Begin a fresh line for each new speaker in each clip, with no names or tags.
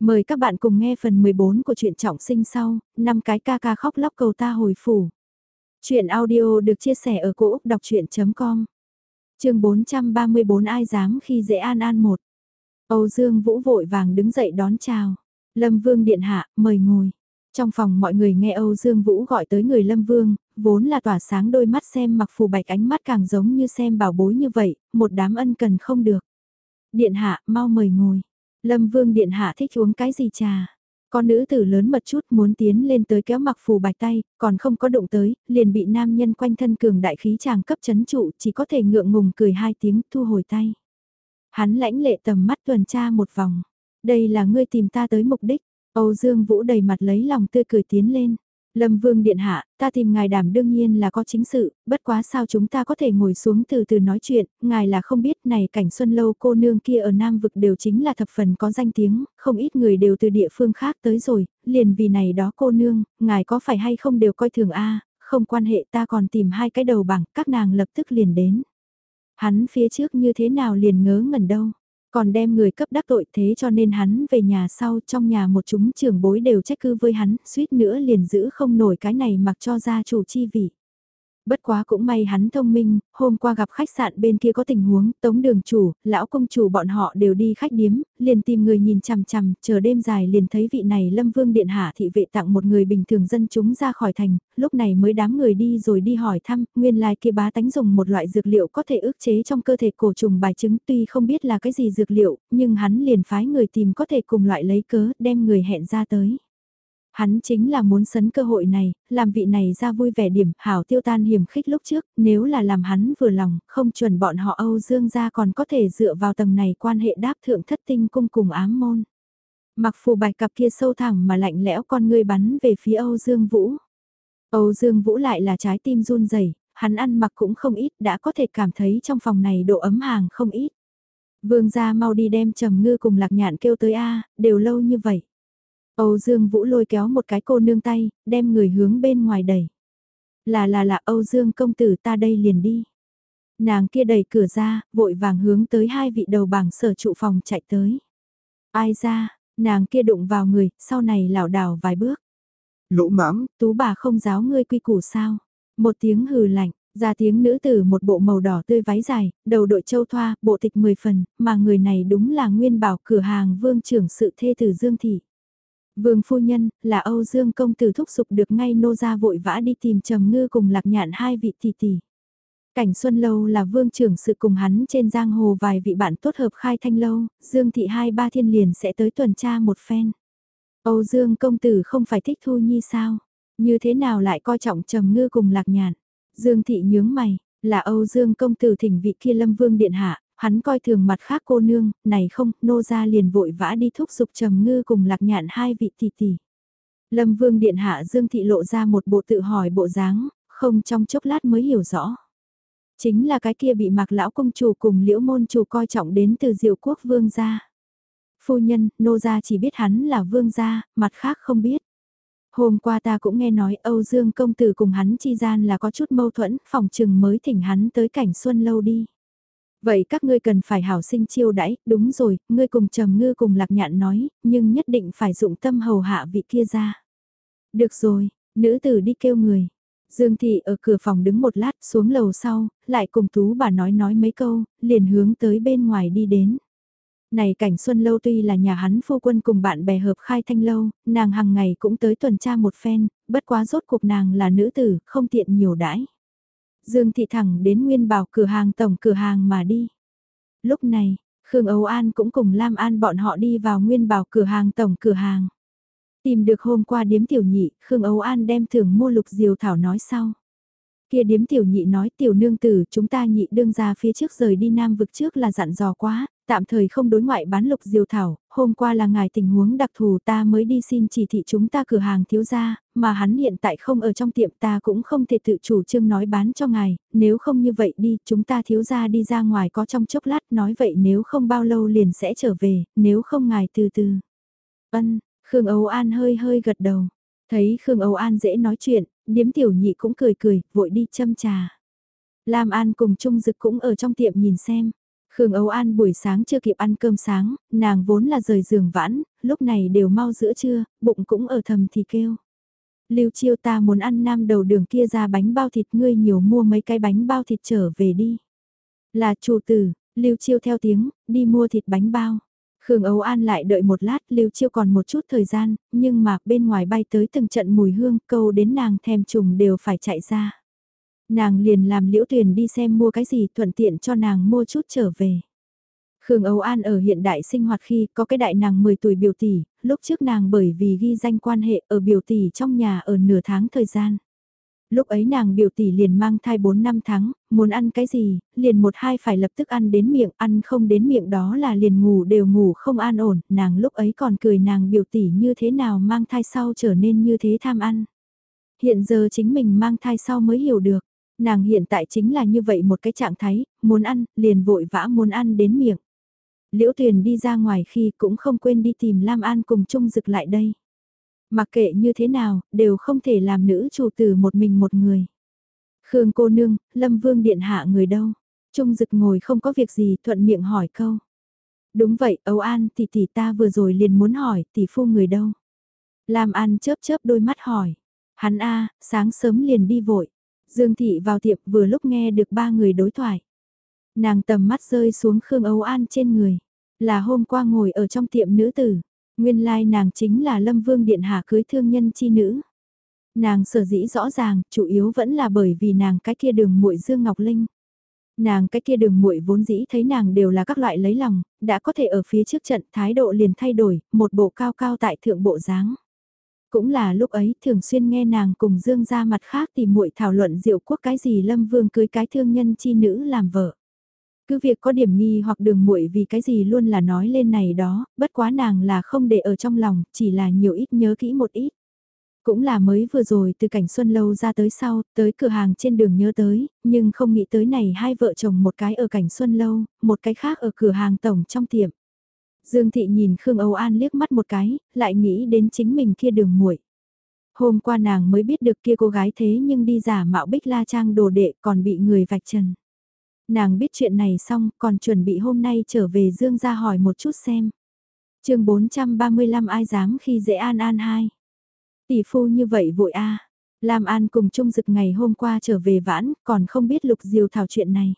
Mời các bạn cùng nghe phần 14 của truyện trọng sinh sau, năm cái ca ca khóc lóc cầu ta hồi phủ. Chuyện audio được chia sẻ ở cỗ đọc chuyện.com Trường 434 ai dám khi dễ an an một. Âu Dương Vũ vội vàng đứng dậy đón chào. Lâm Vương Điện Hạ, mời ngồi. Trong phòng mọi người nghe Âu Dương Vũ gọi tới người Lâm Vương, vốn là tỏa sáng đôi mắt xem mặc phù bạch ánh mắt càng giống như xem bảo bối như vậy, một đám ân cần không được. Điện Hạ, mau mời ngồi. Lâm Vương Điện Hạ thích uống cái gì trà? Con nữ tử lớn mật chút muốn tiến lên tới kéo mặc phù bạch tay, còn không có động tới, liền bị nam nhân quanh thân cường đại khí chàng cấp chấn trụ, chỉ có thể ngượng ngùng cười hai tiếng thu hồi tay. Hắn lãnh lệ tầm mắt tuần tra một vòng. Đây là ngươi tìm ta tới mục đích. Âu Dương Vũ đầy mặt lấy lòng tươi cười tiến lên. Lâm Vương Điện Hạ, ta tìm ngài đảm đương nhiên là có chính sự, bất quá sao chúng ta có thể ngồi xuống từ từ nói chuyện, ngài là không biết này cảnh xuân lâu cô nương kia ở Nam Vực đều chính là thập phần có danh tiếng, không ít người đều từ địa phương khác tới rồi, liền vì này đó cô nương, ngài có phải hay không đều coi thường a không quan hệ ta còn tìm hai cái đầu bằng các nàng lập tức liền đến. Hắn phía trước như thế nào liền ngớ ngẩn đâu. Còn đem người cấp đắc tội thế cho nên hắn về nhà sau trong nhà một chúng trưởng bối đều trách cư với hắn, suýt nữa liền giữ không nổi cái này mặc cho gia chủ chi vị. Bất quá cũng may hắn thông minh, hôm qua gặp khách sạn bên kia có tình huống, tống đường chủ, lão công chủ bọn họ đều đi khách điếm, liền tìm người nhìn chằm chằm, chờ đêm dài liền thấy vị này lâm vương điện hạ thị vệ tặng một người bình thường dân chúng ra khỏi thành, lúc này mới đám người đi rồi đi hỏi thăm, nguyên lai kia bá tánh dùng một loại dược liệu có thể ức chế trong cơ thể cổ trùng bài chứng tuy không biết là cái gì dược liệu, nhưng hắn liền phái người tìm có thể cùng loại lấy cớ, đem người hẹn ra tới. Hắn chính là muốn sấn cơ hội này, làm vị này ra vui vẻ điểm, hảo tiêu tan hiểm khích lúc trước, nếu là làm hắn vừa lòng, không chuẩn bọn họ Âu Dương gia còn có thể dựa vào tầng này quan hệ đáp thượng thất tinh cung cùng ám môn. Mặc phù bạch cặp kia sâu thẳng mà lạnh lẽo con ngươi bắn về phía Âu Dương Vũ. Âu Dương Vũ lại là trái tim run rẩy hắn ăn mặc cũng không ít đã có thể cảm thấy trong phòng này độ ấm hàng không ít. Vương gia mau đi đem trầm ngư cùng lạc nhạn kêu tới A, đều lâu như vậy. Âu Dương Vũ lôi kéo một cái cô nương tay, đem người hướng bên ngoài đẩy. Là là là Âu Dương công tử ta đây liền đi. Nàng kia đẩy cửa ra, vội vàng hướng tới hai vị đầu bảng sở trụ phòng chạy tới. Ai ra, nàng kia đụng vào người, sau này lảo đảo vài bước.
Lỗ mãng,
tú bà không giáo ngươi quy củ sao. Một tiếng hừ lạnh, ra tiếng nữ tử một bộ màu đỏ tươi váy dài, đầu đội châu thoa, bộ tịch 10 phần, mà người này đúng là nguyên bảo cửa hàng vương trưởng sự thê tử Dương Thị. Vương phu nhân, là Âu Dương công tử thúc sụp được ngay nô ra vội vã đi tìm trầm ngư cùng lạc nhạn hai vị tỷ tỷ. Cảnh Xuân Lâu là vương trưởng sự cùng hắn trên giang hồ vài vị bạn tốt hợp khai thanh lâu, Dương thị hai ba thiên liền sẽ tới tuần tra một phen. Âu Dương công tử không phải thích thu nhi sao? Như thế nào lại coi trọng trầm ngư cùng lạc nhạn? Dương thị nhướng mày, là Âu Dương công tử thỉnh vị kia lâm vương điện hạ, hắn coi thường mặt khác cô nương, này không, nô ra liền vội vã đi thúc giục trầm ngư cùng lạc nhạn hai vị tỷ tỷ. Lâm vương điện hạ Dương Thị lộ ra một bộ tự hỏi bộ dáng, không trong chốc lát mới hiểu rõ. Chính là cái kia bị mạc lão công chủ cùng liễu môn chủ coi trọng đến từ diệu quốc vương gia. Phu nhân, nô gia chỉ biết hắn là vương gia, mặt khác không biết. Hôm qua ta cũng nghe nói Âu Dương công tử cùng hắn chi gian là có chút mâu thuẫn, phòng trừng mới thỉnh hắn tới cảnh xuân lâu đi. Vậy các ngươi cần phải hảo sinh chiêu đãi, đúng rồi, ngươi cùng trầm ngư cùng lạc nhạn nói, nhưng nhất định phải dụng tâm hầu hạ vị kia ra. Được rồi, nữ tử đi kêu người. Dương Thị ở cửa phòng đứng một lát xuống lầu sau, lại cùng Tú bà nói nói mấy câu, liền hướng tới bên ngoài đi đến. Này cảnh xuân lâu tuy là nhà hắn phu quân cùng bạn bè hợp khai thanh lâu, nàng hàng ngày cũng tới tuần tra một phen, bất quá rốt cuộc nàng là nữ tử, không tiện nhiều đãi. Dương Thị thẳng đến Nguyên Bảo cửa hàng tổng cửa hàng mà đi. Lúc này, Khương Âu An cũng cùng Lam An bọn họ đi vào Nguyên Bảo cửa hàng tổng cửa hàng. Tìm được hôm qua điếm tiểu nhị, Khương Âu An đem thưởng mua lục diều thảo nói sau. Kia điếm tiểu nhị nói tiểu nương tử chúng ta nhị đương ra phía trước rời đi nam vực trước là dặn dò quá, tạm thời không đối ngoại bán lục diều thảo, hôm qua là ngài tình huống đặc thù ta mới đi xin chỉ thị chúng ta cửa hàng thiếu gia, mà hắn hiện tại không ở trong tiệm ta cũng không thể tự chủ trương nói bán cho ngài, nếu không như vậy đi, chúng ta thiếu gia đi ra ngoài có trong chốc lát nói vậy nếu không bao lâu liền sẽ trở về, nếu không ngài từ từ. Ân, Khương Âu An hơi hơi gật đầu, thấy Khương Âu An dễ nói chuyện, điếm tiểu nhị cũng cười cười, vội đi châm trà. Lam An cùng Trung Dực cũng ở trong tiệm nhìn xem. Khương Âu An buổi sáng chưa kịp ăn cơm sáng, nàng vốn là rời giường vãn, lúc này đều mau giữa trưa, bụng cũng ở thầm thì kêu. Lưu Chiêu ta muốn ăn nam đầu đường kia ra bánh bao thịt ngươi nhiều mua mấy cái bánh bao thịt trở về đi. Là chủ tử, Lưu Chiêu theo tiếng, đi mua thịt bánh bao. Khương Âu An lại đợi một lát Lưu Chiêu còn một chút thời gian, nhưng mà bên ngoài bay tới từng trận mùi hương câu đến nàng thèm trùng đều phải chạy ra. Nàng liền làm liễu tuyển đi xem mua cái gì thuận tiện cho nàng mua chút trở về. Khương Âu An ở hiện đại sinh hoạt khi có cái đại nàng 10 tuổi biểu tỷ, lúc trước nàng bởi vì ghi danh quan hệ ở biểu tỷ trong nhà ở nửa tháng thời gian. Lúc ấy nàng biểu tỷ liền mang thai 4 năm tháng, muốn ăn cái gì, liền một hai phải lập tức ăn đến miệng, ăn không đến miệng đó là liền ngủ đều ngủ không an ổn, nàng lúc ấy còn cười nàng biểu tỷ như thế nào mang thai sau trở nên như thế tham ăn. Hiện giờ chính mình mang thai sau mới hiểu được, nàng hiện tại chính là như vậy một cái trạng thái, muốn ăn, liền vội vã muốn ăn đến miệng. Liễu Tuyền đi ra ngoài khi cũng không quên đi tìm Lam An cùng Trung Dực lại đây. Mặc kệ như thế nào, đều không thể làm nữ chủ tử một mình một người. Khương cô nương, Lâm Vương điện hạ người đâu? Trung Dực ngồi không có việc gì, thuận miệng hỏi câu. Đúng vậy, Âu An, tỷ tỷ ta vừa rồi liền muốn hỏi, tỷ phu người đâu? Lam An chớp chớp đôi mắt hỏi. Hắn a, sáng sớm liền đi vội. Dương Thị vào tiệm vừa lúc nghe được ba người đối thoại. Nàng tầm mắt rơi xuống Khương Âu An trên người. Là hôm qua ngồi ở trong tiệm nữ tử. Nguyên lai nàng chính là Lâm Vương Điện Hạ cưới thương nhân chi nữ. Nàng sở dĩ rõ ràng, chủ yếu vẫn là bởi vì nàng cái kia đường muội Dương Ngọc Linh. Nàng cái kia đường muội vốn dĩ thấy nàng đều là các loại lấy lòng, đã có thể ở phía trước trận thái độ liền thay đổi, một bộ cao cao tại thượng bộ dáng. Cũng là lúc ấy thường xuyên nghe nàng cùng Dương ra mặt khác tìm muội thảo luận diệu quốc cái gì Lâm Vương cưới cái thương nhân chi nữ làm vợ. Cứ việc có điểm nghi hoặc đường muội vì cái gì luôn là nói lên này đó, bất quá nàng là không để ở trong lòng, chỉ là nhiều ít nhớ kỹ một ít. Cũng là mới vừa rồi từ cảnh xuân lâu ra tới sau, tới cửa hàng trên đường nhớ tới, nhưng không nghĩ tới này hai vợ chồng một cái ở cảnh xuân lâu, một cái khác ở cửa hàng tổng trong tiệm. Dương Thị nhìn Khương Âu An liếc mắt một cái, lại nghĩ đến chính mình kia đường muội. Hôm qua nàng mới biết được kia cô gái thế nhưng đi giả mạo bích la trang đồ đệ còn bị người vạch trần. Nàng biết chuyện này xong còn chuẩn bị hôm nay trở về Dương ra hỏi một chút xem. chương 435 ai dám khi dễ an an hai. Tỷ phu như vậy vội a Lam An cùng Trung Dực ngày hôm qua trở về vãn, còn không biết Lục Diều thảo chuyện này.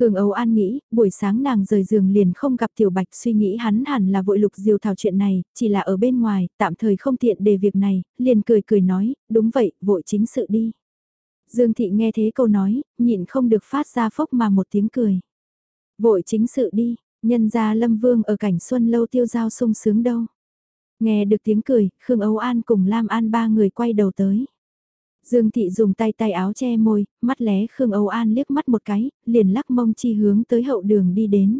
Khương Âu An nghĩ, buổi sáng nàng rời giường liền không gặp Tiểu Bạch suy nghĩ hắn hẳn là vội Lục Diều thảo chuyện này, chỉ là ở bên ngoài, tạm thời không tiện để việc này, liền cười cười nói, đúng vậy, vội chính sự đi. Dương Thị nghe thế câu nói, nhịn không được phát ra phốc mà một tiếng cười. Vội chính sự đi, nhân ra Lâm Vương ở cảnh xuân lâu tiêu giao sung sướng đâu. Nghe được tiếng cười, Khương Âu An cùng Lam An ba người quay đầu tới. Dương Thị dùng tay tay áo che môi, mắt lé Khương Âu An liếc mắt một cái, liền lắc mông chi hướng tới hậu đường đi đến.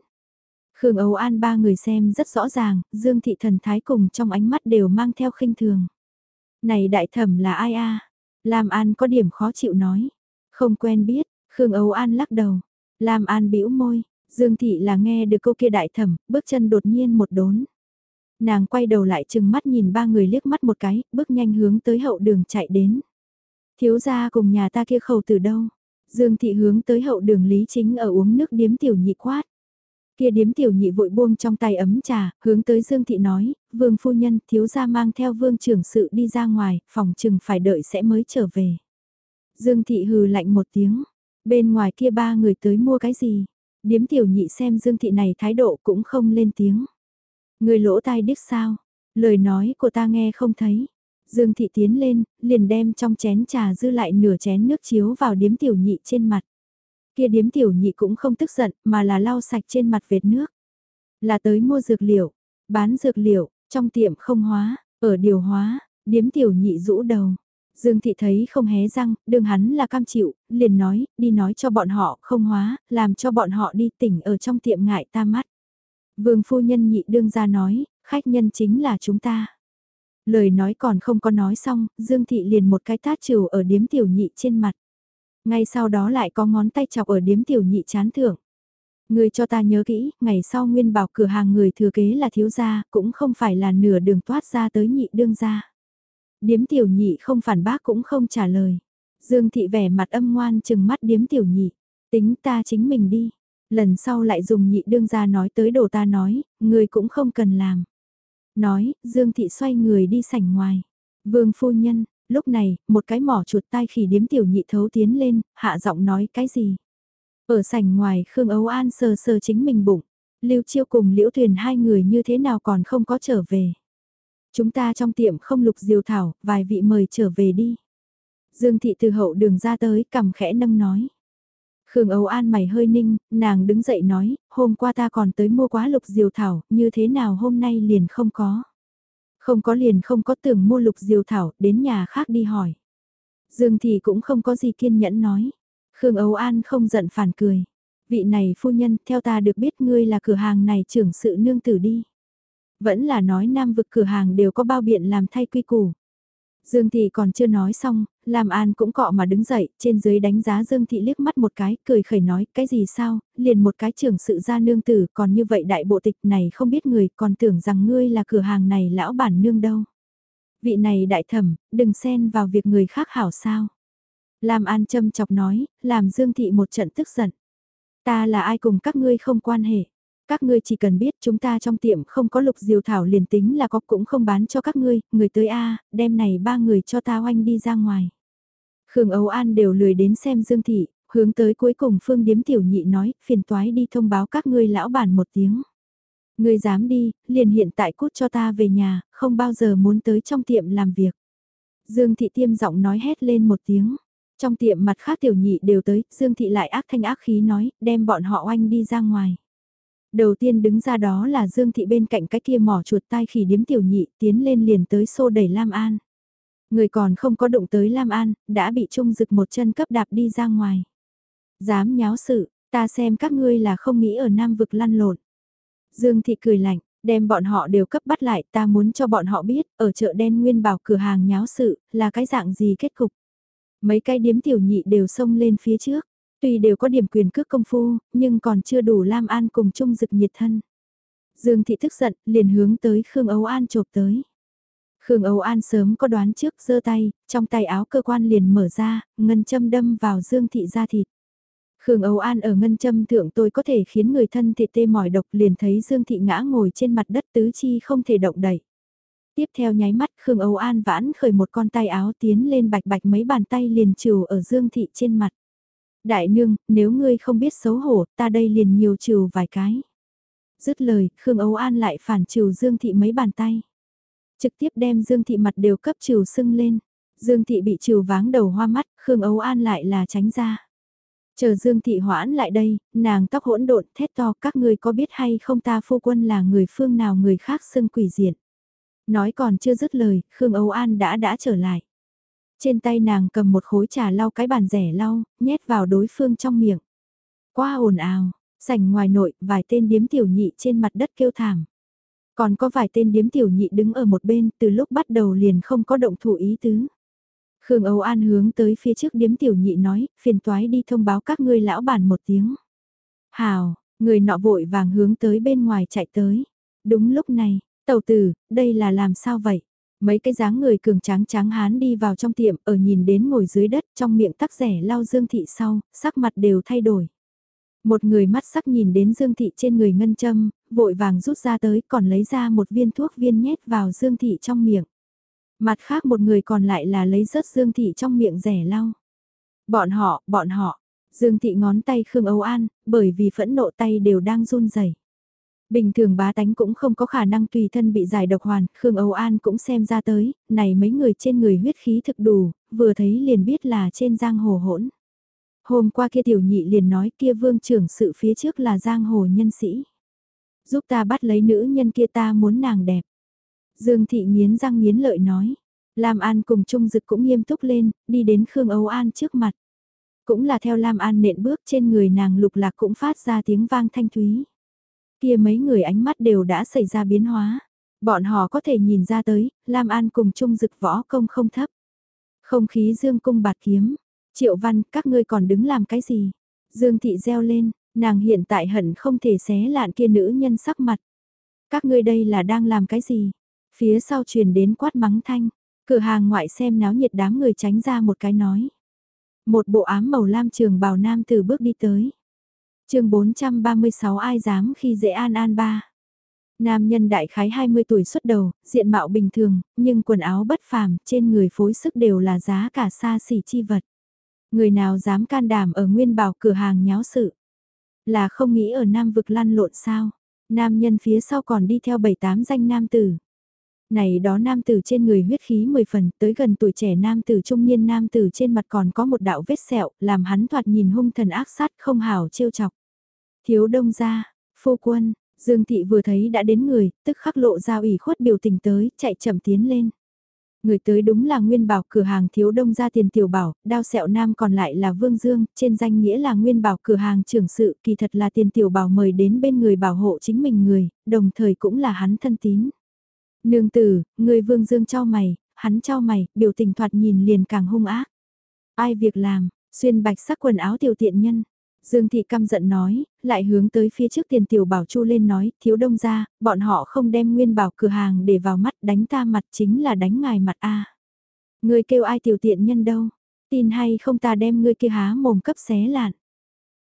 Khương Âu An ba người xem rất rõ ràng, Dương Thị thần thái cùng trong ánh mắt đều mang theo khinh thường. Này đại thẩm là ai a? Lam An có điểm khó chịu nói. Không quen biết, Khương Âu An lắc đầu. Lam An bĩu môi, Dương Thị là nghe được câu kia đại thẩm, bước chân đột nhiên một đốn. Nàng quay đầu lại chừng mắt nhìn ba người liếc mắt một cái, bước nhanh hướng tới hậu đường chạy đến. Thiếu gia cùng nhà ta kia khẩu từ đâu? Dương Thị hướng tới hậu đường Lý Chính ở uống nước điếm tiểu nhị quát. Kia điếm tiểu nhị vội buông trong tay ấm trà, hướng tới Dương Thị nói, Vương phu nhân thiếu gia mang theo Vương trưởng sự đi ra ngoài, phòng chừng phải đợi sẽ mới trở về. Dương Thị hừ lạnh một tiếng, bên ngoài kia ba người tới mua cái gì? Điếm tiểu nhị xem Dương Thị này thái độ cũng không lên tiếng. Người lỗ tai điếc sao? Lời nói của ta nghe không thấy. Dương Thị tiến lên, liền đem trong chén trà dư lại nửa chén nước chiếu vào điếm tiểu nhị trên mặt. Kia điếm tiểu nhị cũng không tức giận, mà là lau sạch trên mặt vệt nước. Là tới mua dược liệu, bán dược liệu, trong tiệm không hóa, ở điều hóa, điếm tiểu nhị rũ đầu. Dương thị thấy không hé răng, đương hắn là cam chịu, liền nói, đi nói cho bọn họ không hóa, làm cho bọn họ đi tỉnh ở trong tiệm ngại ta mắt. Vương phu nhân nhị đương ra nói, khách nhân chính là chúng ta. Lời nói còn không có nói xong, Dương thị liền một cái tát trừ ở điếm tiểu nhị trên mặt. Ngay sau đó lại có ngón tay chọc ở điếm tiểu nhị chán thưởng. Người cho ta nhớ kỹ, ngày sau nguyên bảo cửa hàng người thừa kế là thiếu gia, cũng không phải là nửa đường toát ra tới nhị đương gia. Điếm tiểu nhị không phản bác cũng không trả lời. Dương thị vẻ mặt âm ngoan chừng mắt điếm tiểu nhị. Tính ta chính mình đi. Lần sau lại dùng nhị đương gia nói tới đồ ta nói, người cũng không cần làm. Nói, Dương Thị xoay người đi sảnh ngoài. Vương phu nhân, lúc này, một cái mỏ chuột tai khỉ điếm tiểu nhị thấu tiến lên, hạ giọng nói cái gì. Ở sảnh ngoài Khương Ấu An sờ sờ chính mình bụng. Lưu Chiêu cùng Liễu Thuyền hai người như thế nào còn không có trở về. Chúng ta trong tiệm không lục diều thảo, vài vị mời trở về đi. Dương Thị từ hậu đường ra tới, cầm khẽ nâng nói. Khương Âu An mày hơi ninh, nàng đứng dậy nói, hôm qua ta còn tới mua quá lục diều thảo, như thế nào hôm nay liền không có. Không có liền không có tưởng mua lục diều thảo, đến nhà khác đi hỏi. Dương thì cũng không có gì kiên nhẫn nói. Khương Âu An không giận phản cười. Vị này phu nhân, theo ta được biết ngươi là cửa hàng này trưởng sự nương tử đi. Vẫn là nói nam vực cửa hàng đều có bao biện làm thay quy củ. Dương Thị còn chưa nói xong, Lam An cũng cọ mà đứng dậy, trên dưới đánh giá Dương Thị liếc mắt một cái, cười khẩy nói, cái gì sao, liền một cái trưởng sự gia nương tử, còn như vậy đại bộ tịch này không biết người, còn tưởng rằng ngươi là cửa hàng này lão bản nương đâu. Vị này đại thẩm, đừng xen vào việc người khác hảo sao. Lam An châm chọc nói, làm Dương Thị một trận tức giận. Ta là ai cùng các ngươi không quan hệ. Các ngươi chỉ cần biết chúng ta trong tiệm không có lục diều thảo liền tính là có cũng không bán cho các ngươi, người tới A, đem này ba người cho ta oanh đi ra ngoài. Khương Âu An đều lười đến xem Dương Thị, hướng tới cuối cùng Phương Điếm Tiểu Nhị nói, phiền toái đi thông báo các ngươi lão bản một tiếng. Ngươi dám đi, liền hiện tại cút cho ta về nhà, không bao giờ muốn tới trong tiệm làm việc. Dương Thị tiêm giọng nói hét lên một tiếng. Trong tiệm mặt khác tiểu nhị đều tới, Dương Thị lại ác thanh ác khí nói, đem bọn họ oanh đi ra ngoài. Đầu tiên đứng ra đó là Dương Thị bên cạnh cái kia mỏ chuột tai khỉ điếm tiểu nhị tiến lên liền tới xô đẩy Lam An. Người còn không có động tới Lam An, đã bị Trung Dực một chân cấp đạp đi ra ngoài. Dám nháo sự, ta xem các ngươi là không nghĩ ở Nam vực lăn lộn. Dương Thị cười lạnh, đem bọn họ đều cấp bắt lại, ta muốn cho bọn họ biết, ở chợ đen nguyên bảo cửa hàng nháo sự, là cái dạng gì kết cục. Mấy cái điếm tiểu nhị đều xông lên phía trước. Tuy đều có điểm quyền cước công phu, nhưng còn chưa đủ Lam An cùng chung dực nhiệt thân. Dương Thị tức giận, liền hướng tới Khương Âu An chộp tới. Khương Âu An sớm có đoán trước giơ tay, trong tay áo cơ quan liền mở ra, ngân châm đâm vào Dương Thị ra thịt. Khương Âu An ở ngân châm thượng tôi có thể khiến người thân thị tê mỏi độc liền thấy Dương Thị ngã ngồi trên mặt đất tứ chi không thể động đậy. Tiếp theo nháy mắt Khương Âu An vãn khởi một con tay áo tiến lên bạch bạch mấy bàn tay liền trừ ở Dương Thị trên mặt. Đại nương, nếu ngươi không biết xấu hổ, ta đây liền nhiều trừ vài cái. Dứt lời, Khương Âu An lại phản trừ Dương Thị mấy bàn tay. Trực tiếp đem Dương Thị mặt đều cấp trừ sưng lên. Dương Thị bị trừ váng đầu hoa mắt, Khương Âu An lại là tránh ra. Chờ Dương Thị hoãn lại đây, nàng tóc hỗn độn thét to các ngươi có biết hay không ta phu quân là người phương nào người khác xưng quỷ diện. Nói còn chưa dứt lời, Khương Âu An đã đã trở lại. Trên tay nàng cầm một khối trà lau cái bàn rẻ lau, nhét vào đối phương trong miệng. Quá ồn ào, sảnh ngoài nội, vài tên điếm tiểu nhị trên mặt đất kêu thảm. Còn có vài tên điếm tiểu nhị đứng ở một bên, từ lúc bắt đầu liền không có động thủ ý tứ. Khương Âu An hướng tới phía trước điếm tiểu nhị nói, phiền toái đi thông báo các ngươi lão bản một tiếng. Hào, người nọ vội vàng hướng tới bên ngoài chạy tới. Đúng lúc này, tàu tử, đây là làm sao vậy? Mấy cái dáng người cường tráng tráng hán đi vào trong tiệm ở nhìn đến ngồi dưới đất trong miệng tắc rẻ lau Dương Thị sau, sắc mặt đều thay đổi. Một người mắt sắc nhìn đến Dương Thị trên người ngân châm, vội vàng rút ra tới còn lấy ra một viên thuốc viên nhét vào Dương Thị trong miệng. Mặt khác một người còn lại là lấy rớt Dương Thị trong miệng rẻ lau. Bọn họ, bọn họ, Dương Thị ngón tay Khương Âu An, bởi vì phẫn nộ tay đều đang run rẩy. Bình thường bá tánh cũng không có khả năng tùy thân bị giải độc hoàn, Khương Âu An cũng xem ra tới, này mấy người trên người huyết khí thực đủ, vừa thấy liền biết là trên giang hồ hỗn. Hôm qua kia tiểu nhị liền nói kia vương trưởng sự phía trước là giang hồ nhân sĩ. Giúp ta bắt lấy nữ nhân kia ta muốn nàng đẹp. Dương thị nghiến răng nghiến lợi nói. Lam An cùng Trung Dực cũng nghiêm túc lên, đi đến Khương Âu An trước mặt. Cũng là theo Lam An nện bước trên người nàng lục lạc cũng phát ra tiếng vang thanh thúy. Kia mấy người ánh mắt đều đã xảy ra biến hóa. Bọn họ có thể nhìn ra tới, Lam An cùng Trung Dực võ công không thấp. Không khí dương cung bạt kiếm. Triệu văn, các ngươi còn đứng làm cái gì? Dương thị reo lên, nàng hiện tại hận không thể xé lạn kia nữ nhân sắc mặt. Các ngươi đây là đang làm cái gì? Phía sau truyền đến quát mắng thanh, cửa hàng ngoại xem náo nhiệt đám người tránh ra một cái nói. Một bộ ám màu lam trường bào nam từ bước đi tới chương 436 ai dám khi dễ an an ba. Nam nhân đại khái 20 tuổi xuất đầu, diện mạo bình thường, nhưng quần áo bất phàm, trên người phối sức đều là giá cả xa xỉ chi vật. Người nào dám can đảm ở nguyên bảo cửa hàng nháo sự. Là không nghĩ ở Nam vực lăn lộn sao. Nam nhân phía sau còn đi theo 7-8 danh nam tử. Này đó nam tử trên người huyết khí 10 phần, tới gần tuổi trẻ nam tử trung niên nam tử trên mặt còn có một đạo vết sẹo, làm hắn thoạt nhìn hung thần ác sát không hảo trêu chọc. Thiếu đông ra, phu quân, Dương Thị vừa thấy đã đến người, tức khắc lộ ra ủy khuất biểu tình tới, chạy chậm tiến lên. Người tới đúng là Nguyên Bảo cửa hàng thiếu đông ra tiền tiểu bảo, đao sẹo nam còn lại là Vương Dương, trên danh nghĩa là Nguyên Bảo cửa hàng trưởng sự, kỳ thật là tiền tiểu bảo mời đến bên người bảo hộ chính mình người, đồng thời cũng là hắn thân tín. Nương tử, người Vương Dương cho mày, hắn cho mày, biểu tình thoạt nhìn liền càng hung ác. Ai việc làm, xuyên bạch sắc quần áo tiểu tiện nhân, Dương Thị căm giận nói, lại hướng tới phía trước tiền tiểu bảo chu lên nói, thiếu đông ra, bọn họ không đem nguyên bảo cửa hàng để vào mắt đánh ta mặt chính là đánh ngài mặt a Người kêu ai tiểu tiện nhân đâu, tin hay không ta đem ngươi kia há mồm cấp xé lạn.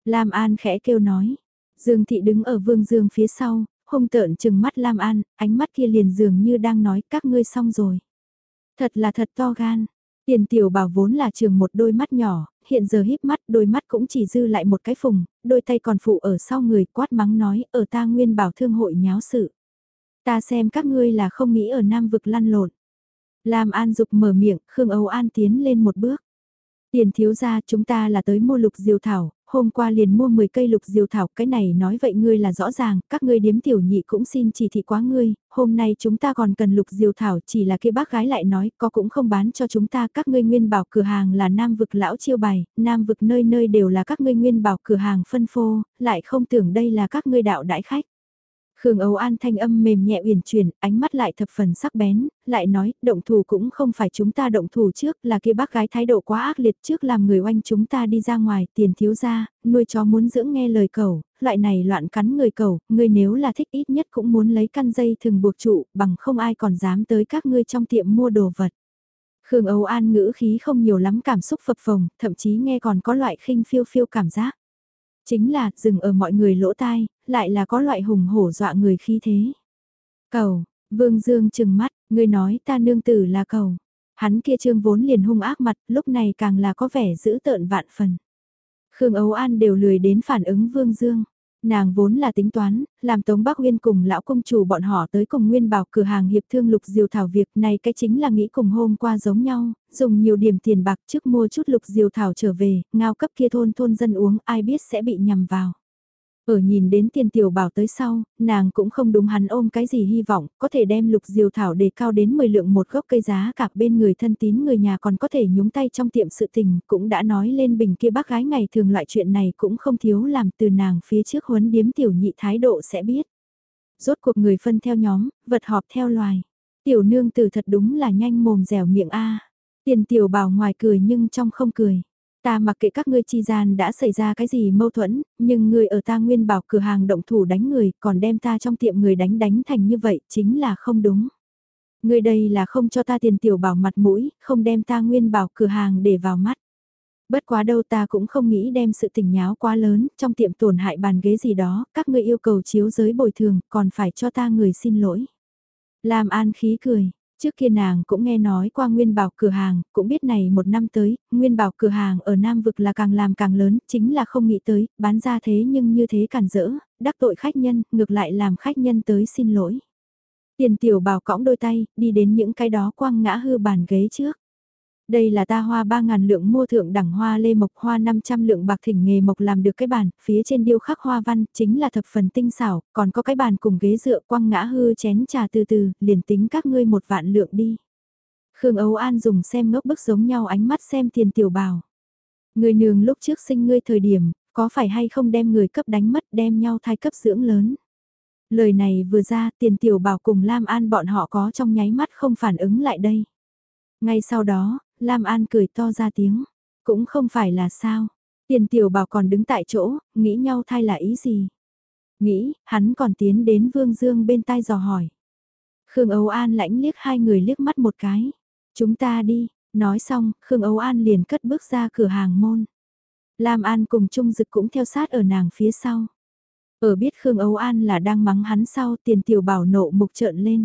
Lam An khẽ kêu nói, Dương Thị đứng ở vương dương phía sau, hung tợn chừng mắt Lam An, ánh mắt kia liền dường như đang nói các ngươi xong rồi. Thật là thật to gan, Tiền tiểu bảo vốn là trường một đôi mắt nhỏ, hiện giờ híp mắt đôi mắt cũng chỉ dư lại một cái phùng, đôi tay còn phụ ở sau người quát mắng nói ở ta nguyên bảo thương hội nháo sự. Ta xem các ngươi là không nghĩ ở Nam vực lăn lộn. Lam An Dục mở miệng, Khương Âu An tiến lên một bước. Tiền thiếu gia chúng ta là tới mua lục diều thảo, hôm qua liền mua 10 cây lục diều thảo, cái này nói vậy ngươi là rõ ràng, các ngươi điếm tiểu nhị cũng xin chỉ thị quá ngươi, hôm nay chúng ta còn cần lục diều thảo chỉ là cái bác gái lại nói, có cũng không bán cho chúng ta, các ngươi nguyên bảo cửa hàng là nam vực lão chiêu bài, nam vực nơi nơi đều là các ngươi nguyên bảo cửa hàng phân phô, lại không tưởng đây là các ngươi đạo đãi khách. Khương Âu An thanh âm mềm nhẹ uyển chuyển, ánh mắt lại thập phần sắc bén, lại nói, động thủ cũng không phải chúng ta động thủ trước, là kia bác gái thái độ quá ác liệt trước làm người oanh chúng ta đi ra ngoài, tiền thiếu ra, nuôi chó muốn dưỡng nghe lời cầu, loại này loạn cắn người cầu, người nếu là thích ít nhất cũng muốn lấy căn dây thường buộc trụ, bằng không ai còn dám tới các ngươi trong tiệm mua đồ vật. Khương Âu An ngữ khí không nhiều lắm cảm xúc phập phồng, thậm chí nghe còn có loại khinh phiêu phiêu cảm giác. Chính là, dừng ở mọi người lỗ tai, lại là có loại hùng hổ dọa người khi thế. Cầu, Vương Dương chừng mắt, người nói ta nương tử là cầu. Hắn kia trương vốn liền hung ác mặt, lúc này càng là có vẻ giữ tợn vạn phần. Khương Ấu An đều lười đến phản ứng Vương Dương. Nàng vốn là tính toán, làm Tống Bắc Nguyên cùng lão công chủ bọn họ tới cùng Nguyên bảo cửa hàng hiệp thương lục diều thảo việc này cái chính là nghĩ cùng hôm qua giống nhau, dùng nhiều điểm tiền bạc trước mua chút lục diều thảo trở về, ngao cấp kia thôn thôn dân uống ai biết sẽ bị nhầm vào. Ở nhìn đến tiền tiểu bảo tới sau, nàng cũng không đúng hắn ôm cái gì hy vọng, có thể đem lục diều thảo đề cao đến 10 lượng một gốc cây giá cả bên người thân tín người nhà còn có thể nhúng tay trong tiệm sự tình, cũng đã nói lên bình kia bác gái ngày thường loại chuyện này cũng không thiếu làm từ nàng phía trước huấn điếm tiểu nhị thái độ sẽ biết. Rốt cuộc người phân theo nhóm, vật họp theo loài. Tiểu nương từ thật đúng là nhanh mồm dẻo miệng a Tiền tiểu bảo ngoài cười nhưng trong không cười. Ta mặc kệ các ngươi chi gian đã xảy ra cái gì mâu thuẫn, nhưng người ở ta nguyên bảo cửa hàng động thủ đánh người, còn đem ta trong tiệm người đánh đánh thành như vậy, chính là không đúng. Người đây là không cho ta tiền tiểu bảo mặt mũi, không đem ta nguyên bảo cửa hàng để vào mắt. Bất quá đâu ta cũng không nghĩ đem sự tình nháo quá lớn, trong tiệm tổn hại bàn ghế gì đó, các ngươi yêu cầu chiếu giới bồi thường, còn phải cho ta người xin lỗi. Làm an khí cười, Trước kia nàng cũng nghe nói qua Nguyên Bảo cửa hàng, cũng biết này một năm tới, Nguyên Bảo cửa hàng ở Nam Vực là càng làm càng lớn, chính là không nghĩ tới, bán ra thế nhưng như thế cản rỡ, đắc tội khách nhân, ngược lại làm khách nhân tới xin lỗi. Tiền tiểu bảo cõng đôi tay, đi đến những cái đó quăng ngã hư bàn ghế trước. Đây là ta hoa 3.000 lượng mua thượng đẳng hoa lê mộc hoa 500 lượng bạc thỉnh nghề mộc làm được cái bàn, phía trên điêu khắc hoa văn, chính là thập phần tinh xảo, còn có cái bàn cùng ghế dựa quăng ngã hư chén trà từ từ, liền tính các ngươi một vạn lượng đi. Khương Âu An dùng xem ngốc bức giống nhau ánh mắt xem tiền tiểu bào. Người nương lúc trước sinh ngươi thời điểm, có phải hay không đem người cấp đánh mất đem nhau thai cấp dưỡng lớn. Lời này vừa ra tiền tiểu bảo cùng Lam An bọn họ có trong nháy mắt không phản ứng lại đây. Ngay sau đó, Lam An cười to ra tiếng. Cũng không phải là sao. Tiền tiểu bảo còn đứng tại chỗ, nghĩ nhau thay là ý gì. Nghĩ, hắn còn tiến đến Vương Dương bên tai dò hỏi. Khương Âu An lãnh liếc hai người liếc mắt một cái. Chúng ta đi, nói xong, Khương Âu An liền cất bước ra cửa hàng môn. Lam An cùng Trung Dực cũng theo sát ở nàng phía sau. Ở biết Khương Âu An là đang mắng hắn sau tiền tiểu bảo nộ mục trợn lên.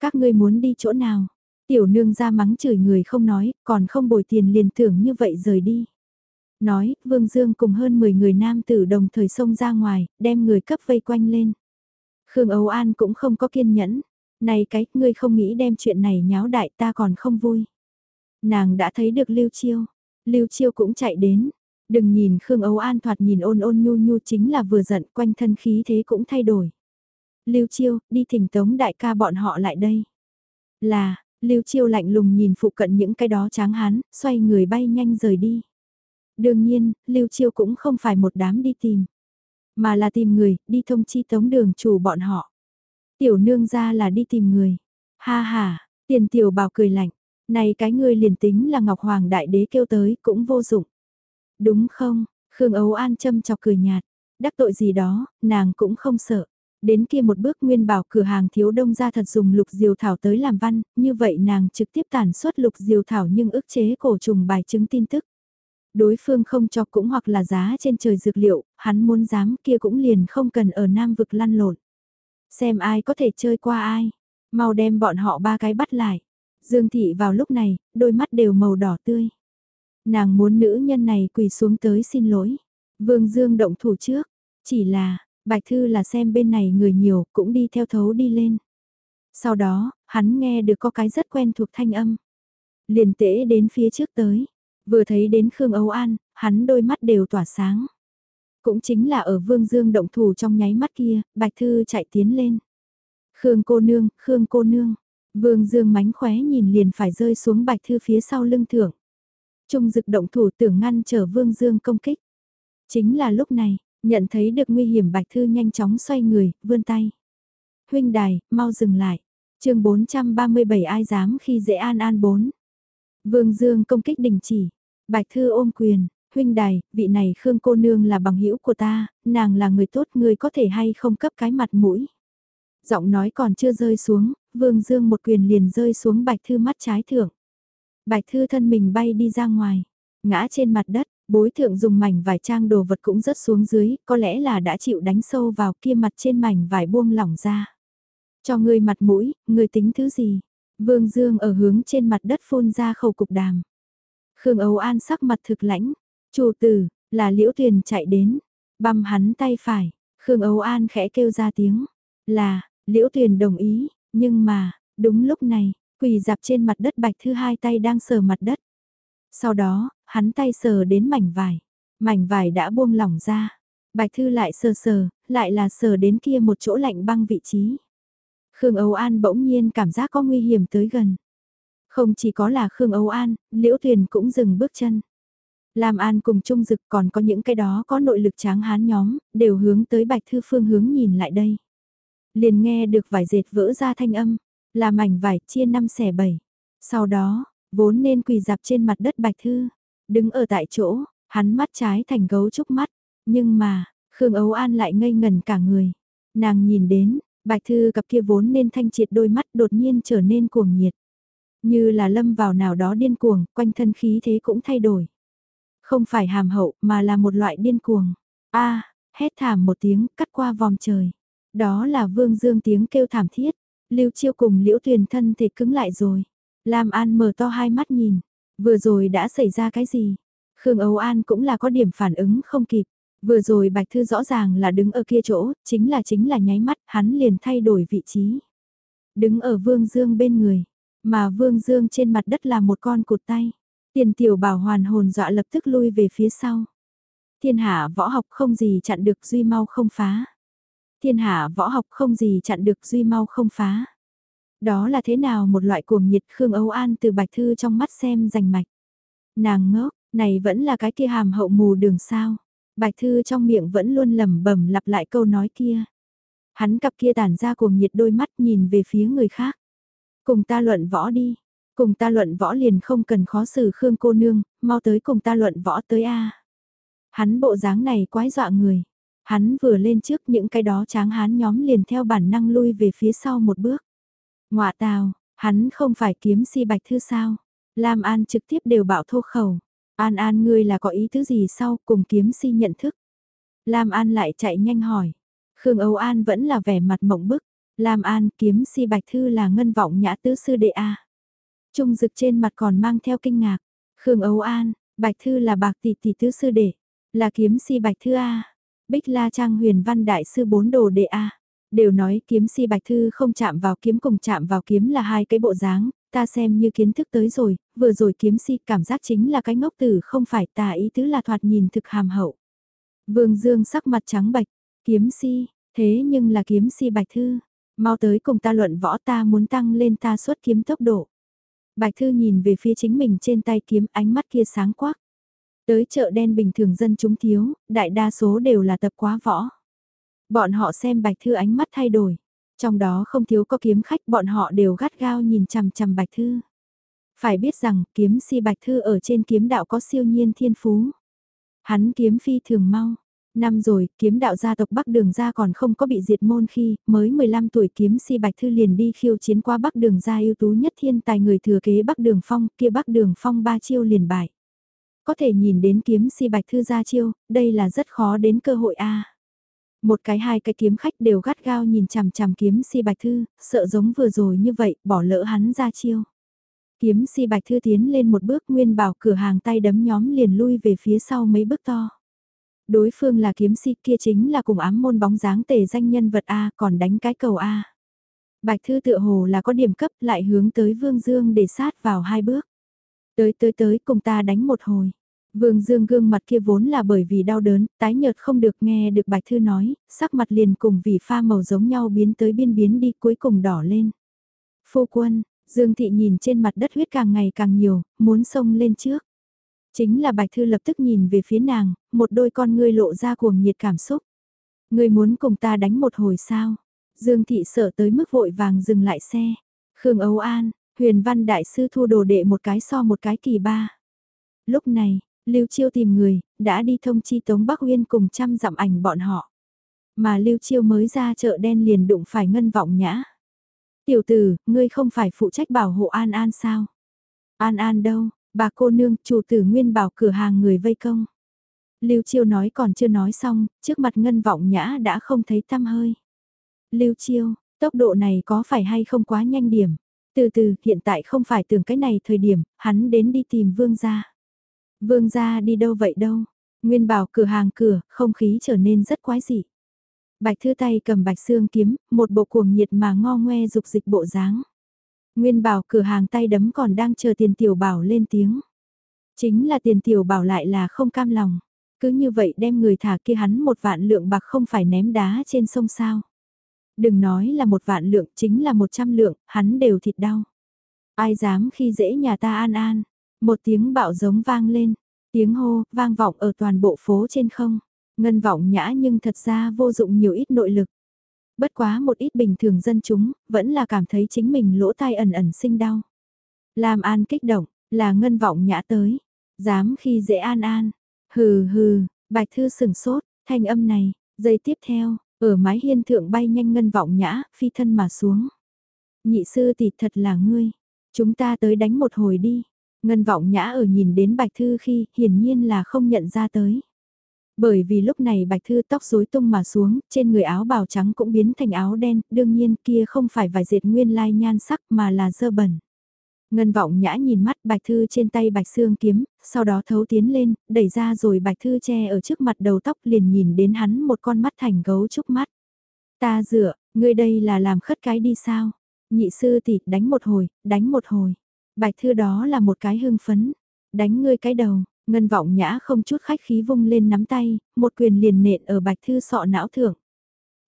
Các ngươi muốn đi chỗ nào? Tiểu nương ra mắng chửi người không nói, còn không bồi tiền liền tưởng như vậy rời đi. Nói, Vương Dương cùng hơn 10 người nam tử đồng thời xông ra ngoài, đem người cấp vây quanh lên. Khương Âu An cũng không có kiên nhẫn. Này cái, ngươi không nghĩ đem chuyện này nháo đại ta còn không vui. Nàng đã thấy được Lưu Chiêu. Lưu Chiêu cũng chạy đến. Đừng nhìn Khương Âu An thoạt nhìn ôn ôn nhu nhu chính là vừa giận quanh thân khí thế cũng thay đổi. Lưu Chiêu, đi thỉnh tống đại ca bọn họ lại đây. Là, Lưu Chiêu lạnh lùng nhìn phụ cận những cái đó tráng hán, xoay người bay nhanh rời đi. Đương nhiên, Lưu Chiêu cũng không phải một đám đi tìm, mà là tìm người, đi thông chi tống đường chủ bọn họ. Tiểu nương ra là đi tìm người. Ha ha, tiền tiểu bảo cười lạnh, này cái người liền tính là Ngọc Hoàng Đại Đế kêu tới cũng vô dụng. Đúng không, Khương Ấu An châm chọc cười nhạt, đắc tội gì đó, nàng cũng không sợ. Đến kia một bước nguyên bảo cửa hàng thiếu đông ra thật dùng lục diều thảo tới làm văn, như vậy nàng trực tiếp tản xuất lục diều thảo nhưng ức chế cổ trùng bài chứng tin tức. Đối phương không cho cũng hoặc là giá trên trời dược liệu, hắn muốn dám kia cũng liền không cần ở nam vực lăn lộn. Xem ai có thể chơi qua ai, mau đem bọn họ ba cái bắt lại. Dương thị vào lúc này, đôi mắt đều màu đỏ tươi. Nàng muốn nữ nhân này quỳ xuống tới xin lỗi. Vương Dương động thủ trước, chỉ là, Bạch Thư là xem bên này người nhiều, cũng đi theo thấu đi lên. Sau đó, hắn nghe được có cái rất quen thuộc thanh âm. Liền tễ đến phía trước tới, vừa thấy đến Khương Âu An, hắn đôi mắt đều tỏa sáng. Cũng chính là ở Vương Dương động thủ trong nháy mắt kia, Bạch Thư chạy tiến lên. Khương cô nương, Khương cô nương. Vương Dương mánh khóe nhìn liền phải rơi xuống Bạch Thư phía sau lưng thượng. Trung dực động thủ tưởng ngăn trở Vương Dương công kích. Chính là lúc này, nhận thấy được nguy hiểm Bạch Thư nhanh chóng xoay người, vươn tay. Huynh đài, mau dừng lại. chương 437 ai dám khi dễ an an bốn. Vương Dương công kích đình chỉ. Bạch Thư ôm quyền, huynh đài, vị này Khương cô nương là bằng hữu của ta, nàng là người tốt, người có thể hay không cấp cái mặt mũi. Giọng nói còn chưa rơi xuống, Vương Dương một quyền liền rơi xuống Bạch Thư mắt trái thượng. Bạch Thư thân mình bay đi ra ngoài, ngã trên mặt đất, bối thượng dùng mảnh vải trang đồ vật cũng rớt xuống dưới, có lẽ là đã chịu đánh sâu vào kia mặt trên mảnh vải buông lỏng ra. Cho người mặt mũi, người tính thứ gì? Vương Dương ở hướng trên mặt đất phun ra khẩu cục đàm. Khương Âu An sắc mặt thực lãnh, chủ tử, là liễu tuyền chạy đến, băm hắn tay phải, Khương Âu An khẽ kêu ra tiếng, là, liễu tuyền đồng ý, nhưng mà, đúng lúc này, quỳ dạp trên mặt đất bạch thư hai tay đang sờ mặt đất. Sau đó, hắn tay sờ đến mảnh vải, mảnh vải đã buông lỏng ra, bạch thư lại sờ sờ, lại là sờ đến kia một chỗ lạnh băng vị trí. Khương Âu An bỗng nhiên cảm giác có nguy hiểm tới gần. Không chỉ có là Khương Âu An, Liễu Tuyền cũng dừng bước chân. Lam An cùng Trung Dực còn có những cái đó có nội lực tráng hán nhóm, đều hướng tới Bạch Thư Phương hướng nhìn lại đây. Liền nghe được vải dệt vỡ ra thanh âm, là mảnh vải chia năm xẻ bảy. Sau đó, vốn nên quỳ dạp trên mặt đất Bạch Thư, đứng ở tại chỗ, hắn mắt trái thành gấu trúc mắt, nhưng mà, Khương ấu An lại ngây ngần cả người. Nàng nhìn đến, Bạch Thư cặp kia vốn nên thanh triệt đôi mắt đột nhiên trở nên cuồng nhiệt. Như là lâm vào nào đó điên cuồng, quanh thân khí thế cũng thay đổi. Không phải hàm hậu mà là một loại điên cuồng. a hét thảm một tiếng cắt qua vòng trời. Đó là vương dương tiếng kêu thảm thiết. Lưu chiêu cùng liễu tuyền thân thể cứng lại rồi. Lam An mở to hai mắt nhìn. Vừa rồi đã xảy ra cái gì? Khương Âu An cũng là có điểm phản ứng không kịp. Vừa rồi Bạch Thư rõ ràng là đứng ở kia chỗ, chính là chính là nháy mắt, hắn liền thay đổi vị trí. Đứng ở Vương Dương bên người, mà Vương Dương trên mặt đất là một con cụt tay. Tiền tiểu bảo hoàn hồn dọa lập tức lui về phía sau. Thiên hạ võ học không gì chặn được duy mau không phá. Thiên hạ võ học không gì chặn được duy mau không phá. Đó là thế nào một loại cuồng nhiệt Khương Âu An từ bạch thư trong mắt xem rành mạch. Nàng ngốc, này vẫn là cái kia hàm hậu mù đường sao. Bạch thư trong miệng vẫn luôn lẩm bẩm lặp lại câu nói kia. Hắn cặp kia tản ra cuồng nhiệt đôi mắt nhìn về phía người khác. Cùng ta luận võ đi. Cùng ta luận võ liền không cần khó xử Khương cô nương, mau tới cùng ta luận võ tới a. Hắn bộ dáng này quái dọa người. Hắn vừa lên trước những cái đó tráng hán nhóm liền theo bản năng lui về phía sau một bước. Ngoạ tào, hắn không phải kiếm si bạch thư sao. Lam An trực tiếp đều bảo thô khẩu. An An ngươi là có ý thứ gì sau cùng kiếm si nhận thức. Lam An lại chạy nhanh hỏi. Khương Âu An vẫn là vẻ mặt mộng bức. Lam An kiếm si bạch thư là ngân vọng nhã tứ sư đệ A. Trung dực trên mặt còn mang theo kinh ngạc. Khương Âu An, bạch thư là bạc tỷ tỷ tứ sư đệ. Là kiếm si bạch thư A. Bích La Trang huyền văn đại sư bốn đồ đệ A. Đều nói kiếm si bạch thư không chạm vào kiếm cùng chạm vào kiếm là hai cái bộ dáng, ta xem như kiến thức tới rồi, vừa rồi kiếm si cảm giác chính là cái ngốc tử không phải ta ý tứ là thoạt nhìn thực hàm hậu. Vương Dương sắc mặt trắng bạch, kiếm si, thế nhưng là kiếm si bạch thư, mau tới cùng ta luận võ ta muốn tăng lên ta suốt kiếm tốc độ. Bạch thư nhìn về phía chính mình trên tay kiếm ánh mắt kia sáng quắc. Tới chợ đen bình thường dân chúng thiếu, đại đa số đều là tập quá võ. Bọn họ xem bạch thư ánh mắt thay đổi. Trong đó không thiếu có kiếm khách bọn họ đều gắt gao nhìn chằm chằm bạch thư. Phải biết rằng kiếm si bạch thư ở trên kiếm đạo có siêu nhiên thiên phú. Hắn kiếm phi thường mau. Năm rồi, kiếm đạo gia tộc Bắc Đường gia còn không có bị diệt môn khi, mới 15 tuổi kiếm si Bạch Thư liền đi khiêu chiến qua Bắc Đường gia ưu tú nhất thiên tài người thừa kế Bắc Đường Phong, kia Bắc Đường Phong ba chiêu liền bại. Có thể nhìn đến kiếm si Bạch Thư ra chiêu, đây là rất khó đến cơ hội a. Một cái hai cái kiếm khách đều gắt gao nhìn chằm chằm kiếm si Bạch Thư, sợ giống vừa rồi như vậy, bỏ lỡ hắn ra chiêu. Kiếm si Bạch Thư tiến lên một bước nguyên bảo cửa hàng tay đấm nhóm liền lui về phía sau mấy bước to. Đối phương là kiếm si kia chính là cùng ám môn bóng dáng tề danh nhân vật A còn đánh cái cầu A. Bạch Thư tựa hồ là có điểm cấp lại hướng tới Vương Dương để sát vào hai bước. Tới tới tới cùng ta đánh một hồi. Vương Dương gương mặt kia vốn là bởi vì đau đớn, tái nhợt không được nghe được Bạch Thư nói, sắc mặt liền cùng vì pha màu giống nhau biến tới biên biến đi cuối cùng đỏ lên. Phu quân, Dương Thị nhìn trên mặt đất huyết càng ngày càng nhiều, muốn xông lên trước. Chính là Bạch Thư lập tức nhìn về phía nàng, một đôi con ngươi lộ ra cuồng nhiệt cảm xúc. Ngươi muốn cùng ta đánh một hồi sao? Dương Thị sợ tới mức vội vàng dừng lại xe. Khương Âu An, huyền văn đại sư thu đồ đệ một cái so một cái kỳ ba. Lúc này, Lưu Chiêu tìm người, đã đi thông chi Tống Bắc Uyên cùng chăm dặm ảnh bọn họ. Mà Lưu Chiêu mới ra chợ đen liền đụng phải ngân vọng nhã. Tiểu tử, ngươi không phải phụ trách bảo hộ An An sao? An An đâu, bà cô nương, chủ tử nguyên bảo cửa hàng người vây công. Lưu Chiêu nói còn chưa nói xong, trước mặt ngân vọng nhã đã không thấy tăm hơi. Lưu Chiêu, tốc độ này có phải hay không quá nhanh điểm? Từ từ, hiện tại không phải tưởng cái này thời điểm, hắn đến đi tìm vương gia. Vương gia đi đâu vậy đâu? Nguyên bảo cửa hàng cửa, không khí trở nên rất quái dị. Bạch thư tay cầm bạch xương kiếm, một bộ cuồng nhiệt mà ngo ngoe dục dịch bộ dáng. Nguyên bảo cửa hàng tay đấm còn đang chờ tiền tiểu bảo lên tiếng. Chính là tiền tiểu bảo lại là không cam lòng. Cứ như vậy đem người thả kia hắn một vạn lượng bạc không phải ném đá trên sông sao. Đừng nói là một vạn lượng chính là một trăm lượng, hắn đều thịt đau. Ai dám khi dễ nhà ta an an. Một tiếng bạo giống vang lên, tiếng hô vang vọng ở toàn bộ phố trên không. Ngân vọng nhã nhưng thật ra vô dụng nhiều ít nội lực. Bất quá một ít bình thường dân chúng, vẫn là cảm thấy chính mình lỗ tai ẩn ẩn sinh đau. Làm an kích động, là ngân vọng nhã tới. Dám khi dễ an an. Hừ hừ, bạch thư sừng sốt, thanh âm này, giây tiếp theo, ở mái hiên thượng bay nhanh ngân vọng nhã, phi thân mà xuống. Nhị sư thì thật là ngươi, chúng ta tới đánh một hồi đi. Ngân vọng nhã ở nhìn đến bạch thư khi hiển nhiên là không nhận ra tới. Bởi vì lúc này bạch thư tóc rối tung mà xuống, trên người áo bào trắng cũng biến thành áo đen, đương nhiên kia không phải vải dệt nguyên lai nhan sắc mà là dơ bẩn. Ngân vọng nhã nhìn mắt bạch thư trên tay bạch xương kiếm, sau đó thấu tiến lên, đẩy ra rồi bạch thư che ở trước mặt đầu tóc liền nhìn đến hắn một con mắt thành gấu trúc mắt. Ta dựa, ngươi đây là làm khất cái đi sao? Nhị sư tỷ đánh một hồi, đánh một hồi. Bạch thư đó là một cái hưng phấn. Đánh ngươi cái đầu, ngân vọng nhã không chút khách khí vung lên nắm tay, một quyền liền nện ở bạch thư sọ não thượng.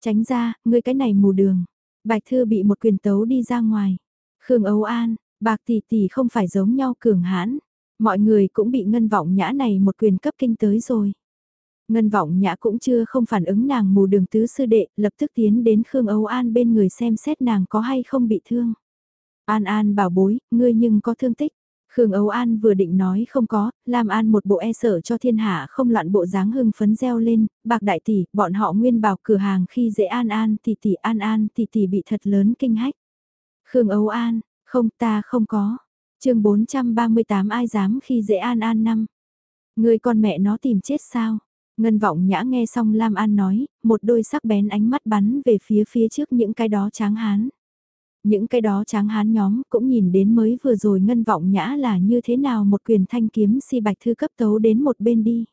Tránh ra, ngươi cái này mù đường. Bạch thư bị một quyền tấu đi ra ngoài. Khương Âu An, bạc tỷ tỷ không phải giống nhau cường hãn. Mọi người cũng bị ngân vọng nhã này một quyền cấp kinh tới rồi. Ngân vọng nhã cũng chưa không phản ứng nàng mù đường tứ sư đệ, lập tức tiến đến Khương Âu An bên người xem xét nàng có hay không bị thương. An An bảo bối, ngươi nhưng có thương tích. Khương Âu An vừa định nói không có, làm An một bộ e sợ cho thiên hạ không loạn bộ dáng hưng phấn reo lên, bạc đại tỷ, bọn họ nguyên bảo cửa hàng khi dễ An An tỷ tỷ An An tỷ tỷ bị thật lớn kinh hách. Khương Âu An, không ta không có. chương 438 ai dám khi dễ An An năm. Người con mẹ nó tìm chết sao? Ngân vọng nhã nghe xong Lam An nói, một đôi sắc bén ánh mắt bắn về phía phía trước những cái đó tráng hán. Những cái đó tráng hán nhóm cũng nhìn đến mới vừa rồi ngân vọng nhã là như thế nào một quyền thanh kiếm si bạch thư cấp tấu đến một bên đi.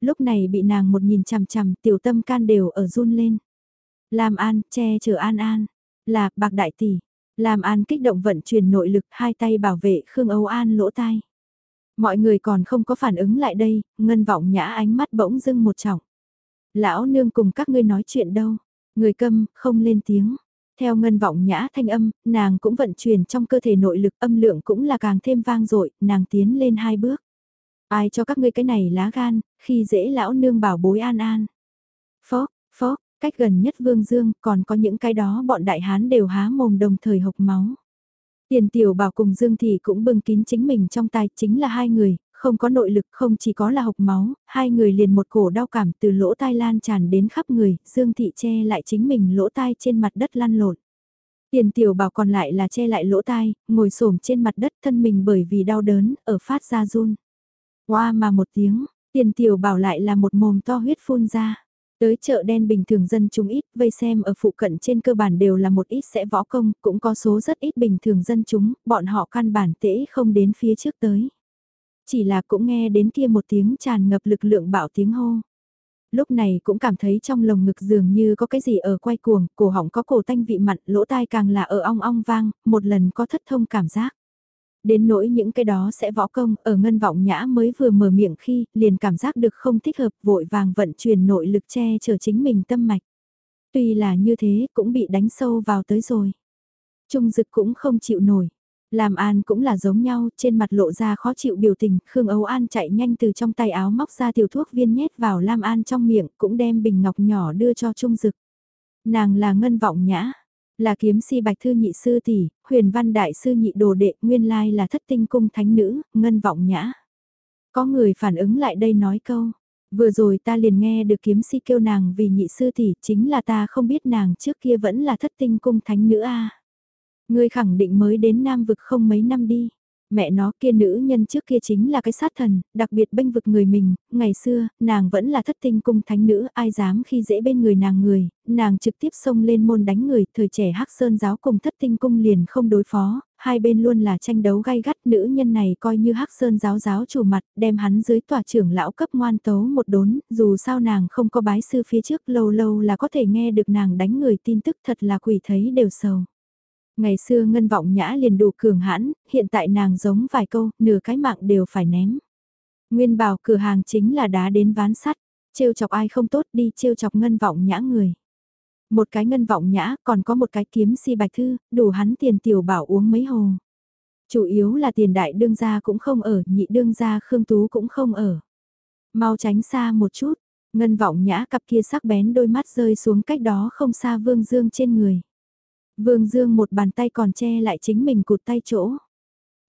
Lúc này bị nàng một nhìn chằm chằm tiểu tâm can đều ở run lên. làm An, che chở An An, là bạc đại tỷ. làm An kích động vận chuyển nội lực hai tay bảo vệ Khương Âu An lỗ tai. Mọi người còn không có phản ứng lại đây, ngân vọng nhã ánh mắt bỗng dưng một trọng. Lão nương cùng các ngươi nói chuyện đâu, người câm, không lên tiếng. Theo ngân vọng nhã thanh âm, nàng cũng vận chuyển trong cơ thể nội lực âm lượng cũng là càng thêm vang dội nàng tiến lên hai bước. Ai cho các ngươi cái này lá gan, khi dễ lão nương bảo bối an an. Phó, phó, cách gần nhất vương dương, còn có những cái đó bọn đại hán đều há mồm đồng thời hộc máu. Tiền tiểu bảo cùng Dương Thị cũng bưng kín chính mình trong tay chính là hai người, không có nội lực không chỉ có là hộc máu, hai người liền một cổ đau cảm từ lỗ tai lan tràn đến khắp người, Dương Thị che lại chính mình lỗ tai trên mặt đất lăn lộn. Tiền tiểu bảo còn lại là che lại lỗ tai, ngồi xổm trên mặt đất thân mình bởi vì đau đớn, ở phát ra run. Qua mà một tiếng, tiền tiểu bảo lại là một mồm to huyết phun ra. Tới chợ đen bình thường dân chúng ít, vây xem ở phụ cận trên cơ bản đều là một ít sẽ võ công, cũng có số rất ít bình thường dân chúng, bọn họ căn bản tễ không đến phía trước tới. Chỉ là cũng nghe đến kia một tiếng tràn ngập lực lượng bạo tiếng hô. Lúc này cũng cảm thấy trong lồng ngực dường như có cái gì ở quay cuồng, cổ họng có cổ tanh vị mặn, lỗ tai càng là ở ong ong vang, một lần có thất thông cảm giác. Đến nỗi những cái đó sẽ võ công, ở ngân vọng nhã mới vừa mở miệng khi, liền cảm giác được không thích hợp vội vàng vận chuyển nội lực che chở chính mình tâm mạch. Tuy là như thế, cũng bị đánh sâu vào tới rồi. Trung dực cũng không chịu nổi. Làm An cũng là giống nhau, trên mặt lộ ra khó chịu biểu tình, Khương Âu An chạy nhanh từ trong tay áo móc ra tiểu thuốc viên nhét vào Lam An trong miệng, cũng đem bình ngọc nhỏ đưa cho Trung Dực. Nàng là ngân vọng nhã, là kiếm si bạch thư nhị sư tỷ, huyền văn đại sư nhị đồ đệ, nguyên lai là thất tinh cung thánh nữ, ngân vọng nhã. Có người phản ứng lại đây nói câu, vừa rồi ta liền nghe được kiếm si kêu nàng vì nhị sư tỷ, chính là ta không biết nàng trước kia vẫn là thất tinh cung thánh nữ a. Ngươi khẳng định mới đến Nam vực không mấy năm đi mẹ nó kia nữ nhân trước kia chính là cái sát thần, đặc biệt bênh vực người mình, ngày xưa, nàng vẫn là thất tinh cung thánh nữ, ai dám khi dễ bên người nàng người, nàng trực tiếp xông lên môn đánh người, thời trẻ hắc sơn giáo cùng thất tinh cung liền không đối phó, hai bên luôn là tranh đấu gay gắt, nữ nhân này coi như hắc sơn giáo giáo chủ mặt, đem hắn dưới tòa trưởng lão cấp ngoan tấu một đốn, dù sao nàng không có bái sư phía trước lâu lâu là có thể nghe được nàng đánh người tin tức thật là quỷ thấy đều sầu. Ngày xưa ngân vọng nhã liền đủ cường hãn, hiện tại nàng giống vài câu, nửa cái mạng đều phải ném. Nguyên bảo cửa hàng chính là đá đến ván sắt, trêu chọc ai không tốt đi trêu chọc ngân vọng nhã người. Một cái ngân vọng nhã, còn có một cái kiếm si bạch thư, đủ hắn tiền tiểu bảo uống mấy hồ. Chủ yếu là tiền đại đương gia cũng không ở, nhị đương gia khương tú cũng không ở. Mau tránh xa một chút, ngân vọng nhã cặp kia sắc bén đôi mắt rơi xuống cách đó không xa vương dương trên người. Vương Dương một bàn tay còn che lại chính mình cụt tay chỗ.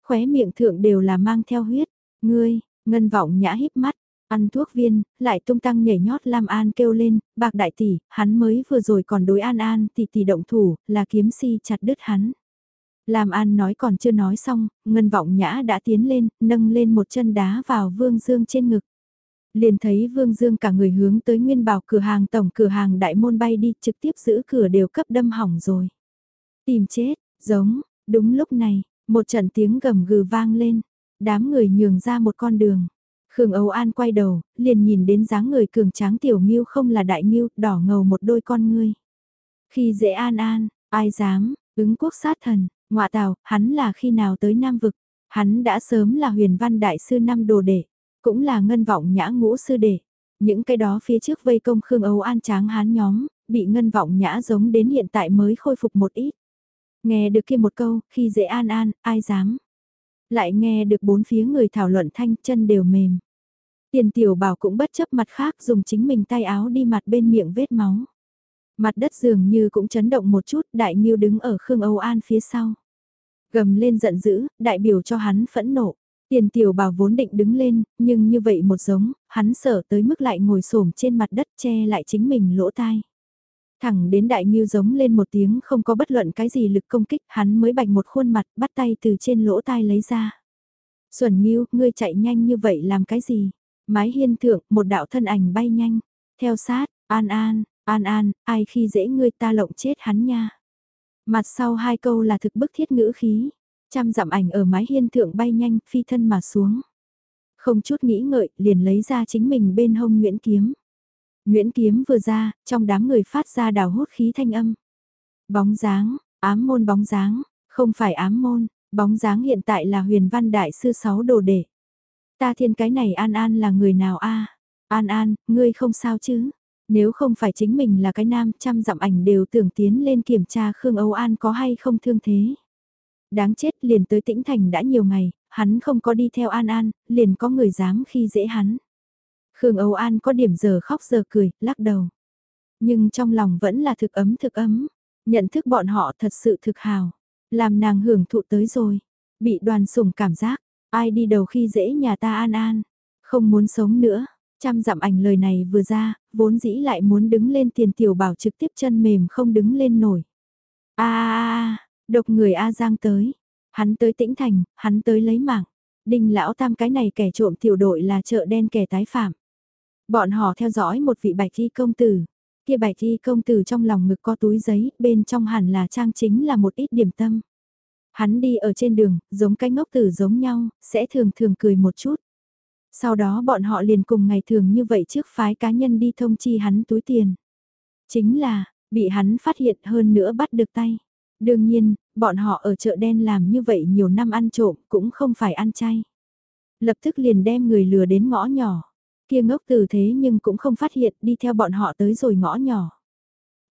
Khóe miệng thượng đều là mang theo huyết. Ngươi, ngân vọng nhã híp mắt, ăn thuốc viên, lại tung tăng nhảy nhót Lam An kêu lên, bạc đại tỷ, hắn mới vừa rồi còn đối An An tỷ tỷ động thủ, là kiếm si chặt đứt hắn. Lam An nói còn chưa nói xong, ngân vọng nhã đã tiến lên, nâng lên một chân đá vào Vương Dương trên ngực. Liền thấy Vương Dương cả người hướng tới nguyên bảo cửa hàng tổng cửa hàng đại môn bay đi trực tiếp giữ cửa đều cấp đâm hỏng rồi. Tìm chết, giống, đúng lúc này, một trận tiếng gầm gừ vang lên, đám người nhường ra một con đường. Khương Âu An quay đầu, liền nhìn đến dáng người cường tráng tiểu nghiêu không là đại nghiêu, đỏ ngầu một đôi con ngươi. Khi dễ an an, ai dám, ứng quốc sát thần, ngọa tào, hắn là khi nào tới Nam Vực, hắn đã sớm là huyền văn đại sư năm đồ đệ, cũng là ngân vọng nhã ngũ sư đệ. Những cái đó phía trước vây công Khương Âu An tráng hán nhóm, bị ngân vọng nhã giống đến hiện tại mới khôi phục một ít. Nghe được kia một câu, khi dễ an an, ai dám. Lại nghe được bốn phía người thảo luận thanh chân đều mềm. Tiền tiểu bảo cũng bất chấp mặt khác dùng chính mình tay áo đi mặt bên miệng vết máu. Mặt đất dường như cũng chấn động một chút, đại nghiêu đứng ở Khương Âu An phía sau. Gầm lên giận dữ, đại biểu cho hắn phẫn nộ. Tiền tiểu bảo vốn định đứng lên, nhưng như vậy một giống, hắn sợ tới mức lại ngồi xổm trên mặt đất che lại chính mình lỗ tai. Thẳng đến đại nghiêu giống lên một tiếng không có bất luận cái gì lực công kích, hắn mới bạch một khuôn mặt, bắt tay từ trên lỗ tai lấy ra. Xuân nghiêu, ngươi chạy nhanh như vậy làm cái gì? Mái hiên thượng, một đạo thân ảnh bay nhanh. Theo sát, an an, an an, ai khi dễ ngươi ta lộng chết hắn nha. Mặt sau hai câu là thực bức thiết ngữ khí. Trăm dặm ảnh ở mái hiên thượng bay nhanh, phi thân mà xuống. Không chút nghĩ ngợi, liền lấy ra chính mình bên hông Nguyễn Kiếm. Nguyễn Kiếm vừa ra, trong đám người phát ra đào hút khí thanh âm. Bóng dáng, ám môn bóng dáng, không phải ám môn, bóng dáng hiện tại là huyền văn đại sư sáu đồ đệ. Ta thiên cái này An An là người nào a An An, ngươi không sao chứ? Nếu không phải chính mình là cái nam trăm dặm ảnh đều tưởng tiến lên kiểm tra Khương Âu An có hay không thương thế. Đáng chết liền tới tĩnh thành đã nhiều ngày, hắn không có đi theo An An, liền có người dám khi dễ hắn. Khương Âu An có điểm giờ khóc giờ cười, lắc đầu. Nhưng trong lòng vẫn là thực ấm thực ấm, nhận thức bọn họ thật sự thực hào. Làm nàng hưởng thụ tới rồi, bị đoàn sủng cảm giác, ai đi đầu khi dễ nhà ta An An, không muốn sống nữa. Trăm dặm ảnh lời này vừa ra, vốn dĩ lại muốn đứng lên tiền tiểu bảo trực tiếp chân mềm không đứng lên nổi. a a độc người A Giang tới, Hắn tới tĩnh thành, hắn tới lấy mạng. Đinh lão tam cái này kẻ trộm tiểu đội là chợ đen kẻ tái phạm. Bọn họ theo dõi một vị bạch y công tử. Kia bạch y công tử trong lòng ngực có túi giấy, bên trong hẳn là trang chính là một ít điểm tâm. Hắn đi ở trên đường, giống cái ngốc tử giống nhau, sẽ thường thường cười một chút. Sau đó bọn họ liền cùng ngày thường như vậy trước phái cá nhân đi thông chi hắn túi tiền. Chính là, bị hắn phát hiện hơn nữa bắt được tay. Đương nhiên, bọn họ ở chợ đen làm như vậy nhiều năm ăn trộm cũng không phải ăn chay. Lập tức liền đem người lừa đến ngõ nhỏ. Kia ngốc từ thế nhưng cũng không phát hiện đi theo bọn họ tới rồi ngõ nhỏ.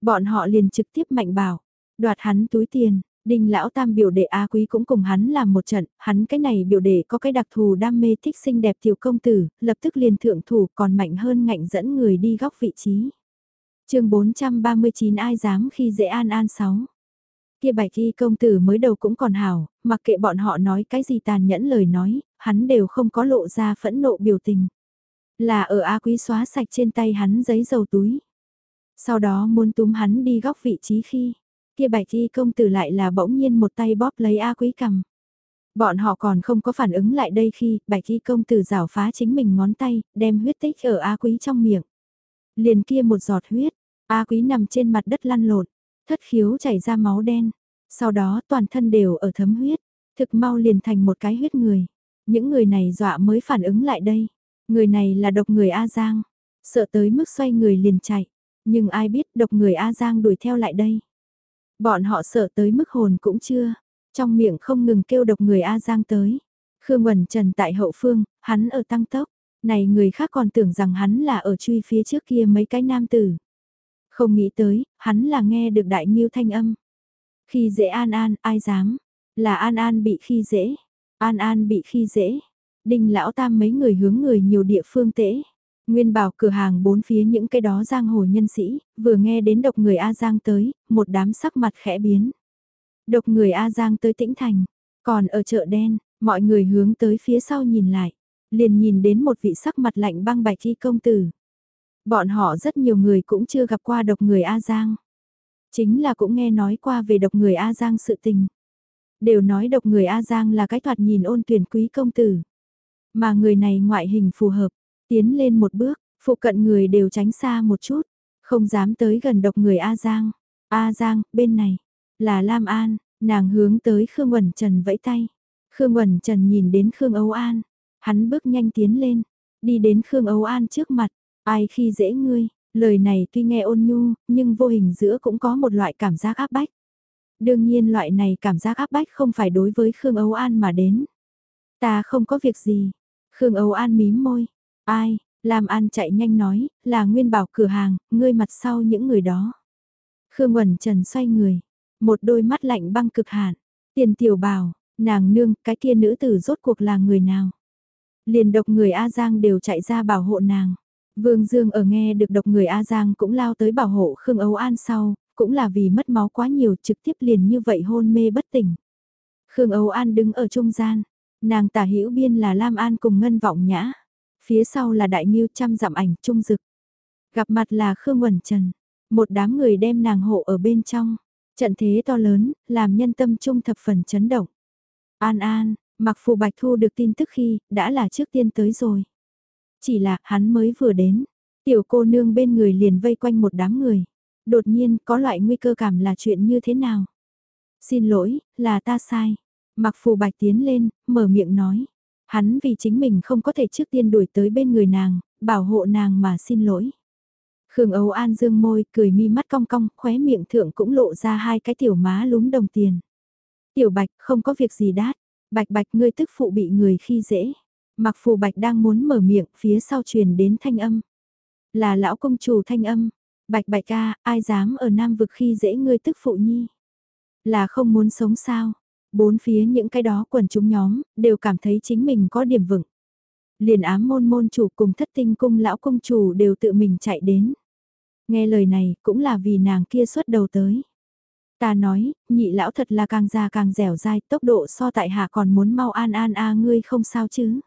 Bọn họ liền trực tiếp mạnh bảo, đoạt hắn túi tiền. Đinh lão tam biểu đệ A quý cũng cùng hắn làm một trận, hắn cái này biểu đệ có cái đặc thù đam mê thích xinh đẹp tiểu công tử, lập tức liền thượng thủ còn mạnh hơn ngạnh dẫn người đi góc vị trí. chương 439 ai dám khi dễ an an 6. Kia bạch y công tử mới đầu cũng còn hảo, mặc kệ bọn họ nói cái gì tàn nhẫn lời nói, hắn đều không có lộ ra phẫn nộ biểu tình. Là ở A quý xóa sạch trên tay hắn giấy dầu túi. Sau đó muốn túm hắn đi góc vị trí khi, kia bạch thi công tử lại là bỗng nhiên một tay bóp lấy A quý cầm. Bọn họ còn không có phản ứng lại đây khi bạch thi công tử rào phá chính mình ngón tay, đem huyết tích ở A quý trong miệng. Liền kia một giọt huyết, A quý nằm trên mặt đất lăn lộn, thất khiếu chảy ra máu đen. Sau đó toàn thân đều ở thấm huyết, thực mau liền thành một cái huyết người. Những người này dọa mới phản ứng lại đây. Người này là độc người A Giang. Sợ tới mức xoay người liền chạy. Nhưng ai biết độc người A Giang đuổi theo lại đây. Bọn họ sợ tới mức hồn cũng chưa. Trong miệng không ngừng kêu độc người A Giang tới. Khương Quẩn Trần tại hậu phương, hắn ở tăng tốc. Này người khác còn tưởng rằng hắn là ở truy phía trước kia mấy cái nam tử. Không nghĩ tới, hắn là nghe được đại nghiêu thanh âm. Khi dễ An An, ai dám? Là An An bị khi dễ. An An bị khi dễ. Đinh lão tam mấy người hướng người nhiều địa phương tễ. Nguyên bảo cửa hàng bốn phía những cái đó giang hồ nhân sĩ, vừa nghe đến độc người A Giang tới, một đám sắc mặt khẽ biến. Độc người A Giang tới tĩnh thành, còn ở chợ đen, mọi người hướng tới phía sau nhìn lại, liền nhìn đến một vị sắc mặt lạnh băng bạch y công tử. Bọn họ rất nhiều người cũng chưa gặp qua độc người A Giang. Chính là cũng nghe nói qua về độc người A Giang sự tình. Đều nói độc người A Giang là cái thoạt nhìn ôn tuyển quý công tử. Mà người này ngoại hình phù hợp, tiến lên một bước, phụ cận người đều tránh xa một chút, không dám tới gần độc người A Giang. A Giang, bên này, là Lam An, nàng hướng tới Khương Quẩn Trần vẫy tay. Khương Quẩn Trần nhìn đến Khương Âu An, hắn bước nhanh tiến lên, đi đến Khương Âu An trước mặt, ai khi dễ ngươi, Lời này tuy nghe ôn nhu, nhưng vô hình giữa cũng có một loại cảm giác áp bách. Đương nhiên loại này cảm giác áp bách không phải đối với Khương Âu An mà đến. Ta không có việc gì. Khương Âu An mím môi. Ai, Lam An chạy nhanh nói, là Nguyên Bảo cửa hàng, ngươi mặt sau những người đó. Khương Quẩn Trần xoay người. Một đôi mắt lạnh băng cực hạn. Tiền tiểu bảo, nàng nương, cái kia nữ tử rốt cuộc là người nào? Liền độc người A Giang đều chạy ra bảo hộ nàng. Vương Dương ở nghe được độc người A Giang cũng lao tới bảo hộ Khương Âu An sau, cũng là vì mất máu quá nhiều trực tiếp liền như vậy hôn mê bất tỉnh. Khương Âu An đứng ở trung gian, nàng tả hữu biên là Lam An cùng Ngân Vọng Nhã, phía sau là Đại Nhiêu trăm dặm ảnh trung dực. Gặp mặt là Khương Quẩn Trần, một đám người đem nàng hộ ở bên trong, trận thế to lớn, làm nhân tâm trung thập phần chấn động. An An, mặc phù bạch thu được tin tức khi, đã là trước tiên tới rồi. Chỉ là hắn mới vừa đến, tiểu cô nương bên người liền vây quanh một đám người. Đột nhiên có loại nguy cơ cảm là chuyện như thế nào? Xin lỗi, là ta sai. Mặc phù bạch tiến lên, mở miệng nói. Hắn vì chính mình không có thể trước tiên đuổi tới bên người nàng, bảo hộ nàng mà xin lỗi. Khương Âu An dương môi, cười mi mắt cong cong, khóe miệng thượng cũng lộ ra hai cái tiểu má lúm đồng tiền. Tiểu Bạch, không có việc gì đát. Bạch Bạch ngươi tức phụ bị người khi dễ. Mặc phù Bạch đang muốn mở miệng, phía sau truyền đến thanh âm. Là lão công chủ thanh âm. Bạch Bạch ca, ai dám ở Nam vực khi dễ ngươi tức phụ nhi. Là không muốn sống sao. Bốn phía những cái đó quần chúng nhóm, đều cảm thấy chính mình có điểm vững. Liền ám môn môn chủ cùng thất tinh cung lão công chủ đều tự mình chạy đến. Nghe lời này cũng là vì nàng kia xuất đầu tới. Ta nói, nhị lão thật là càng già càng dẻo dai, tốc độ so tại hạ còn muốn mau an an a ngươi không sao chứ.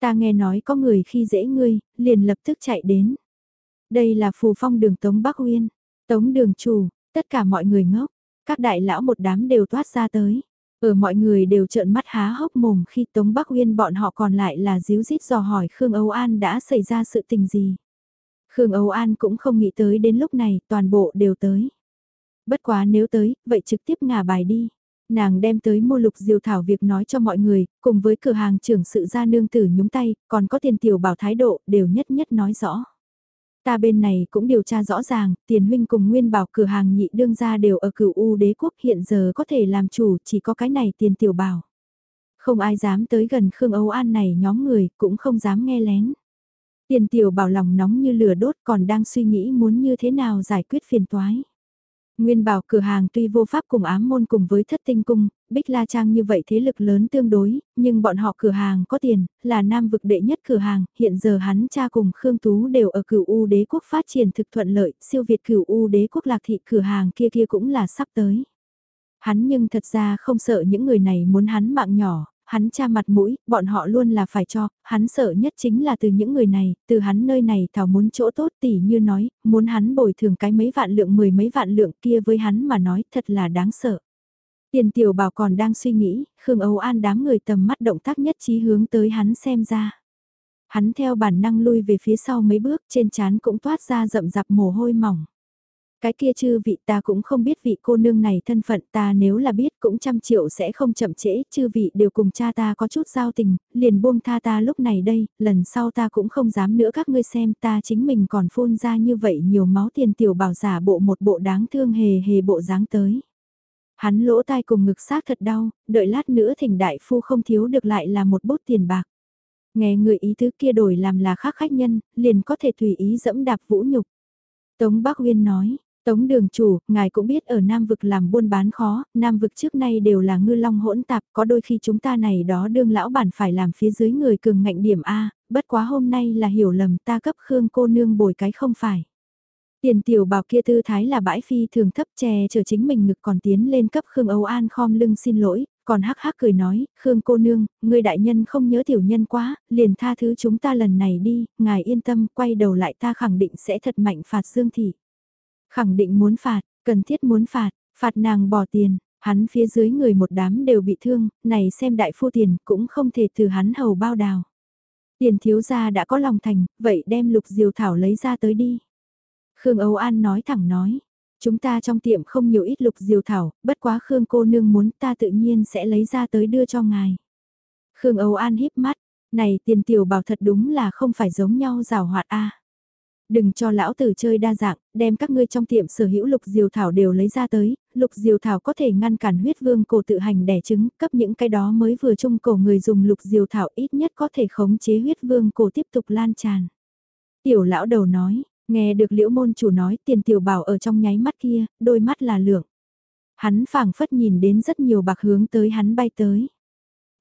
Ta nghe nói có người khi dễ ngươi, liền lập tức chạy đến. Đây là phù phong đường Tống Bắc Uyên, Tống đường chủ, tất cả mọi người ngốc, các đại lão một đám đều toát ra tới. Ở mọi người đều trợn mắt há hốc mồm khi Tống Bắc Uyên bọn họ còn lại là díu dít dò hỏi Khương Âu An đã xảy ra sự tình gì. Khương Âu An cũng không nghĩ tới đến lúc này toàn bộ đều tới. Bất quá nếu tới, vậy trực tiếp ngả bài đi. Nàng đem tới mua lục diều thảo việc nói cho mọi người, cùng với cửa hàng trưởng sự gia nương tử nhúng tay, còn có tiền tiểu bảo thái độ, đều nhất nhất nói rõ. Ta bên này cũng điều tra rõ ràng, tiền huynh cùng nguyên bảo cửa hàng nhị đương gia đều ở cửu U đế quốc hiện giờ có thể làm chủ chỉ có cái này tiền tiểu bảo. Không ai dám tới gần Khương Âu An này nhóm người, cũng không dám nghe lén. Tiền tiểu bảo lòng nóng như lửa đốt còn đang suy nghĩ muốn như thế nào giải quyết phiền toái. Nguyên bảo cửa hàng tuy vô pháp cùng ám môn cùng với thất tinh cung, Bích La Trang như vậy thế lực lớn tương đối, nhưng bọn họ cửa hàng có tiền, là nam vực đệ nhất cửa hàng, hiện giờ hắn cha cùng Khương Tú đều ở cửu U đế quốc phát triển thực thuận lợi, siêu việt cửu U đế quốc lạc thị cửa hàng kia kia cũng là sắp tới. Hắn nhưng thật ra không sợ những người này muốn hắn mạng nhỏ, hắn cha mặt mũi, bọn họ luôn là phải cho, hắn sợ nhất chính là từ những người này, từ hắn nơi này thảo muốn chỗ tốt tỉ như nói, muốn hắn bồi thường cái mấy vạn lượng mười mấy vạn lượng kia với hắn mà nói thật là đáng sợ. Tiền tiểu bảo còn đang suy nghĩ, Khương Âu An đám người tầm mắt động tác nhất trí hướng tới hắn xem ra. Hắn theo bản năng lui về phía sau mấy bước trên chán cũng toát ra rậm rạp mồ hôi mỏng. Cái kia chư vị ta cũng không biết vị cô nương này thân phận ta nếu là biết cũng trăm triệu sẽ không chậm trễ, chư vị đều cùng cha ta có chút giao tình, liền buông tha ta lúc này đây, lần sau ta cũng không dám nữa các ngươi xem ta chính mình còn phun ra như vậy nhiều máu tiền tiểu bảo giả bộ một bộ đáng thương hề hề bộ dáng tới. Hắn lỗ tai cùng ngực xác thật đau, đợi lát nữa thỉnh đại phu không thiếu được lại là một bút tiền bạc. Nghe người ý tứ kia đổi làm là khác khách nhân, liền có thể tùy ý dẫm đạp vũ nhục. Tống Bác Huyên nói, Tống đường chủ, ngài cũng biết ở Nam vực làm buôn bán khó, Nam vực trước nay đều là ngư long hỗn tạp, có đôi khi chúng ta này đó đương lão bản phải làm phía dưới người cường ngạnh điểm A, bất quá hôm nay là hiểu lầm ta cấp Khương cô nương bồi cái không phải. Tiền tiểu bảo kia tư thái là bãi phi thường thấp chè chờ chính mình ngực còn tiến lên cấp Khương Âu An khom lưng xin lỗi, còn hắc hắc cười nói, Khương cô nương, người đại nhân không nhớ tiểu nhân quá, liền tha thứ chúng ta lần này đi, ngài yên tâm, quay đầu lại ta khẳng định sẽ thật mạnh phạt Dương Thị. Khẳng định muốn phạt, cần thiết muốn phạt, phạt nàng bỏ tiền, hắn phía dưới người một đám đều bị thương, này xem đại phu tiền cũng không thể từ hắn hầu bao đào. Tiền thiếu gia đã có lòng thành, vậy đem lục diều thảo lấy ra tới đi. Khương Âu An nói thẳng nói, chúng ta trong tiệm không nhiều ít lục diều thảo, bất quá Khương cô nương muốn ta tự nhiên sẽ lấy ra tới đưa cho ngài. Khương Âu An híp mắt, này tiền tiểu bảo thật đúng là không phải giống nhau rào hoạt a. Đừng cho lão tử chơi đa dạng, đem các ngươi trong tiệm sở hữu lục diều thảo đều lấy ra tới, lục diều thảo có thể ngăn cản huyết vương cổ tự hành đẻ trứng, cấp những cái đó mới vừa chung cổ người dùng lục diều thảo ít nhất có thể khống chế huyết vương cổ tiếp tục lan tràn. Tiểu lão đầu nói, nghe được liễu môn chủ nói tiền tiểu bảo ở trong nháy mắt kia, đôi mắt là lượng. Hắn phảng phất nhìn đến rất nhiều bạc hướng tới hắn bay tới.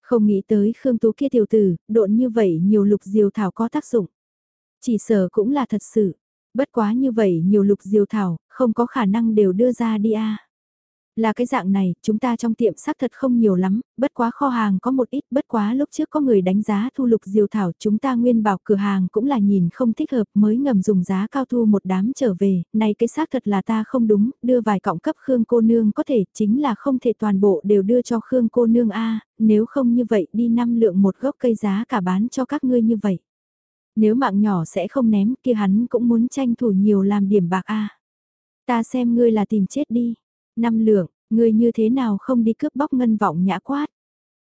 Không nghĩ tới Khương Tú kia tiểu tử, độn như vậy nhiều lục diều thảo có tác dụng. Chỉ sở cũng là thật sự. Bất quá như vậy nhiều lục diều thảo, không có khả năng đều đưa ra đi a. Là cái dạng này, chúng ta trong tiệm xác thật không nhiều lắm, bất quá kho hàng có một ít, bất quá lúc trước có người đánh giá thu lục diều thảo, chúng ta nguyên bảo cửa hàng cũng là nhìn không thích hợp mới ngầm dùng giá cao thu một đám trở về, này cái xác thật là ta không đúng, đưa vài cọng cấp Khương cô nương có thể, chính là không thể toàn bộ đều đưa cho Khương cô nương A, nếu không như vậy đi năm lượng một gốc cây giá cả bán cho các ngươi như vậy. Nếu mạng nhỏ sẽ không ném kia hắn cũng muốn tranh thủ nhiều làm điểm bạc a. Ta xem ngươi là tìm chết đi. Năm lượng, ngươi như thế nào không đi cướp bóc ngân vọng nhã quát.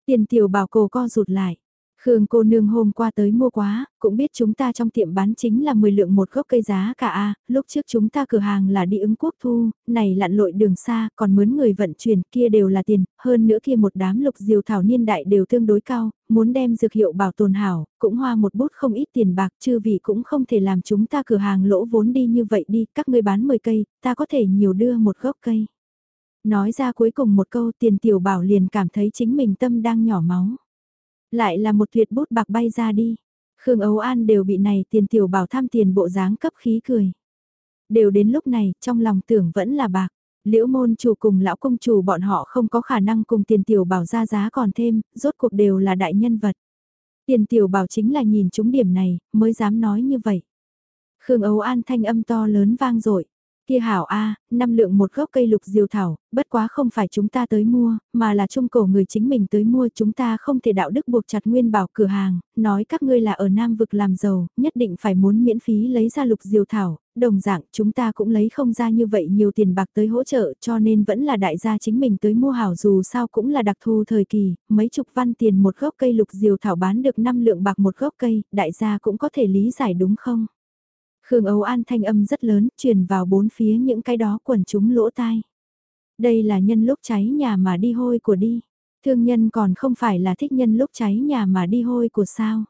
Tiền tiểu bảo cổ co rụt lại. Khương cô nương hôm qua tới mua quá, cũng biết chúng ta trong tiệm bán chính là 10 lượng một gốc cây giá cả a lúc trước chúng ta cửa hàng là đi ứng quốc thu, này lặn lội đường xa, còn mướn người vận chuyển kia đều là tiền, hơn nữa kia một đám lục diều thảo niên đại đều tương đối cao, muốn đem dược hiệu bảo tồn hảo, cũng hoa một bút không ít tiền bạc, chư vì cũng không thể làm chúng ta cửa hàng lỗ vốn đi như vậy đi, các ngươi bán 10 cây, ta có thể nhiều đưa một gốc cây. Nói ra cuối cùng một câu tiền tiểu bảo liền cảm thấy chính mình tâm đang nhỏ máu. Lại là một tuyệt bút bạc bay ra đi. Khương Ấu An đều bị này tiền tiểu bảo tham tiền bộ dáng cấp khí cười. Đều đến lúc này, trong lòng tưởng vẫn là bạc. Liễu môn chủ cùng lão công chủ bọn họ không có khả năng cùng tiền tiểu bảo ra giá còn thêm, rốt cuộc đều là đại nhân vật. Tiền tiểu bảo chính là nhìn chúng điểm này, mới dám nói như vậy. Khương Ấu An thanh âm to lớn vang dội Kia hảo A, năm lượng một gốc cây lục diều thảo, bất quá không phải chúng ta tới mua, mà là trung cổ người chính mình tới mua chúng ta không thể đạo đức buộc chặt nguyên bảo cửa hàng, nói các ngươi là ở Nam vực làm giàu, nhất định phải muốn miễn phí lấy ra lục diều thảo, đồng dạng chúng ta cũng lấy không ra như vậy nhiều tiền bạc tới hỗ trợ cho nên vẫn là đại gia chính mình tới mua hảo dù sao cũng là đặc thù thời kỳ, mấy chục văn tiền một gốc cây lục diều thảo bán được năm lượng bạc một gốc cây, đại gia cũng có thể lý giải đúng không? Khương Âu An thanh âm rất lớn, truyền vào bốn phía những cái đó quần chúng lỗ tai. Đây là nhân lúc cháy nhà mà đi hôi của đi. Thương nhân còn không phải là thích nhân lúc cháy nhà mà đi hôi của sao.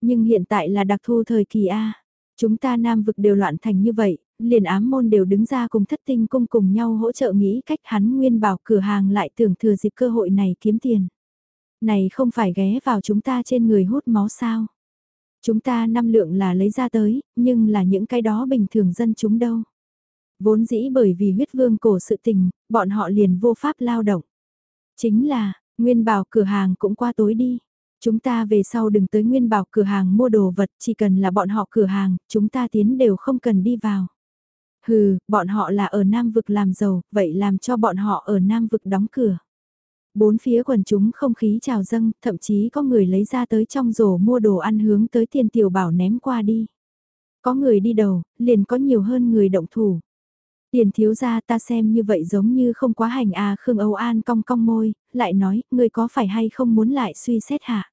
Nhưng hiện tại là đặc thu thời kỳ A. Chúng ta nam vực đều loạn thành như vậy, liền ám môn đều đứng ra cùng thất tinh cung cùng nhau hỗ trợ nghĩ cách hắn nguyên bảo cửa hàng lại tưởng thừa dịp cơ hội này kiếm tiền. Này không phải ghé vào chúng ta trên người hút máu sao. Chúng ta năm lượng là lấy ra tới, nhưng là những cái đó bình thường dân chúng đâu. Vốn dĩ bởi vì huyết vương cổ sự tình, bọn họ liền vô pháp lao động. Chính là, nguyên bảo cửa hàng cũng qua tối đi. Chúng ta về sau đừng tới nguyên bảo cửa hàng mua đồ vật, chỉ cần là bọn họ cửa hàng, chúng ta tiến đều không cần đi vào. Hừ, bọn họ là ở Nam Vực làm giàu, vậy làm cho bọn họ ở Nam Vực đóng cửa. Bốn phía quần chúng không khí trào dâng, thậm chí có người lấy ra tới trong rổ mua đồ ăn hướng tới tiền tiểu bảo ném qua đi. Có người đi đầu, liền có nhiều hơn người động thủ. Tiền thiếu gia ta xem như vậy giống như không quá hành à Khương Âu An cong cong môi, lại nói, người có phải hay không muốn lại suy xét hạ.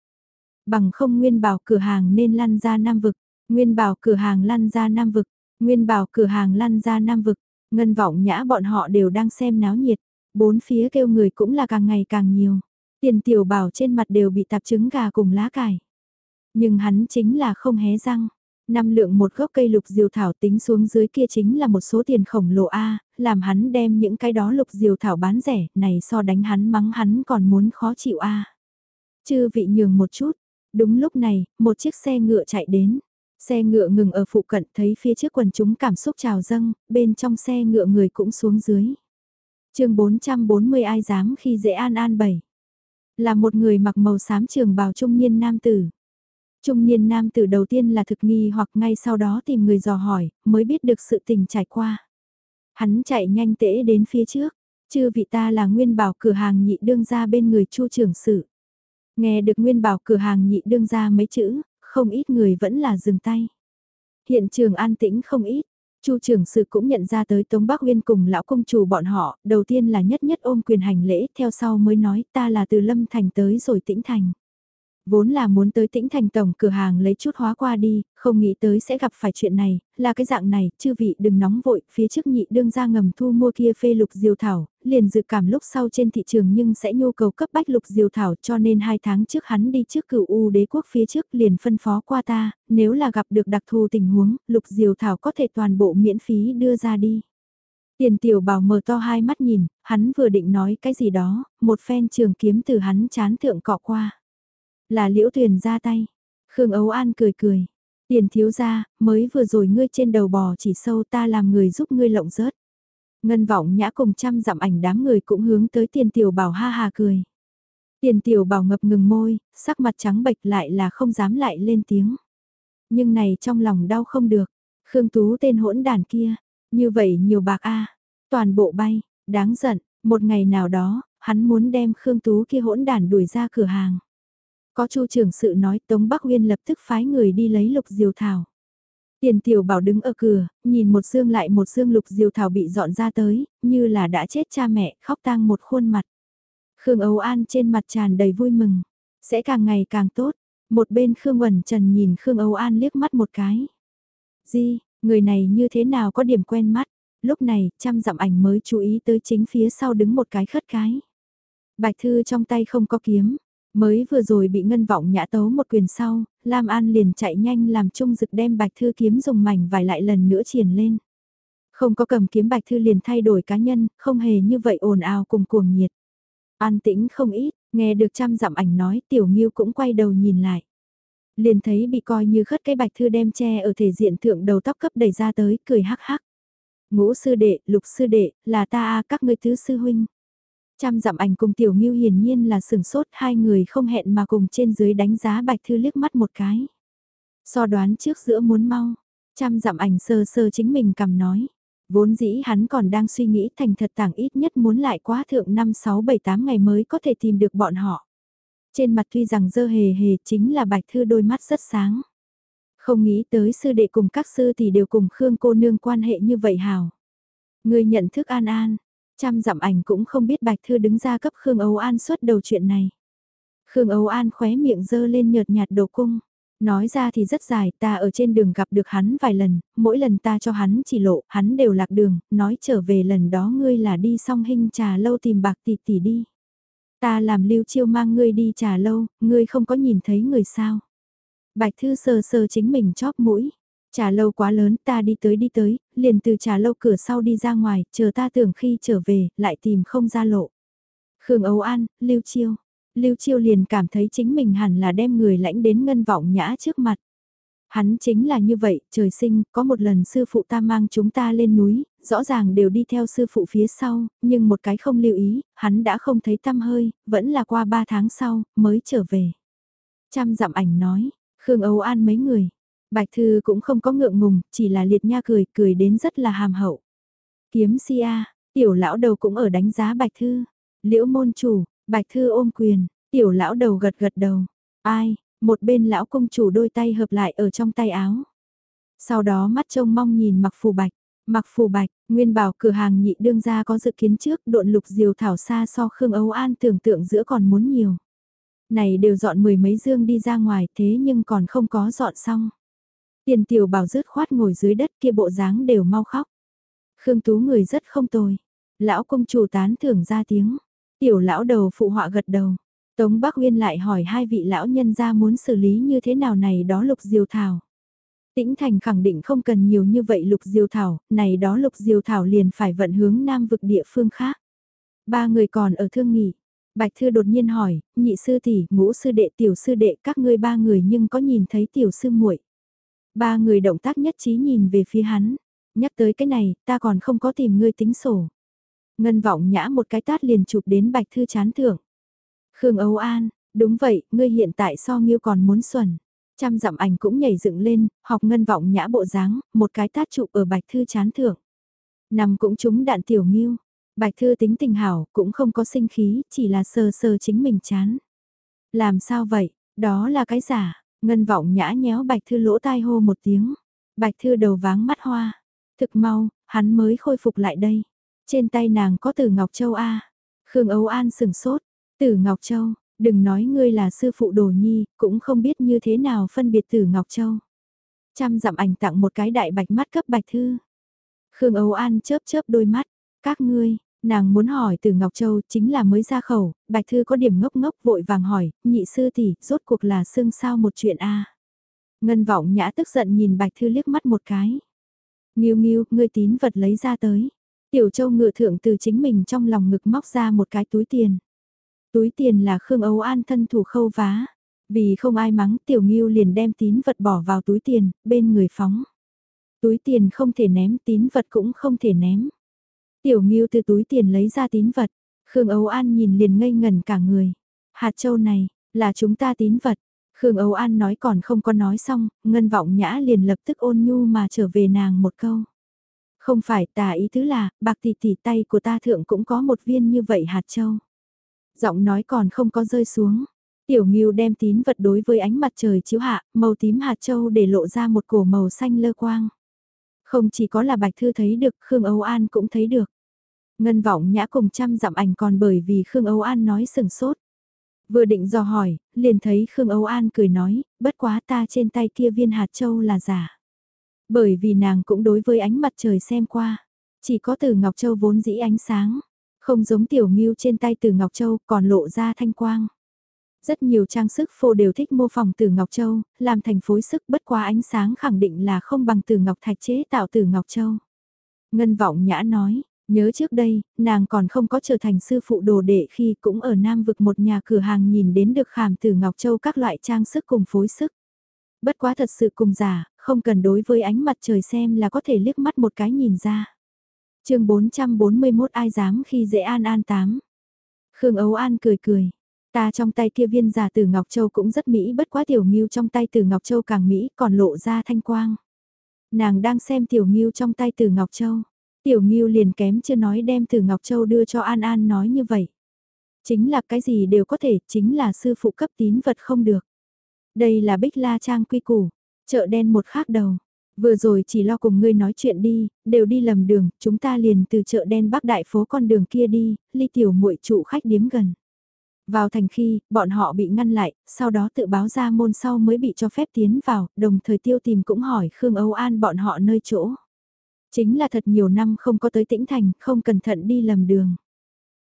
Bằng không nguyên bảo cửa hàng nên lăn ra nam vực, nguyên bảo cửa hàng lăn ra nam vực, nguyên bảo cửa hàng lăn ra nam vực, ngân vọng nhã bọn họ đều đang xem náo nhiệt. Bốn phía kêu người cũng là càng ngày càng nhiều. Tiền tiểu bảo trên mặt đều bị tạp trứng gà cùng lá cải. Nhưng hắn chính là không hé răng. Năm lượng một gốc cây lục diều thảo tính xuống dưới kia chính là một số tiền khổng lồ A, làm hắn đem những cái đó lục diều thảo bán rẻ, này so đánh hắn mắng hắn còn muốn khó chịu A. Chư vị nhường một chút, đúng lúc này, một chiếc xe ngựa chạy đến. Xe ngựa ngừng ở phụ cận thấy phía trước quần chúng cảm xúc trào dâng, bên trong xe ngựa người cũng xuống dưới chương 440 ai dám khi dễ an an bảy. Là một người mặc màu xám trường bào trung niên nam tử. Trung niên nam tử đầu tiên là thực nghi hoặc ngay sau đó tìm người dò hỏi, mới biết được sự tình trải qua. Hắn chạy nhanh tễ đến phía trước, chư vị ta là nguyên bảo cửa hàng nhị đương ra bên người chu trưởng sự. Nghe được nguyên bảo cửa hàng nhị đương ra mấy chữ, không ít người vẫn là dừng tay. Hiện trường an tĩnh không ít, Chu trưởng sự cũng nhận ra tới Tống Bắc Uyên cùng lão công chủ bọn họ, đầu tiên là nhất nhất ôm quyền hành lễ, theo sau mới nói ta là từ Lâm Thành tới rồi Tĩnh Thành. Vốn là muốn tới Tĩnh Thành tổng cửa hàng lấy chút hóa qua đi, không nghĩ tới sẽ gặp phải chuyện này, là cái dạng này, chư vị đừng nóng vội, phía trước nhị đương ra ngầm thu mua kia phê lục diều thảo, liền dự cảm lúc sau trên thị trường nhưng sẽ nhu cầu cấp bách lục diều thảo cho nên hai tháng trước hắn đi trước cửu U đế quốc phía trước liền phân phó qua ta, nếu là gặp được đặc thù tình huống, lục diều thảo có thể toàn bộ miễn phí đưa ra đi. Tiền tiểu bảo mở to hai mắt nhìn, hắn vừa định nói cái gì đó, một phen trường kiếm từ hắn chán thượng cọ qua. Là liễu thuyền ra tay. Khương Ấu An cười cười. Tiền thiếu ra, mới vừa rồi ngươi trên đầu bò chỉ sâu ta làm người giúp ngươi lộng rớt. Ngân vọng nhã cùng trăm dặm ảnh đám người cũng hướng tới tiền tiểu bảo ha ha cười. Tiền tiểu bảo ngập ngừng môi, sắc mặt trắng bệch lại là không dám lại lên tiếng. Nhưng này trong lòng đau không được. Khương Tú tên hỗn đàn kia, như vậy nhiều bạc a toàn bộ bay, đáng giận, một ngày nào đó, hắn muốn đem Khương Tú kia hỗn đàn đuổi ra cửa hàng. Có chu trưởng sự nói Tống Bắc Uyên lập tức phái người đi lấy lục diều thảo. Tiền tiểu bảo đứng ở cửa, nhìn một xương lại một xương lục diều thảo bị dọn ra tới, như là đã chết cha mẹ, khóc tang một khuôn mặt. Khương Âu An trên mặt tràn đầy vui mừng, sẽ càng ngày càng tốt. Một bên Khương Quẩn Trần nhìn Khương Âu An liếc mắt một cái. Di, người này như thế nào có điểm quen mắt. Lúc này, trăm dặm ảnh mới chú ý tới chính phía sau đứng một cái khất cái. Bạch Thư trong tay không có kiếm, Mới vừa rồi bị ngân vọng nhã tấu một quyền sau, Lam An liền chạy nhanh làm trung dực đem bạch thư kiếm dùng mảnh vài lại lần nữa triển lên. Không có cầm kiếm bạch thư liền thay đổi cá nhân, không hề như vậy ồn ào cùng cuồng nhiệt. An tĩnh không ít, nghe được trăm dặm ảnh nói tiểu nghiêu cũng quay đầu nhìn lại. Liền thấy bị coi như khất cái bạch thư đem che ở thể diện thượng đầu tóc cấp đẩy ra tới, cười hắc hắc. Ngũ sư đệ, lục sư đệ, là ta a các ngươi tứ sư huynh. Trăm dặm ảnh cùng tiểu nghiêu hiển nhiên là sừng sốt hai người không hẹn mà cùng trên dưới đánh giá bạch thư liếc mắt một cái. So đoán trước giữa muốn mau, trăm dặm ảnh sơ sơ chính mình cầm nói. Vốn dĩ hắn còn đang suy nghĩ thành thật tảng ít nhất muốn lại quá thượng 5 6 7 8 ngày mới có thể tìm được bọn họ. Trên mặt tuy rằng dơ hề hề chính là bạch thư đôi mắt rất sáng. Không nghĩ tới sư đệ cùng các sư thì đều cùng Khương cô nương quan hệ như vậy hào. Người nhận thức an an, Trăm dặm ảnh cũng không biết Bạch Thư đứng ra cấp Khương Âu An suốt đầu chuyện này. Khương Âu An khóe miệng dơ lên nhợt nhạt đồ cung. Nói ra thì rất dài, ta ở trên đường gặp được hắn vài lần, mỗi lần ta cho hắn chỉ lộ, hắn đều lạc đường, nói trở về lần đó ngươi là đi xong hình trà lâu tìm bạc tỷ tỷ đi. Ta làm lưu chiêu mang ngươi đi trà lâu, ngươi không có nhìn thấy người sao. Bạch Thư sờ sờ chính mình chóp mũi, Trà lâu quá lớn ta đi tới đi tới, liền từ trà lâu cửa sau đi ra ngoài, chờ ta tưởng khi trở về, lại tìm không ra lộ. Khương Âu An, Lưu Chiêu. Lưu Chiêu liền cảm thấy chính mình hẳn là đem người lãnh đến ngân vọng nhã trước mặt. Hắn chính là như vậy, trời sinh, có một lần sư phụ ta mang chúng ta lên núi, rõ ràng đều đi theo sư phụ phía sau, nhưng một cái không lưu ý, hắn đã không thấy tâm hơi, vẫn là qua ba tháng sau, mới trở về. Trăm dặm ảnh nói, Khương Âu An mấy người, Bạch Thư cũng không có ngượng ngùng, chỉ là liệt nha cười, cười đến rất là hàm hậu. Kiếm si a, tiểu lão đầu cũng ở đánh giá Bạch Thư. Liễu môn chủ, Bạch Thư ôm quyền, tiểu lão đầu gật gật đầu. Ai, một bên lão công chủ đôi tay hợp lại ở trong tay áo. Sau đó mắt trông mong nhìn mặc phù bạch. Mặc phù bạch, nguyên bảo cửa hàng nhị đương ra có dự kiến trước độn lục diều thảo xa so Khương Âu An tưởng tượng giữa còn muốn nhiều. Này đều dọn mười mấy dương đi ra ngoài thế nhưng còn không có dọn xong. Tiền tiểu bảo rứt khoát ngồi dưới đất kia bộ dáng đều mau khóc. Khương Tú người rất không tồi. Lão công chủ tán thưởng ra tiếng. Tiểu lão đầu phụ họa gật đầu. Tống Bắc Uyên lại hỏi hai vị lão nhân ra muốn xử lý như thế nào này đó lục diều thảo. Tĩnh Thành khẳng định không cần nhiều như vậy lục diều thảo, này đó lục diều thảo liền phải vận hướng nam vực địa phương khác. Ba người còn ở thương nghỉ. Bạch Thư đột nhiên hỏi, nhị sư tỷ, ngũ sư đệ, tiểu sư đệ, các ngươi ba người nhưng có nhìn thấy tiểu sư muội Ba người động tác nhất trí nhìn về phía hắn. Nhắc tới cái này, ta còn không có tìm ngươi tính sổ. Ngân vọng nhã một cái tát liền chụp đến bạch thư chán thưởng. Khương Âu An, đúng vậy, ngươi hiện tại so nghiêu còn muốn xuẩn. Trăm dặm ảnh cũng nhảy dựng lên, học ngân vọng nhã bộ dáng, một cái tát chụp ở bạch thư chán thưởng. Nằm cũng trúng đạn tiểu nghiêu. Bạch thư tính tình hảo, cũng không có sinh khí, chỉ là sờ sờ chính mình chán. Làm sao vậy, đó là cái giả, Ngân vọng nhã nhéo Bạch Thư lỗ tai hô một tiếng. Bạch Thư đầu váng mắt hoa. Thực mau, hắn mới khôi phục lại đây. Trên tay nàng có từ Ngọc Châu A. Khương Âu An sừng sốt. Tử Ngọc Châu, đừng nói ngươi là sư phụ đồ nhi, cũng không biết như thế nào phân biệt Tử Ngọc Châu. Trăm dặm ảnh tặng một cái đại bạch mắt cấp Bạch Thư. Khương Âu An chớp chớp đôi mắt. Các ngươi, Nàng muốn hỏi từ Ngọc Châu chính là mới ra khẩu, Bạch Thư có điểm ngốc ngốc vội vàng hỏi, nhị sư tỷ rốt cuộc là xương sao một chuyện a Ngân vọng nhã tức giận nhìn Bạch Thư liếc mắt một cái. Nghiêu nghiêu, ngươi tín vật lấy ra tới. Tiểu Châu ngựa thượng từ chính mình trong lòng ngực móc ra một cái túi tiền. Túi tiền là Khương Âu An thân thủ khâu vá. Vì không ai mắng Tiểu Nghiêu liền đem tín vật bỏ vào túi tiền, bên người phóng. Túi tiền không thể ném, tín vật cũng không thể ném. Tiểu Ngưu từ túi tiền lấy ra tín vật, Khương Âu An nhìn liền ngây ngần cả người. Hạt châu này, là chúng ta tín vật. Khương Âu An nói còn không có nói xong, Ngân Vọng Nhã liền lập tức ôn nhu mà trở về nàng một câu. Không phải tà ý tứ là, bạc tỷ tỷ tay của ta thượng cũng có một viên như vậy hạt châu. Giọng nói còn không có rơi xuống. Tiểu Ngưu đem tín vật đối với ánh mặt trời chiếu hạ, màu tím hạt châu để lộ ra một cổ màu xanh lơ quang. Không chỉ có là Bạch Thư thấy được, Khương Âu An cũng thấy được. Ngân vọng nhã cùng trăm dặm ảnh còn bởi vì Khương Âu An nói sừng sốt. Vừa định dò hỏi, liền thấy Khương Âu An cười nói, bất quá ta trên tay kia viên hạt châu là giả. Bởi vì nàng cũng đối với ánh mặt trời xem qua, chỉ có từ Ngọc Châu vốn dĩ ánh sáng, không giống tiểu nghiêu trên tay từ Ngọc Châu còn lộ ra thanh quang. Rất nhiều trang sức phô đều thích mô phỏng từ Ngọc Châu, làm thành phối sức bất quá ánh sáng khẳng định là không bằng từ Ngọc Thạch chế tạo từ Ngọc Châu. Ngân Vọng Nhã nói, nhớ trước đây, nàng còn không có trở thành sư phụ đồ đệ khi cũng ở Nam vực một nhà cửa hàng nhìn đến được khảm từ Ngọc Châu các loại trang sức cùng phối sức. Bất quá thật sự cùng giả, không cần đối với ánh mặt trời xem là có thể liếc mắt một cái nhìn ra. chương 441 ai dám khi dễ an an tám. Khương Ấu An cười cười. Ta trong tay kia viên giả từ Ngọc Châu cũng rất mỹ bất quá tiểu nghiêu trong tay từ Ngọc Châu càng mỹ còn lộ ra thanh quang. Nàng đang xem tiểu nghiêu trong tay từ Ngọc Châu. Tiểu nghiêu liền kém chưa nói đem từ Ngọc Châu đưa cho An An nói như vậy. Chính là cái gì đều có thể, chính là sư phụ cấp tín vật không được. Đây là bích la trang quy củ, chợ đen một khác đầu. Vừa rồi chỉ lo cùng ngươi nói chuyện đi, đều đi lầm đường, chúng ta liền từ chợ đen bắc đại phố con đường kia đi, ly tiểu muội trụ khách điếm gần. Vào thành khi, bọn họ bị ngăn lại, sau đó tự báo ra môn sau mới bị cho phép tiến vào, đồng thời tiêu tìm cũng hỏi Khương Âu An bọn họ nơi chỗ. Chính là thật nhiều năm không có tới tĩnh thành, không cẩn thận đi lầm đường.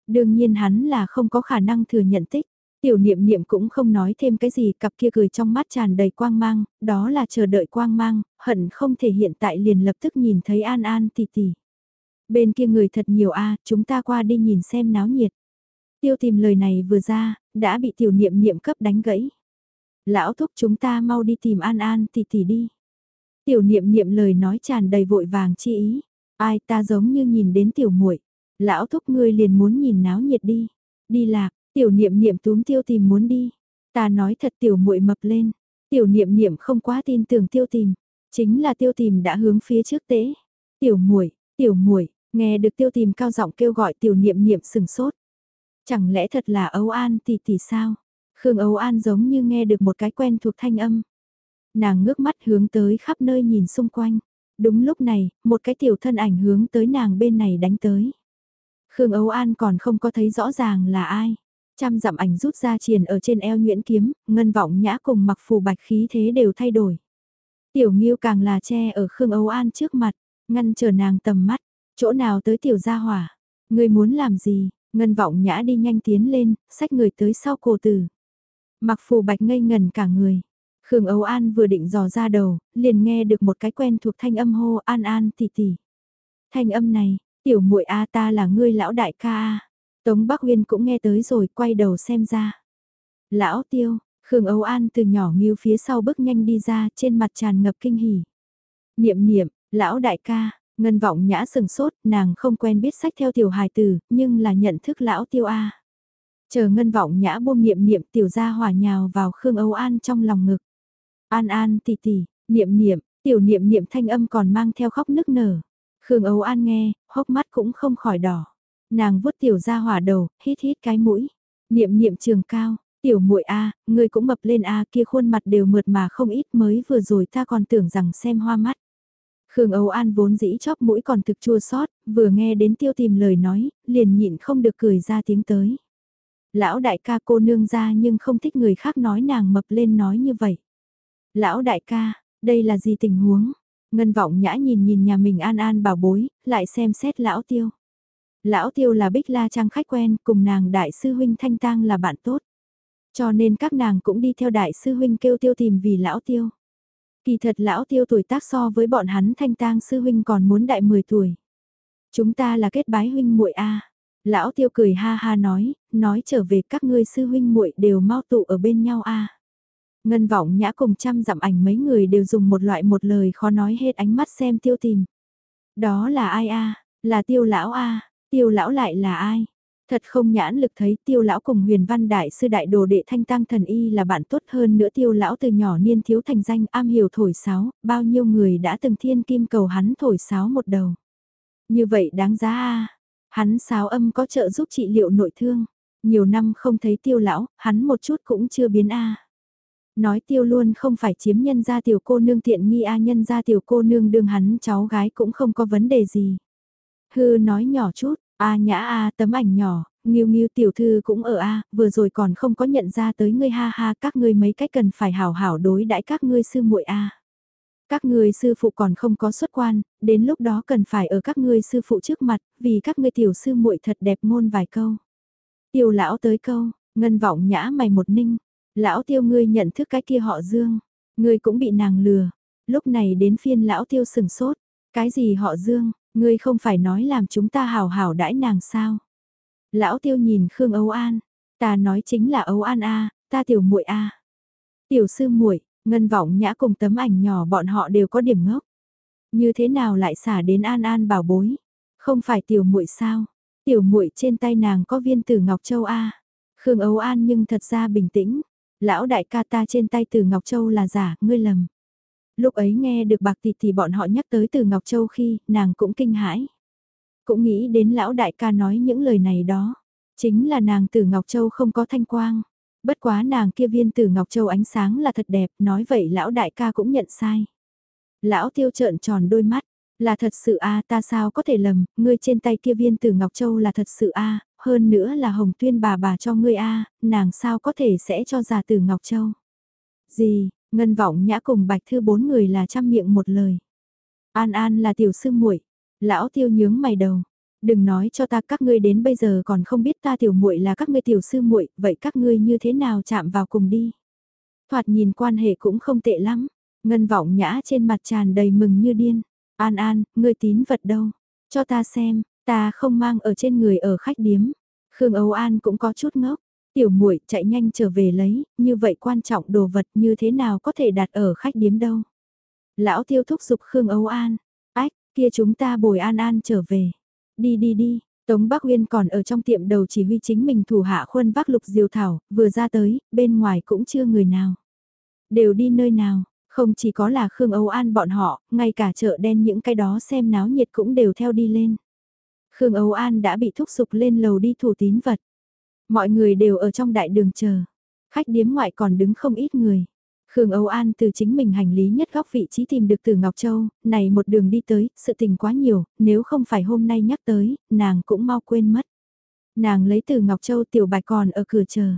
Đương nhiên hắn là không có khả năng thừa nhận tích. Tiểu niệm niệm cũng không nói thêm cái gì, cặp kia cười trong mắt tràn đầy quang mang, đó là chờ đợi quang mang, hận không thể hiện tại liền lập tức nhìn thấy an an tỷ tỷ. Bên kia người thật nhiều a chúng ta qua đi nhìn xem náo nhiệt. Tiêu tìm lời này vừa ra, đã bị tiểu niệm niệm cấp đánh gãy. Lão thúc chúng ta mau đi tìm an an tỷ tỷ đi. Tiểu niệm niệm lời nói tràn đầy vội vàng chi ý. Ai ta giống như nhìn đến tiểu muội Lão thúc ngươi liền muốn nhìn náo nhiệt đi. Đi lạc, tiểu niệm niệm túm tiêu tìm muốn đi. Ta nói thật tiểu muội mập lên. Tiểu niệm niệm không quá tin tưởng tiêu tìm. Chính là tiêu tìm đã hướng phía trước tế. Tiểu muội tiểu muội nghe được tiêu tìm cao giọng kêu gọi tiểu niệm niệm sừng sốt. Chẳng lẽ thật là Âu An tỷ tỷ sao? Khương Âu An giống như nghe được một cái quen thuộc thanh âm. Nàng ngước mắt hướng tới khắp nơi nhìn xung quanh. Đúng lúc này, một cái tiểu thân ảnh hướng tới nàng bên này đánh tới. Khương Âu An còn không có thấy rõ ràng là ai. Trăm dặm ảnh rút ra triền ở trên eo nhuyễn kiếm, ngân vọng nhã cùng mặc phù bạch khí thế đều thay đổi. Tiểu Nghiêu càng là che ở Khương Âu An trước mặt, ngăn chờ nàng tầm mắt, chỗ nào tới tiểu gia hỏa. Người muốn làm gì, Ngân vọng nhã đi nhanh tiến lên, sách người tới sau cổ tử. Mặc phù bạch ngây ngần cả người. Khương Âu An vừa định dò ra đầu, liền nghe được một cái quen thuộc thanh âm hô an an tỷ tỷ. Thanh âm này, tiểu muội a ta là ngươi lão đại ca a. Tống Bắc Uyên cũng nghe tới rồi, quay đầu xem ra. Lão tiêu, Khương Âu An từ nhỏ nghiêu phía sau bước nhanh đi ra, trên mặt tràn ngập kinh hỉ. Niệm niệm, lão đại ca, Ngân vọng nhã sừng sốt, nàng không quen biết sách theo tiểu hài tử, nhưng là nhận thức lão tiêu A. Chờ ngân vọng nhã buông niệm niệm tiểu ra hỏa nhào vào Khương Âu An trong lòng ngực. An an tỷ tỷ, niệm niệm, tiểu niệm niệm thanh âm còn mang theo khóc nức nở. Khương Âu An nghe, hốc mắt cũng không khỏi đỏ. Nàng vuốt tiểu ra hỏa đầu, hít hít cái mũi. Niệm niệm trường cao, tiểu muội a, người cũng mập lên a, kia khuôn mặt đều mượt mà không ít mới vừa rồi ta còn tưởng rằng xem hoa mắt. Khương Âu An vốn dĩ chóp mũi còn thực chua sót, vừa nghe đến tiêu tìm lời nói, liền nhịn không được cười ra tiếng tới. Lão đại ca cô nương ra nhưng không thích người khác nói nàng mập lên nói như vậy. Lão đại ca, đây là gì tình huống? Ngân vọng nhã nhìn nhìn nhà mình an an bảo bối, lại xem xét lão tiêu. Lão tiêu là bích la trang khách quen, cùng nàng đại sư huynh thanh tang là bạn tốt. Cho nên các nàng cũng đi theo đại sư huynh kêu tiêu tìm vì lão tiêu. Kỳ thật lão tiêu tuổi tác so với bọn hắn thanh tang sư huynh còn muốn đại 10 tuổi. Chúng ta là kết bái huynh muội a. Lão tiêu cười ha ha nói, nói trở về các ngươi sư huynh muội đều mau tụ ở bên nhau a. Ngân vọng nhã cùng trăm dặm ảnh mấy người đều dùng một loại một lời khó nói hết ánh mắt xem tiêu tìm. Đó là ai a? Là tiêu lão a? Tiêu lão lại là ai? Thật không nhãn lực thấy tiêu lão cùng huyền văn đại sư đại đồ đệ thanh tăng thần y là bạn tốt hơn nữa tiêu lão từ nhỏ niên thiếu thành danh am hiểu thổi sáo, bao nhiêu người đã từng thiên kim cầu hắn thổi sáo một đầu. Như vậy đáng giá a hắn sáo âm có trợ giúp trị liệu nội thương. Nhiều năm không thấy tiêu lão, hắn một chút cũng chưa biến a. Nói tiêu luôn không phải chiếm nhân gia tiểu cô nương tiện nghi a nhân gia tiểu cô nương đương hắn cháu gái cũng không có vấn đề gì. Hư nói nhỏ chút, a nhã a tấm ảnh nhỏ, nghiêu nghiêu tiểu thư cũng ở a vừa rồi còn không có nhận ra tới ngươi ha ha các ngươi mấy cách cần phải hảo hảo đối đãi các ngươi sư muội a. Các ngươi sư phụ còn không có xuất quan, đến lúc đó cần phải ở các ngươi sư phụ trước mặt, vì các ngươi tiểu sư muội thật đẹp ngôn vài câu. Tiêu lão tới câu, ngân vọng nhã mày một ninh, lão tiêu ngươi nhận thức cái kia họ dương, ngươi cũng bị nàng lừa, lúc này đến phiên lão tiêu sừng sốt, cái gì họ dương, ngươi không phải nói làm chúng ta hào hảo đãi nàng sao? Lão tiêu nhìn Khương Âu An, ta nói chính là Âu An A, ta tiểu muội A. Tiểu sư muội ngân vọng nhã cùng tấm ảnh nhỏ bọn họ đều có điểm ngốc. Như thế nào lại xả đến An An bảo bối? Không phải tiểu muội sao? Tiểu muội trên tay nàng có viên tử Ngọc Châu A. Khương Âu An nhưng thật ra bình tĩnh. Lão đại ca ta trên tay tử Ngọc Châu là giả, ngươi lầm. Lúc ấy nghe được bạc tỷ thì bọn họ nhắc tới từ Ngọc Châu khi nàng cũng kinh hãi. Cũng nghĩ đến lão đại ca nói những lời này đó. Chính là nàng tử Ngọc Châu không có thanh quang. Bất quá nàng kia viên tử Ngọc Châu ánh sáng là thật đẹp, nói vậy lão đại ca cũng nhận sai. Lão tiêu trợn tròn đôi mắt, là thật sự a ta sao có thể lầm, ngươi trên tay kia viên tử Ngọc Châu là thật sự a hơn nữa là hồng tuyên bà bà cho ngươi a nàng sao có thể sẽ cho già tử Ngọc Châu. Gì, ngân vọng nhã cùng bạch thư bốn người là trăm miệng một lời. An An là tiểu sư muội Lão tiêu nhướng mày đầu. Đừng nói cho ta các ngươi đến bây giờ còn không biết ta tiểu muội là các ngươi tiểu sư muội, vậy các ngươi như thế nào chạm vào cùng đi. Thoạt nhìn quan hệ cũng không tệ lắm. Ngân vọng nhã trên mặt tràn đầy mừng như điên. An An, ngươi tín vật đâu? Cho ta xem, ta không mang ở trên người ở khách điếm. Khương Âu An cũng có chút ngốc. Tiểu muội chạy nhanh trở về lấy, như vậy quan trọng đồ vật như thế nào có thể đặt ở khách điếm đâu. Lão tiêu thúc giục Khương Âu An. Ách, Kia chúng ta bồi an an trở về. Đi đi đi, Tống Bắc Uyên còn ở trong tiệm đầu chỉ huy chính mình thủ hạ khuân vác lục diều thảo, vừa ra tới, bên ngoài cũng chưa người nào. Đều đi nơi nào, không chỉ có là Khương Âu An bọn họ, ngay cả chợ đen những cái đó xem náo nhiệt cũng đều theo đi lên. Khương Âu An đã bị thúc giục lên lầu đi thủ tín vật. Mọi người đều ở trong đại đường chờ. Khách điếm ngoại còn đứng không ít người. Khương Âu An từ chính mình hành lý nhất góc vị trí tìm được từ Ngọc Châu, này một đường đi tới, sự tình quá nhiều, nếu không phải hôm nay nhắc tới, nàng cũng mau quên mất. Nàng lấy từ Ngọc Châu tiểu bạch còn ở cửa chờ.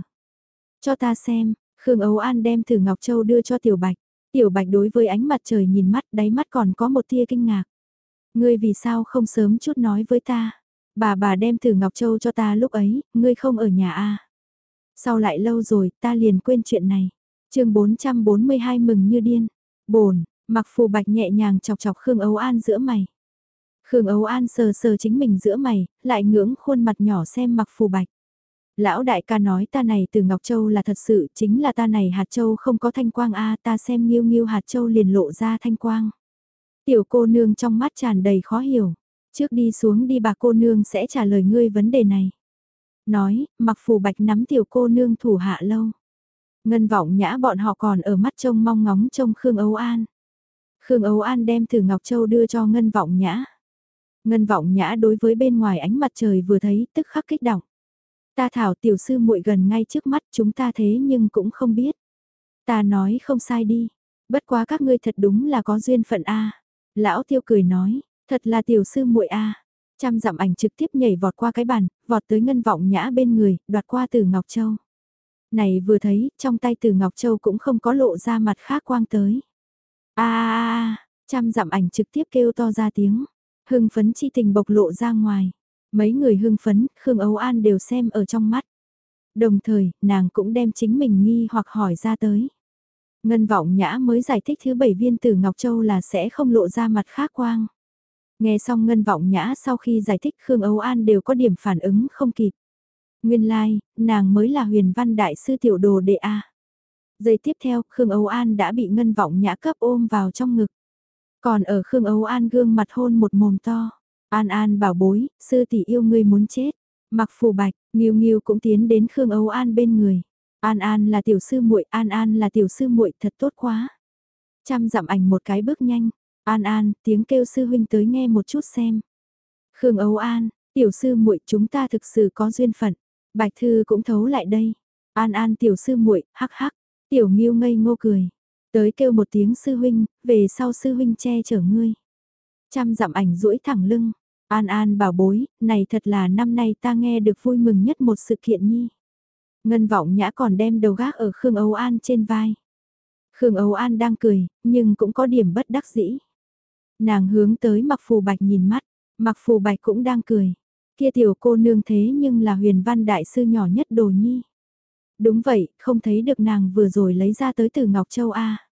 Cho ta xem, Khương Âu An đem từ Ngọc Châu đưa cho tiểu bạch. Tiểu bạch đối với ánh mặt trời nhìn mắt đáy mắt còn có một tia kinh ngạc. Ngươi vì sao không sớm chút nói với ta? Bà bà đem từ Ngọc Châu cho ta lúc ấy, ngươi không ở nhà a à? Sau lại lâu rồi, ta liền quên chuyện này chương 442 mừng như điên. Bồn, mặc phù bạch nhẹ nhàng chọc chọc Khương Ấu An giữa mày. Khương Ấu An sờ sờ chính mình giữa mày, lại ngưỡng khuôn mặt nhỏ xem mặc phù bạch. Lão đại ca nói ta này từ Ngọc Châu là thật sự, chính là ta này hạt châu không có thanh quang a ta xem nghiêu nghiêu hạt châu liền lộ ra thanh quang. Tiểu cô nương trong mắt tràn đầy khó hiểu. Trước đi xuống đi bà cô nương sẽ trả lời ngươi vấn đề này. Nói, mặc phù bạch nắm tiểu cô nương thủ hạ lâu. Ngân vọng nhã bọn họ còn ở mắt trông mong ngóng trông Khương Âu An. Khương Âu An đem thử Ngọc Châu đưa cho Ngân vọng nhã. Ngân vọng nhã đối với bên ngoài ánh mặt trời vừa thấy tức khắc kích động. Ta thảo tiểu sư muội gần ngay trước mắt chúng ta thế nhưng cũng không biết. Ta nói không sai đi. Bất quá các ngươi thật đúng là có duyên phận a. Lão tiêu cười nói, thật là tiểu sư muội a. Trăm dặm ảnh trực tiếp nhảy vọt qua cái bàn, vọt tới ngân vọng nhã bên người, đoạt qua từ Ngọc Châu. Này vừa thấy, trong tay từ Ngọc Châu cũng không có lộ ra mặt khác quang tới. a a trăm dặm ảnh trực tiếp kêu to ra tiếng. Hưng phấn chi tình bộc lộ ra ngoài. Mấy người hưng phấn, Khương Ấu An đều xem ở trong mắt. Đồng thời, nàng cũng đem chính mình nghi hoặc hỏi ra tới. Ngân vọng nhã mới giải thích thứ bảy viên từ Ngọc Châu là sẽ không lộ ra mặt khác quang. Nghe xong ngân vọng nhã sau khi giải thích Khương Ấu An đều có điểm phản ứng không kịp. Nguyên lai, like, nàng mới là huyền văn đại sư tiểu đồ đệ A. Giây tiếp theo, Khương Âu An đã bị ngân vọng nhã cấp ôm vào trong ngực. Còn ở Khương Âu An gương mặt hôn một mồm to. An An bảo bối, sư tỷ yêu ngươi muốn chết. Mặc phù bạch, Nghiêu Nghiêu cũng tiến đến Khương Âu An bên người. An An là tiểu sư muội, An An là tiểu sư muội, thật tốt quá. Chăm dặm ảnh một cái bước nhanh. An An, tiếng kêu sư huynh tới nghe một chút xem. Khương Âu An, tiểu sư muội chúng ta thực sự có duyên phận. Bạch Thư cũng thấu lại đây. An An tiểu sư muội, hắc hắc. Tiểu Nghiêu ngây ngô cười. Tới kêu một tiếng sư huynh, về sau sư huynh che chở ngươi. Trăm dặm ảnh duỗi thẳng lưng. An An bảo bối, này thật là năm nay ta nghe được vui mừng nhất một sự kiện nhi. Ngân vọng nhã còn đem đầu gác ở Khương Âu An trên vai. Khương Âu An đang cười, nhưng cũng có điểm bất đắc dĩ. Nàng hướng tới mặc phù bạch nhìn mắt, mặc phù bạch cũng đang cười. Kia tiểu cô nương thế nhưng là huyền văn đại sư nhỏ nhất đồ nhi. Đúng vậy, không thấy được nàng vừa rồi lấy ra tới từ Ngọc Châu A.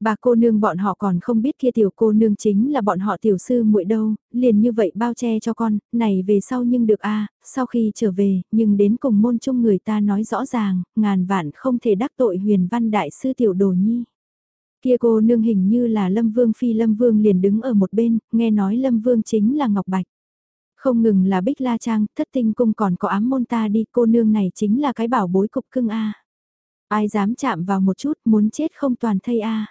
Bà cô nương bọn họ còn không biết kia tiểu cô nương chính là bọn họ tiểu sư muội đâu, liền như vậy bao che cho con, này về sau nhưng được a sau khi trở về, nhưng đến cùng môn chung người ta nói rõ ràng, ngàn vạn không thể đắc tội huyền văn đại sư tiểu đồ nhi. Kia cô nương hình như là Lâm Vương Phi Lâm Vương liền đứng ở một bên, nghe nói Lâm Vương chính là Ngọc Bạch. Không ngừng là Bích La Trang, thất tinh cung còn có ám môn ta đi, cô nương này chính là cái bảo bối cục cưng A. Ai dám chạm vào một chút, muốn chết không toàn thây A.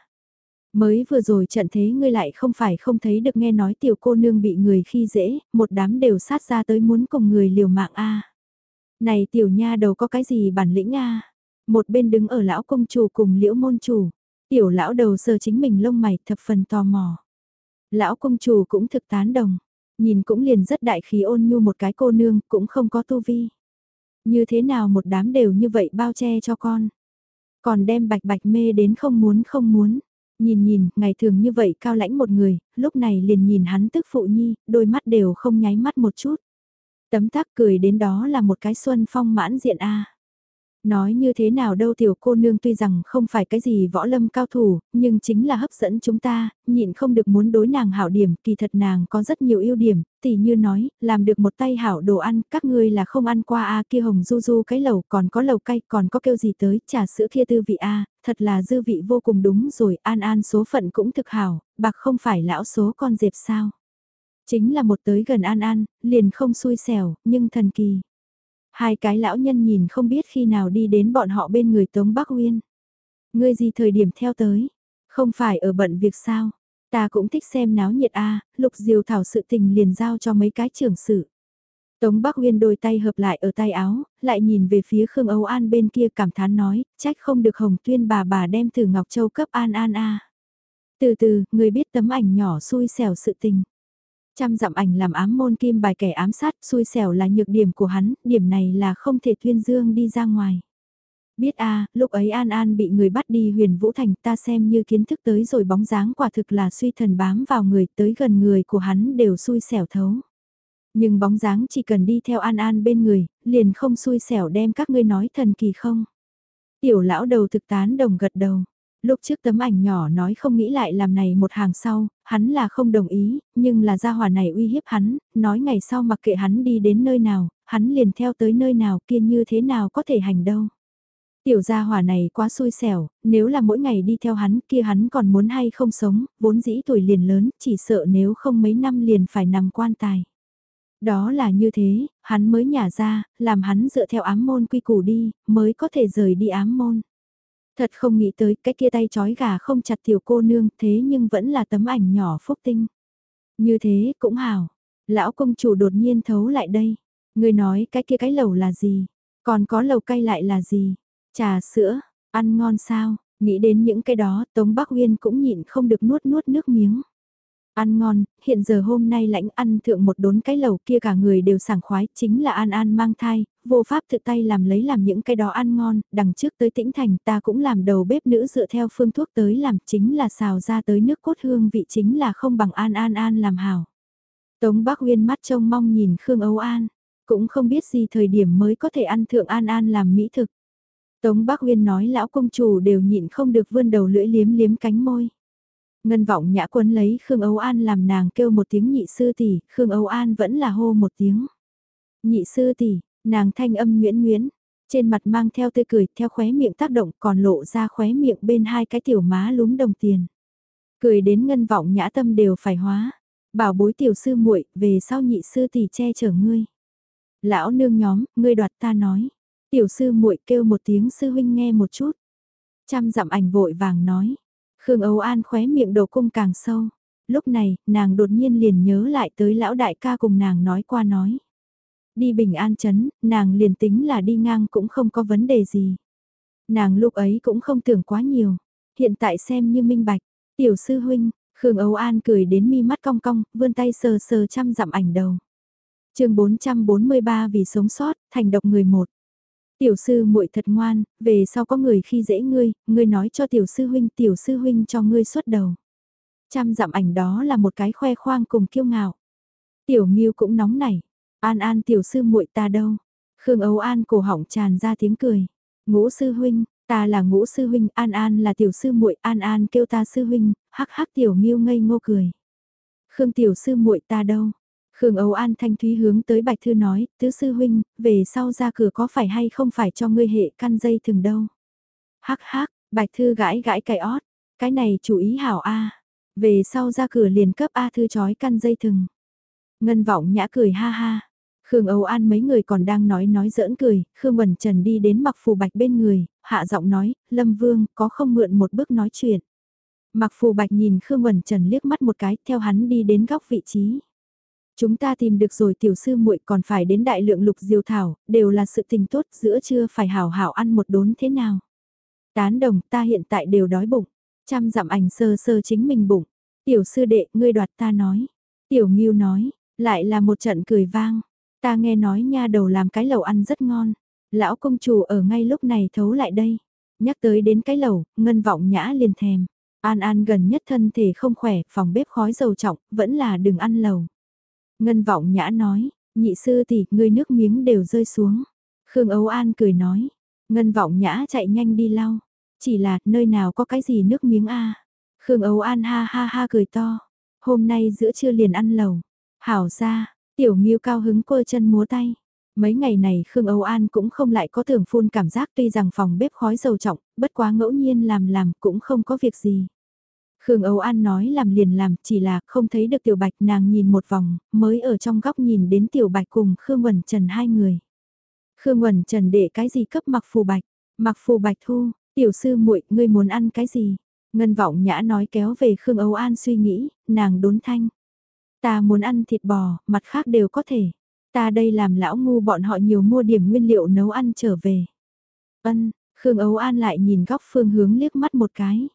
Mới vừa rồi trận thế ngươi lại không phải không thấy được nghe nói tiểu cô nương bị người khi dễ, một đám đều sát ra tới muốn cùng người liều mạng A. Này tiểu nha đầu có cái gì bản lĩnh A. Một bên đứng ở lão công chủ cùng liễu môn chủ. Tiểu lão đầu sờ chính mình lông mày thập phần tò mò. Lão công chủ cũng thực tán đồng. Nhìn cũng liền rất đại khí ôn nhu một cái cô nương cũng không có tu vi. Như thế nào một đám đều như vậy bao che cho con. Còn đem bạch bạch mê đến không muốn không muốn. Nhìn nhìn, ngày thường như vậy cao lãnh một người, lúc này liền nhìn hắn tức phụ nhi, đôi mắt đều không nháy mắt một chút. Tấm tắc cười đến đó là một cái xuân phong mãn diện A. Nói như thế nào đâu tiểu cô nương tuy rằng không phải cái gì võ lâm cao thủ, nhưng chính là hấp dẫn chúng ta, nhịn không được muốn đối nàng hảo điểm, kỳ thật nàng có rất nhiều ưu điểm, tỉ như nói, làm được một tay hảo đồ ăn, các ngươi là không ăn qua a kia hồng du du cái lẩu, còn có lẩu cay, còn có kêu gì tới, trà sữa kia tư vị a thật là dư vị vô cùng đúng rồi, an an số phận cũng thực hảo, bạc không phải lão số con dẹp sao. Chính là một tới gần an an, liền không xui xẻo, nhưng thần kỳ. Hai cái lão nhân nhìn không biết khi nào đi đến bọn họ bên người Tống Bắc Uyên. Ngươi gì thời điểm theo tới? Không phải ở bận việc sao? Ta cũng thích xem náo nhiệt a, lục diều thảo sự tình liền giao cho mấy cái trưởng sự. Tống Bắc Uyên đôi tay hợp lại ở tay áo, lại nhìn về phía Khương Âu An bên kia cảm thán nói, trách không được Hồng Tuyên bà bà đem từ Ngọc Châu cấp An An a. Từ từ, người biết tấm ảnh nhỏ xui xẻo sự tình. Trăm dặm ảnh làm ám môn kim bài kẻ ám sát, xui xẻo là nhược điểm của hắn, điểm này là không thể tuyên dương đi ra ngoài. Biết a lúc ấy An An bị người bắt đi huyền Vũ Thành ta xem như kiến thức tới rồi bóng dáng quả thực là suy thần bám vào người tới gần người của hắn đều xui xẻo thấu. Nhưng bóng dáng chỉ cần đi theo An An bên người, liền không xui xẻo đem các ngươi nói thần kỳ không. Tiểu lão đầu thực tán đồng gật đầu. Lúc trước tấm ảnh nhỏ nói không nghĩ lại làm này một hàng sau, hắn là không đồng ý, nhưng là gia hỏa này uy hiếp hắn, nói ngày sau mặc kệ hắn đi đến nơi nào, hắn liền theo tới nơi nào kia như thế nào có thể hành đâu. Tiểu gia hỏa này quá xui xẻo, nếu là mỗi ngày đi theo hắn kia hắn còn muốn hay không sống, vốn dĩ tuổi liền lớn, chỉ sợ nếu không mấy năm liền phải nằm quan tài. Đó là như thế, hắn mới nhả ra, làm hắn dựa theo ám môn quy củ đi, mới có thể rời đi ám môn. Thật không nghĩ tới cái kia tay chói gà không chặt tiểu cô nương thế nhưng vẫn là tấm ảnh nhỏ phúc tinh. Như thế cũng hảo Lão công chủ đột nhiên thấu lại đây. Người nói cái kia cái lẩu là gì? Còn có lẩu cay lại là gì? Trà sữa, ăn ngon sao? Nghĩ đến những cái đó Tống Bắc Uyên cũng nhịn không được nuốt nuốt nước miếng. Ăn ngon, hiện giờ hôm nay lãnh ăn thượng một đốn cái lẩu kia cả người đều sảng khoái, chính là An An mang thai, vô pháp tự tay làm lấy làm những cái đó ăn ngon, đằng trước tới tĩnh thành ta cũng làm đầu bếp nữ dựa theo phương thuốc tới làm chính là xào ra tới nước cốt hương vị chính là không bằng An An An làm hảo. Tống Bắc Uyên mắt trông mong nhìn Khương Âu An, cũng không biết gì thời điểm mới có thể ăn thượng An An làm mỹ thực. Tống Bắc Uyên nói lão công chủ đều nhịn không được vươn đầu lưỡi liếm liếm cánh môi. Ngân vọng nhã quân lấy Khương Âu An làm nàng kêu một tiếng nhị sư tỷ, Khương Âu An vẫn là hô một tiếng. Nhị sư tỷ, nàng thanh âm nguyễn nguyễn, trên mặt mang theo tươi cười, theo khóe miệng tác động còn lộ ra khóe miệng bên hai cái tiểu má lúm đồng tiền. Cười đến ngân vọng nhã tâm đều phải hóa. Bảo bối tiểu sư muội về sau nhị sư tỷ che chở ngươi. Lão nương nhóm, ngươi đoạt ta nói. Tiểu sư muội kêu một tiếng sư huynh nghe một chút. Trăm dặm ảnh vội vàng nói. Khương Âu An khóe miệng đầu cung càng sâu. Lúc này, nàng đột nhiên liền nhớ lại tới lão đại ca cùng nàng nói qua nói. Đi bình an chấn, nàng liền tính là đi ngang cũng không có vấn đề gì. Nàng lúc ấy cũng không tưởng quá nhiều. Hiện tại xem như minh bạch. Tiểu sư huynh, Khương Âu An cười đến mi mắt cong cong, vươn tay sờ sờ chăm dặm ảnh đầu. chương 443 vì sống sót, thành độc người một. Tiểu sư muội thật ngoan, về sau có người khi dễ ngươi, ngươi nói cho tiểu sư huynh, tiểu sư huynh cho ngươi xuất đầu. Chăm dặm ảnh đó là một cái khoe khoang cùng kiêu ngạo. Tiểu miu cũng nóng nảy, An An tiểu sư muội ta đâu? Khương Âu An cổ họng tràn ra tiếng cười. Ngũ sư huynh, ta là ngũ sư huynh, An An là tiểu sư muội, An An kêu ta sư huynh, hắc hắc tiểu Miêu ngây ngô cười. Khương tiểu sư muội ta đâu? Khương Âu An thanh thúy hướng tới Bạch Thư nói, tứ sư huynh, về sau ra cửa có phải hay không phải cho ngươi hệ căn dây thừng đâu. Hắc hắc, Bạch Thư gãi gãi cái ót, cái này chủ ý hảo A. Về sau ra cửa liền cấp A Thư chói căn dây thừng. Ngân vọng nhã cười ha ha. Khương Âu An mấy người còn đang nói nói giỡn cười, Khương Bẩn Trần đi đến mặc phù bạch bên người, hạ giọng nói, Lâm Vương, có không mượn một bước nói chuyện. Mặc phù bạch nhìn Khương Bẩn Trần liếc mắt một cái, theo hắn đi đến góc vị trí. Chúng ta tìm được rồi tiểu sư muội còn phải đến đại lượng lục diêu thảo, đều là sự tình tốt giữa chưa phải hảo hảo ăn một đốn thế nào. Tán đồng ta hiện tại đều đói bụng, chăm dặm ảnh sơ sơ chính mình bụng. Tiểu sư đệ, ngươi đoạt ta nói. Tiểu nghiêu nói, lại là một trận cười vang. Ta nghe nói nha đầu làm cái lẩu ăn rất ngon. Lão công chủ ở ngay lúc này thấu lại đây. Nhắc tới đến cái lẩu, ngân vọng nhã liền thèm. An An gần nhất thân thể không khỏe, phòng bếp khói dầu trọng, vẫn là đừng ăn lẩu. Ngân vọng nhã nói, nhị sư tỷ, ngươi nước miếng đều rơi xuống. Khương Âu An cười nói, Ngân vọng nhã chạy nhanh đi lau. Chỉ là, nơi nào có cái gì nước miếng a Khương Âu An ha ha ha cười to. Hôm nay giữa trưa liền ăn lẩu. Hảo ra, tiểu nghiêu cao hứng quơ chân múa tay. Mấy ngày này Khương Âu An cũng không lại có thường phun cảm giác tuy rằng phòng bếp khói dầu trọng, bất quá ngẫu nhiên làm làm cũng không có việc gì. Khương Âu An nói làm liền làm, chỉ là không thấy được Tiểu Bạch nàng nhìn một vòng, mới ở trong góc nhìn đến Tiểu Bạch cùng Khương Quẩn Trần hai người. Khương Quẩn Trần để cái gì cấp mặc phù bạch, mặc phù bạch thu, tiểu sư muội ngươi muốn ăn cái gì? Ngân vọng nhã nói kéo về Khương Âu An suy nghĩ, nàng đốn thanh. Ta muốn ăn thịt bò, mặt khác đều có thể. Ta đây làm lão ngu bọn họ nhiều mua điểm nguyên liệu nấu ăn trở về. Ân, Khương Âu An lại nhìn góc phương hướng liếc mắt một cái.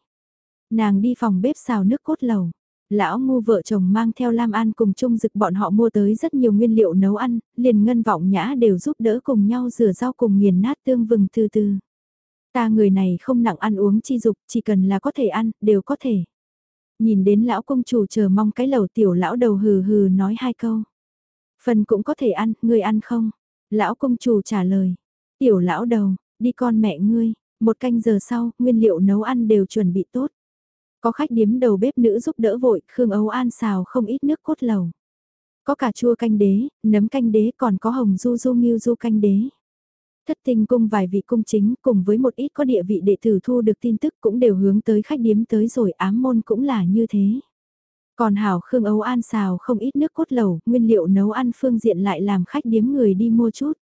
Nàng đi phòng bếp xào nước cốt lầu. Lão ngu vợ chồng mang theo Lam An cùng chung dực bọn họ mua tới rất nhiều nguyên liệu nấu ăn, liền ngân vọng nhã đều giúp đỡ cùng nhau rửa rau cùng nghiền nát tương vừng từ từ. Ta người này không nặng ăn uống chi dục, chỉ cần là có thể ăn, đều có thể. Nhìn đến lão công chủ chờ mong cái lầu tiểu lão đầu hừ hừ nói hai câu. Phần cũng có thể ăn, ngươi ăn không? Lão công chủ trả lời. Tiểu lão đầu, đi con mẹ ngươi, một canh giờ sau, nguyên liệu nấu ăn đều chuẩn bị tốt. Có khách điếm đầu bếp nữ giúp đỡ vội, Khương Âu An xào không ít nước cốt lầu. Có cà chua canh đế, nấm canh đế còn có hồng du du miêu du canh đế. Thất tinh cung vài vị cung chính cùng với một ít có địa vị đệ tử thu được tin tức cũng đều hướng tới khách điếm tới rồi ám môn cũng là như thế. Còn Hảo Khương Âu An xào không ít nước cốt lầu, nguyên liệu nấu ăn phương diện lại làm khách điếm người đi mua chút.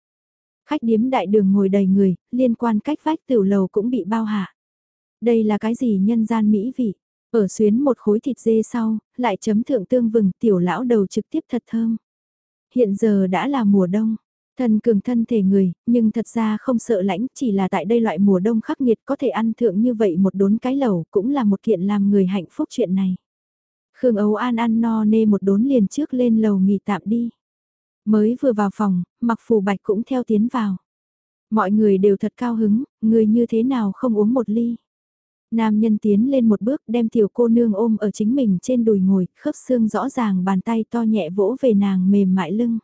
Khách điếm đại đường ngồi đầy người, liên quan cách vách tiểu lầu cũng bị bao hạ. Đây là cái gì nhân gian mỹ vị? Ở xuyến một khối thịt dê sau, lại chấm thượng tương vừng tiểu lão đầu trực tiếp thật thơm. Hiện giờ đã là mùa đông, thần cường thân thể người, nhưng thật ra không sợ lãnh, chỉ là tại đây loại mùa đông khắc nghiệt có thể ăn thượng như vậy một đốn cái lẩu cũng là một kiện làm người hạnh phúc chuyện này. Khương ấu An ăn no nê một đốn liền trước lên lầu nghỉ tạm đi. Mới vừa vào phòng, mặc phù bạch cũng theo tiến vào. Mọi người đều thật cao hứng, người như thế nào không uống một ly. Nam nhân tiến lên một bước đem tiểu cô nương ôm ở chính mình trên đùi ngồi, khớp xương rõ ràng bàn tay to nhẹ vỗ về nàng mềm mại lưng.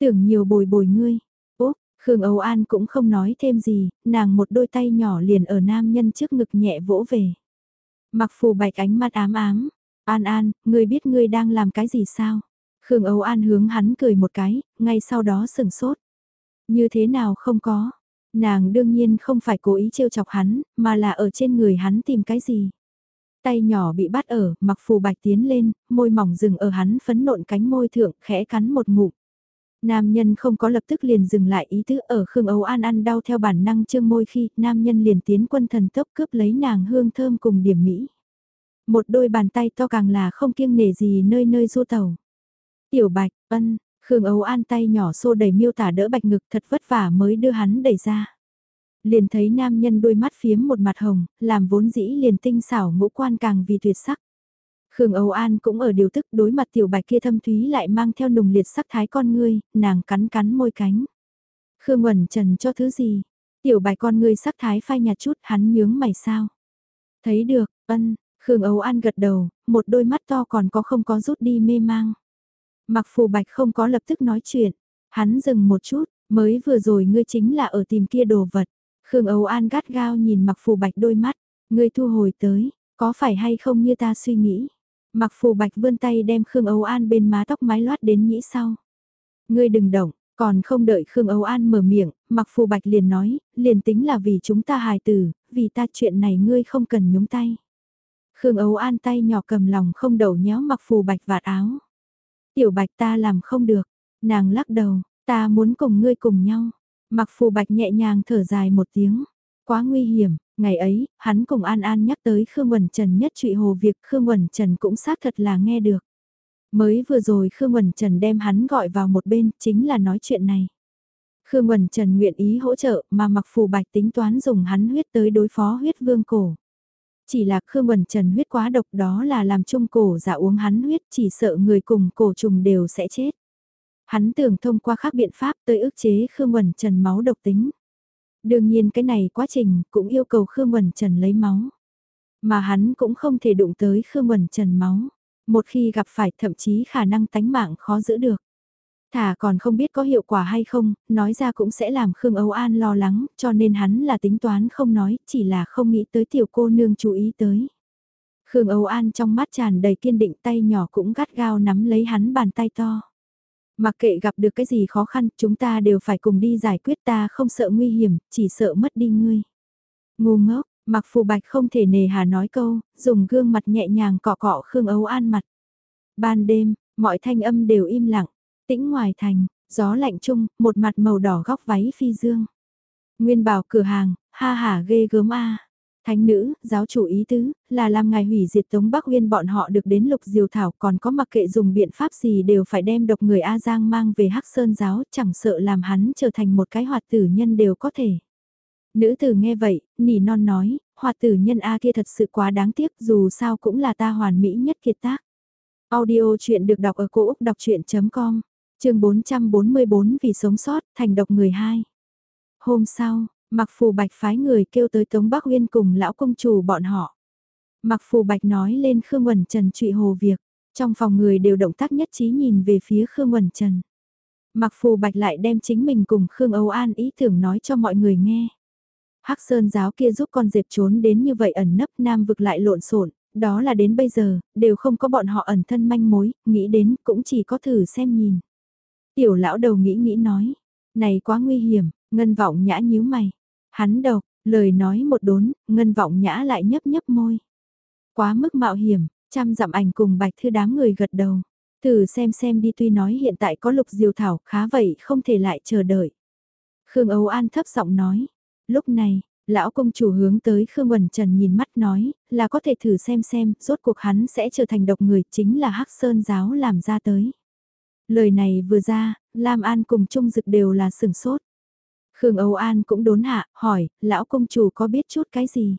Tưởng nhiều bồi bồi ngươi. Úp, Khương Âu An cũng không nói thêm gì, nàng một đôi tay nhỏ liền ở nam nhân trước ngực nhẹ vỗ về. Mặc phù bạch ánh mắt ám ám. An An, ngươi biết ngươi đang làm cái gì sao? Khương Âu An hướng hắn cười một cái, ngay sau đó sừng sốt. Như thế nào không có? Nàng đương nhiên không phải cố ý trêu chọc hắn, mà là ở trên người hắn tìm cái gì. Tay nhỏ bị bắt ở, mặc phù bạch tiến lên, môi mỏng dừng ở hắn phấn nộn cánh môi thượng, khẽ cắn một ngụm. Nam nhân không có lập tức liền dừng lại ý tứ ở Khương Âu An ăn đau theo bản năng trương môi khi nam nhân liền tiến quân thần tốc cướp lấy nàng hương thơm cùng điểm mỹ. Một đôi bàn tay to càng là không kiêng nể gì nơi nơi du tàu. Tiểu bạch, ân, Khương Âu An tay nhỏ xô đầy miêu tả đỡ bạch ngực thật vất vả mới đưa hắn đẩy ra. Liền thấy nam nhân đôi mắt phiếm một mặt hồng, làm vốn dĩ liền tinh xảo ngũ quan càng vì tuyệt sắc. Khương Âu An cũng ở điều tức đối mặt tiểu bạch kia thâm thúy lại mang theo nùng liệt sắc thái con ngươi, nàng cắn cắn môi cánh. Khương Uẩn Trần cho thứ gì? Tiểu bạch con ngươi sắc thái phai nhạt chút hắn nhướng mày sao? Thấy được, ân, Khương Âu An gật đầu, một đôi mắt to còn có không có rút đi mê mang. Mặc phù bạch không có lập tức nói chuyện, hắn dừng một chút, mới vừa rồi ngươi chính là ở tìm kia đồ vật. Khương Âu An gắt gao nhìn mặc phù bạch đôi mắt, ngươi thu hồi tới, có phải hay không như ta suy nghĩ. Mặc phù bạch vươn tay đem Khương Âu An bên má tóc mái loát đến nhĩ sau. Ngươi đừng động, còn không đợi Khương Âu An mở miệng, mặc phù bạch liền nói, liền tính là vì chúng ta hài tử, vì ta chuyện này ngươi không cần nhúng tay. Khương Âu An tay nhỏ cầm lòng không đầu nhéo mặc phù bạch vạt áo. Tiểu bạch ta làm không được, nàng lắc đầu, ta muốn cùng ngươi cùng nhau. Mặc phù bạch nhẹ nhàng thở dài một tiếng, quá nguy hiểm, ngày ấy, hắn cùng An An nhắc tới Khương Quẩn Trần nhất trụy hồ việc Khương Quẩn Trần cũng xác thật là nghe được. Mới vừa rồi Khương Quẩn Trần đem hắn gọi vào một bên, chính là nói chuyện này. Khương Quẩn Trần nguyện ý hỗ trợ mà mặc phù bạch tính toán dùng hắn huyết tới đối phó huyết vương cổ. Chỉ là Khương bẩn Trần huyết quá độc đó là làm chung cổ giả uống hắn huyết, chỉ sợ người cùng cổ trùng đều sẽ chết. Hắn tưởng thông qua các biện pháp tới ức chế Khương bẩn Trần máu độc tính. Đương nhiên cái này quá trình cũng yêu cầu Khương bẩn Trần lấy máu. Mà hắn cũng không thể đụng tới Khương bẩn Trần máu. Một khi gặp phải thậm chí khả năng tánh mạng khó giữ được. Thả còn không biết có hiệu quả hay không, nói ra cũng sẽ làm Khương Âu An lo lắng, cho nên hắn là tính toán không nói, chỉ là không nghĩ tới tiểu cô nương chú ý tới. Khương Âu An trong mắt tràn đầy kiên định tay nhỏ cũng gắt gao nắm lấy hắn bàn tay to. Mặc kệ gặp được cái gì khó khăn, chúng ta đều phải cùng đi giải quyết ta không sợ nguy hiểm, chỉ sợ mất đi ngươi. Ngu ngốc, mặc phù bạch không thể nề hà nói câu, dùng gương mặt nhẹ nhàng cọ cọ Khương Âu An mặt. Ban đêm, mọi thanh âm đều im lặng, tĩnh ngoài thành, gió lạnh chung, một mặt màu đỏ góc váy phi dương. Nguyên bảo cửa hàng, ha ha ghê gớm a. Thánh nữ, giáo chủ ý tứ, là làm ngài hủy diệt Tống Bắc Uyên bọn họ được đến lục diều thảo còn có mặc kệ dùng biện pháp gì đều phải đem độc người A Giang mang về Hắc Sơn giáo chẳng sợ làm hắn trở thành một cái hoạt tử nhân đều có thể. Nữ tử nghe vậy, nỉ non nói, hoạt tử nhân A kia thật sự quá đáng tiếc dù sao cũng là ta hoàn mỹ nhất kiệt tác. Audio chuyện được đọc ở cổ Úc đọc chuyện.com, chương 444 vì sống sót, thành độc người hai. Hôm sau, Mặc phù bạch phái người kêu tới Tống Bắc Uyên cùng lão công chủ bọn họ. Mặc phù bạch nói lên Khương Quẩn Trần trụy hồ việc, trong phòng người đều động tác nhất trí nhìn về phía Khương Quẩn Trần. Mặc phù bạch lại đem chính mình cùng Khương Âu An ý tưởng nói cho mọi người nghe. Hắc Sơn giáo kia giúp con dẹp trốn đến như vậy ẩn nấp nam vực lại lộn xộn, đó là đến bây giờ, đều không có bọn họ ẩn thân manh mối, nghĩ đến cũng chỉ có thử xem nhìn. Tiểu lão đầu nghĩ nghĩ nói, này quá nguy hiểm, ngân vọng nhã nhíu mày. Hắn độc, lời nói một đốn, ngân vọng nhã lại nhấp nhấp môi. Quá mức mạo hiểm, trăm dặm ảnh cùng bạch thư đám người gật đầu. Thử xem xem đi tuy nói hiện tại có lục diều thảo khá vậy không thể lại chờ đợi. Khương Âu An thấp giọng nói. Lúc này, lão công chủ hướng tới Khương Quẩn Trần nhìn mắt nói, là có thể thử xem xem, rốt cuộc hắn sẽ trở thành độc người chính là Hắc Sơn giáo làm ra tới. Lời này vừa ra, Lam An cùng Trung Dực đều là sừng sốt. Khương Âu An cũng đốn hạ, hỏi, lão công chủ có biết chút cái gì?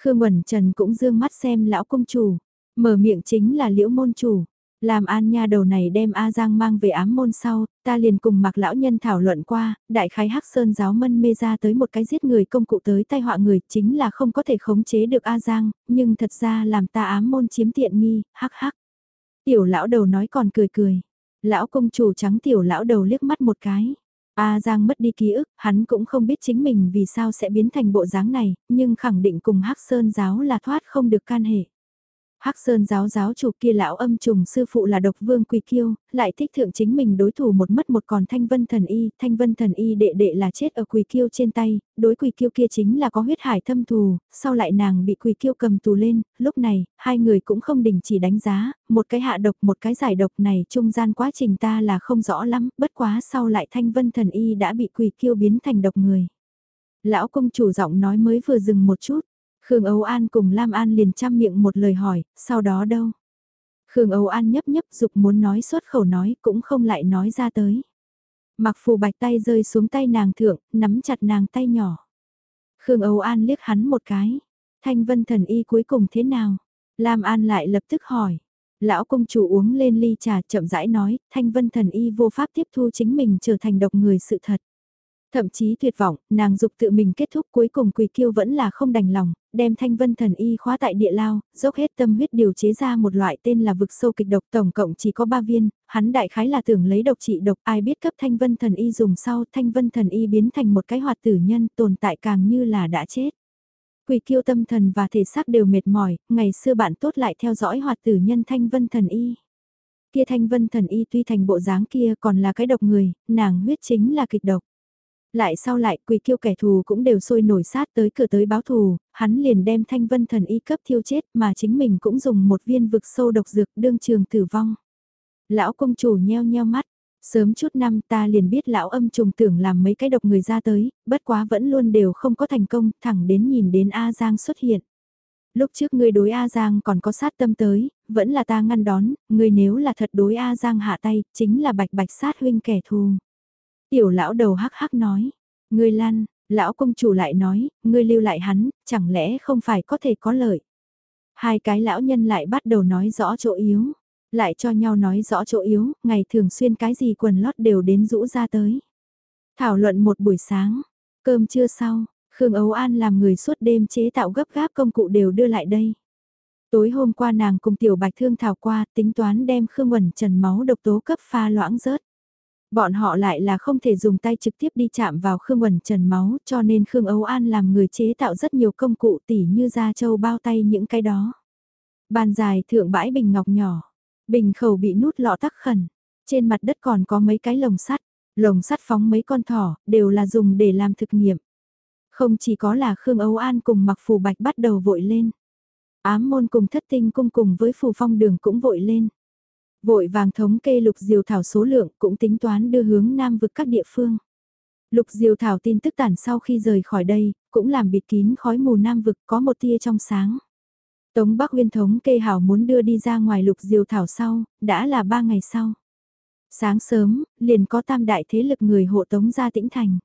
Khương Quẩn Trần cũng dương mắt xem lão công chủ, mở miệng chính là liễu môn chủ. Làm an nha đầu này đem A Giang mang về ám môn sau, ta liền cùng mặc lão nhân thảo luận qua, đại khái hắc sơn giáo mân mê ra tới một cái giết người công cụ tới tai họa người chính là không có thể khống chế được A Giang, nhưng thật ra làm ta ám môn chiếm tiện nghi, hắc hắc. Tiểu lão đầu nói còn cười cười, lão công chủ trắng tiểu lão đầu liếc mắt một cái. A Giang mất đi ký ức, hắn cũng không biết chính mình vì sao sẽ biến thành bộ dáng này, nhưng khẳng định cùng Hắc Sơn giáo là thoát không được can hệ. Hắc Sơn giáo giáo chủ kia lão âm trùng sư phụ là độc vương quỳ kiêu, lại thích thượng chính mình đối thủ một mất một còn thanh vân thần y, thanh vân thần y đệ đệ là chết ở quỳ kiêu trên tay, đối quỳ kiêu kia chính là có huyết hải thâm thù, sau lại nàng bị quỳ kiêu cầm tù lên, lúc này, hai người cũng không đình chỉ đánh giá, một cái hạ độc một cái giải độc này trung gian quá trình ta là không rõ lắm, bất quá sau lại thanh vân thần y đã bị quỳ kiêu biến thành độc người. Lão công chủ giọng nói mới vừa dừng một chút Khương Âu An cùng Lam An liền chăm miệng một lời hỏi, sau đó đâu? Khương Âu An nhấp nhấp dục muốn nói xuất khẩu nói cũng không lại nói ra tới. Mặc phù bạch tay rơi xuống tay nàng thượng, nắm chặt nàng tay nhỏ. Khương Âu An liếc hắn một cái. Thanh vân thần y cuối cùng thế nào? Lam An lại lập tức hỏi. Lão công chủ uống lên ly trà chậm rãi nói, thanh vân thần y vô pháp tiếp thu chính mình trở thành độc người sự thật. Thậm chí tuyệt vọng, nàng dục tự mình kết thúc cuối cùng quỳ kiêu vẫn là không đành lòng, đem thanh vân thần y khóa tại địa lao, dốc hết tâm huyết điều chế ra một loại tên là vực sâu kịch độc tổng cộng chỉ có 3 viên, hắn đại khái là tưởng lấy độc trị độc ai biết cấp thanh vân thần y dùng sau thanh vân thần y biến thành một cái hoạt tử nhân tồn tại càng như là đã chết. Quỳ kiêu tâm thần và thể xác đều mệt mỏi, ngày xưa bạn tốt lại theo dõi hoạt tử nhân thanh vân thần y. Kia thanh vân thần y tuy thành bộ dáng kia còn là cái độc người, nàng huyết chính là kịch độc. Lại sau lại quỳ kiêu kẻ thù cũng đều sôi nổi sát tới cửa tới báo thù, hắn liền đem thanh vân thần y cấp thiêu chết mà chính mình cũng dùng một viên vực sâu độc dược đương trường tử vong. Lão công chủ nheo nheo mắt, sớm chút năm ta liền biết lão âm trùng tưởng làm mấy cái độc người ra tới, bất quá vẫn luôn đều không có thành công, thẳng đến nhìn đến A Giang xuất hiện. Lúc trước ngươi đối A Giang còn có sát tâm tới, vẫn là ta ngăn đón, ngươi nếu là thật đối A Giang hạ tay, chính là bạch bạch sát huynh kẻ thù. Tiểu lão đầu hắc hắc nói, ngươi lăn, lão công chủ lại nói, ngươi lưu lại hắn, chẳng lẽ không phải có thể có lợi. Hai cái lão nhân lại bắt đầu nói rõ chỗ yếu, lại cho nhau nói rõ chỗ yếu, ngày thường xuyên cái gì quần lót đều đến rũ ra tới. Thảo luận một buổi sáng, cơm trưa sau, Khương Ấu An làm người suốt đêm chế tạo gấp gáp công cụ đều đưa lại đây. Tối hôm qua nàng cùng tiểu bạch thương thảo qua tính toán đem Khương Quẩn trần máu độc tố cấp pha loãng rớt. Bọn họ lại là không thể dùng tay trực tiếp đi chạm vào Khương Quẩn Trần máu cho nên Khương Âu An làm người chế tạo rất nhiều công cụ tỉ như da trâu bao tay những cái đó. Bàn dài thượng bãi bình ngọc nhỏ, bình khẩu bị nút lọ tắc khẩn, trên mặt đất còn có mấy cái lồng sắt, lồng sắt phóng mấy con thỏ, đều là dùng để làm thực nghiệm. Không chỉ có là Khương Âu An cùng mặc phù bạch bắt đầu vội lên. Ám môn cùng thất tinh cung cùng với phù phong đường cũng vội lên. Vội vàng thống kê lục diều thảo số lượng cũng tính toán đưa hướng nam vực các địa phương. Lục diều thảo tin tức tản sau khi rời khỏi đây, cũng làm bịt kín khói mù nam vực có một tia trong sáng. Tống Bắc Nguyên thống kê hảo muốn đưa đi ra ngoài lục diều thảo sau, đã là ba ngày sau. Sáng sớm, liền có tam đại thế lực người hộ Tống ra tĩnh thành.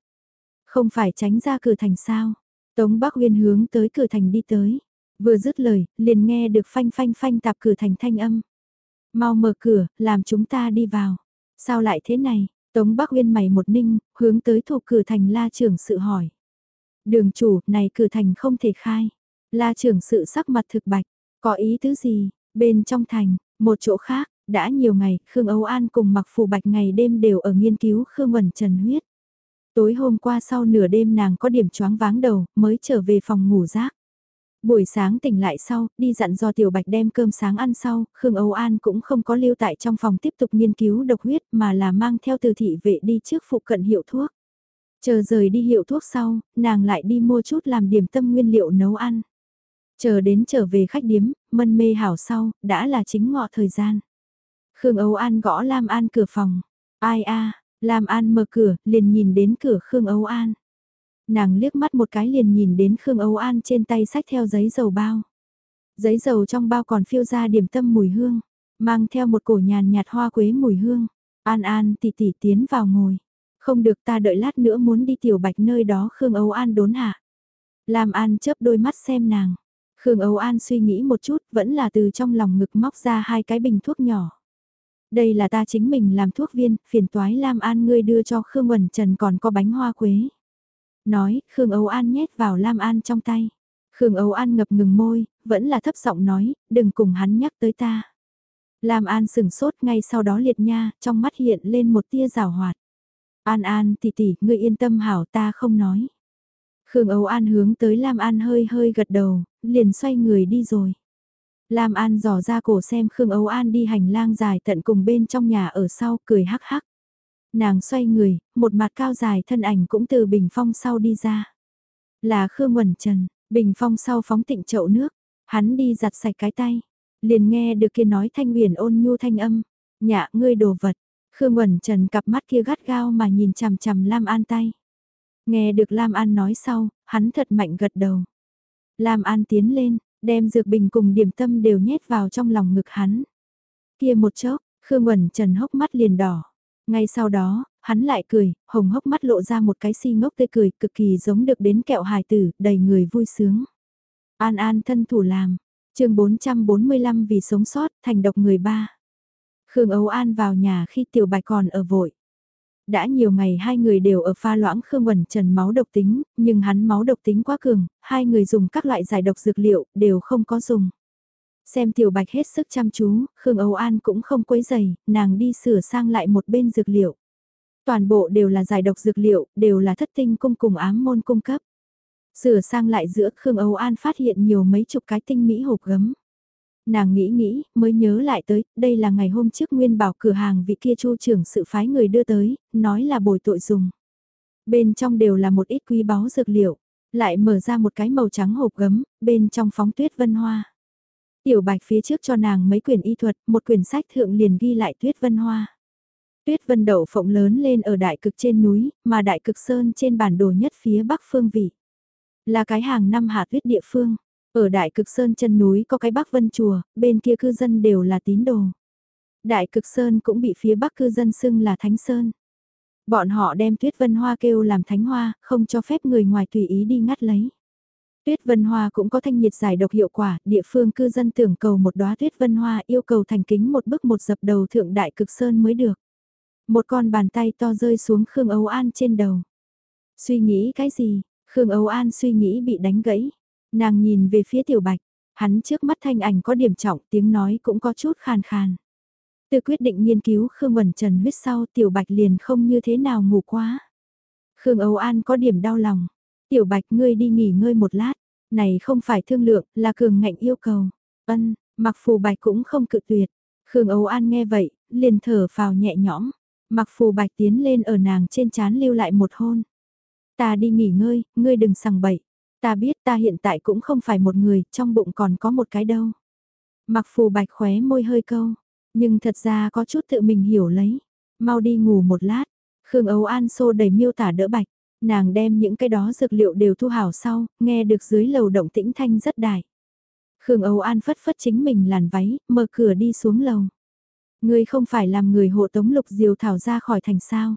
Không phải tránh ra cửa thành sao. Tống Bắc Nguyên hướng tới cửa thành đi tới. Vừa dứt lời, liền nghe được phanh phanh phanh tạp cửa thành thanh âm. Mau mở cửa, làm chúng ta đi vào. Sao lại thế này? Tống Bắc Uyên mày một ninh, hướng tới thủ cửa thành la trưởng sự hỏi. Đường chủ, này cửa thành không thể khai. La trưởng sự sắc mặt thực bạch, có ý tứ gì? Bên trong thành, một chỗ khác, đã nhiều ngày, Khương Âu An cùng mặc phù bạch ngày đêm đều ở nghiên cứu Khương Vẩn Trần huyết. Tối hôm qua sau nửa đêm nàng có điểm choáng váng đầu, mới trở về phòng ngủ rác. Buổi sáng tỉnh lại sau, đi dặn do Tiểu Bạch đem cơm sáng ăn sau, Khương Âu An cũng không có lưu tại trong phòng tiếp tục nghiên cứu độc huyết mà là mang theo từ thị vệ đi trước phụ cận hiệu thuốc. Chờ rời đi hiệu thuốc sau, nàng lại đi mua chút làm điểm tâm nguyên liệu nấu ăn. Chờ đến trở về khách điếm, mân mê hảo sau, đã là chính ngọ thời gian. Khương Âu An gõ Lam An cửa phòng. Ai a Lam An mở cửa, liền nhìn đến cửa Khương Âu An nàng liếc mắt một cái liền nhìn đến Khương Âu An trên tay sách theo giấy dầu bao. Giấy dầu trong bao còn phiêu ra điểm tâm mùi hương, mang theo một cổ nhàn nhạt hoa quế mùi hương. An An tỉ tỉ tiến vào ngồi. Không được ta đợi lát nữa muốn đi tiểu bạch nơi đó Khương Âu An đốn hạ. Lam An chớp đôi mắt xem nàng. Khương Âu An suy nghĩ một chút vẫn là từ trong lòng ngực móc ra hai cái bình thuốc nhỏ. Đây là ta chính mình làm thuốc viên, phiền toái Lam An ngươi đưa cho Khương Quẩn Trần còn có bánh hoa quế. Nói, Khương Âu An nhét vào Lam An trong tay. Khương Âu An ngập ngừng môi, vẫn là thấp giọng nói, đừng cùng hắn nhắc tới ta. Lam An sừng sốt ngay sau đó liệt nha, trong mắt hiện lên một tia rào hoạt. An An tỷ tỷ, ngươi yên tâm hảo ta không nói. Khương Âu An hướng tới Lam An hơi hơi gật đầu, liền xoay người đi rồi. Lam An dò ra cổ xem Khương Âu An đi hành lang dài tận cùng bên trong nhà ở sau, cười hắc hắc. Nàng xoay người, một mặt cao dài thân ảnh cũng từ bình phong sau đi ra. Là Khương Quẩn Trần, bình phong sau phóng tịnh chậu nước, hắn đi giặt sạch cái tay. Liền nghe được kia nói thanh huyền ôn nhu thanh âm, nhạ ngươi đồ vật. Khương Quẩn Trần cặp mắt kia gắt gao mà nhìn chằm chằm Lam An tay. Nghe được Lam An nói sau, hắn thật mạnh gật đầu. Lam An tiến lên, đem dược bình cùng điểm tâm đều nhét vào trong lòng ngực hắn. Kia một chốc, Khương Quẩn Trần hốc mắt liền đỏ. Ngay sau đó, hắn lại cười, hồng hốc mắt lộ ra một cái si ngốc tươi cười, cực kỳ giống được đến kẹo hài tử, đầy người vui sướng. An An thân thủ làm, chương 445 vì sống sót, thành độc người ba. Khương Âu An vào nhà khi tiểu bạch còn ở vội. Đã nhiều ngày hai người đều ở pha loãng Khương Quẩn Trần máu độc tính, nhưng hắn máu độc tính quá cường, hai người dùng các loại giải độc dược liệu, đều không có dùng. Xem tiểu bạch hết sức chăm chú, Khương Âu An cũng không quấy giày, nàng đi sửa sang lại một bên dược liệu. Toàn bộ đều là giải độc dược liệu, đều là thất tinh cung cùng ám môn cung cấp. Sửa sang lại giữa Khương Âu An phát hiện nhiều mấy chục cái tinh mỹ hộp gấm. Nàng nghĩ nghĩ, mới nhớ lại tới, đây là ngày hôm trước Nguyên bảo cửa hàng vị kia chu trưởng sự phái người đưa tới, nói là bồi tội dùng. Bên trong đều là một ít quý báu dược liệu, lại mở ra một cái màu trắng hộp gấm, bên trong phóng tuyết vân hoa. Tiểu bạch phía trước cho nàng mấy quyển y thuật, một quyển sách thượng liền ghi lại tuyết vân hoa. Tuyết vân đậu phộng lớn lên ở đại cực trên núi, mà đại cực sơn trên bản đồ nhất phía bắc phương vị. Là cái hàng năm hạ tuyết địa phương. Ở đại cực sơn chân núi có cái bắc vân chùa, bên kia cư dân đều là tín đồ. Đại cực sơn cũng bị phía bắc cư dân xưng là thánh sơn. Bọn họ đem tuyết vân hoa kêu làm thánh hoa, không cho phép người ngoài tùy ý đi ngắt lấy. Tuyết vân hoa cũng có thanh nhiệt giải độc hiệu quả, địa phương cư dân tưởng cầu một đóa tuyết vân hoa yêu cầu thành kính một bức một dập đầu thượng đại cực sơn mới được. Một con bàn tay to rơi xuống Khương Âu An trên đầu. Suy nghĩ cái gì? Khương Âu An suy nghĩ bị đánh gãy. Nàng nhìn về phía tiểu bạch, hắn trước mắt thanh ảnh có điểm trọng tiếng nói cũng có chút khàn khàn. Từ quyết định nghiên cứu Khương Bẩn Trần huyết sau tiểu bạch liền không như thế nào ngủ quá. Khương Âu An có điểm đau lòng. Tiểu bạch ngươi đi nghỉ ngơi một lát. Này không phải thương lượng, là cường ngạnh yêu cầu. Ân, mặc phù bạch cũng không cự tuyệt. Khương Âu An nghe vậy, liền thở phào nhẹ nhõm. Mặc phù bạch tiến lên ở nàng trên chán lưu lại một hôn. Ta đi nghỉ ngơi, ngươi đừng sằng bậy. Ta biết ta hiện tại cũng không phải một người, trong bụng còn có một cái đâu. Mặc phù bạch khóe môi hơi câu, nhưng thật ra có chút tự mình hiểu lấy. Mau đi ngủ một lát, Khương Âu An xô đầy miêu tả đỡ bạch, nàng đem những cái đó dược liệu đều thu hảo sau, nghe được dưới lầu động tĩnh thanh rất đại. Khương Âu An phất phất chính mình làn váy, mở cửa đi xuống lầu. Ngươi không phải làm người hộ tống lục diều thảo ra khỏi thành sao.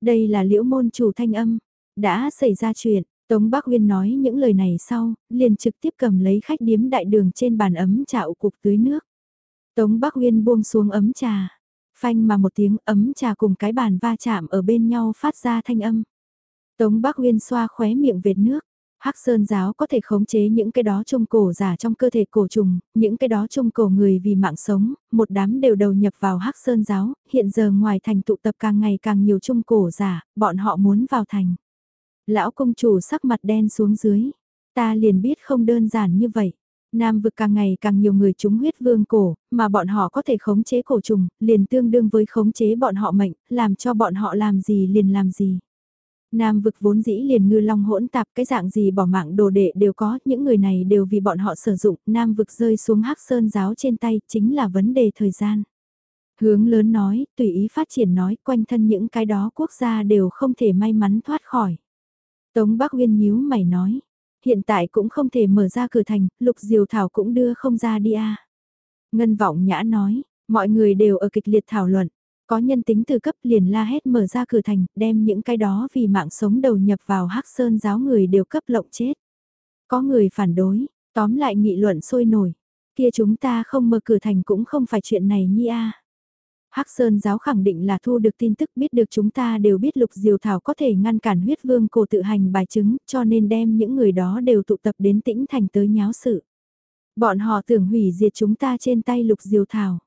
Đây là liễu môn chủ thanh âm, đã xảy ra chuyện, Tống Bắc Uyên nói những lời này sau, liền trực tiếp cầm lấy khách điếm đại đường trên bàn ấm trà ụ cục tưới nước. Tống Bắc Uyên buông xuống ấm trà, phanh mà một tiếng ấm trà cùng cái bàn va chạm ở bên nhau phát ra thanh âm. Tống Bắc Uyên xoa khóe miệng vệt nước. Hắc Sơn giáo có thể khống chế những cái đó trung cổ giả trong cơ thể cổ trùng, những cái đó trung cổ người vì mạng sống, một đám đều đầu nhập vào Hắc Sơn giáo, hiện giờ ngoài thành tụ tập càng ngày càng nhiều trung cổ giả, bọn họ muốn vào thành. Lão công chủ sắc mặt đen xuống dưới. Ta liền biết không đơn giản như vậy. Nam vực càng ngày càng nhiều người trúng huyết vương cổ, mà bọn họ có thể khống chế cổ trùng, liền tương đương với khống chế bọn họ mệnh, làm cho bọn họ làm gì liền làm gì. Nam vực vốn dĩ liền ngư long hỗn tạp cái dạng gì bỏ mạng đồ đệ đều có, những người này đều vì bọn họ sử dụng, Nam vực rơi xuống hắc sơn giáo trên tay chính là vấn đề thời gian. Hướng lớn nói, tùy ý phát triển nói, quanh thân những cái đó quốc gia đều không thể may mắn thoát khỏi. Tống Bắc Uyên nhíu mày nói, hiện tại cũng không thể mở ra cửa thành, lục diều thảo cũng đưa không ra đi a. Ngân vọng nhã nói, mọi người đều ở kịch liệt thảo luận, có nhân tính từ cấp liền la hét mở ra cửa thành, đem những cái đó vì mạng sống đầu nhập vào hắc sơn giáo người đều cấp lộng chết. Có người phản đối, tóm lại nghị luận sôi nổi, kia chúng ta không mở cửa thành cũng không phải chuyện này nhi a. Hắc Sơn giáo khẳng định là thu được tin tức biết được chúng ta đều biết lục diều thảo có thể ngăn cản huyết vương cổ tự hành bài chứng cho nên đem những người đó đều tụ tập đến tĩnh thành tới nháo sự. Bọn họ tưởng hủy diệt chúng ta trên tay lục diều thảo.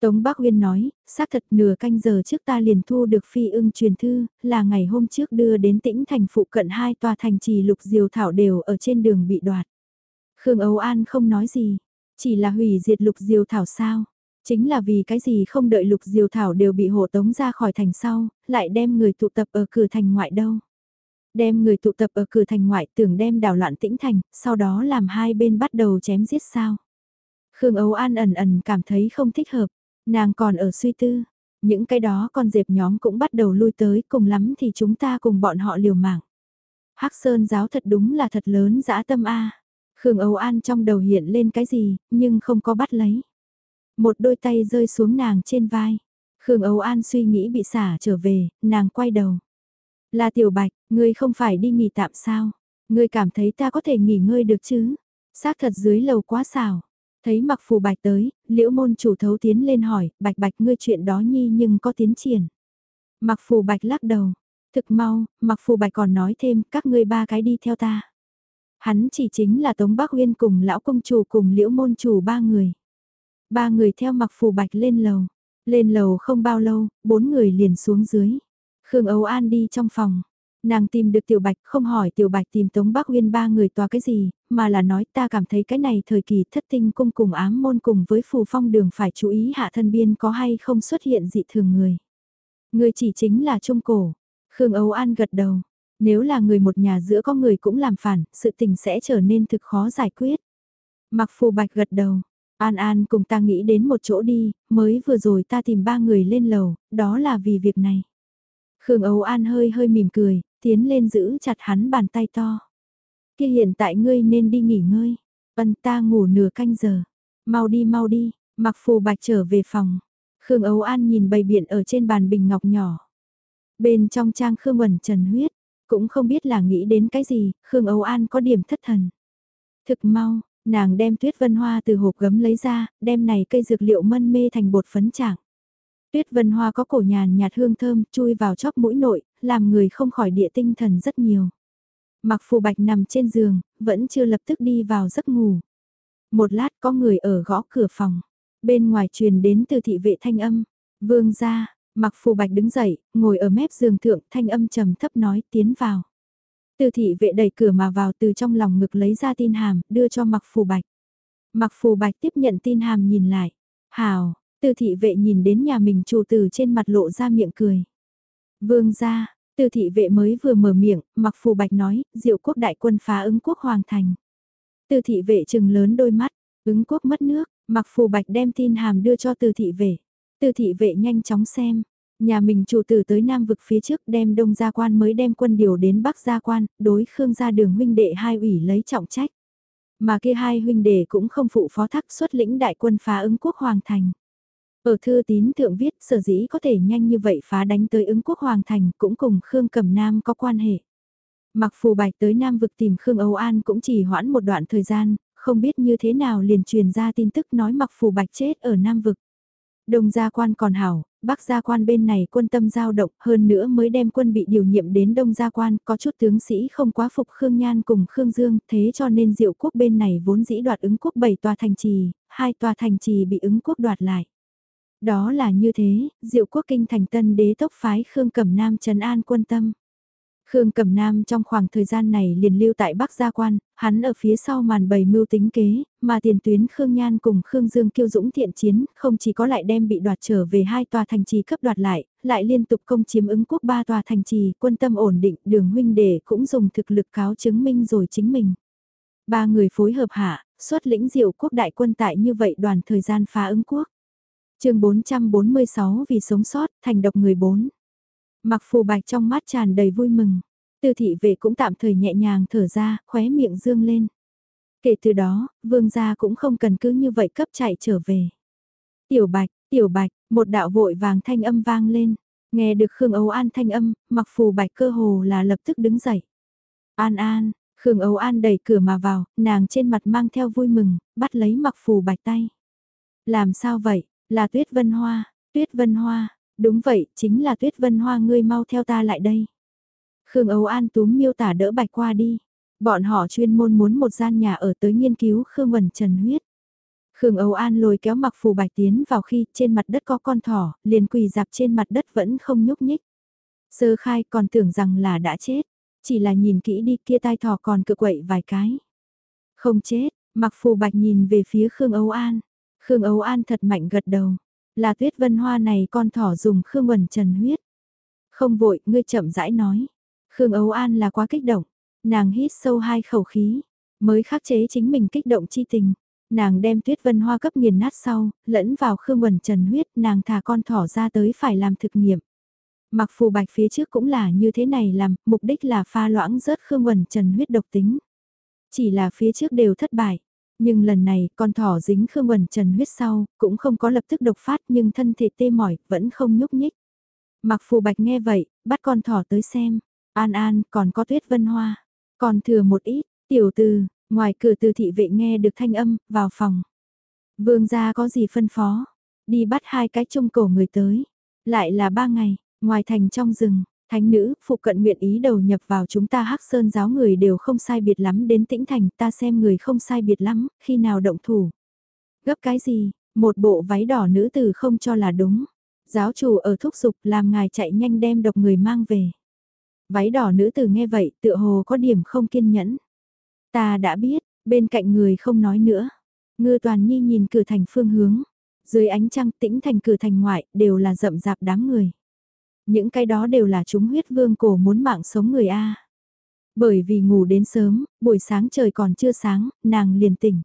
Tống Bắc Uyên nói, xác thật nửa canh giờ trước ta liền thu được phi ưng truyền thư, là ngày hôm trước đưa đến tĩnh thành phụ cận hai tòa thành trì lục diều thảo đều ở trên đường bị đoạt. Khương Âu An không nói gì, chỉ là hủy diệt lục diều thảo sao. Chính là vì cái gì không đợi lục diều thảo đều bị hộ tống ra khỏi thành sau, lại đem người tụ tập ở cửa thành ngoại đâu. Đem người tụ tập ở cửa thành ngoại tưởng đem đảo loạn tĩnh thành, sau đó làm hai bên bắt đầu chém giết sao. Khương Âu An ẩn ẩn cảm thấy không thích hợp, nàng còn ở suy tư, những cái đó con dẹp nhóm cũng bắt đầu lui tới cùng lắm thì chúng ta cùng bọn họ liều mạng. Hắc Sơn giáo thật đúng là thật lớn dã tâm A. Khương Âu An trong đầu hiện lên cái gì, nhưng không có bắt lấy. Một đôi tay rơi xuống nàng trên vai. Khương Âu An suy nghĩ bị xả trở về, nàng quay đầu. Là tiểu bạch, ngươi không phải đi nghỉ tạm sao? Ngươi cảm thấy ta có thể nghỉ ngơi được chứ? Xác thật dưới lầu quá xảo. Thấy mặc phù bạch tới, liễu môn chủ thấu tiến lên hỏi, bạch bạch ngươi chuyện đó nhi nhưng có tiến triển. Mặc phù bạch lắc đầu. Thực mau, mặc phù bạch còn nói thêm, các ngươi ba cái đi theo ta. Hắn chỉ chính là Tống Bắc Uyên cùng lão công chủ cùng liễu môn chủ ba người. Ba người theo mặc phù bạch lên lầu. Lên lầu không bao lâu, bốn người liền xuống dưới. Khương Âu An đi trong phòng. Nàng tìm được Tiểu Bạch không hỏi Tiểu Bạch tìm Tống Bắc Uyên ba người tòa cái gì, mà là nói ta cảm thấy cái này thời kỳ thất tinh cung cùng ám môn cùng với phù phong đường phải chú ý hạ thân biên có hay không xuất hiện dị thường người. Người chỉ chính là trung cổ. Khương Âu An gật đầu. Nếu là người một nhà giữa có người cũng làm phản, sự tình sẽ trở nên thực khó giải quyết. Mặc phù bạch gật đầu, An An cùng ta nghĩ đến một chỗ đi, mới vừa rồi ta tìm ba người lên lầu, đó là vì việc này. Khương Âu An hơi hơi mỉm cười, tiến lên giữ chặt hắn bàn tay to. Kia hiện tại ngươi nên đi nghỉ ngơi, ân ta ngủ nửa canh giờ, mau đi mau đi, mặc phù bạch trở về phòng. Khương ấu An nhìn bầy biện ở trên bàn bình ngọc nhỏ. Bên trong trang Khương Quẩn Trần huyết, cũng không biết là nghĩ đến cái gì, Khương ấu An có điểm thất thần. Thực mau, nàng đem tuyết vân hoa từ hộp gấm lấy ra, đem này cây dược liệu mân mê thành bột phấn trạng. Tuyết vân hoa có cổ nhàn nhạt hương thơm chui vào chóp mũi nội, làm người không khỏi địa tinh thần rất nhiều. Mặc phù bạch nằm trên giường, vẫn chưa lập tức đi vào giấc ngủ. Một lát có người ở gõ cửa phòng. Bên ngoài truyền đến từ thị vệ thanh âm. Vương ra, mặc phù bạch đứng dậy, ngồi ở mép giường thượng thanh âm trầm thấp nói tiến vào. Từ thị vệ đẩy cửa mà vào từ trong lòng ngực lấy ra tin hàm, đưa cho mặc phù bạch. Mặc phù bạch tiếp nhận tin hàm nhìn lại. Hào, từ thị vệ nhìn đến nhà mình chủ tử trên mặt lộ ra miệng cười. Vương ra, từ thị vệ mới vừa mở miệng, mặc phù bạch nói, diệu quốc đại quân phá ứng quốc hoàng thành. Từ thị vệ trừng lớn đôi mắt, ứng quốc mất nước, mặc phù bạch đem tin hàm đưa cho từ thị vệ. Từ thị vệ nhanh chóng xem, nhà mình chủ tử tới Nam vực phía trước đem Đông Gia Quan mới đem quân điều đến Bắc Gia Quan, đối Khương gia đường huynh đệ hai ủy lấy trọng trách. Mà kia hai huynh đệ cũng không phụ phó thác xuất lĩnh đại quân phá ứng quốc hoàng thành. Ở thư tín thượng viết sở dĩ có thể nhanh như vậy phá đánh tới ứng quốc hoàng thành cũng cùng Khương Cẩm Nam có quan hệ. Mặc phù bạch tới Nam vực tìm Khương Âu An cũng chỉ hoãn một đoạn thời gian, không biết như thế nào liền truyền ra tin tức nói mặc phù bạch chết ở Nam vực. Đông gia quan còn hảo, Bắc gia quan bên này quân tâm giao động hơn nữa mới đem quân bị điều nhiệm đến Đông gia quan, có chút tướng sĩ không quá phục Khương Nhan cùng Khương Dương, thế cho nên diệu quốc bên này vốn dĩ đoạt ứng quốc 7 tòa thành trì, hai tòa thành trì bị ứng quốc đoạt lại. Đó là như thế, diệu quốc kinh thành tân đế tốc phái Khương Cẩm Nam trấn an quân tâm. Khương Cẩm Nam trong khoảng thời gian này liền lưu tại Bắc Gia Quan, hắn ở phía sau màn bày mưu tính kế, mà tiền tuyến Khương Nhan cùng Khương Dương kiêu dũng thiện chiến, không chỉ có lại đem bị đoạt trở về hai tòa thành trì cấp đoạt lại, lại liên tục công chiếm ứng quốc ba tòa thành trì, quân tâm ổn định, đường huynh đệ cũng dùng thực lực cáo chứng minh rồi chính mình. Ba người phối hợp hạ, xuất lĩnh diệu quốc đại quân tại như vậy đoàn thời gian phá ứng quốc chương 446 vì sống sót, thành độc người bốn. Mặc phù bạch trong mắt tràn đầy vui mừng. Tư thị vệ cũng tạm thời nhẹ nhàng thở ra, khóe miệng dương lên. Kể từ đó, vương gia cũng không cần cứ như vậy cấp chạy trở về. Tiểu bạch, tiểu bạch, một đạo vội vàng thanh âm vang lên. Nghe được Khương Âu An thanh âm, mặc phù bạch cơ hồ là lập tức đứng dậy. An An, Khương Âu An đẩy cửa mà vào, nàng trên mặt mang theo vui mừng, bắt lấy mặc phù bạch tay. Làm sao vậy, là Tuyết Vân Hoa, Tuyết Vân Hoa, đúng vậy, chính là Tuyết Vân Hoa ngươi mau theo ta lại đây. Khương Âu An túm miêu tả đỡ bạch qua đi. Bọn họ chuyên môn muốn một gian nhà ở tới nghiên cứu Khương Vân Trần huyết. Khương Âu An lôi kéo mặc phù bạch tiến vào khi trên mặt đất có con thỏ, liền quỳ dạp trên mặt đất vẫn không nhúc nhích. Sơ khai còn tưởng rằng là đã chết, chỉ là nhìn kỹ đi kia tai thỏ còn cự quậy vài cái. Không chết, mặc phù bạch nhìn về phía Khương Âu An. Khương Âu An thật mạnh gật đầu. Là tuyết vân hoa này con thỏ dùng Khương Quẩn Trần huyết. Không vội, ngươi chậm rãi nói. Khương Âu An là quá kích động. Nàng hít sâu hai khẩu khí. Mới khắc chế chính mình kích động chi tình. Nàng đem tuyết vân hoa cấp nghiền nát sau, lẫn vào Khương Quẩn Trần huyết, nàng thả con thỏ ra tới phải làm thực nghiệm. Mặc phù bạch phía trước cũng là như thế này làm, mục đích là pha loãng rớt Khương Quẩn Trần huyết độc tính. Chỉ là phía trước đều thất bại. Nhưng lần này, con thỏ dính Khương Quần Trần huyết sau, cũng không có lập tức độc phát nhưng thân thể tê mỏi, vẫn không nhúc nhích. Mặc phù bạch nghe vậy, bắt con thỏ tới xem. An An, còn có tuyết vân hoa. Còn thừa một ít, tiểu từ, ngoài cửa từ thị vệ nghe được thanh âm, vào phòng. Vương gia có gì phân phó? Đi bắt hai cái trung cổ người tới. Lại là ba ngày, ngoài thành trong rừng, thánh nữ, phụ cận nguyện ý đầu nhập vào chúng ta hắc sơn giáo người đều không sai biệt lắm đến tĩnh thành ta xem người không sai biệt lắm, khi nào động thủ. Gấp cái gì, một bộ váy đỏ nữ tử không cho là đúng. Giáo chủ ở thúc giục làm ngài chạy nhanh đem độc người mang về. Váy đỏ nữ tử nghe vậy tựa hồ có điểm không kiên nhẫn. Ta đã biết, bên cạnh người không nói nữa. Ngư toàn nhi nhìn cửa thành phương hướng. Dưới ánh trăng tĩnh thành cửa thành ngoại đều là rậm rạp đám người. Những cái đó đều là chúng huyết vương cổ muốn mạng sống người A. Bởi vì ngủ đến sớm, buổi sáng trời còn chưa sáng, nàng liền tỉnh.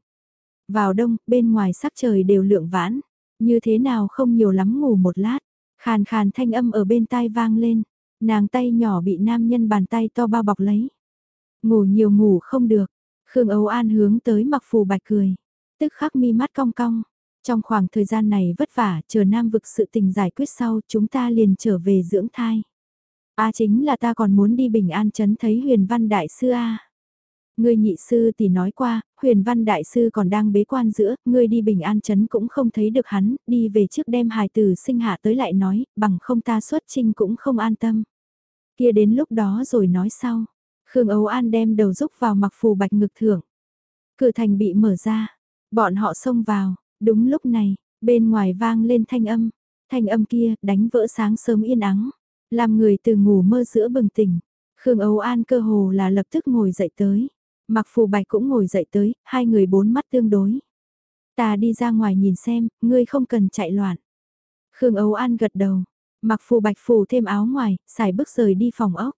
Vào đông, bên ngoài sắc trời đều lượng vãn. Như thế nào không nhiều lắm ngủ một lát. Khàn khàn thanh âm ở bên tai vang lên. Nàng tay nhỏ bị nam nhân bàn tay to bao bọc lấy. Ngủ nhiều ngủ không được. Khương Âu An hướng tới mặc phù bạch cười. Tức khắc mi mắt cong cong. Trong khoảng thời gian này vất vả, chờ nam vực sự tình giải quyết sau, chúng ta liền trở về dưỡng thai. A chính là ta còn muốn đi bình an chấn thấy huyền văn đại sư A. Ngươi nhị sư thì nói qua, huyền văn đại sư còn đang bế quan giữa, ngươi đi bình an chấn cũng không thấy được hắn, đi về trước đem hài tử sinh hạ tới lại nói, bằng không ta xuất trinh cũng không an tâm. Kia đến lúc đó rồi nói sau. Khương Âu An đem đầu rúc vào mặc phù bạch ngực thưởng. Cửa thành bị mở ra, bọn họ xông vào, đúng lúc này, bên ngoài vang lên thanh âm, thanh âm kia đánh vỡ sáng sớm yên ắng, làm người từ ngủ mơ giữa bừng tỉnh. Khương Âu An cơ hồ là lập tức ngồi dậy tới. Mặc phù bạch cũng ngồi dậy tới, hai người bốn mắt tương đối. Ta đi ra ngoài nhìn xem, ngươi không cần chạy loạn. Khương Âu An gật đầu, mặc phù bạch phù thêm áo ngoài, xài bước rời đi phòng ốc.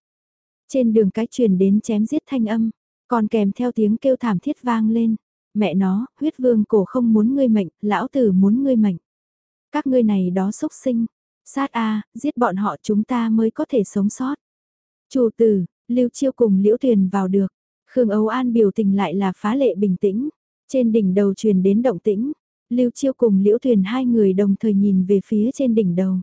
Trên đường cái truyền đến chém giết thanh âm, còn kèm theo tiếng kêu thảm thiết vang lên. Mẹ nó, huyết vương cổ không muốn ngươi mệnh, lão tử muốn ngươi mệnh. Các ngươi này đó xúc sinh, sát a, giết bọn họ chúng ta mới có thể sống sót. Chủ tử, Lưu Chiêu cùng Liễu Tuyền vào được, Khương Âu An biểu tình lại là phá lệ bình tĩnh. Trên đỉnh đầu truyền đến động tĩnh, Lưu Chiêu cùng Liễu Thuyền hai người đồng thời nhìn về phía trên đỉnh đầu.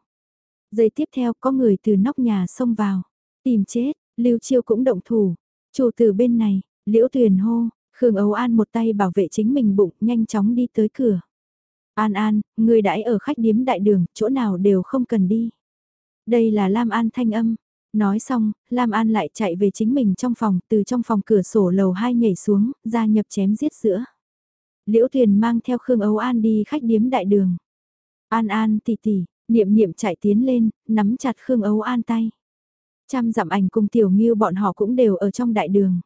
Giây tiếp theo có người từ nóc nhà xông vào, tìm chết, Lưu Chiêu cũng động thủ. Chủ tử bên này, Liễu Thuyền hô, Khương Âu An một tay bảo vệ chính mình bụng, nhanh chóng đi tới cửa. An An, người đãi ở khách điếm đại đường, chỗ nào đều không cần đi. Đây là Lam An thanh âm, Nói xong, Lam An lại chạy về chính mình trong phòng, từ trong phòng cửa sổ lầu 2 nhảy xuống, ra nhập chém giết giữa. Liễu Thuyền mang theo Khương Âu An đi khách điếm đại đường. An An tỷ tỷ, niệm niệm chạy tiến lên, nắm chặt Khương Âu An tay. Trăm dặm ảnh cùng tiểu nghiêu bọn họ cũng đều ở trong đại đường.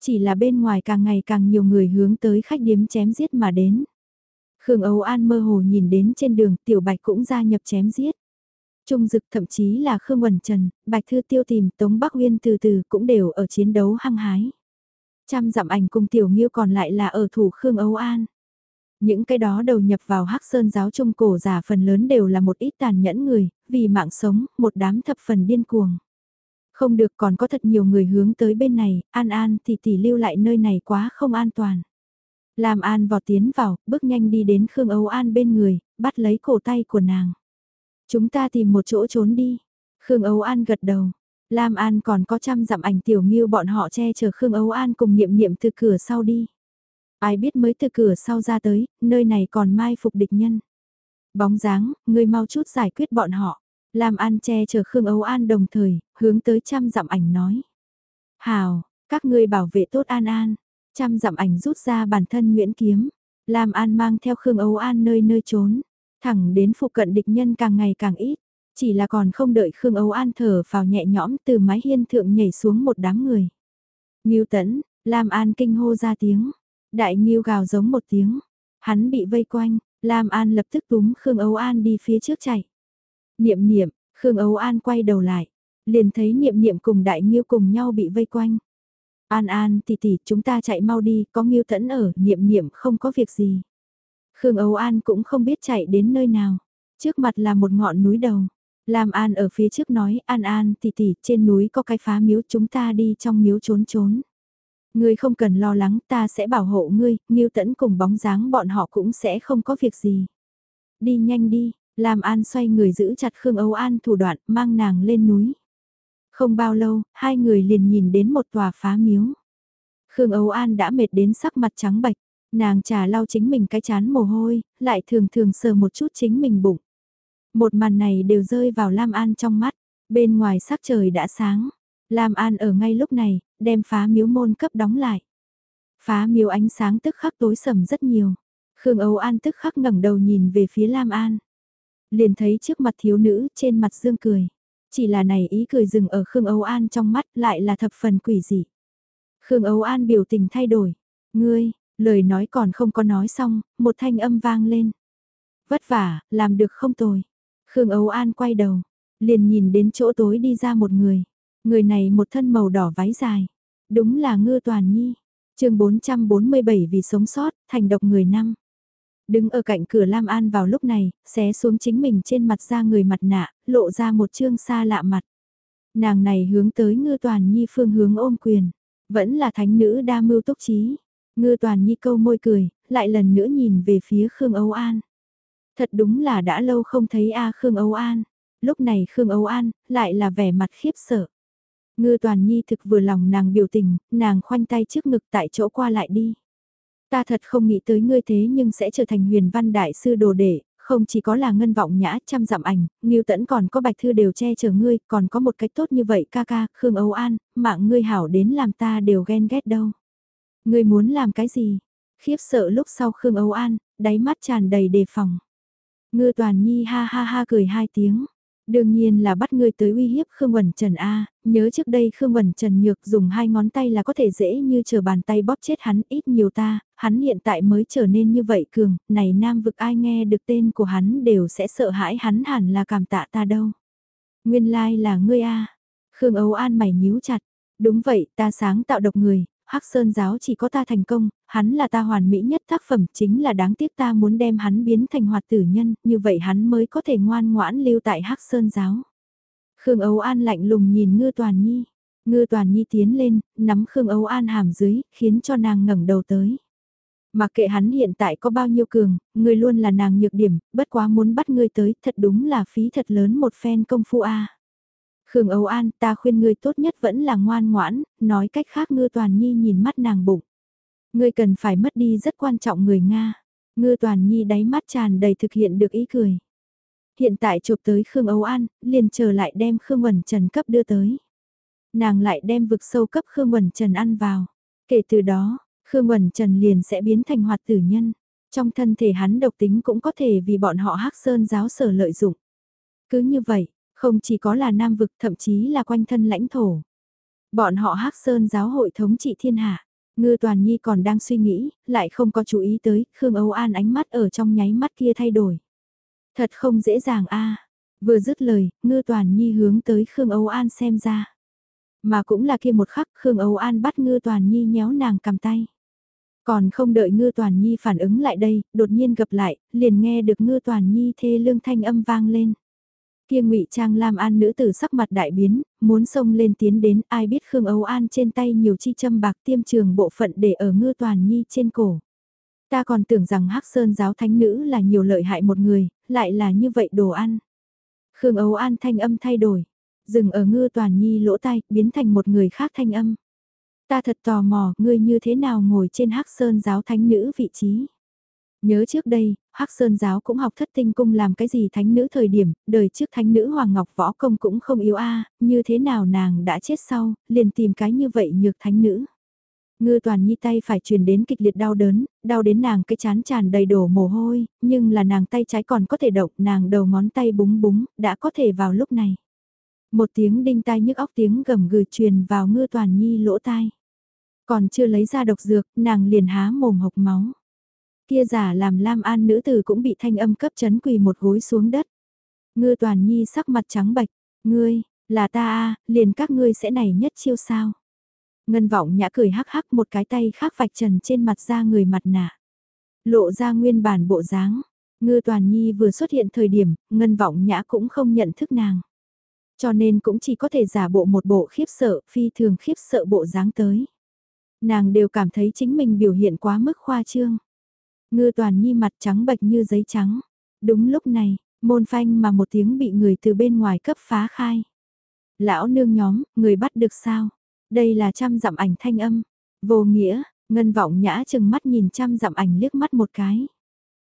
Chỉ là bên ngoài càng ngày càng nhiều người hướng tới khách điếm chém giết mà đến. Khương Âu An mơ hồ nhìn đến trên đường tiểu bạch cũng gia nhập chém giết. Trung Dực thậm chí là Khương Quẩn Trần, Bạch Thư Tiêu tìm Tống Bắc Uyên từ từ cũng đều ở chiến đấu hăng hái. Trăm dặm ảnh cùng Tiểu Nghiêu còn lại là ở thủ Khương Âu An. Những cái đó đầu nhập vào Hắc Sơn giáo trung cổ giả phần lớn đều là một ít tàn nhẫn người, vì mạng sống, một đám thập phần điên cuồng. Không được còn có thật nhiều người hướng tới bên này, An An thì tỷ lưu lại nơi này quá không an toàn. Làm An vọt tiến vào, bước nhanh đi đến Khương Âu An bên người, bắt lấy cổ tay của nàng. Chúng ta tìm một chỗ trốn đi. Khương Âu An gật đầu. Lam An còn có trăm dặm ảnh tiểu nghiêu bọn họ che chở Khương Âu An cùng niệm niệm từ cửa sau đi. Ai biết mới từ cửa sau ra tới, nơi này còn mai phục địch nhân. Bóng dáng, người mau chút giải quyết bọn họ. Lam An che chở Khương Âu An đồng thời, hướng tới trăm dặm ảnh nói. Hào, các ngươi bảo vệ tốt An An. Trăm dặm ảnh rút ra bản thân Nguyễn Kiếm. Lam An mang theo Khương Âu An nơi nơi trốn. Thẳng đến phụ cận địch nhân càng ngày càng ít, chỉ là còn không đợi Khương Âu An thở vào nhẹ nhõm từ mái hiên thượng nhảy xuống một đám người. Nghiêu tẫn, Lam An kinh hô ra tiếng, đại nghiêu gào giống một tiếng, hắn bị vây quanh, Lam An lập tức túm Khương Âu An đi phía trước chạy. Niệm niệm, Khương Âu An quay đầu lại, liền thấy niệm niệm cùng đại nghiêu cùng nhau bị vây quanh. An An tỷ tỷ chúng ta chạy mau đi, có nghiêu tẫn ở, niệm niệm không có việc gì. Khương Âu An cũng không biết chạy đến nơi nào. Trước mặt là một ngọn núi đầu. Lam An ở phía trước nói An An tỷ tỷ trên núi có cái phá miếu chúng ta đi trong miếu trốn trốn. Ngươi không cần lo lắng, ta sẽ bảo hộ ngươi, nghiêu Tẫn cùng bóng dáng bọn họ cũng sẽ không có việc gì. Đi nhanh đi, Lam An xoay người giữ chặt Khương Âu An thủ đoạn, mang nàng lên núi. Không bao lâu, hai người liền nhìn đến một tòa phá miếu. Khương Âu An đã mệt đến sắc mặt trắng bạch, nàng trà lau chính mình cái chán mồ hôi, lại thường thường sờ một chút chính mình bụng. Một màn này đều rơi vào Lam An trong mắt, bên ngoài sắc trời đã sáng. Lam An ở ngay lúc này, đem phá miếu môn cấp đóng lại. Phá miếu ánh sáng tức khắc tối sầm rất nhiều. Khương Âu An tức khắc ngẩng đầu nhìn về phía Lam An. Liền thấy trước mặt thiếu nữ trên mặt dương cười. Chỉ là này ý cười dừng ở Khương Âu An trong mắt lại là thập phần quỷ dị. Khương Âu An biểu tình thay đổi. Ngươi, lời nói còn không có nói xong, một thanh âm vang lên. Vất vả, làm được không tồi. Khương Âu An quay đầu, liền nhìn đến chỗ tối đi ra một người. Người này một thân màu đỏ váy dài. Đúng là ngư toàn nhi. chương 447 vì sống sót, thành độc người năm. Đứng ở cạnh cửa Lam An vào lúc này, xé xuống chính mình trên mặt ra người mặt nạ, lộ ra một chương xa lạ mặt. Nàng này hướng tới ngư toàn nhi phương hướng ôm quyền. Vẫn là thánh nữ đa mưu túc trí. Ngư toàn nhi câu môi cười, lại lần nữa nhìn về phía Khương Âu An. Thật đúng là đã lâu không thấy A Khương Âu An. Lúc này Khương Âu An, lại là vẻ mặt khiếp sợ. Ngư toàn nhi thực vừa lòng nàng biểu tình, nàng khoanh tay trước ngực tại chỗ qua lại đi. Ta thật không nghĩ tới ngươi thế nhưng sẽ trở thành huyền văn đại sư đồ đệ, không chỉ có là ngân vọng nhã trăm dặm ảnh, Ngưu Tẫn còn có bạch thư đều che chở ngươi, còn có một cách tốt như vậy ca ca, Khương Âu An, mạng ngươi hảo đến làm ta đều ghen ghét đâu. Ngươi muốn làm cái gì? Khiếp sợ lúc sau Khương Âu An, đáy mắt tràn đầy đề phòng. Ngư Toàn Nhi ha ha ha cười hai tiếng. Đương nhiên là bắt ngươi tới uy hiếp Khương Quẩn Trần A, nhớ trước đây Khương Quẩn Trần nhược dùng hai ngón tay là có thể dễ như chờ bàn tay bóp chết hắn ít nhiều ta, hắn hiện tại mới trở nên như vậy cường, này nam vực ai nghe được tên của hắn đều sẽ sợ hãi hắn hẳn là cảm tạ ta đâu. Nguyên lai là ngươi A. Khương Âu An mày nhíu chặt, đúng vậy ta sáng tạo độc người, Hắc Sơn giáo chỉ có ta thành công, hắn là ta hoàn mỹ nhất tác phẩm, chính là đáng tiếc ta muốn đem hắn biến thành hoạt tử nhân, như vậy hắn mới có thể ngoan ngoãn lưu tại Hắc Sơn giáo. Khương Âu An lạnh lùng nhìn Ngư Toàn Nhi. Ngư Toàn Nhi tiến lên, nắm Khương Âu An hàm dưới, khiến cho nàng ngẩng đầu tới. Mặc kệ hắn hiện tại có bao nhiêu cường, người luôn là nàng nhược điểm, bất quá muốn bắt ngươi tới, thật đúng là phí thật lớn một phen công phu a. Khương Âu An, ta khuyên ngươi tốt nhất vẫn là ngoan ngoãn, nói cách khác ngư toàn nhi nhìn mắt nàng bụng. Ngươi cần phải mất đi rất quan trọng người Nga. Ngư toàn nhi đáy mắt tràn đầy thực hiện được ý cười. Hiện tại chụp tới Khương Âu An, liền chờ lại đem Khương Quẩn Trần cấp đưa tới. Nàng lại đem vực sâu cấp Khương Quẩn Trần ăn vào. Kể từ đó, Khương Quẩn Trần liền sẽ biến thành hoạt tử nhân. Trong thân thể hắn độc tính cũng có thể vì bọn họ hắc sơn giáo sở lợi dụng. Cứ như vậy, không chỉ có là Nam vực thậm chí là quanh thân lãnh thổ. Bọn họ hắc sơn giáo hội thống trị thiên hạ. Ngư Toàn Nhi còn đang suy nghĩ, lại không có chú ý tới, Khương Âu An ánh mắt ở trong nháy mắt kia thay đổi. Thật không dễ dàng a Vừa dứt lời, Ngư Toàn Nhi hướng tới Khương Âu An xem ra. Mà cũng là kia một khắc Khương Âu An bắt Ngư Toàn Nhi nhéo nàng cầm tay. Còn không đợi Ngư Toàn Nhi phản ứng lại đây, đột nhiên gặp lại, liền nghe được Ngư Toàn Nhi thê lương thanh âm vang lên. Kia ngụy Trang Lam An nữ tử sắc mặt đại biến, muốn xông lên tiến đến ai biết Khương Âu An trên tay nhiều chi châm bạc tiêm trường bộ phận để ở ngư toàn nhi trên cổ. Ta còn tưởng rằng hắc Sơn giáo thánh nữ là nhiều lợi hại một người, lại là như vậy đồ ăn. Khương Âu An thanh âm thay đổi, dừng ở ngư toàn nhi lỗ tai, biến thành một người khác thanh âm. Ta thật tò mò, ngươi như thế nào ngồi trên hắc Sơn giáo thánh nữ vị trí. Nhớ trước đây, Hắc Sơn giáo cũng học thất tinh cung làm cái gì thánh nữ thời điểm, đời trước thánh nữ Hoàng Ngọc võ công cũng không yếu a, như thế nào nàng đã chết sau, liền tìm cái như vậy nhược thánh nữ. Ngư toàn nhi tay phải truyền đến kịch liệt đau đớn, đau đến nàng cái chán tràn đầy đổ mồ hôi, nhưng là nàng tay trái còn có thể động, nàng đầu ngón tay búng búng, đã có thể vào lúc này. Một tiếng đinh tai nhức óc tiếng gầm gừ truyền vào ngư toàn nhi lỗ tai. Còn chưa lấy ra độc dược, nàng liền há mồm hộc máu. Kia giả làm Lam An nữ tử cũng bị thanh âm cấp chấn quỳ một gối xuống đất. Ngư toàn nhi sắc mặt trắng bạch, ngươi, là ta a liền các ngươi sẽ này nhất chiêu sao. Ngân vọng nhã cười hắc hắc một cái tay khác vạch trần trên mặt ra người mặt nạ. Lộ ra nguyên bản bộ dáng. Ngư toàn nhi vừa xuất hiện thời điểm, ngân vọng nhã cũng không nhận thức nàng. Cho nên cũng chỉ có thể giả bộ một bộ khiếp sợ, phi thường khiếp sợ bộ dáng tới. Nàng đều cảm thấy chính mình biểu hiện quá mức khoa trương. Ngư toàn nhi mặt trắng bệch như giấy trắng. Đúng lúc này, môn phanh mà một tiếng bị người từ bên ngoài cấp phá khai. Lão nương nhóm, người bắt được sao? Đây là trăm dặm ảnh thanh âm. Vô nghĩa, ngân vọng nhã chừng mắt nhìn trăm dặm ảnh liếc mắt một cái.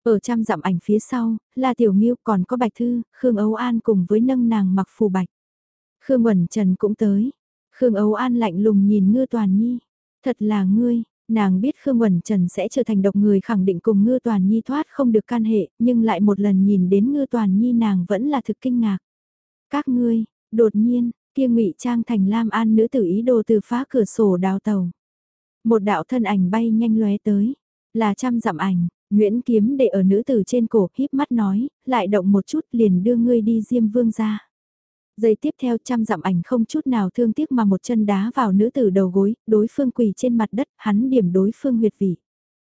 Ở trăm dặm ảnh phía sau, là tiểu nghiêu còn có bạch thư, Khương Âu An cùng với nâng nàng mặc phù bạch. Khương Quẩn Trần cũng tới. Khương Âu An lạnh lùng nhìn ngư toàn nhi. Thật là ngươi, nàng biết Khương Quẩn Trần sẽ trở thành độc người khẳng định cùng ngư toàn nhi thoát không được can hệ, nhưng lại một lần nhìn đến ngư toàn nhi nàng vẫn là thực kinh ngạc. Các ngươi, đột nhiên, kia ngụy trang thành Lam An nữ tử ý đồ từ phá cửa sổ đào tàu. Một đạo thân ảnh bay nhanh lóe tới, là trăm dặm ảnh, Nguyễn Kiếm để ở nữ tử trên cổ híp mắt nói, lại động một chút liền đưa ngươi đi Diêm Vương ra. Giây tiếp theo trăm dặm ảnh không chút nào thương tiếc mà một chân đá vào nữ tử đầu gối, đối phương quỳ trên mặt đất, hắn điểm đối phương huyệt vị.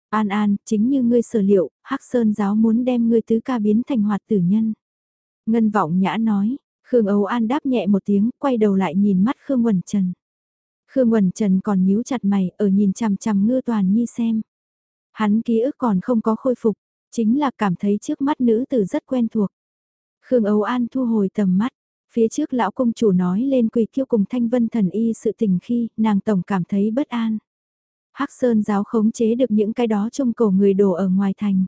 An An, chính như ngươi sở liệu, Hắc Sơn giáo muốn đem ngươi tứ ca biến thành hoạt tử nhân. Ngân vọng nhã nói, Khương Âu An đáp nhẹ một tiếng, quay đầu lại nhìn mắt Khương quần Trần. Khương quần Trần còn nhíu chặt mày, ở nhìn chằm chằm ngư toàn nhi xem. Hắn ký ức còn không có khôi phục, chính là cảm thấy trước mắt nữ tử rất quen thuộc. Khương Âu An thu hồi tầm mắt, phía trước lão công chủ nói lên quỳ kiêu cùng thanh vân thần y sự tình khi nàng tổng cảm thấy bất an. Hắc Sơn giáo khống chế được những cái đó trong cổ người đồ ở ngoài thành.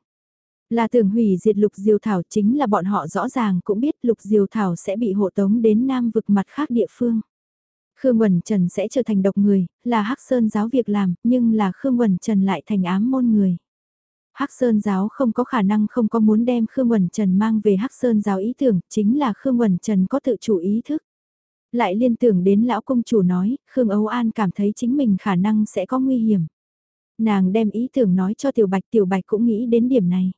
Là tưởng hủy diệt lục diều thảo chính là bọn họ rõ ràng cũng biết lục diều thảo sẽ bị hộ tống đến nam vực mặt khác địa phương. Khương Quẩn Trần sẽ trở thành độc người, là Hắc Sơn giáo việc làm, nhưng là Khương Quẩn Trần lại thành ám môn người. Hắc Sơn giáo không có khả năng không có muốn đem Khương Quẩn Trần mang về Hắc Sơn giáo ý tưởng, chính là Khương Quẩn Trần có tự chủ ý thức. Lại liên tưởng đến lão công chủ nói, Khương Âu An cảm thấy chính mình khả năng sẽ có nguy hiểm. Nàng đem ý tưởng nói cho Tiểu Bạch, Tiểu Bạch cũng nghĩ đến điểm này.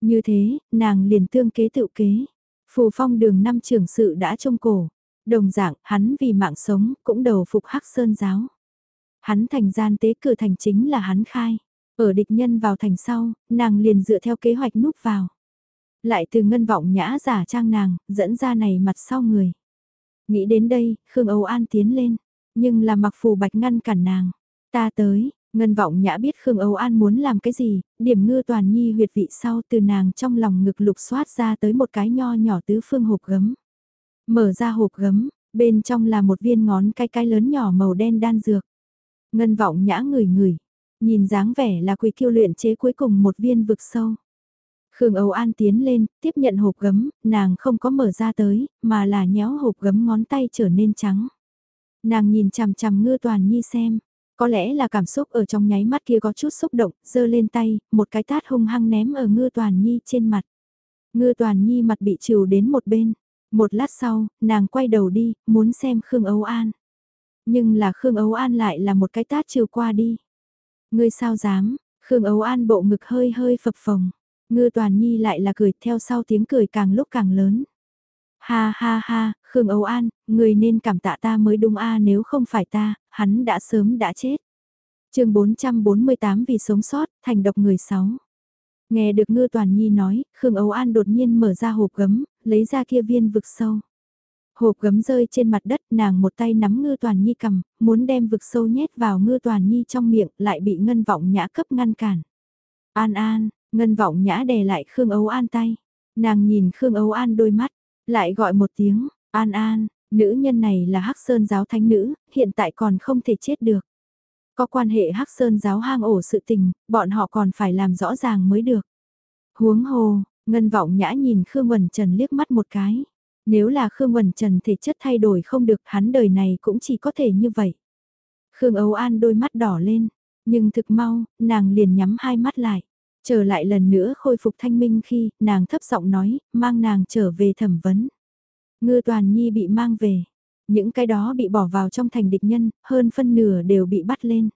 Như thế, nàng liền tương kế tự kế. Phù phong đường năm trưởng sự đã trông cổ. Đồng dạng, hắn vì mạng sống, cũng đầu phục hắc sơn giáo. Hắn thành gian tế cử thành chính là hắn khai. Ở địch nhân vào thành sau, nàng liền dựa theo kế hoạch núp vào. Lại từ ngân vọng nhã giả trang nàng, dẫn ra này mặt sau người. Nghĩ đến đây, Khương Âu An tiến lên, nhưng là mặc phù bạch ngăn cản nàng. Ta tới, Ngân vọng nhã biết Khương Âu An muốn làm cái gì, điểm ngư toàn nhi huyệt vị sau từ nàng trong lòng ngực lục xoát ra tới một cái nho nhỏ tứ phương hộp gấm. Mở ra hộp gấm, bên trong là một viên ngón cái cái lớn nhỏ màu đen đan dược. Ngân vọng nhã người người, nhìn dáng vẻ là quỳ kiêu luyện chế cuối cùng một viên vực sâu. Khương Âu An tiến lên, tiếp nhận hộp gấm, nàng không có mở ra tới, mà là nhéo hộp gấm ngón tay trở nên trắng. Nàng nhìn chằm chằm ngư toàn nhi xem, có lẽ là cảm xúc ở trong nháy mắt kia có chút xúc động, giơ lên tay, một cái tát hung hăng ném ở ngư toàn nhi trên mặt. Ngư toàn nhi mặt bị trừ đến một bên. Một lát sau, nàng quay đầu đi, muốn xem Khương Âu An. Nhưng là Khương Âu An lại là một cái tát trừ qua đi. Ngươi sao dám, Khương Âu An bộ ngực hơi hơi phập phồng. Ngư toàn nhi lại là cười theo sau tiếng cười càng lúc càng lớn. Ha ha ha, Khương Âu An, người nên cảm tạ ta mới đúng a nếu không phải ta, hắn đã sớm đã chết. chương 448 vì sống sót, thành độc người sáu. Nghe được ngư toàn nhi nói, Khương Âu An đột nhiên mở ra hộp gấm, lấy ra kia viên vực sâu. Hộp gấm rơi trên mặt đất, nàng một tay nắm ngư toàn nhi cầm, muốn đem vực sâu nhét vào ngư toàn nhi trong miệng, lại bị ngân vọng nhã cấp ngăn cản. An an, ngân vọng nhã đè lại Khương Âu An tay. Nàng nhìn Khương Âu An đôi mắt, lại gọi một tiếng, an an, nữ nhân này là Hắc Sơn giáo thánh nữ, hiện tại còn không thể chết được. Có quan hệ Hắc Sơn giáo hang ổ sự tình, bọn họ còn phải làm rõ ràng mới được. Huống hồ, Ngân Vọng Nhã nhìn Khương Quần Trần liếc mắt một cái. Nếu là Khương Quần Trần thể chất thay đổi không được hắn đời này cũng chỉ có thể như vậy. Khương Âu An đôi mắt đỏ lên, nhưng thực mau, nàng liền nhắm hai mắt lại. Trở lại lần nữa khôi phục thanh minh khi nàng thấp giọng nói, mang nàng trở về thẩm vấn. Ngư toàn nhi bị mang về. Những cái đó bị bỏ vào trong thành địch nhân, hơn phân nửa đều bị bắt lên.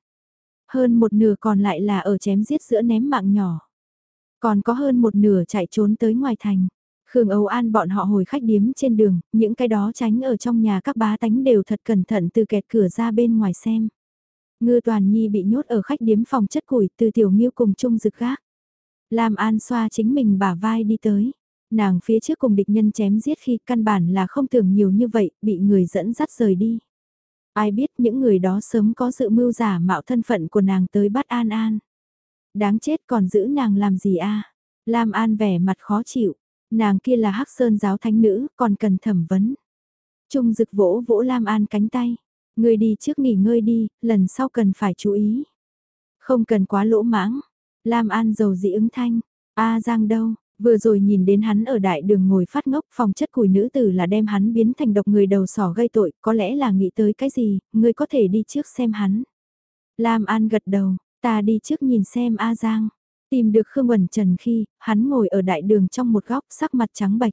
Hơn một nửa còn lại là ở chém giết giữa ném mạng nhỏ. Còn có hơn một nửa chạy trốn tới ngoài thành. Khương Âu An bọn họ hồi khách điếm trên đường, những cái đó tránh ở trong nhà các bá tánh đều thật cẩn thận từ kẹt cửa ra bên ngoài xem. Ngư Toàn Nhi bị nhốt ở khách điếm phòng chất củi từ tiểu nghiêu cùng chung rực gác. Lam An xoa chính mình bả vai đi tới. Nàng phía trước cùng địch nhân chém giết khi căn bản là không tưởng nhiều như vậy, bị người dẫn dắt rời đi. Ai biết những người đó sớm có dự mưu giả mạo thân phận của nàng tới bắt An An. Đáng chết còn giữ nàng làm gì a? Lam An vẻ mặt khó chịu, nàng kia là hắc sơn giáo thánh nữ, còn cần thẩm vấn. Trung dực vỗ vỗ Lam An cánh tay. Người đi trước nghỉ ngơi đi, lần sau cần phải chú ý. Không cần quá lỗ mãng. Lam An dầu dị ứng thanh. A Giang đâu, vừa rồi nhìn đến hắn ở đại đường ngồi phát ngốc phòng chất củi nữ tử là đem hắn biến thành độc người đầu sỏ gây tội, có lẽ là nghĩ tới cái gì, người có thể đi trước xem hắn. Lam An gật đầu, ta đi trước nhìn xem A Giang. Tìm được Khương Quẩn Trần khi, hắn ngồi ở đại đường trong một góc sắc mặt trắng bạch.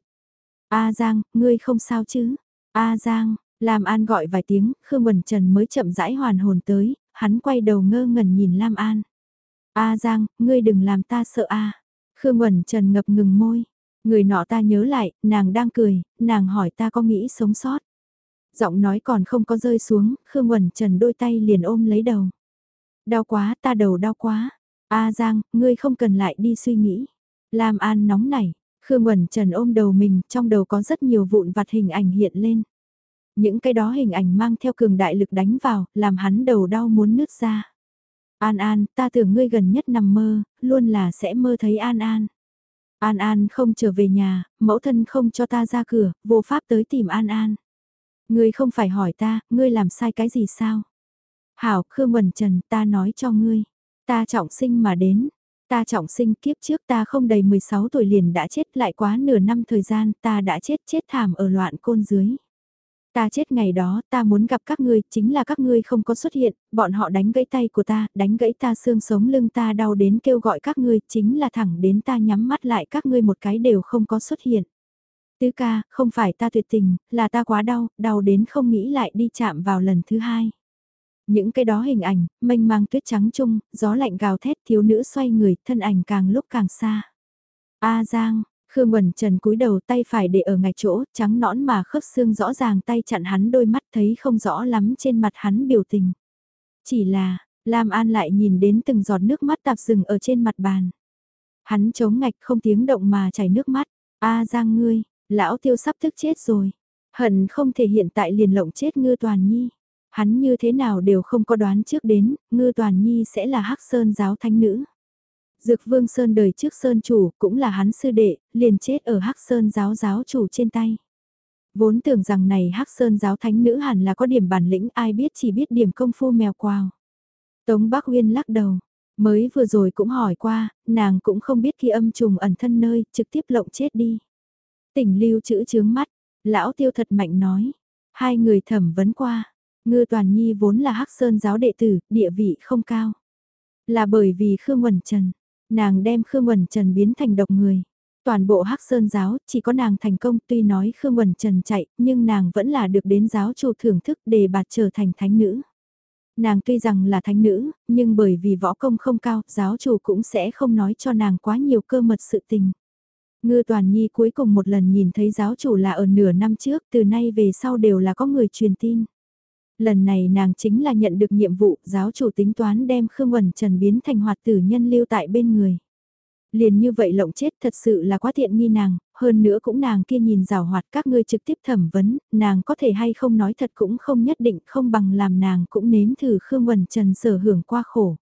A Giang, ngươi không sao chứ? A Giang, Lam An gọi vài tiếng, Khương Quẩn Trần mới chậm rãi hoàn hồn tới, hắn quay đầu ngơ ngẩn nhìn Lam An. A Giang, ngươi đừng làm ta sợ a. Khương Quẩn Trần ngập ngừng môi. Người nọ ta nhớ lại, nàng đang cười, nàng hỏi ta có nghĩ sống sót. Giọng nói còn không có rơi xuống, Khương Quẩn Trần đôi tay liền ôm lấy đầu. Đau quá, ta đầu đau quá. A Giang, ngươi không cần lại đi suy nghĩ. Lam An nóng nảy, Khương Quẩn Trần ôm đầu mình, trong đầu có rất nhiều vụn vặt hình ảnh hiện lên. Những cái đó hình ảnh mang theo cường đại lực đánh vào, làm hắn đầu đau muốn nứt ra. An An, ta tưởng ngươi gần nhất nằm mơ, luôn là sẽ mơ thấy An An. An An không trở về nhà, mẫu thân không cho ta ra cửa, vô pháp tới tìm An An. Ngươi không phải hỏi ta, ngươi làm sai cái gì sao? Hảo, Khương Quẩn Trần, ta nói cho ngươi. Ta trọng sinh mà đến. Ta trọng sinh kiếp trước ta không đầy 16 tuổi liền đã chết lại quá nửa năm thời gian ta đã chết chết thảm ở loạn côn dưới. Ta chết ngày đó, ta muốn gặp các ngươi, chính là các ngươi không có xuất hiện, bọn họ đánh gãy tay của ta, đánh gãy ta xương sống lưng ta đau đến kêu gọi các ngươi, chính là thẳng đến ta nhắm mắt lại các ngươi một cái đều không có xuất hiện. Tứ ca, không phải ta tuyệt tình, là ta quá đau, đau đến không nghĩ lại đi chạm vào lần thứ hai. Những cái đó hình ảnh, mênh mang tuyết trắng chung, gió lạnh gào thét thiếu nữ xoay người, thân ảnh càng lúc càng xa. A Giang, Khương Quẩn Trần cúi đầu tay phải để ở ngạch chỗ, trắng nõn mà khớp xương rõ ràng tay chặn hắn đôi mắt thấy không rõ lắm trên mặt hắn biểu tình. Chỉ là, Lam An lại nhìn đến từng giọt nước mắt tạp rừng ở trên mặt bàn. Hắn chống ngạch không tiếng động mà chảy nước mắt. A Giang ngươi, lão tiêu sắp thức chết rồi. Hận không thể hiện tại liền lộng chết ngư toàn nhi. Hắn như thế nào đều không có đoán trước đến, ngư toàn nhi sẽ là hắc sơn giáo thánh nữ. Dược Vương Sơn đời trước Sơn chủ cũng là hắn sư đệ, liền chết ở Hắc Sơn giáo giáo chủ trên tay. Vốn tưởng rằng này Hắc Sơn giáo thánh nữ hẳn là có điểm bản lĩnh ai biết chỉ biết điểm công phu mèo quào. Tống Bắc Uyên lắc đầu, mới vừa rồi cũng hỏi qua, nàng cũng không biết khi âm trùng ẩn thân nơi, trực tiếp lộng chết đi. Tỉnh lưu chữ chướng mắt, lão tiêu thật mạnh nói, hai người thẩm vấn qua, ngư toàn nhi vốn là Hắc Sơn giáo đệ tử, địa vị không cao. Là bởi vì Khương Quẩn Trần, Nàng đem Khương Quẩn Trần biến thành độc người. Toàn bộ Hắc Sơn giáo, chỉ có nàng thành công tuy nói Khương Quẩn Trần chạy, nhưng nàng vẫn là được đến giáo chủ thưởng thức để bạt trở thành thánh nữ. Nàng tuy rằng là thánh nữ, nhưng bởi vì võ công không cao, giáo chủ cũng sẽ không nói cho nàng quá nhiều cơ mật sự tình. Ngư Toàn Nhi cuối cùng một lần nhìn thấy giáo chủ là ở nửa năm trước, từ nay về sau đều là có người truyền tin. Lần này nàng chính là nhận được nhiệm vụ giáo chủ tính toán đem Khương Quẩn Trần biến thành hoạt tử nhân lưu tại bên người. Liền như vậy lộng chết thật sự là quá thiện nghi nàng, hơn nữa cũng nàng kia nhìn rào hoạt các ngươi trực tiếp thẩm vấn, nàng có thể hay không nói thật cũng không nhất định không bằng làm nàng cũng nếm thử Khương Quẩn Trần sở hưởng qua khổ.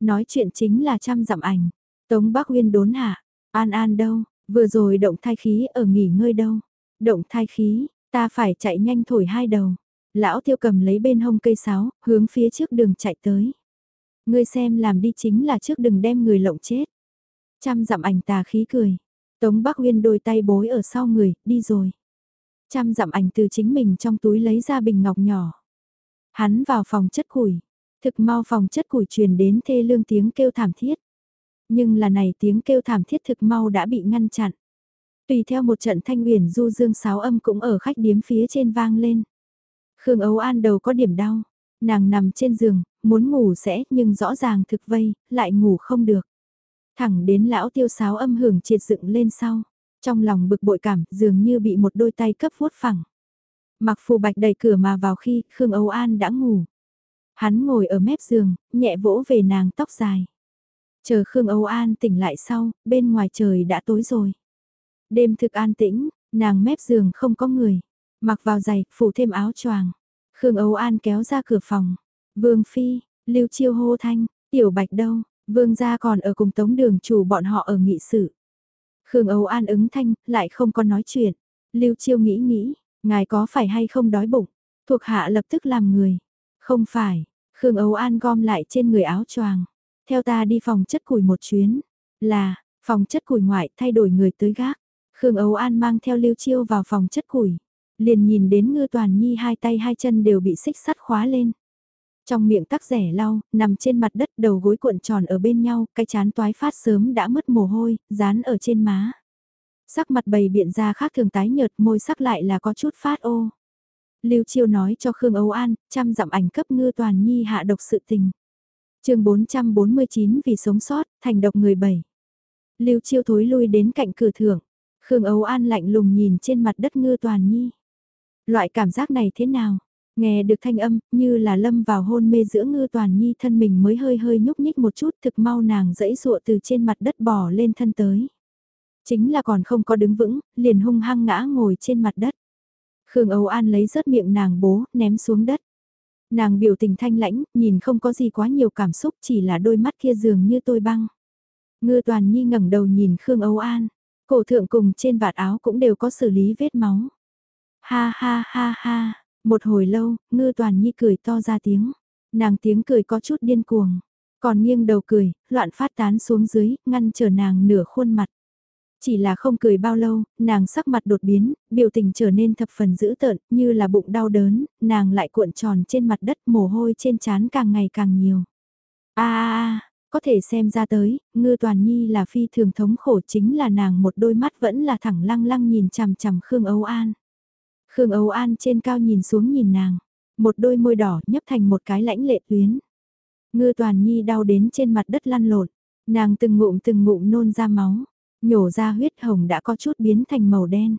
Nói chuyện chính là trăm dặm ảnh, Tống Bắc Uyên đốn hạ, An An đâu, vừa rồi động thai khí ở nghỉ ngơi đâu, động thai khí, ta phải chạy nhanh thổi hai đầu. Lão tiêu cầm lấy bên hông cây sáo, hướng phía trước đường chạy tới. Ngươi xem làm đi chính là trước đừng đem người lộng chết. Trăm dặm ảnh tà khí cười. Tống Bắc Uyên đôi tay bối ở sau người, đi rồi. Trăm dặm ảnh từ chính mình trong túi lấy ra bình ngọc nhỏ. Hắn vào phòng chất củi. Thực mau phòng chất củi truyền đến thê lương tiếng kêu thảm thiết. Nhưng là này tiếng kêu thảm thiết thực mau đã bị ngăn chặn. Tùy theo một trận thanh huyền du dương sáo âm cũng ở khách điếm phía trên vang lên. Khương Ấu An đầu có điểm đau, nàng nằm trên giường, muốn ngủ sẽ nhưng rõ ràng thực vây, lại ngủ không được. Thẳng đến lão tiêu sáo âm hưởng triệt dựng lên sau, trong lòng bực bội cảm dường như bị một đôi tay cấp vuốt phẳng. Mặc phù bạch đẩy cửa mà vào khi Khương Âu An đã ngủ. Hắn ngồi ở mép giường, nhẹ vỗ về nàng tóc dài. Chờ Khương Âu An tỉnh lại sau, bên ngoài trời đã tối rồi. Đêm thực an tĩnh, nàng mép giường không có người. Mặc vào giày, phủ thêm áo choàng. Khương Âu An kéo ra cửa phòng. Vương Phi, Lưu Chiêu hô thanh, Tiểu Bạch đâu, Vương gia còn ở cùng tống đường chủ bọn họ ở nghị sự. Khương Âu An ứng thanh, lại không có nói chuyện. Lưu Chiêu nghĩ nghĩ, ngài có phải hay không đói bụng? Thuộc hạ lập tức làm người. Không phải, Khương Âu An gom lại trên người áo choàng. Theo ta đi phòng chất củi một chuyến. Là, phòng chất củi ngoại thay đổi người tới gác. Khương Âu An mang theo Lưu Chiêu vào phòng chất củi. Liền nhìn đến ngư toàn nhi hai tay hai chân đều bị xích sắt khóa lên. Trong miệng tắc rẻ lau, nằm trên mặt đất đầu gối cuộn tròn ở bên nhau, cái chán toái phát sớm đã mất mồ hôi, dán ở trên má. Sắc mặt bầy biện ra khác thường tái nhợt môi sắc lại là có chút phát ô. Lưu Chiêu nói cho Khương Âu An, chăm dặm ảnh cấp ngư toàn nhi hạ độc sự tình. chương 449 vì sống sót, thành độc người bảy. Lưu Chiêu thối lui đến cạnh cửa thưởng. Khương Âu An lạnh lùng nhìn trên mặt đất ngư toàn nhi. Loại cảm giác này thế nào? Nghe được thanh âm, như là lâm vào hôn mê giữa ngư toàn nhi thân mình mới hơi hơi nhúc nhích một chút thực mau nàng dẫy dụa từ trên mặt đất bò lên thân tới. Chính là còn không có đứng vững, liền hung hăng ngã ngồi trên mặt đất. Khương Âu An lấy rớt miệng nàng bố, ném xuống đất. Nàng biểu tình thanh lãnh, nhìn không có gì quá nhiều cảm xúc chỉ là đôi mắt kia dường như tôi băng. Ngư toàn nhi ngẩng đầu nhìn Khương Âu An, cổ thượng cùng trên vạt áo cũng đều có xử lý vết máu. Ha ha ha ha, một hồi lâu, ngư toàn nhi cười to ra tiếng. Nàng tiếng cười có chút điên cuồng. Còn nghiêng đầu cười, loạn phát tán xuống dưới, ngăn trở nàng nửa khuôn mặt. Chỉ là không cười bao lâu, nàng sắc mặt đột biến, biểu tình trở nên thập phần dữ tợn, như là bụng đau đớn, nàng lại cuộn tròn trên mặt đất mồ hôi trên trán càng ngày càng nhiều. a à! có thể xem ra tới, ngư toàn nhi là phi thường thống khổ chính là nàng một đôi mắt vẫn là thẳng lăng lăng nhìn chằm chằm Khương Âu An. Khương Âu An trên cao nhìn xuống nhìn nàng, một đôi môi đỏ nhấp thành một cái lãnh lệ tuyến. Ngư toàn nhi đau đến trên mặt đất lăn lộn, nàng từng ngụm từng ngụm nôn ra máu, nhổ ra huyết hồng đã có chút biến thành màu đen.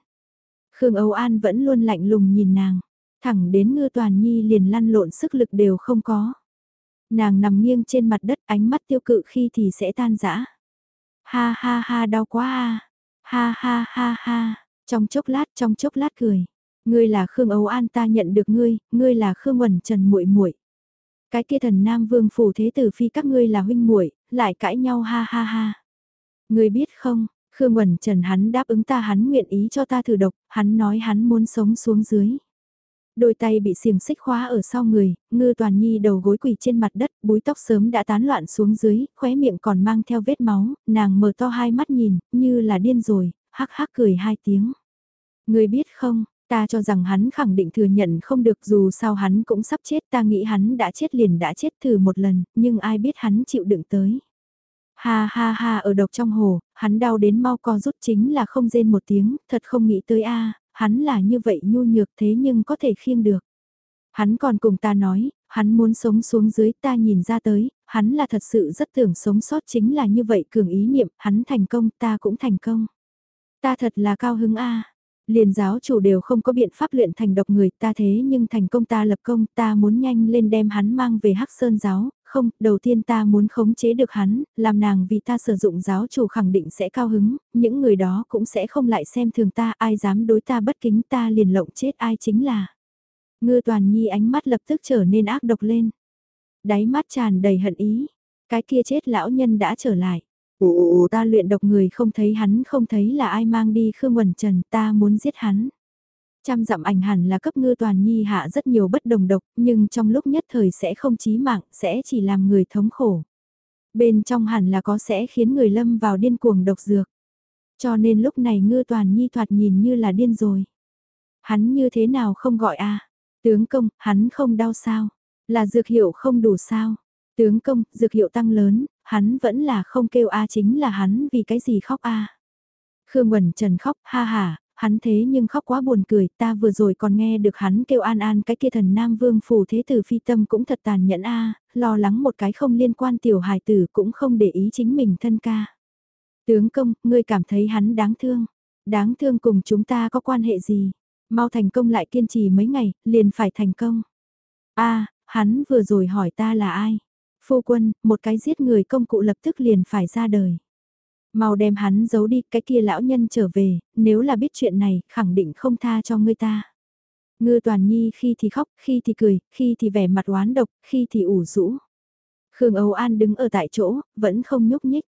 Khương Âu An vẫn luôn lạnh lùng nhìn nàng, thẳng đến ngư toàn nhi liền lăn lộn sức lực đều không có. Nàng nằm nghiêng trên mặt đất ánh mắt tiêu cự khi thì sẽ tan rã. Ha ha ha đau quá a ha ha ha ha, trong chốc lát trong chốc lát cười. Ngươi là Khương Âu An ta nhận được ngươi, ngươi là Khương Quẩn Trần muội muội. Cái kia thần Nam Vương phủ thế tử phi các ngươi là huynh muội, lại cãi nhau ha ha ha. Ngươi biết không, Khương Quẩn Trần hắn đáp ứng ta hắn nguyện ý cho ta thử độc, hắn nói hắn muốn sống xuống dưới. Đôi tay bị xiềng xích khóa ở sau người, ngư toàn nhi đầu gối quỳ trên mặt đất, búi tóc sớm đã tán loạn xuống dưới, khóe miệng còn mang theo vết máu, nàng mở to hai mắt nhìn, như là điên rồi, hắc hắc cười hai tiếng. Người biết không, Ta cho rằng hắn khẳng định thừa nhận không được dù sao hắn cũng sắp chết ta nghĩ hắn đã chết liền đã chết thử một lần, nhưng ai biết hắn chịu đựng tới. Ha ha ha ở độc trong hồ, hắn đau đến mau co rút chính là không rên một tiếng, thật không nghĩ tới a hắn là như vậy nhu nhược thế nhưng có thể khiêng được. Hắn còn cùng ta nói, hắn muốn sống xuống dưới ta nhìn ra tới, hắn là thật sự rất tưởng sống sót chính là như vậy cường ý niệm, hắn thành công ta cũng thành công. Ta thật là cao hứng a Liền giáo chủ đều không có biện pháp luyện thành độc người ta thế nhưng thành công ta lập công ta muốn nhanh lên đem hắn mang về hắc sơn giáo, không, đầu tiên ta muốn khống chế được hắn, làm nàng vì ta sử dụng giáo chủ khẳng định sẽ cao hứng, những người đó cũng sẽ không lại xem thường ta ai dám đối ta bất kính ta liền lộng chết ai chính là. Ngư toàn nhi ánh mắt lập tức trở nên ác độc lên. Đáy mắt tràn đầy hận ý, cái kia chết lão nhân đã trở lại. Ồ, ta luyện độc người không thấy hắn không thấy là ai mang đi Khương Quần Trần, ta muốn giết hắn. Trăm dặm ảnh hẳn là cấp ngư toàn nhi hạ rất nhiều bất đồng độc, nhưng trong lúc nhất thời sẽ không chí mạng, sẽ chỉ làm người thống khổ. Bên trong hẳn là có sẽ khiến người lâm vào điên cuồng độc dược. Cho nên lúc này ngư toàn nhi thoạt nhìn như là điên rồi. Hắn như thế nào không gọi a Tướng công, hắn không đau sao? Là dược hiệu không đủ sao? Tướng công, dược hiệu tăng lớn, hắn vẫn là không kêu a chính là hắn vì cái gì khóc a Khương Quẩn Trần khóc, ha ha, hắn thế nhưng khóc quá buồn cười, ta vừa rồi còn nghe được hắn kêu an an cái kia thần Nam Vương phủ thế tử phi tâm cũng thật tàn nhẫn a lo lắng một cái không liên quan tiểu hài tử cũng không để ý chính mình thân ca. Tướng công, ngươi cảm thấy hắn đáng thương, đáng thương cùng chúng ta có quan hệ gì, mau thành công lại kiên trì mấy ngày, liền phải thành công. a hắn vừa rồi hỏi ta là ai, Phu quân, một cái giết người công cụ lập tức liền phải ra đời. Mau đem hắn giấu đi, cái kia lão nhân trở về, nếu là biết chuyện này, khẳng định không tha cho người ta. Ngư Toàn Nhi khi thì khóc, khi thì cười, khi thì vẻ mặt oán độc, khi thì ủ rũ. Khương Âu An đứng ở tại chỗ, vẫn không nhúc nhích.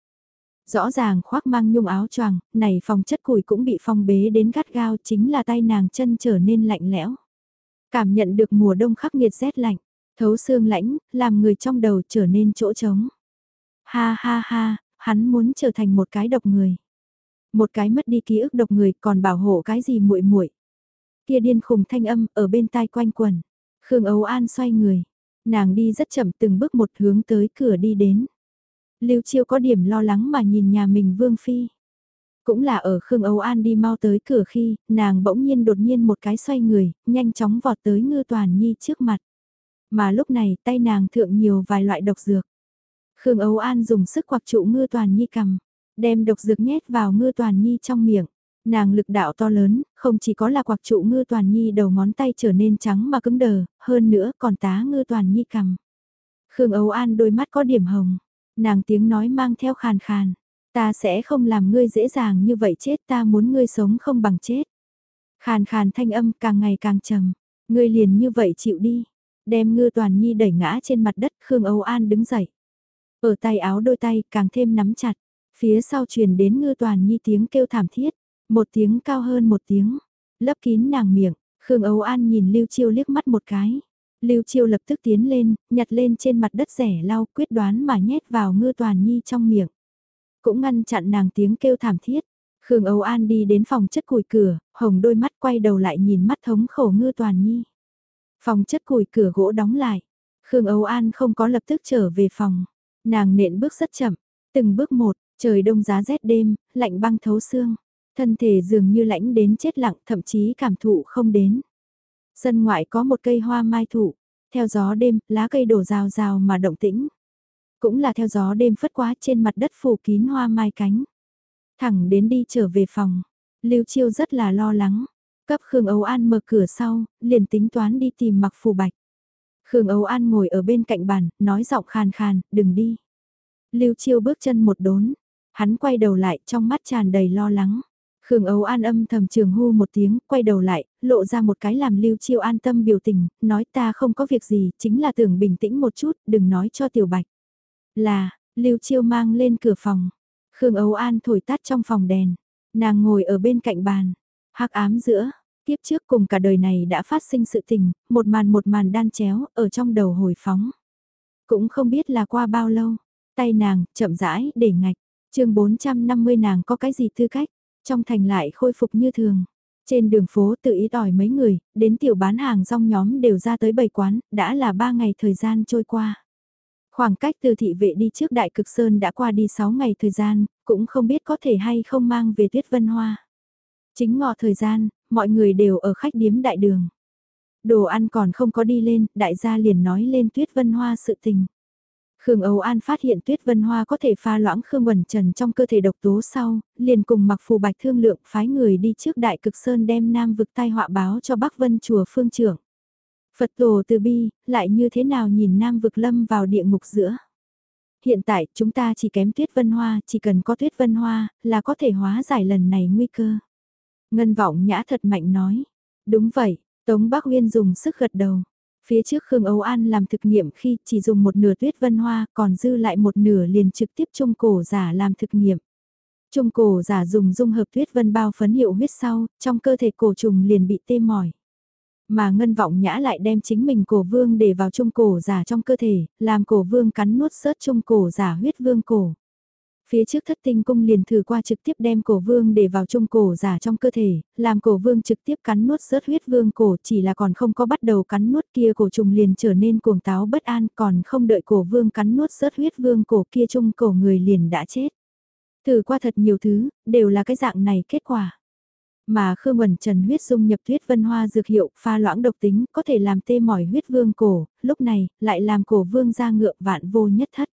Rõ ràng khoác mang nhung áo choàng, này phòng chất củi cũng bị phong bế đến gắt gao chính là tay nàng chân trở nên lạnh lẽo. Cảm nhận được mùa đông khắc nghiệt rét lạnh, thấu xương lãnh, làm người trong đầu trở nên chỗ trống. Ha ha ha, hắn muốn trở thành một cái độc người. Một cái mất đi ký ức độc người còn bảo hộ cái gì muội muội Kia điên khùng thanh âm ở bên tai quanh quần. Khương Âu An xoay người. Nàng đi rất chậm từng bước một hướng tới cửa đi đến. Lưu Chiêu có điểm lo lắng mà nhìn nhà mình Vương Phi. Cũng là ở Khương Âu An đi mau tới cửa khi, nàng bỗng nhiên đột nhiên một cái xoay người, nhanh chóng vọt tới ngư toàn nhi trước mặt. Mà lúc này tay nàng thượng nhiều vài loại độc dược. Khương Âu An dùng sức quạc trụ ngư toàn nhi cầm, đem độc dược nhét vào ngư toàn nhi trong miệng. Nàng lực đạo to lớn, không chỉ có là quạc trụ ngư toàn nhi đầu ngón tay trở nên trắng mà cứng đờ, hơn nữa còn tá ngư toàn nhi cầm. Khương Âu An đôi mắt có điểm hồng, nàng tiếng nói mang theo khàn khàn. Ta sẽ không làm ngươi dễ dàng như vậy chết ta muốn ngươi sống không bằng chết. Khàn khàn thanh âm càng ngày càng trầm, ngươi liền như vậy chịu đi. Đem ngư toàn nhi đẩy ngã trên mặt đất Khương Âu An đứng dậy. Ở tay áo đôi tay càng thêm nắm chặt, phía sau truyền đến ngư toàn nhi tiếng kêu thảm thiết, một tiếng cao hơn một tiếng, lấp kín nàng miệng, Khương Âu An nhìn Lưu Chiêu liếc mắt một cái. Lưu Chiêu lập tức tiến lên, nhặt lên trên mặt đất rẻ lau quyết đoán mà nhét vào ngư toàn nhi trong miệng. Cũng ngăn chặn nàng tiếng kêu thảm thiết. Khương Âu An đi đến phòng chất củi cửa, hồng đôi mắt quay đầu lại nhìn mắt thống khổ ngư toàn nhi. Phòng chất củi cửa gỗ đóng lại. Khương Âu An không có lập tức trở về phòng. Nàng nện bước rất chậm, từng bước một, trời đông giá rét đêm, lạnh băng thấu xương. Thân thể dường như lãnh đến chết lặng thậm chí cảm thụ không đến. Sân ngoại có một cây hoa mai thụ, theo gió đêm, lá cây đổ rào rào mà động tĩnh. Cũng là theo gió đêm phất quá trên mặt đất phủ kín hoa mai cánh. Thẳng đến đi trở về phòng, Lưu Chiêu rất là lo lắng. Cấp Khương Âu An mở cửa sau, liền tính toán đi tìm mặc phù bạch. Khương Âu An ngồi ở bên cạnh bàn, nói giọng khàn khàn, đừng đi. Lưu Chiêu bước chân một đốn, hắn quay đầu lại trong mắt tràn đầy lo lắng. Khương Âu An âm thầm trường hô một tiếng, quay đầu lại, lộ ra một cái làm Lưu Chiêu an tâm biểu tình, nói ta không có việc gì, chính là tưởng bình tĩnh một chút, đừng nói cho Tiểu Bạch. Là, Lưu Chiêu mang lên cửa phòng. Khương Âu An thổi tắt trong phòng đèn. Nàng ngồi ở bên cạnh bàn. hắc ám giữa, tiếp trước cùng cả đời này đã phát sinh sự tình, một màn một màn đan chéo, ở trong đầu hồi phóng. Cũng không biết là qua bao lâu, tay nàng, chậm rãi, để ngạch. chương 450 nàng có cái gì tư cách, trong thành lại khôi phục như thường. Trên đường phố tự ý đòi mấy người, đến tiểu bán hàng rong nhóm đều ra tới bầy quán, đã là ba ngày thời gian trôi qua. Khoảng cách từ thị vệ đi trước Đại Cực Sơn đã qua đi 6 ngày thời gian, cũng không biết có thể hay không mang về tuyết vân hoa. Chính ngọ thời gian, mọi người đều ở khách điếm đại đường. Đồ ăn còn không có đi lên, đại gia liền nói lên tuyết vân hoa sự tình. Khương Âu An phát hiện tuyết vân hoa có thể pha loãng Khương Quẩn Trần trong cơ thể độc tố sau, liền cùng mặc phù bạch thương lượng phái người đi trước đại cực sơn đem nam vực tai họa báo cho Bắc Vân chùa phương trưởng. Phật tổ từ bi, lại như thế nào nhìn Nam vực lâm vào địa ngục giữa. Hiện tại chúng ta chỉ kém tuyết vân hoa, chỉ cần có tuyết vân hoa, là có thể hóa giải lần này nguy cơ. Ngân vọng nhã thật mạnh nói. Đúng vậy, Tống Bắc Uyên dùng sức gật đầu. Phía trước Khương Âu An làm thực nghiệm khi chỉ dùng một nửa tuyết vân hoa, còn dư lại một nửa liền trực tiếp trung cổ giả làm thực nghiệm. Trung cổ giả dùng dung hợp tuyết vân bao phấn hiệu huyết sau, trong cơ thể cổ trùng liền bị tê mỏi. Mà ngân vọng nhã lại đem chính mình cổ vương để vào trung cổ giả trong cơ thể, làm cổ vương cắn nuốt sớt trung cổ giả huyết vương cổ. Phía trước thất tinh cung liền thử qua trực tiếp đem cổ vương để vào trung cổ giả trong cơ thể, làm cổ vương trực tiếp cắn nuốt rớt huyết vương cổ chỉ là còn không có bắt đầu cắn nuốt kia cổ trùng liền trở nên cuồng táo bất an còn không đợi cổ vương cắn nuốt rớt huyết vương cổ kia trung cổ người liền đã chết. Thử qua thật nhiều thứ, đều là cái dạng này kết quả. Mà Khương mẩn Trần huyết dung nhập huyết vân hoa dược hiệu, pha loãng độc tính, có thể làm tê mỏi huyết vương cổ, lúc này, lại làm cổ vương ra ngựa vạn vô nhất thất.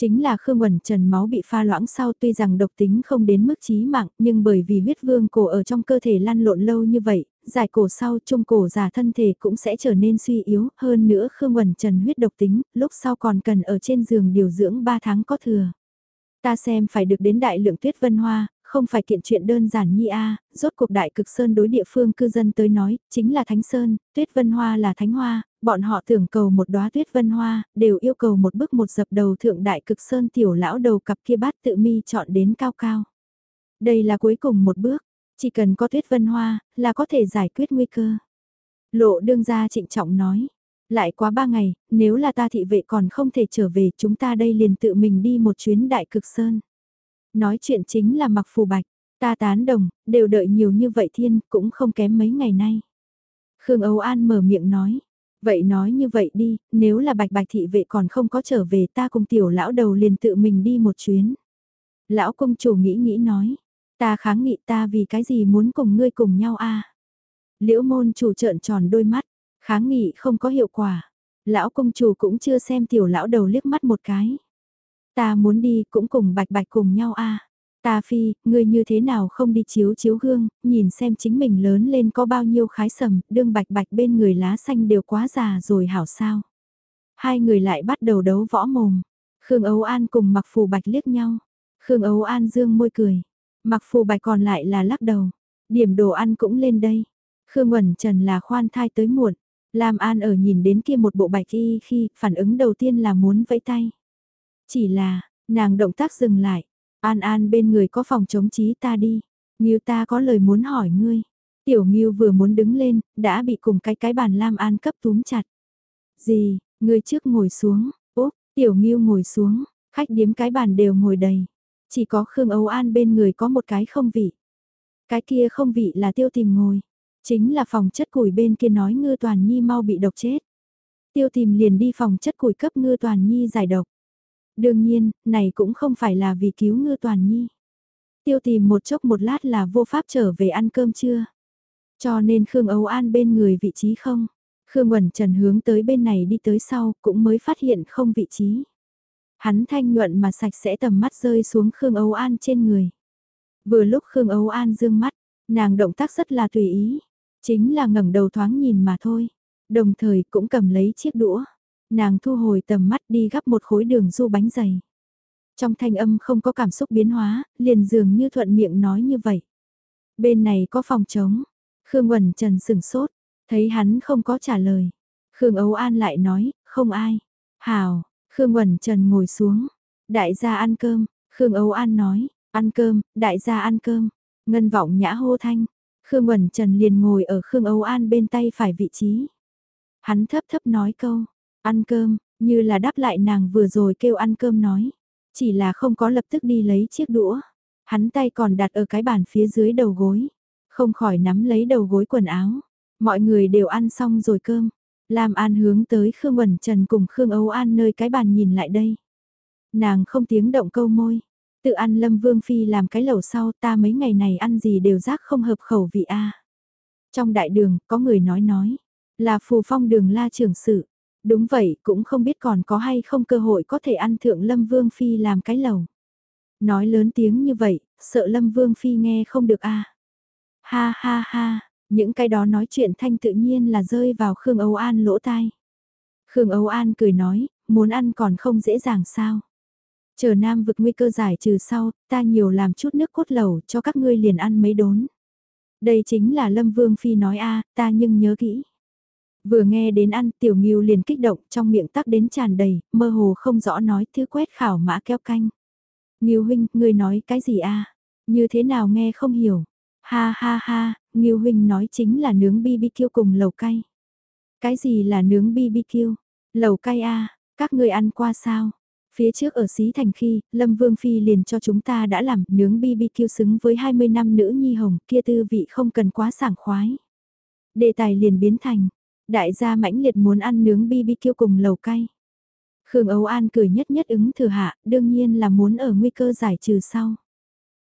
Chính là Khương Quẩn Trần máu bị pha loãng sau tuy rằng độc tính không đến mức chí mạng, nhưng bởi vì huyết vương cổ ở trong cơ thể lăn lộn lâu như vậy, giải cổ sau trung cổ giả thân thể cũng sẽ trở nên suy yếu, hơn nữa Khương Quẩn Trần huyết độc tính, lúc sau còn cần ở trên giường điều dưỡng 3 tháng có thừa. Ta xem phải được đến đại lượng tuyết vân hoa, không phải kiện chuyện đơn giản nhi a rốt cuộc đại cực sơn đối địa phương cư dân tới nói, chính là thánh sơn, tuyết vân hoa là thánh hoa, bọn họ tưởng cầu một đóa tuyết vân hoa, đều yêu cầu một bước một dập đầu thượng đại cực sơn tiểu lão đầu cặp kia bát tự mi chọn đến cao cao. Đây là cuối cùng một bước, chỉ cần có tuyết vân hoa, là có thể giải quyết nguy cơ. Lộ đương gia trịnh trọng nói, lại quá ba ngày, nếu là ta thị vệ còn không thể trở về chúng ta đây liền tự mình đi một chuyến đại cực sơn. Nói chuyện chính là mặc phù bạch, ta tán đồng, đều đợi nhiều như vậy thiên cũng không kém mấy ngày nay. Khương Âu An mở miệng nói, vậy nói như vậy đi, nếu là bạch bạch thị vệ còn không có trở về ta cùng tiểu lão đầu liền tự mình đi một chuyến. Lão công chủ nghĩ nghĩ nói, ta kháng nghị ta vì cái gì muốn cùng ngươi cùng nhau a Liễu môn chủ trợn tròn đôi mắt, kháng nghị không có hiệu quả. Lão công chủ cũng chưa xem tiểu lão đầu liếc mắt một cái. Ta muốn đi cũng cùng bạch bạch cùng nhau a Ta phi, ngươi như thế nào không đi chiếu chiếu gương, nhìn xem chính mình lớn lên có bao nhiêu khái sầm, đương bạch bạch bên người lá xanh đều quá già rồi hảo sao. Hai người lại bắt đầu đấu võ mồm. Khương ấu An cùng mặc phù bạch liếc nhau. Khương ấu An dương môi cười. Mặc phù bạch còn lại là lắc đầu. Điểm đồ ăn cũng lên đây. Khương Quẩn Trần là khoan thai tới muộn. Lam An ở nhìn đến kia một bộ bạch y khi phản ứng đầu tiên là muốn vẫy tay. Chỉ là, nàng động tác dừng lại. An An bên người có phòng chống trí ta đi. Nghiêu ta có lời muốn hỏi ngươi. Tiểu Nghiêu vừa muốn đứng lên, đã bị cùng cái cái bàn Lam An cấp túm chặt. Gì, ngươi trước ngồi xuống, úp, Tiểu Nghiêu ngồi xuống, khách điếm cái bàn đều ngồi đầy. Chỉ có Khương Âu An bên người có một cái không vị. Cái kia không vị là tiêu tìm ngồi. Chính là phòng chất củi bên kia nói ngư toàn nhi mau bị độc chết. Tiêu tìm liền đi phòng chất củi cấp ngư toàn nhi giải độc. Đương nhiên, này cũng không phải là vì cứu ngư toàn nhi. Tiêu tìm một chốc một lát là vô pháp trở về ăn cơm trưa. Cho nên Khương Âu An bên người vị trí không. Khương Quẩn Trần hướng tới bên này đi tới sau cũng mới phát hiện không vị trí. Hắn thanh nhuận mà sạch sẽ tầm mắt rơi xuống Khương Âu An trên người. Vừa lúc Khương Âu An dương mắt, nàng động tác rất là tùy ý, chính là ngẩng đầu thoáng nhìn mà thôi. Đồng thời cũng cầm lấy chiếc đũa. Nàng thu hồi tầm mắt đi gắp một khối đường du bánh dày. Trong thanh âm không có cảm xúc biến hóa, liền dường như thuận miệng nói như vậy. Bên này có phòng trống. Khương Quẩn Trần sừng sốt, thấy hắn không có trả lời. Khương Âu An lại nói, không ai. Hào, Khương Quẩn Trần ngồi xuống. Đại gia ăn cơm, Khương Âu An nói, ăn cơm, đại gia ăn cơm. Ngân vọng nhã hô thanh. Khương Quẩn Trần liền ngồi ở Khương Âu An bên tay phải vị trí. Hắn thấp thấp nói câu, Ăn cơm, như là đáp lại nàng vừa rồi kêu ăn cơm nói. Chỉ là không có lập tức đi lấy chiếc đũa. Hắn tay còn đặt ở cái bàn phía dưới đầu gối. Không khỏi nắm lấy đầu gối quần áo. Mọi người đều ăn xong rồi cơm. Lam An hướng tới Khương Quẩn Trần cùng Khương Âu An nơi cái bàn nhìn lại đây. Nàng không tiếng động câu môi. Tự ăn Lâm Vương Phi làm cái lẩu sau ta mấy ngày này ăn gì đều rác không hợp khẩu vị a. Trong đại đường có người nói nói. Là phù phong đường la trưởng sự. Đúng vậy, cũng không biết còn có hay không cơ hội có thể ăn thượng Lâm Vương Phi làm cái lầu. Nói lớn tiếng như vậy, sợ Lâm Vương Phi nghe không được a à. Ha ha ha, những cái đó nói chuyện thanh tự nhiên là rơi vào Khương Âu An lỗ tai. Khương Âu An cười nói, muốn ăn còn không dễ dàng sao. Chờ Nam vực nguy cơ giải trừ sau, ta nhiều làm chút nước cốt lẩu cho các ngươi liền ăn mấy đốn. Đây chính là Lâm Vương Phi nói a ta nhưng nhớ kỹ. Vừa nghe đến ăn tiểu nghiêu liền kích động trong miệng tắc đến tràn đầy, mơ hồ không rõ nói thứ quét khảo mã keo canh. Nghiêu huynh, ngươi nói cái gì a Như thế nào nghe không hiểu. Ha ha ha, Nghiêu huynh nói chính là nướng BBQ cùng lẩu cay. Cái gì là nướng BBQ? Lẩu cay a các ngươi ăn qua sao? Phía trước ở Xí Thành khi, Lâm Vương Phi liền cho chúng ta đã làm nướng BBQ xứng với 20 năm nữ nhi hồng kia tư vị không cần quá sảng khoái. Đề tài liền biến thành, Đại gia mãnh liệt muốn ăn nướng BBQ cùng lầu cay. Khương Âu An cười nhất nhất ứng thừa hạ, đương nhiên là muốn ở nguy cơ giải trừ sau.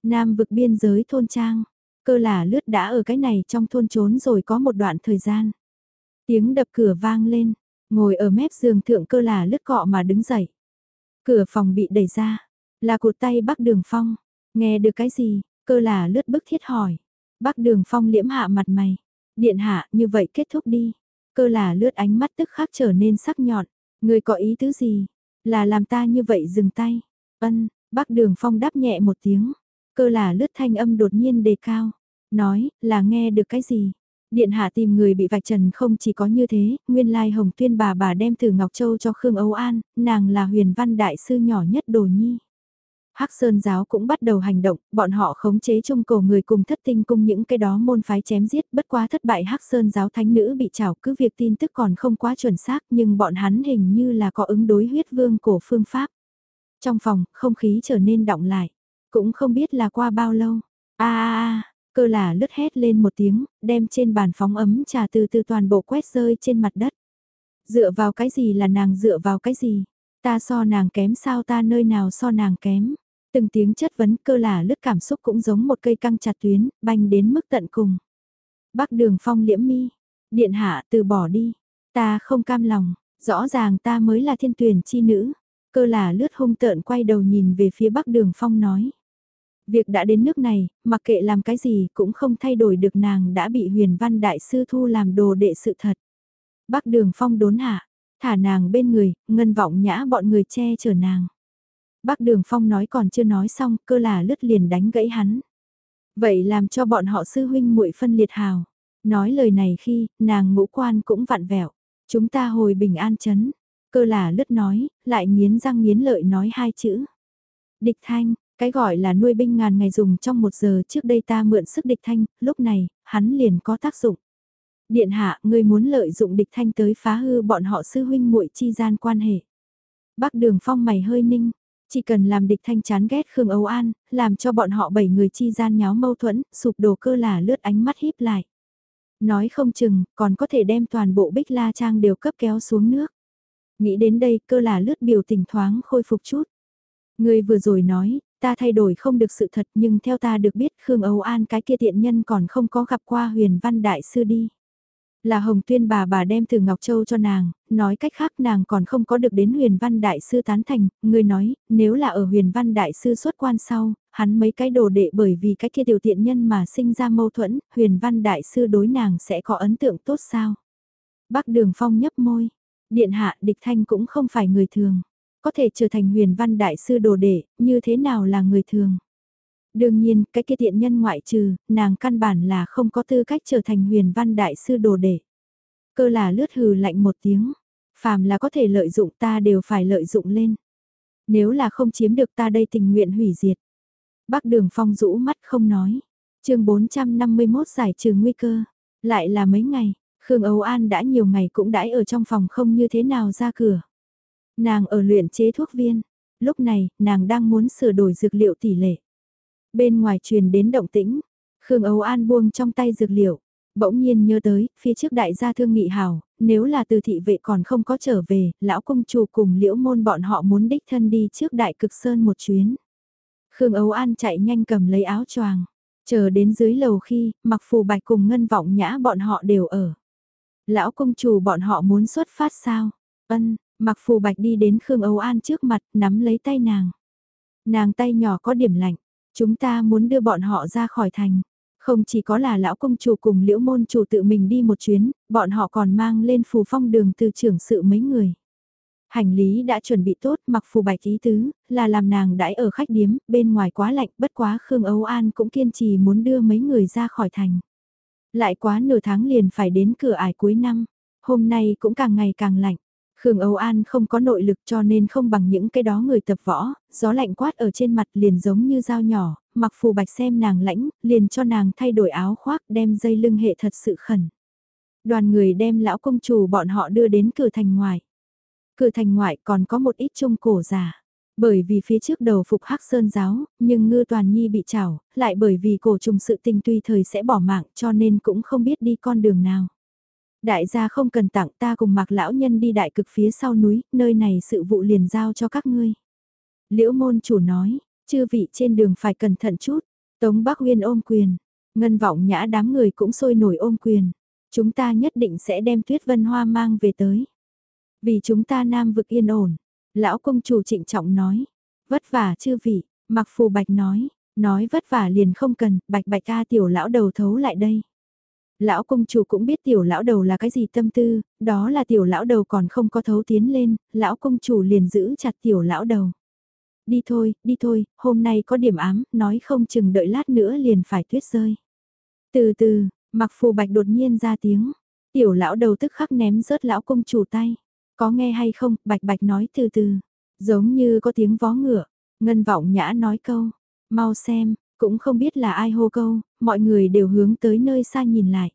Nam vực biên giới thôn trang, cơ là lướt đã ở cái này trong thôn trốn rồi có một đoạn thời gian. Tiếng đập cửa vang lên, ngồi ở mép giường thượng cơ là lướt cọ mà đứng dậy. Cửa phòng bị đẩy ra, là cụt tay bắc đường phong, nghe được cái gì, cơ là lướt bức thiết hỏi. Bắc đường phong liễm hạ mặt mày, điện hạ như vậy kết thúc đi, Cơ là lướt ánh mắt tức khắc trở nên sắc nhọn. Người có ý tứ gì? Là làm ta như vậy dừng tay. Ân, bác đường phong đáp nhẹ một tiếng. Cơ là lướt thanh âm đột nhiên đề cao. Nói, là nghe được cái gì? Điện hạ tìm người bị vạch trần không chỉ có như thế, nguyên lai hồng tuyên bà bà đem từ Ngọc Châu cho Khương Âu An, nàng là huyền văn đại sư nhỏ nhất đồ nhi. Hắc Sơn giáo cũng bắt đầu hành động, bọn họ khống chế trung cổ người cùng thất tinh cung những cái đó môn phái chém giết, bất quá thất bại Hắc Sơn giáo thánh nữ bị trảo, cứ việc tin tức còn không quá chuẩn xác, nhưng bọn hắn hình như là có ứng đối huyết vương cổ phương pháp. Trong phòng, không khí trở nên động lại, cũng không biết là qua bao lâu. A a a, cơ là lướt hét lên một tiếng, đem trên bàn phóng ấm trà từ từ toàn bộ quét rơi trên mặt đất. Dựa vào cái gì là nàng dựa vào cái gì? Ta so nàng kém sao ta nơi nào so nàng kém? Từng tiếng chất vấn cơ là lứt cảm xúc cũng giống một cây căng chặt tuyến, banh đến mức tận cùng. Bắc đường phong liễm mi, điện hạ từ bỏ đi, ta không cam lòng, rõ ràng ta mới là thiên tuyển chi nữ. Cơ là lướt hung tợn quay đầu nhìn về phía bắc đường phong nói. Việc đã đến nước này, mặc kệ làm cái gì cũng không thay đổi được nàng đã bị huyền văn đại sư thu làm đồ đệ sự thật. Bắc đường phong đốn hạ, thả nàng bên người, ngân vọng nhã bọn người che chở nàng. Bác Đường Phong nói còn chưa nói xong, cơ là lướt liền đánh gãy hắn. Vậy làm cho bọn họ sư huynh muội phân liệt hào. Nói lời này khi, nàng ngũ quan cũng vặn vẹo. Chúng ta hồi bình an chấn. Cơ là lướt nói, lại nghiến răng nghiến lợi nói hai chữ. Địch thanh, cái gọi là nuôi binh ngàn ngày dùng trong một giờ trước đây ta mượn sức địch thanh, lúc này, hắn liền có tác dụng. Điện hạ, ngươi muốn lợi dụng địch thanh tới phá hư bọn họ sư huynh muội chi gian quan hệ. Bác đường phong mày hơi ninh, chỉ cần làm địch thanh chán ghét Khương Âu An, làm cho bọn họ bảy người chi gian nháo mâu thuẫn, sụp đổ cơ là lướt ánh mắt híp lại. Nói không chừng, còn có thể đem toàn bộ bích la trang đều cấp kéo xuống nước. Nghĩ đến đây cơ là lướt biểu tình thoáng khôi phục chút. Người vừa rồi nói, ta thay đổi không được sự thật nhưng theo ta được biết Khương Âu An cái kia tiện nhân còn không có gặp qua huyền văn đại sư đi. Là Hồng Tuyên bà bà đem từ Ngọc Châu cho nàng, nói cách khác nàng còn không có được đến huyền văn đại sư tán thành, người nói, nếu là ở huyền văn đại sư xuất quan sau, hắn mấy cái đồ đệ bởi vì cái kia tiểu tiện nhân mà sinh ra mâu thuẫn, huyền văn đại sư đối nàng sẽ có ấn tượng tốt sao? Bắc Đường Phong nhấp môi, điện hạ địch thanh cũng không phải người thường, có thể trở thành huyền văn đại sư đồ đệ, như thế nào là người thường? Đương nhiên, cái kia tiện nhân ngoại trừ, nàng căn bản là không có tư cách trở thành huyền văn đại sư đồ đệ. Cơ là lướt hừ lạnh một tiếng, phàm là có thể lợi dụng ta đều phải lợi dụng lên. Nếu là không chiếm được ta đây tình nguyện hủy diệt. Bác đường phong rũ mắt không nói. chương 451 giải trừ nguy cơ. Lại là mấy ngày, Khương Âu An đã nhiều ngày cũng đãi ở trong phòng không như thế nào ra cửa. Nàng ở luyện chế thuốc viên. Lúc này, nàng đang muốn sửa đổi dược liệu tỷ lệ. Bên ngoài truyền đến động tĩnh, Khương Âu An buông trong tay dược liệu, bỗng nhiên nhớ tới, phía trước đại gia thương nghị hào, nếu là từ thị vệ còn không có trở về, lão công chủ cùng liễu môn bọn họ muốn đích thân đi trước đại cực sơn một chuyến. Khương Âu An chạy nhanh cầm lấy áo choàng, chờ đến dưới lầu khi, mặc phù bạch cùng ngân vọng nhã bọn họ đều ở. Lão công chủ bọn họ muốn xuất phát sao? Ân, mặc phù bạch đi đến Khương Âu An trước mặt, nắm lấy tay nàng. Nàng tay nhỏ có điểm lạnh, Chúng ta muốn đưa bọn họ ra khỏi thành. Không chỉ có là lão công chủ cùng liễu môn chủ tự mình đi một chuyến, bọn họ còn mang lên phù phong đường từ trưởng sự mấy người. Hành lý đã chuẩn bị tốt mặc phù bạch ý tứ, là làm nàng đãi ở khách điếm, bên ngoài quá lạnh bất quá Khương Âu An cũng kiên trì muốn đưa mấy người ra khỏi thành. Lại quá nửa tháng liền phải đến cửa ải cuối năm, hôm nay cũng càng ngày càng lạnh. Khương Âu An không có nội lực cho nên không bằng những cái đó người tập võ, gió lạnh quát ở trên mặt liền giống như dao nhỏ, mặc phù bạch xem nàng lãnh, liền cho nàng thay đổi áo khoác đem dây lưng hệ thật sự khẩn. Đoàn người đem lão công chủ bọn họ đưa đến cửa thành ngoài. Cửa thành ngoại còn có một ít trung cổ giả. Bởi vì phía trước đầu phục hắc sơn giáo, nhưng ngư toàn nhi bị chảo, lại bởi vì cổ trùng sự tình tuy thời sẽ bỏ mạng cho nên cũng không biết đi con đường nào. Đại gia không cần tặng ta cùng mặc lão nhân đi đại cực phía sau núi, nơi này sự vụ liền giao cho các ngươi. Liễu môn chủ nói, chư vị trên đường phải cẩn thận chút, Tống Bắc Huyên ôm quyền, ngân vọng nhã đám người cũng sôi nổi ôm quyền. Chúng ta nhất định sẽ đem tuyết vân hoa mang về tới. Vì chúng ta nam vực yên ổn, lão công chủ trịnh trọng nói, vất vả chư vị, mặc phù bạch nói, nói vất vả liền không cần, bạch bạch ca tiểu lão đầu thấu lại đây. Lão công chủ cũng biết tiểu lão đầu là cái gì tâm tư, đó là tiểu lão đầu còn không có thấu tiến lên, lão công chủ liền giữ chặt tiểu lão đầu. đi thôi, đi thôi, hôm nay có điểm ám, nói không chừng đợi lát nữa liền phải tuyết rơi. Từ từ, mặc phù bạch đột nhiên ra tiếng, tiểu lão đầu tức khắc ném rớt lão công chủ tay. Có nghe hay không, bạch bạch nói từ từ, giống như có tiếng vó ngựa, ngân vọng nhã nói câu, mau xem, cũng không biết là ai hô câu, mọi người đều hướng tới nơi xa nhìn lại.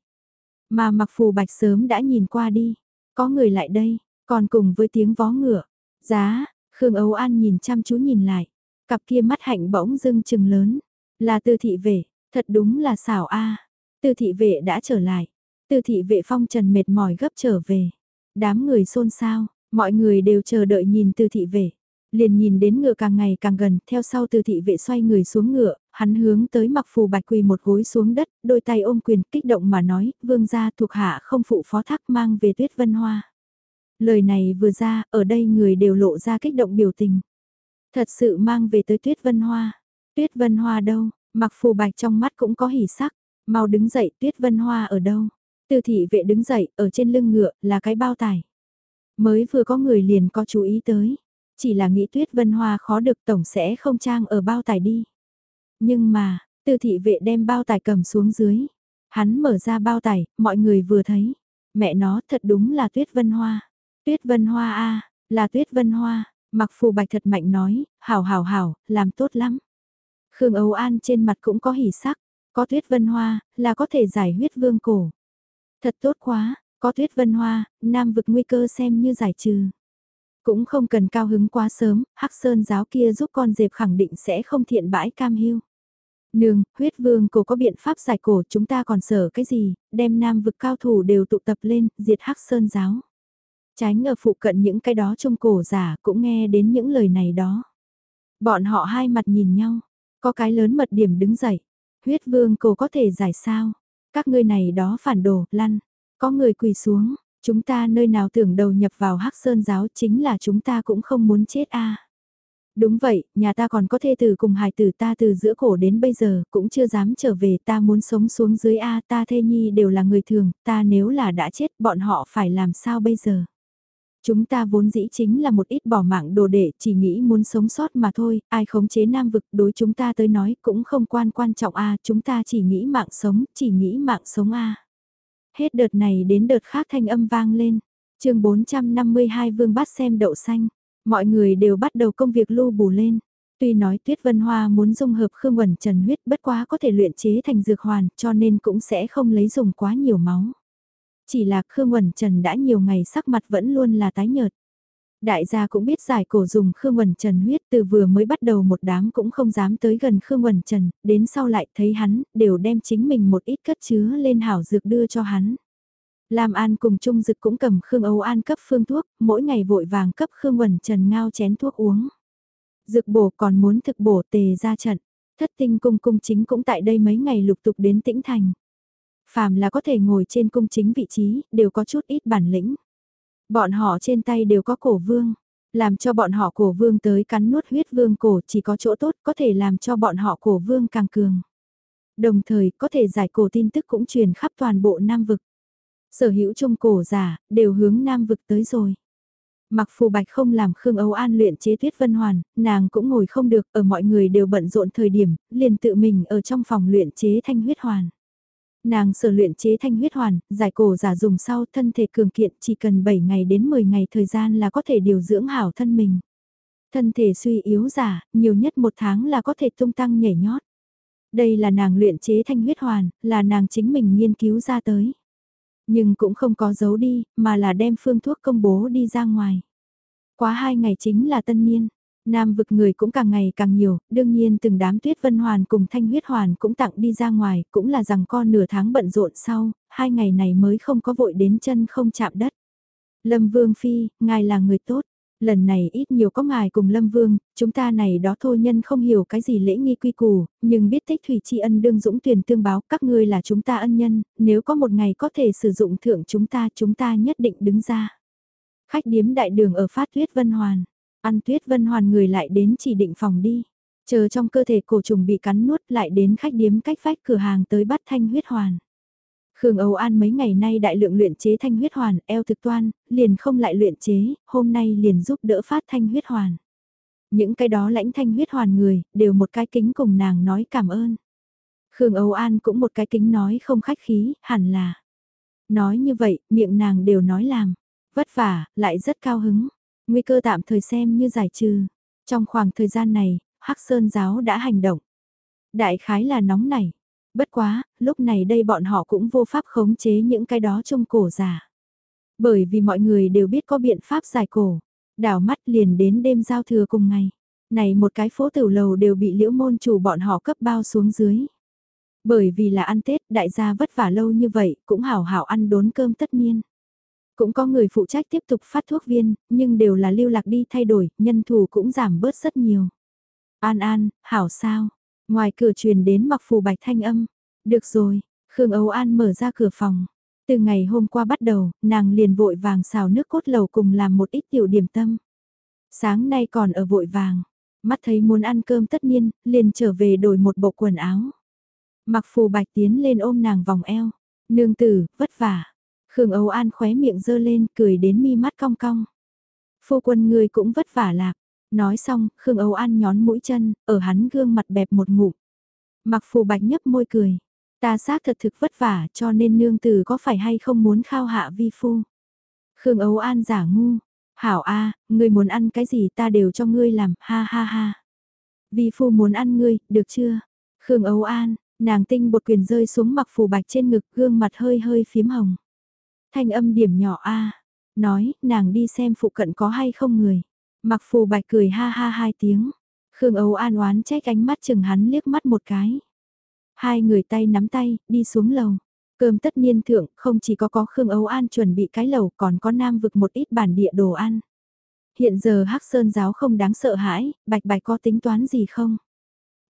Mà mặc phù bạch sớm đã nhìn qua đi, có người lại đây, còn cùng với tiếng vó ngựa, giá, Khương Âu An nhìn chăm chú nhìn lại, cặp kia mắt hạnh bỗng dưng chừng lớn, là tư thị vệ, thật đúng là xảo a tư thị vệ đã trở lại, tư thị vệ phong trần mệt mỏi gấp trở về, đám người xôn xao, mọi người đều chờ đợi nhìn tư thị vệ. Liền nhìn đến ngựa càng ngày càng gần, theo sau Từ thị vệ xoay người xuống ngựa, hắn hướng tới mặc phù bạch quỳ một gối xuống đất, đôi tay ôm quyền kích động mà nói, vương gia thuộc hạ không phụ phó thác mang về tuyết vân hoa. Lời này vừa ra, ở đây người đều lộ ra kích động biểu tình. Thật sự mang về tới tuyết vân hoa. Tuyết vân hoa đâu, mặc phù bạch trong mắt cũng có hỉ sắc. Mau đứng dậy, tuyết vân hoa ở đâu? Từ thị vệ đứng dậy, ở trên lưng ngựa, là cái bao tải. Mới vừa có người liền có chú ý tới. Chỉ là nghĩ tuyết vân hoa khó được tổng sẽ không trang ở bao tải đi. Nhưng mà, tư thị vệ đem bao tải cầm xuống dưới. Hắn mở ra bao tải, mọi người vừa thấy. Mẹ nó thật đúng là tuyết vân hoa. Tuyết vân hoa a là tuyết vân hoa, mặc phù bạch thật mạnh nói, hảo hảo hảo, làm tốt lắm. Khương Âu An trên mặt cũng có hỉ sắc, có tuyết vân hoa, là có thể giải huyết vương cổ. Thật tốt quá, có tuyết vân hoa, nam vực nguy cơ xem như giải trừ. Cũng không cần cao hứng quá sớm, Hắc Sơn giáo kia giúp con dẹp khẳng định sẽ không thiện bãi cam hiu. Nương, huyết vương cổ có biện pháp giải cổ chúng ta còn sợ cái gì, đem nam vực cao thủ đều tụ tập lên, diệt Hắc Sơn giáo. Tránh ở phụ cận những cái đó trong cổ giả cũng nghe đến những lời này đó. Bọn họ hai mặt nhìn nhau, có cái lớn mật điểm đứng dậy. Huyết vương cổ có thể giải sao? Các ngươi này đó phản đồ, lăn. Có người quỳ xuống, chúng ta nơi nào tưởng đầu nhập vào hắc sơn giáo chính là chúng ta cũng không muốn chết a Đúng vậy, nhà ta còn có thê tử cùng hài tử ta từ giữa cổ đến bây giờ cũng chưa dám trở về ta muốn sống xuống dưới A ta thê nhi đều là người thường, ta nếu là đã chết bọn họ phải làm sao bây giờ. Chúng ta vốn dĩ chính là một ít bỏ mạng đồ để chỉ nghĩ muốn sống sót mà thôi, ai khống chế nam vực đối chúng ta tới nói cũng không quan quan trọng a chúng ta chỉ nghĩ mạng sống, chỉ nghĩ mạng sống a Hết đợt này đến đợt khác thanh âm vang lên. chương 452 vương bắt xem đậu xanh, mọi người đều bắt đầu công việc lưu bù lên. Tuy nói Tuyết Vân Hoa muốn dung hợp Khương Quẩn Trần huyết bất quá có thể luyện chế thành dược hoàn cho nên cũng sẽ không lấy dùng quá nhiều máu. Chỉ là Khương Quẩn Trần đã nhiều ngày sắc mặt vẫn luôn là tái nhợt. Đại gia cũng biết giải cổ dùng Khương quần Trần huyết từ vừa mới bắt đầu một đám cũng không dám tới gần Khương quần Trần, đến sau lại thấy hắn, đều đem chính mình một ít cất chứa lên hảo dược đưa cho hắn. Lam An cùng Trung Dực cũng cầm Khương Âu An cấp phương thuốc, mỗi ngày vội vàng cấp Khương quần Trần ngao chén thuốc uống. Dược bổ còn muốn thực bổ tề ra trận, thất tinh cung cung chính cũng tại đây mấy ngày lục tục đến tĩnh thành phàm là có thể ngồi trên cung chính vị trí, đều có chút ít bản lĩnh. Bọn họ trên tay đều có cổ vương, làm cho bọn họ cổ vương tới cắn nuốt huyết vương cổ chỉ có chỗ tốt có thể làm cho bọn họ cổ vương càng cường. Đồng thời có thể giải cổ tin tức cũng truyền khắp toàn bộ Nam Vực. Sở hữu trung cổ giả, đều hướng Nam Vực tới rồi. Mặc phù bạch không làm Khương Âu An luyện chế tuyết vân hoàn, nàng cũng ngồi không được, ở mọi người đều bận rộn thời điểm, liền tự mình ở trong phòng luyện chế thanh huyết hoàn. Nàng sở luyện chế thanh huyết hoàn, giải cổ giả dùng sau thân thể cường kiện chỉ cần 7 ngày đến 10 ngày thời gian là có thể điều dưỡng hảo thân mình. Thân thể suy yếu giả, nhiều nhất một tháng là có thể tung tăng nhảy nhót. Đây là nàng luyện chế thanh huyết hoàn, là nàng chính mình nghiên cứu ra tới. Nhưng cũng không có giấu đi, mà là đem phương thuốc công bố đi ra ngoài. Quá hai ngày chính là tân niên, Nam vực người cũng càng ngày càng nhiều, đương nhiên từng đám tuyết vân hoàn cùng thanh huyết hoàn cũng tặng đi ra ngoài, cũng là rằng con nửa tháng bận rộn sau, hai ngày này mới không có vội đến chân không chạm đất. Lâm Vương Phi, ngài là người tốt, lần này ít nhiều có ngài cùng Lâm Vương, chúng ta này đó thô nhân không hiểu cái gì lễ nghi quy củ, nhưng biết thích thủy tri ân đương dũng tuyển tương báo các ngươi là chúng ta ân nhân, nếu có một ngày có thể sử dụng thượng chúng ta chúng ta nhất định đứng ra. Khách điếm đại đường ở phát tuyết vân hoàn. Ăn tuyết vân hoàn người lại đến chỉ định phòng đi. Chờ trong cơ thể cổ trùng bị cắn nuốt lại đến khách điếm cách vách cửa hàng tới bắt thanh huyết hoàn. Khương Âu An mấy ngày nay đại lượng luyện chế thanh huyết hoàn, eo thực toan, liền không lại luyện chế, hôm nay liền giúp đỡ phát thanh huyết hoàn. Những cái đó lãnh thanh huyết hoàn người, đều một cái kính cùng nàng nói cảm ơn. Khương Âu An cũng một cái kính nói không khách khí, hẳn là. Nói như vậy, miệng nàng đều nói làm. Vất vả, lại rất cao hứng. Nguy cơ tạm thời xem như giải trừ. Trong khoảng thời gian này, Hắc Sơn giáo đã hành động. Đại khái là nóng nảy. Bất quá, lúc này đây bọn họ cũng vô pháp khống chế những cái đó trong cổ giả. Bởi vì mọi người đều biết có biện pháp giải cổ. Đảo mắt liền đến đêm giao thừa cùng ngày. Này một cái phố tiểu lầu đều bị liễu môn chủ bọn họ cấp bao xuống dưới. Bởi vì là ăn Tết đại gia vất vả lâu như vậy cũng hảo hảo ăn đốn cơm tất niên. Cũng có người phụ trách tiếp tục phát thuốc viên, nhưng đều là lưu lạc đi thay đổi, nhân thủ cũng giảm bớt rất nhiều. An An, hảo sao? Ngoài cửa truyền đến mặc phù bạch thanh âm. Được rồi, Khương Âu An mở ra cửa phòng. Từ ngày hôm qua bắt đầu, nàng liền vội vàng xào nước cốt lầu cùng làm một ít tiểu điểm tâm. Sáng nay còn ở vội vàng, mắt thấy muốn ăn cơm tất nhiên, liền trở về đổi một bộ quần áo. Mặc phù bạch tiến lên ôm nàng vòng eo. Nương tử, vất vả. Khương Âu An khóe miệng dơ lên, cười đến mi mắt cong cong. Phu quân người cũng vất vả lạc. Nói xong, Khương Âu An nhón mũi chân, ở hắn gương mặt bẹp một ngụm. Mặc phù bạch nhấp môi cười. Ta xác thật thực vất vả cho nên nương tử có phải hay không muốn khao hạ vi phu. Khương Âu An giả ngu. Hảo A, ngươi muốn ăn cái gì ta đều cho ngươi làm, ha ha ha. Vi phu muốn ăn ngươi, được chưa? Khương Âu An, nàng tinh bột quyền rơi xuống mặc phù bạch trên ngực gương mặt hơi hơi phím hồng. Thanh âm điểm nhỏ A, nói, nàng đi xem phụ cận có hay không người. Mặc phù bạch cười ha ha hai tiếng. Khương Âu An oán trách ánh mắt chừng hắn liếc mắt một cái. Hai người tay nắm tay, đi xuống lầu. Cơm tất niên thượng, không chỉ có có Khương Âu An chuẩn bị cái lầu, còn có nam vực một ít bản địa đồ ăn. Hiện giờ Hắc Sơn giáo không đáng sợ hãi, bạch bạch có tính toán gì không?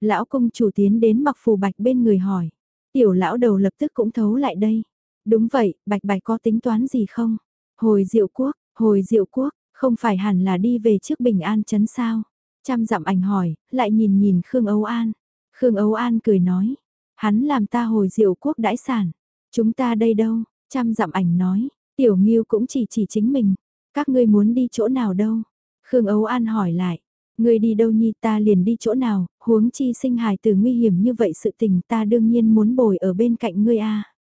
Lão công chủ tiến đến mặc phù bạch bên người hỏi. Tiểu lão đầu lập tức cũng thấu lại đây. Đúng vậy, bạch bạch có tính toán gì không? Hồi diệu quốc, hồi diệu quốc, không phải hẳn là đi về trước bình an chấn sao? Trăm dặm ảnh hỏi, lại nhìn nhìn Khương Âu An. Khương Âu An cười nói, hắn làm ta hồi diệu quốc đãi sản. Chúng ta đây đâu? Trăm dặm ảnh nói, tiểu nghiêu cũng chỉ chỉ chính mình. Các ngươi muốn đi chỗ nào đâu? Khương Âu An hỏi lại, ngươi đi đâu nhi ta liền đi chỗ nào, huống chi sinh hài từ nguy hiểm như vậy sự tình ta đương nhiên muốn bồi ở bên cạnh ngươi a.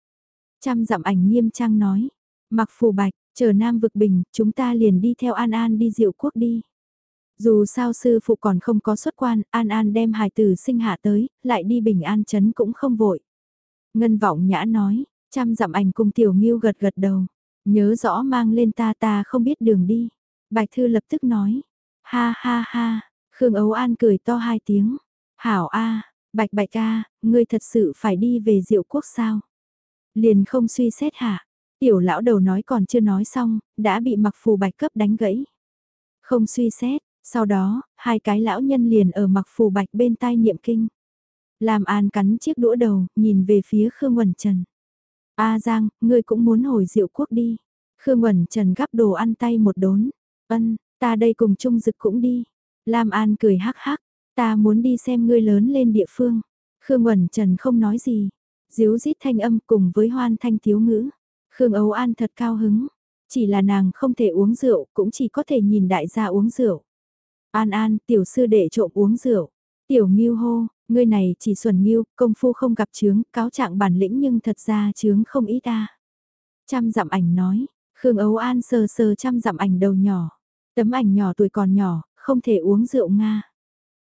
Trăm dặm ảnh nghiêm trang nói, mặc phù bạch, chờ nam vực bình, chúng ta liền đi theo An An đi diệu quốc đi. Dù sao sư phụ còn không có xuất quan, An An đem hài tử sinh hạ tới, lại đi bình an chấn cũng không vội. Ngân vọng nhã nói, trăm dặm ảnh cùng tiểu nghiêu gật gật đầu. Nhớ rõ mang lên ta ta không biết đường đi. Bạch Thư lập tức nói, ha ha ha, Khương Ấu An cười to hai tiếng. Hảo a, Bạch Bạch ca, ngươi thật sự phải đi về diệu quốc sao? Liền không suy xét hạ Tiểu lão đầu nói còn chưa nói xong, đã bị mặc phù bạch cấp đánh gãy. Không suy xét, sau đó, hai cái lão nhân liền ở mặc phù bạch bên tai niệm kinh. Làm an cắn chiếc đũa đầu, nhìn về phía Khương Quẩn Trần. A Giang, ngươi cũng muốn hồi diệu quốc đi. Khương Quẩn Trần gắp đồ ăn tay một đốn. Ân, ta đây cùng chung dực cũng đi. Lam An cười hắc hắc, ta muốn đi xem ngươi lớn lên địa phương. Khương Quẩn Trần không nói gì. Díu dít thanh âm cùng với hoan thanh thiếu ngữ. Khương Âu An thật cao hứng. Chỉ là nàng không thể uống rượu, cũng chỉ có thể nhìn đại gia uống rượu. An An, tiểu sư đệ trộm uống rượu. Tiểu Ngưu hô, ngươi này chỉ xuẩn Ngưu, công phu không gặp chướng, cáo trạng bản lĩnh nhưng thật ra chướng không ít ta. Trăm dặm ảnh nói, Khương Ấu An sờ sờ trăm dặm ảnh đầu nhỏ. Tấm ảnh nhỏ tuổi còn nhỏ, không thể uống rượu Nga.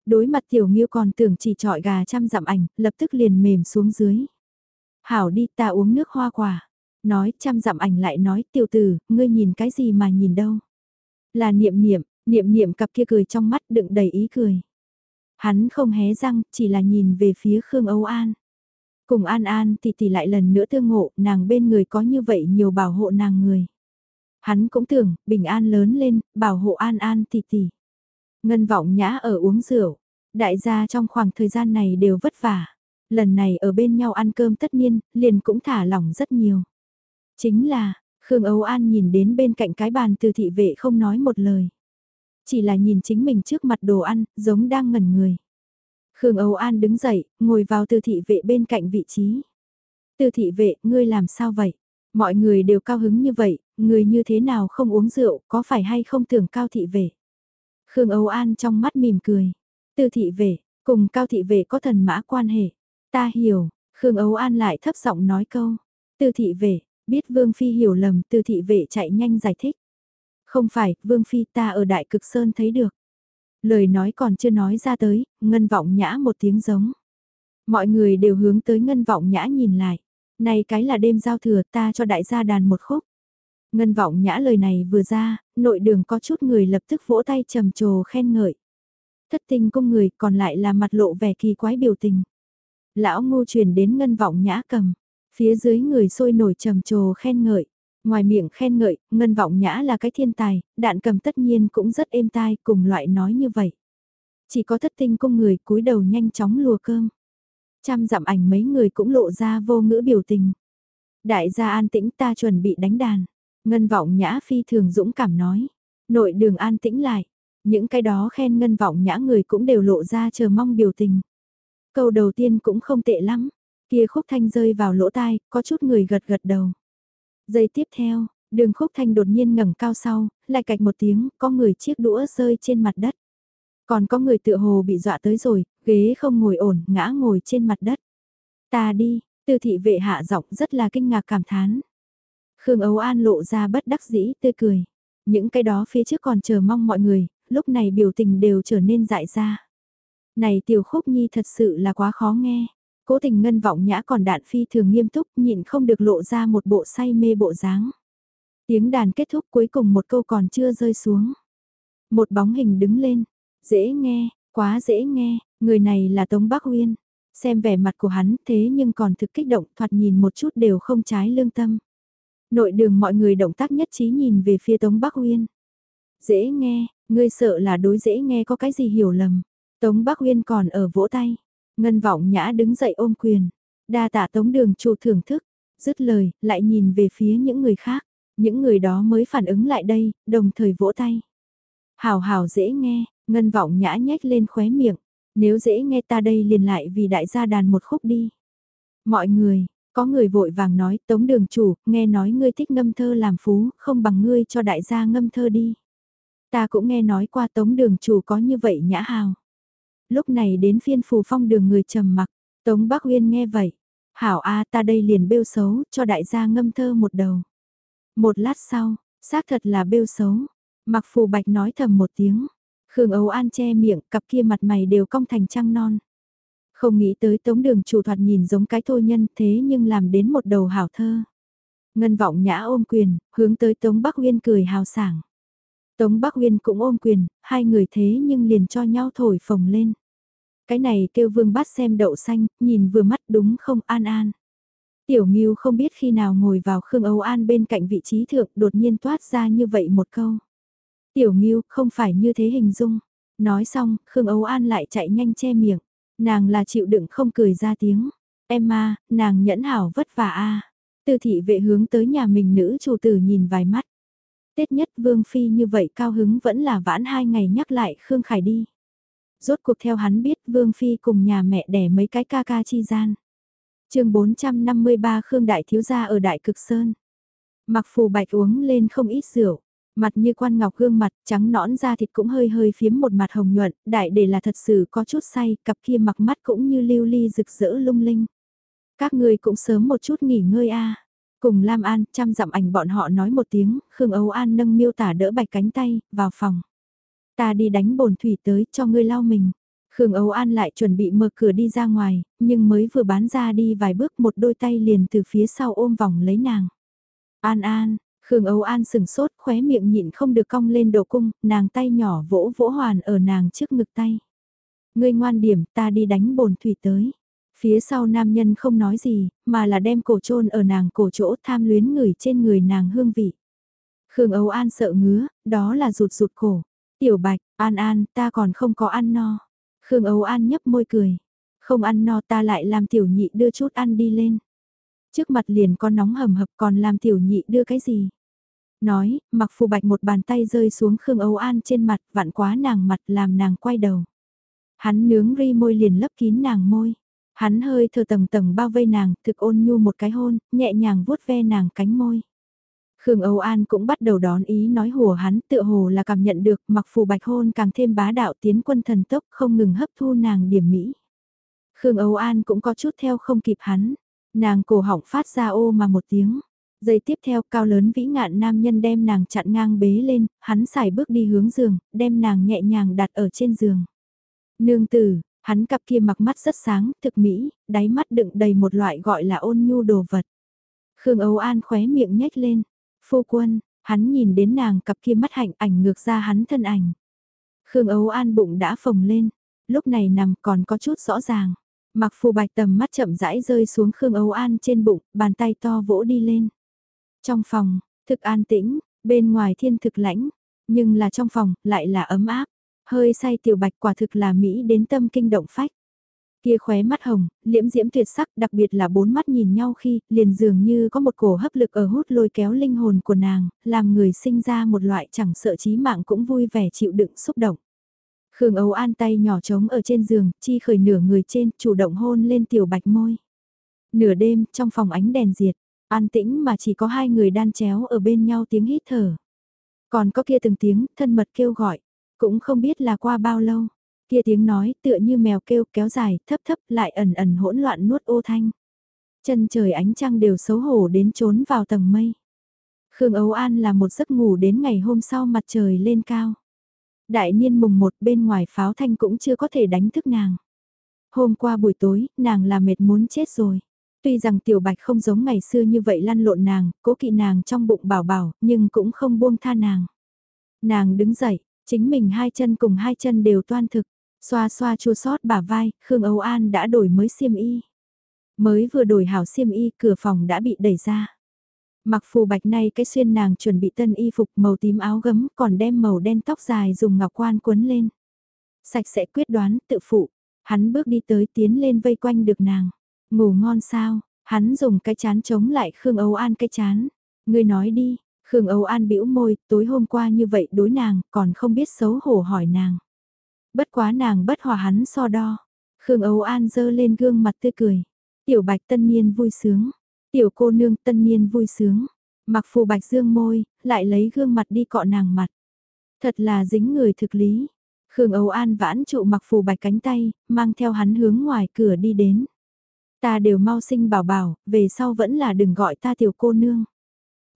Đối mặt tiểu Ngưu còn tưởng chỉ trọi gà trăm dặm ảnh, lập tức liền mềm xuống dưới. Hảo đi ta uống nước hoa quả. Nói trăm dặm ảnh lại nói tiểu tử, ngươi nhìn cái gì mà nhìn đâu. Là niệm niệm, Niệm niệm cặp kia cười trong mắt đựng đầy ý cười. Hắn không hé răng, chỉ là nhìn về phía Khương Âu An. Cùng An An thì tỷ lại lần nữa tương ngộ, nàng bên người có như vậy nhiều bảo hộ nàng người. Hắn cũng tưởng, bình an lớn lên, bảo hộ An An tỷ tỷ. Ngân vọng nhã ở uống rượu. Đại gia trong khoảng thời gian này đều vất vả. Lần này ở bên nhau ăn cơm tất nhiên, liền cũng thả lỏng rất nhiều. Chính là, Khương Âu An nhìn đến bên cạnh cái bàn từ thị vệ không nói một lời. Chỉ là nhìn chính mình trước mặt đồ ăn, giống đang ngẩn người. Khương Âu An đứng dậy, ngồi vào từ thị vệ bên cạnh vị trí. Từ thị vệ, ngươi làm sao vậy? Mọi người đều cao hứng như vậy, người như thế nào không uống rượu, có phải hay không tưởng cao thị vệ? Khương Âu An trong mắt mỉm cười. Tư thị vệ, cùng cao thị vệ có thần mã quan hệ. Ta hiểu, Khương ấu An lại thấp giọng nói câu. Tư thị vệ, biết Vương Phi hiểu lầm, tư thị vệ chạy nhanh giải thích. Không phải, Vương Phi ta ở Đại Cực Sơn thấy được. Lời nói còn chưa nói ra tới, ngân vọng nhã một tiếng giống. Mọi người đều hướng tới ngân vọng nhã nhìn lại. Này cái là đêm giao thừa ta cho đại gia đàn một khúc. Ngân vọng nhã lời này vừa ra, nội đường có chút người lập tức vỗ tay trầm trồ khen ngợi. Thất tình cung người còn lại là mặt lộ vẻ kỳ quái biểu tình. Lão ngô truyền đến ngân vọng nhã cầm, phía dưới người sôi nổi trầm trồ khen ngợi. Ngoài miệng khen ngợi, ngân vọng nhã là cái thiên tài, đạn cầm tất nhiên cũng rất êm tai cùng loại nói như vậy. Chỉ có thất tinh cung người cúi đầu nhanh chóng lùa cơm. Trăm dặm ảnh mấy người cũng lộ ra vô ngữ biểu tình. Đại gia an tĩnh ta chuẩn bị đánh đàn. Ngân vọng nhã phi thường dũng cảm nói. Nội đường an tĩnh lại. Những cái đó khen ngân vọng nhã người cũng đều lộ ra chờ mong biểu tình. Câu đầu tiên cũng không tệ lắm. Kia khúc thanh rơi vào lỗ tai, có chút người gật gật đầu. Giây tiếp theo, đường khúc thanh đột nhiên ngẩng cao sau, lại cạch một tiếng, có người chiếc đũa rơi trên mặt đất. Còn có người tựa hồ bị dọa tới rồi, ghế không ngồi ổn, ngã ngồi trên mặt đất. Ta đi, tư thị vệ hạ giọng rất là kinh ngạc cảm thán. Khương Ấu An lộ ra bất đắc dĩ tươi cười. Những cái đó phía trước còn chờ mong mọi người, lúc này biểu tình đều trở nên dại ra. Này tiểu khúc nhi thật sự là quá khó nghe. Cố tình ngân vọng nhã còn đạn phi thường nghiêm túc nhịn không được lộ ra một bộ say mê bộ dáng. Tiếng đàn kết thúc cuối cùng một câu còn chưa rơi xuống. Một bóng hình đứng lên. Dễ nghe, quá dễ nghe, người này là Tống Bắc Uyên. Xem vẻ mặt của hắn thế nhưng còn thực kích động thoạt nhìn một chút đều không trái lương tâm. Nội đường mọi người động tác nhất trí nhìn về phía Tống Bắc Uyên. Dễ nghe, ngươi sợ là đối dễ nghe có cái gì hiểu lầm. Tống Bắc Uyên còn ở vỗ tay. Ngân vọng nhã đứng dậy ôm quyền. Đa tạ tống đường chủ thưởng thức. Dứt lời, lại nhìn về phía những người khác. Những người đó mới phản ứng lại đây, đồng thời vỗ tay. Hào hào dễ nghe, ngân vọng nhã nhếch lên khóe miệng. Nếu dễ nghe ta đây liền lại vì đại gia đàn một khúc đi. Mọi người, có người vội vàng nói tống đường chủ, nghe nói ngươi thích ngâm thơ làm phú, không bằng ngươi cho đại gia ngâm thơ đi. Ta cũng nghe nói qua tống đường chủ có như vậy nhã hào lúc này đến phiên phù phong đường người trầm mặc, Tống Bắc Uyên nghe vậy, hảo a ta đây liền bêu xấu, cho đại gia ngâm thơ một đầu. Một lát sau, xác thật là bêu xấu, mặc phù bạch nói thầm một tiếng, Khương ấu An che miệng, cặp kia mặt mày đều cong thành trăng non. Không nghĩ tới tống đường chủ thoạt nhìn giống cái thô nhân thế nhưng làm đến một đầu hảo thơ. Ngân vọng nhã ôm quyền, hướng tới Tống Bắc Uyên cười hào sảng. Tống Bắc Uyên cũng ôm quyền, hai người thế nhưng liền cho nhau thổi phồng lên. Cái này kêu vương bát xem đậu xanh, nhìn vừa mắt đúng không an an. Tiểu Ngưu không biết khi nào ngồi vào Khương Âu An bên cạnh vị trí thượng đột nhiên toát ra như vậy một câu. Tiểu Ngưu không phải như thế hình dung. Nói xong, Khương Âu An lại chạy nhanh che miệng. Nàng là chịu đựng không cười ra tiếng. em ma nàng nhẫn hảo vất vả a. Tư thị vệ hướng tới nhà mình nữ chủ tử nhìn vài mắt. Tết nhất Vương Phi như vậy cao hứng vẫn là vãn hai ngày nhắc lại Khương Khải đi. Rốt cuộc theo hắn biết Vương Phi cùng nhà mẹ đẻ mấy cái ca ca chi gian. chương 453 Khương Đại Thiếu Gia ở Đại Cực Sơn. Mặc phù bạch uống lên không ít rượu. Mặt như quan ngọc gương mặt, trắng nõn da thịt cũng hơi hơi phiếm một mặt hồng nhuận, đại để là thật sự có chút say, cặp kia mặc mắt cũng như lưu ly rực rỡ lung linh. Các người cũng sớm một chút nghỉ ngơi a Cùng Lam An, chăm dặm ảnh bọn họ nói một tiếng, Khương Âu An nâng miêu tả đỡ bạch cánh tay, vào phòng. Ta đi đánh bồn thủy tới cho ngươi lau mình. Khương Âu An lại chuẩn bị mở cửa đi ra ngoài, nhưng mới vừa bán ra đi vài bước một đôi tay liền từ phía sau ôm vòng lấy nàng. An An, Khương Âu An sừng sốt khóe miệng nhịn không được cong lên đồ cung, nàng tay nhỏ vỗ vỗ hoàn ở nàng trước ngực tay. Ngươi ngoan điểm ta đi đánh bồn thủy tới. Phía sau nam nhân không nói gì, mà là đem cổ trôn ở nàng cổ chỗ tham luyến người trên người nàng hương vị. Khương Âu An sợ ngứa, đó là rụt rụt cổ. Tiểu Bạch, An An, ta còn không có ăn no. Khương Âu An nhấp môi cười. Không ăn no ta lại làm tiểu nhị đưa chút ăn đi lên. Trước mặt liền con nóng hầm hập còn làm tiểu nhị đưa cái gì. Nói, mặc phù bạch một bàn tay rơi xuống Khương Âu An trên mặt vặn quá nàng mặt làm nàng quay đầu. Hắn nướng ri môi liền lấp kín nàng môi. Hắn hơi thở tầng tầng bao vây nàng, thực ôn nhu một cái hôn, nhẹ nhàng vuốt ve nàng cánh môi. Khương Âu An cũng bắt đầu đón ý nói hùa hắn tựa hồ là cảm nhận được mặc phù bạch hôn càng thêm bá đạo tiến quân thần tốc không ngừng hấp thu nàng điểm mỹ. Khương Âu An cũng có chút theo không kịp hắn, nàng cổ họng phát ra ô mà một tiếng. Giây tiếp theo cao lớn vĩ ngạn nam nhân đem nàng chặn ngang bế lên, hắn xài bước đi hướng giường, đem nàng nhẹ nhàng đặt ở trên giường. Nương tử, hắn cặp kia mặc mắt rất sáng, thực mỹ, đáy mắt đựng đầy một loại gọi là ôn nhu đồ vật. Khương Âu An khóe miệng nhếch lên, phu quân, hắn nhìn đến nàng cặp kia mắt hạnh ảnh ngược ra hắn thân ảnh. Khương Âu An bụng đã phồng lên, lúc này nằm còn có chút rõ ràng. Mặc phù bạch tầm mắt chậm rãi rơi xuống Khương Âu An trên bụng, bàn tay to vỗ đi lên. Trong phòng, thực an tĩnh, bên ngoài thiên thực lãnh, nhưng là trong phòng, lại là ấm áp. Hơi say tiểu bạch quả thực là Mỹ đến tâm kinh động phách. Kia khóe mắt hồng, liễm diễm tuyệt sắc đặc biệt là bốn mắt nhìn nhau khi liền dường như có một cổ hấp lực ở hút lôi kéo linh hồn của nàng, làm người sinh ra một loại chẳng sợ chí mạng cũng vui vẻ chịu đựng xúc động. Khương Âu An tay nhỏ trống ở trên giường, chi khởi nửa người trên, chủ động hôn lên tiểu bạch môi. Nửa đêm, trong phòng ánh đèn diệt, an tĩnh mà chỉ có hai người đan chéo ở bên nhau tiếng hít thở. Còn có kia từng tiếng, thân mật kêu gọi, cũng không biết là qua bao lâu. Kia tiếng nói tựa như mèo kêu kéo dài, thấp thấp lại ẩn ẩn hỗn loạn nuốt ô thanh. Chân trời ánh trăng đều xấu hổ đến trốn vào tầng mây. Khương ấu An là một giấc ngủ đến ngày hôm sau mặt trời lên cao. Đại niên mùng một bên ngoài pháo thanh cũng chưa có thể đánh thức nàng. Hôm qua buổi tối, nàng là mệt muốn chết rồi. Tuy rằng tiểu bạch không giống ngày xưa như vậy lăn lộn nàng, cố kỵ nàng trong bụng bảo bảo, nhưng cũng không buông tha nàng. Nàng đứng dậy, chính mình hai chân cùng hai chân đều toan thực, xoa xoa chua sót bả vai, Khương Âu An đã đổi mới xiêm y. Mới vừa đổi hảo xiêm y, cửa phòng đã bị đẩy ra. Mặc phù bạch nay cái xuyên nàng chuẩn bị tân y phục màu tím áo gấm còn đem màu đen tóc dài dùng ngọc quan quấn lên. Sạch sẽ quyết đoán, tự phụ. Hắn bước đi tới tiến lên vây quanh được nàng. Ngủ ngon sao, hắn dùng cái chán chống lại Khương Âu An cái chán. Ngươi nói đi, Khương Âu An bĩu môi, tối hôm qua như vậy đối nàng, còn không biết xấu hổ hỏi nàng. Bất quá nàng bất hòa hắn so đo. Khương Âu An dơ lên gương mặt tươi cười. Tiểu bạch tân niên vui sướng. Tiểu cô nương tân niên vui sướng. Mặc phù bạch dương môi, lại lấy gương mặt đi cọ nàng mặt. Thật là dính người thực lý. Khương Âu An vãn trụ mặc phù bạch cánh tay, mang theo hắn hướng ngoài cửa đi đến. Ta đều mau sinh bảo bảo, về sau vẫn là đừng gọi ta tiểu cô nương.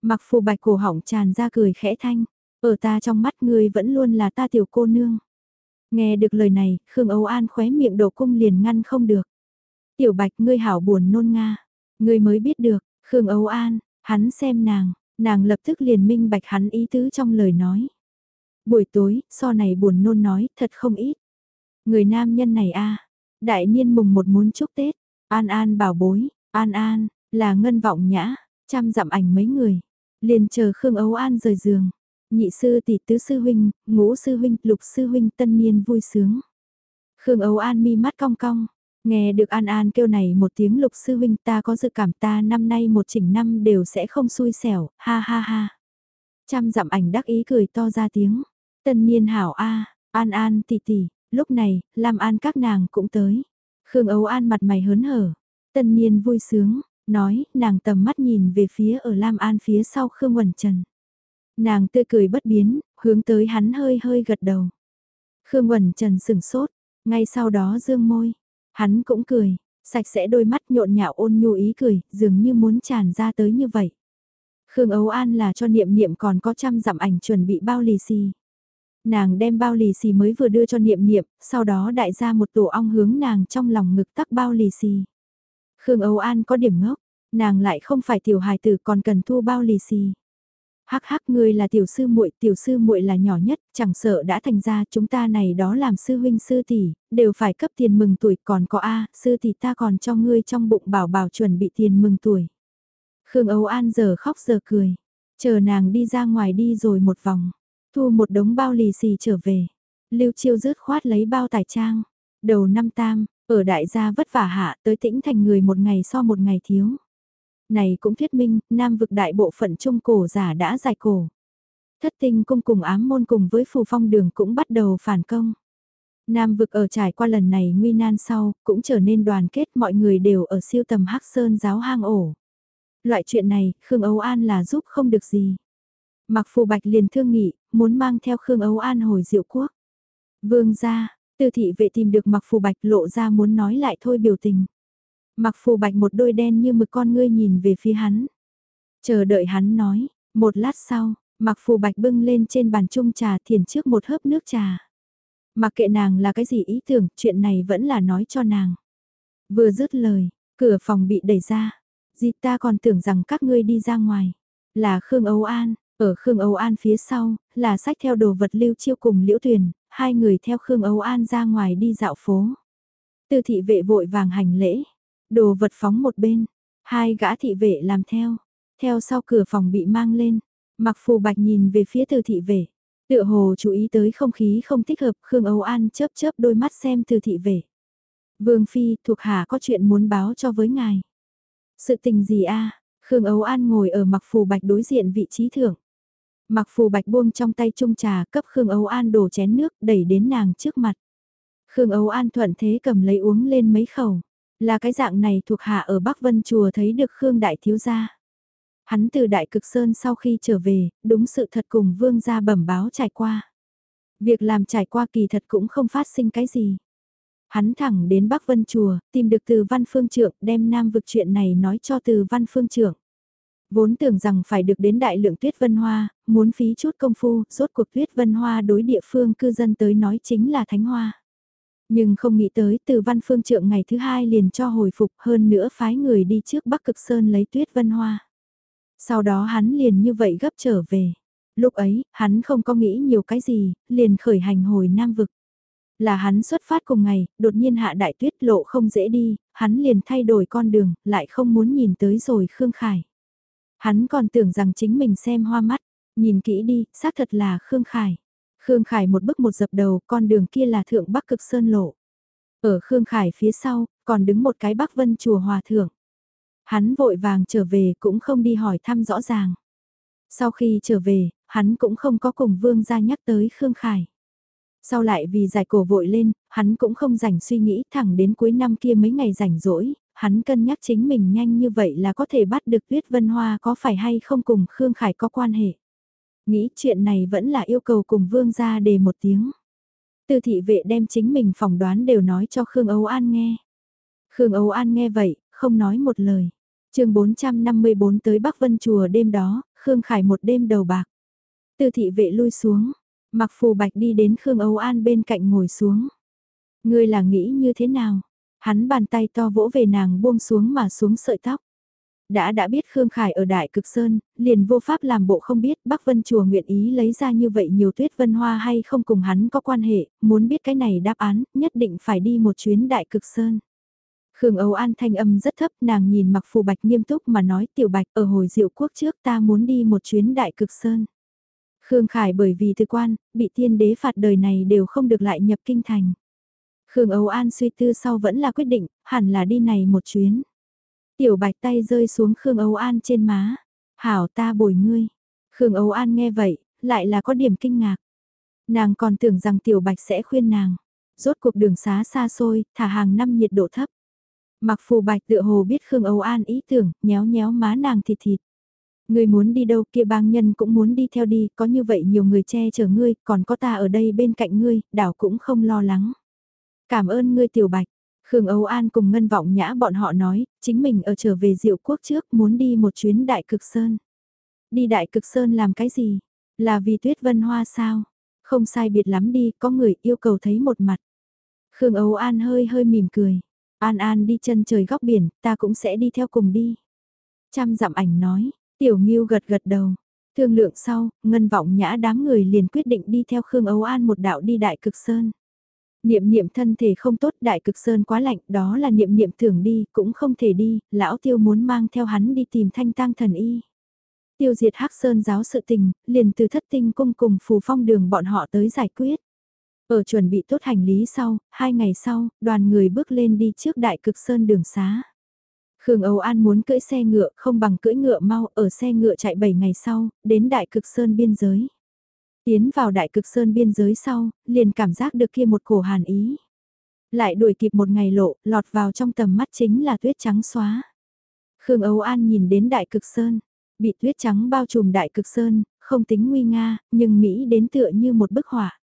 Mặc phù bạch cổ họng tràn ra cười khẽ thanh, ở ta trong mắt ngươi vẫn luôn là ta tiểu cô nương. Nghe được lời này, Khương Âu An khóe miệng đổ cung liền ngăn không được. Tiểu bạch ngươi hảo buồn nôn nga, ngươi mới biết được, Khương Âu An, hắn xem nàng, nàng lập tức liền minh bạch hắn ý tứ trong lời nói. Buổi tối, so này buồn nôn nói, thật không ít. Người nam nhân này a đại niên mùng một muốn chúc Tết, An An bảo bối, An An, là ngân vọng nhã, chăm dặm ảnh mấy người. Liền chờ Khương Ấu An rời giường. Nhị sư tỷ tứ sư huynh, ngũ sư huynh, lục sư huynh tân niên vui sướng. Khương Ấu An mi mắt cong cong, nghe được An An kêu này một tiếng lục sư huynh ta có dự cảm ta năm nay một chỉnh năm đều sẽ không xui xẻo, ha ha ha. Trăm dặm ảnh đắc ý cười to ra tiếng, tân niên hảo a, An An tỷ tỷ, lúc này, Lam An các nàng cũng tới. Khương Ấu An mặt mày hớn hở, tân niên vui sướng, nói, nàng tầm mắt nhìn về phía ở Lam An phía sau Khương Quẩn Trần. Nàng tươi cười bất biến, hướng tới hắn hơi hơi gật đầu. Khương Quẩn Trần sừng sốt, ngay sau đó dương môi. Hắn cũng cười, sạch sẽ đôi mắt nhộn nhạo ôn nhu ý cười, dường như muốn tràn ra tới như vậy. Khương Ấu An là cho niệm niệm còn có trăm dặm ảnh chuẩn bị bao lì xì. Nàng đem bao lì xì mới vừa đưa cho niệm niệm, sau đó đại ra một tổ ong hướng nàng trong lòng ngực tắc bao lì xì. Khương Âu An có điểm ngốc, nàng lại không phải tiểu hài tử còn cần thu bao lì xì. Hắc hắc ngươi là tiểu sư muội, tiểu sư muội là nhỏ nhất, chẳng sợ đã thành ra chúng ta này đó làm sư huynh sư tỷ, đều phải cấp tiền mừng tuổi, còn có a, sư tỷ ta còn cho ngươi trong bụng bảo bảo chuẩn bị tiền mừng tuổi. Khương Âu An giờ khóc giờ cười, chờ nàng đi ra ngoài đi rồi một vòng, thu một đống bao lì xì trở về. Lưu Chiêu rớt khoát lấy bao tài trang, đầu năm tam, ở đại gia vất vả hạ tới tĩnh thành người một ngày so một ngày thiếu. Này cũng thuyết minh, nam vực đại bộ phận trung cổ giả đã giải cổ. Thất tinh cung cùng ám môn cùng với phù phong đường cũng bắt đầu phản công. Nam vực ở trải qua lần này nguy nan sau, cũng trở nên đoàn kết mọi người đều ở siêu tầm hắc sơn giáo hang ổ. Loại chuyện này, Khương Âu An là giúp không được gì. Mặc phù bạch liền thương nghị, muốn mang theo Khương Âu An hồi diệu quốc. Vương ra, tư thị vệ tìm được mặc phù bạch lộ ra muốn nói lại thôi biểu tình. Mặc phù bạch một đôi đen như mực con ngươi nhìn về phía hắn. Chờ đợi hắn nói, một lát sau, mặc phù bạch bưng lên trên bàn chung trà thiền trước một hớp nước trà. Mặc kệ nàng là cái gì ý tưởng, chuyện này vẫn là nói cho nàng. Vừa dứt lời, cửa phòng bị đẩy ra. Dì ta còn tưởng rằng các ngươi đi ra ngoài. Là Khương Âu An, ở Khương Âu An phía sau, là sách theo đồ vật lưu chiêu cùng Liễu Tuyền, hai người theo Khương Âu An ra ngoài đi dạo phố. Tư thị vệ vội vàng hành lễ, đồ vật phóng một bên, hai gã thị vệ làm theo, theo sau cửa phòng bị mang lên, mặc phù bạch nhìn về phía từ thị vệ, tựa hồ chú ý tới không khí không thích hợp, Khương Âu An chớp chớp đôi mắt xem từ thị vệ. Vương Phi, thuộc hạ có chuyện muốn báo cho với ngài. Sự tình gì a Khương Âu An ngồi ở mặc phù bạch đối diện vị trí thượng. Mặc phù bạch buông trong tay chung trà cấp Khương Âu An đổ chén nước đẩy đến nàng trước mặt. Khương Âu An thuận thế cầm lấy uống lên mấy khẩu. Là cái dạng này thuộc hạ ở Bắc Vân Chùa thấy được Khương Đại Thiếu Gia. Hắn từ Đại Cực Sơn sau khi trở về, đúng sự thật cùng Vương gia bẩm báo trải qua. Việc làm trải qua kỳ thật cũng không phát sinh cái gì. Hắn thẳng đến Bắc Vân Chùa, tìm được từ văn phương trưởng, đem nam vực chuyện này nói cho từ văn phương trưởng. Vốn tưởng rằng phải được đến đại lượng tuyết vân hoa, muốn phí chút công phu, rốt cuộc tuyết vân hoa đối địa phương cư dân tới nói chính là thánh hoa. Nhưng không nghĩ tới từ văn phương trượng ngày thứ hai liền cho hồi phục hơn nữa phái người đi trước Bắc Cực Sơn lấy tuyết vân hoa. Sau đó hắn liền như vậy gấp trở về. Lúc ấy, hắn không có nghĩ nhiều cái gì, liền khởi hành hồi Nam Vực. Là hắn xuất phát cùng ngày, đột nhiên hạ đại tuyết lộ không dễ đi, hắn liền thay đổi con đường, lại không muốn nhìn tới rồi Khương Khải. Hắn còn tưởng rằng chính mình xem hoa mắt, nhìn kỹ đi, xác thật là Khương Khải. Khương Khải một bước một dập đầu, con đường kia là thượng Bắc Cực Sơn lộ. Ở Khương Khải phía sau, còn đứng một cái Bắc Vân chùa hòa thượng. Hắn vội vàng trở về cũng không đi hỏi thăm rõ ràng. Sau khi trở về, hắn cũng không có cùng vương gia nhắc tới Khương Khải. Sau lại vì giải cổ vội lên, hắn cũng không rảnh suy nghĩ thẳng đến cuối năm kia mấy ngày rảnh rỗi, hắn cân nhắc chính mình nhanh như vậy là có thể bắt được Tuyết Vân Hoa có phải hay không cùng Khương Khải có quan hệ. Nghĩ chuyện này vẫn là yêu cầu cùng vương gia đề một tiếng. Tư thị vệ đem chính mình phỏng đoán đều nói cho Khương Âu An nghe. Khương Âu An nghe vậy, không nói một lời. chương 454 tới Bắc Vân Chùa đêm đó, Khương Khải một đêm đầu bạc. Tư thị vệ lui xuống, mặc phù bạch đi đến Khương Âu An bên cạnh ngồi xuống. Ngươi là nghĩ như thế nào? Hắn bàn tay to vỗ về nàng buông xuống mà xuống sợi tóc. Đã đã biết Khương Khải ở Đại Cực Sơn, liền vô pháp làm bộ không biết Bắc Vân Chùa nguyện ý lấy ra như vậy nhiều tuyết vân hoa hay không cùng hắn có quan hệ, muốn biết cái này đáp án, nhất định phải đi một chuyến Đại Cực Sơn. Khương Âu An thanh âm rất thấp, nàng nhìn mặc phù bạch nghiêm túc mà nói tiểu bạch ở hồi diệu quốc trước ta muốn đi một chuyến Đại Cực Sơn. Khương Khải bởi vì thư quan, bị tiên đế phạt đời này đều không được lại nhập kinh thành. Khương Âu An suy tư sau vẫn là quyết định, hẳn là đi này một chuyến. Tiểu bạch tay rơi xuống Khương Âu An trên má. Hảo ta bồi ngươi. Khương Âu An nghe vậy, lại là có điểm kinh ngạc. Nàng còn tưởng rằng tiểu bạch sẽ khuyên nàng. Rốt cuộc đường xá xa xôi, thả hàng năm nhiệt độ thấp. Mặc phù bạch tựa hồ biết Khương Âu An ý tưởng, nhéo nhéo má nàng thịt thịt. Ngươi muốn đi đâu kia bang nhân cũng muốn đi theo đi, có như vậy nhiều người che chở ngươi, còn có ta ở đây bên cạnh ngươi, đảo cũng không lo lắng. Cảm ơn ngươi tiểu bạch, Khương Âu An cùng Ngân Vọng Nhã bọn họ nói, chính mình ở trở về Diệu Quốc trước muốn đi một chuyến Đại Cực Sơn. Đi Đại Cực Sơn làm cái gì? Là vì Tuyết Vân Hoa sao? Không sai biệt lắm đi, có người yêu cầu thấy một mặt. Khương Âu An hơi hơi mỉm cười. An An đi chân trời góc biển, ta cũng sẽ đi theo cùng đi. Trăm dặm ảnh nói, Tiểu Nghiêu gật gật đầu. Thương lượng sau, Ngân Vọng Nhã đám người liền quyết định đi theo Khương Âu An một đạo đi Đại Cực Sơn. Niệm niệm thân thể không tốt đại cực sơn quá lạnh đó là niệm niệm tưởng đi cũng không thể đi, lão tiêu muốn mang theo hắn đi tìm thanh tang thần y. Tiêu diệt hắc sơn giáo sự tình, liền từ thất tinh cung cùng phù phong đường bọn họ tới giải quyết. Ở chuẩn bị tốt hành lý sau, hai ngày sau, đoàn người bước lên đi trước đại cực sơn đường xá. Khương Âu An muốn cưỡi xe ngựa không bằng cưỡi ngựa mau ở xe ngựa chạy 7 ngày sau, đến đại cực sơn biên giới. Tiến vào đại cực sơn biên giới sau, liền cảm giác được kia một cổ hàn ý. Lại đuổi kịp một ngày lộ, lọt vào trong tầm mắt chính là tuyết trắng xóa. Khương Âu An nhìn đến Đại Cực Sơn, bị tuyết trắng bao trùm Đại Cực Sơn, không tính nguy nga, nhưng Mỹ đến tựa như một bức họa.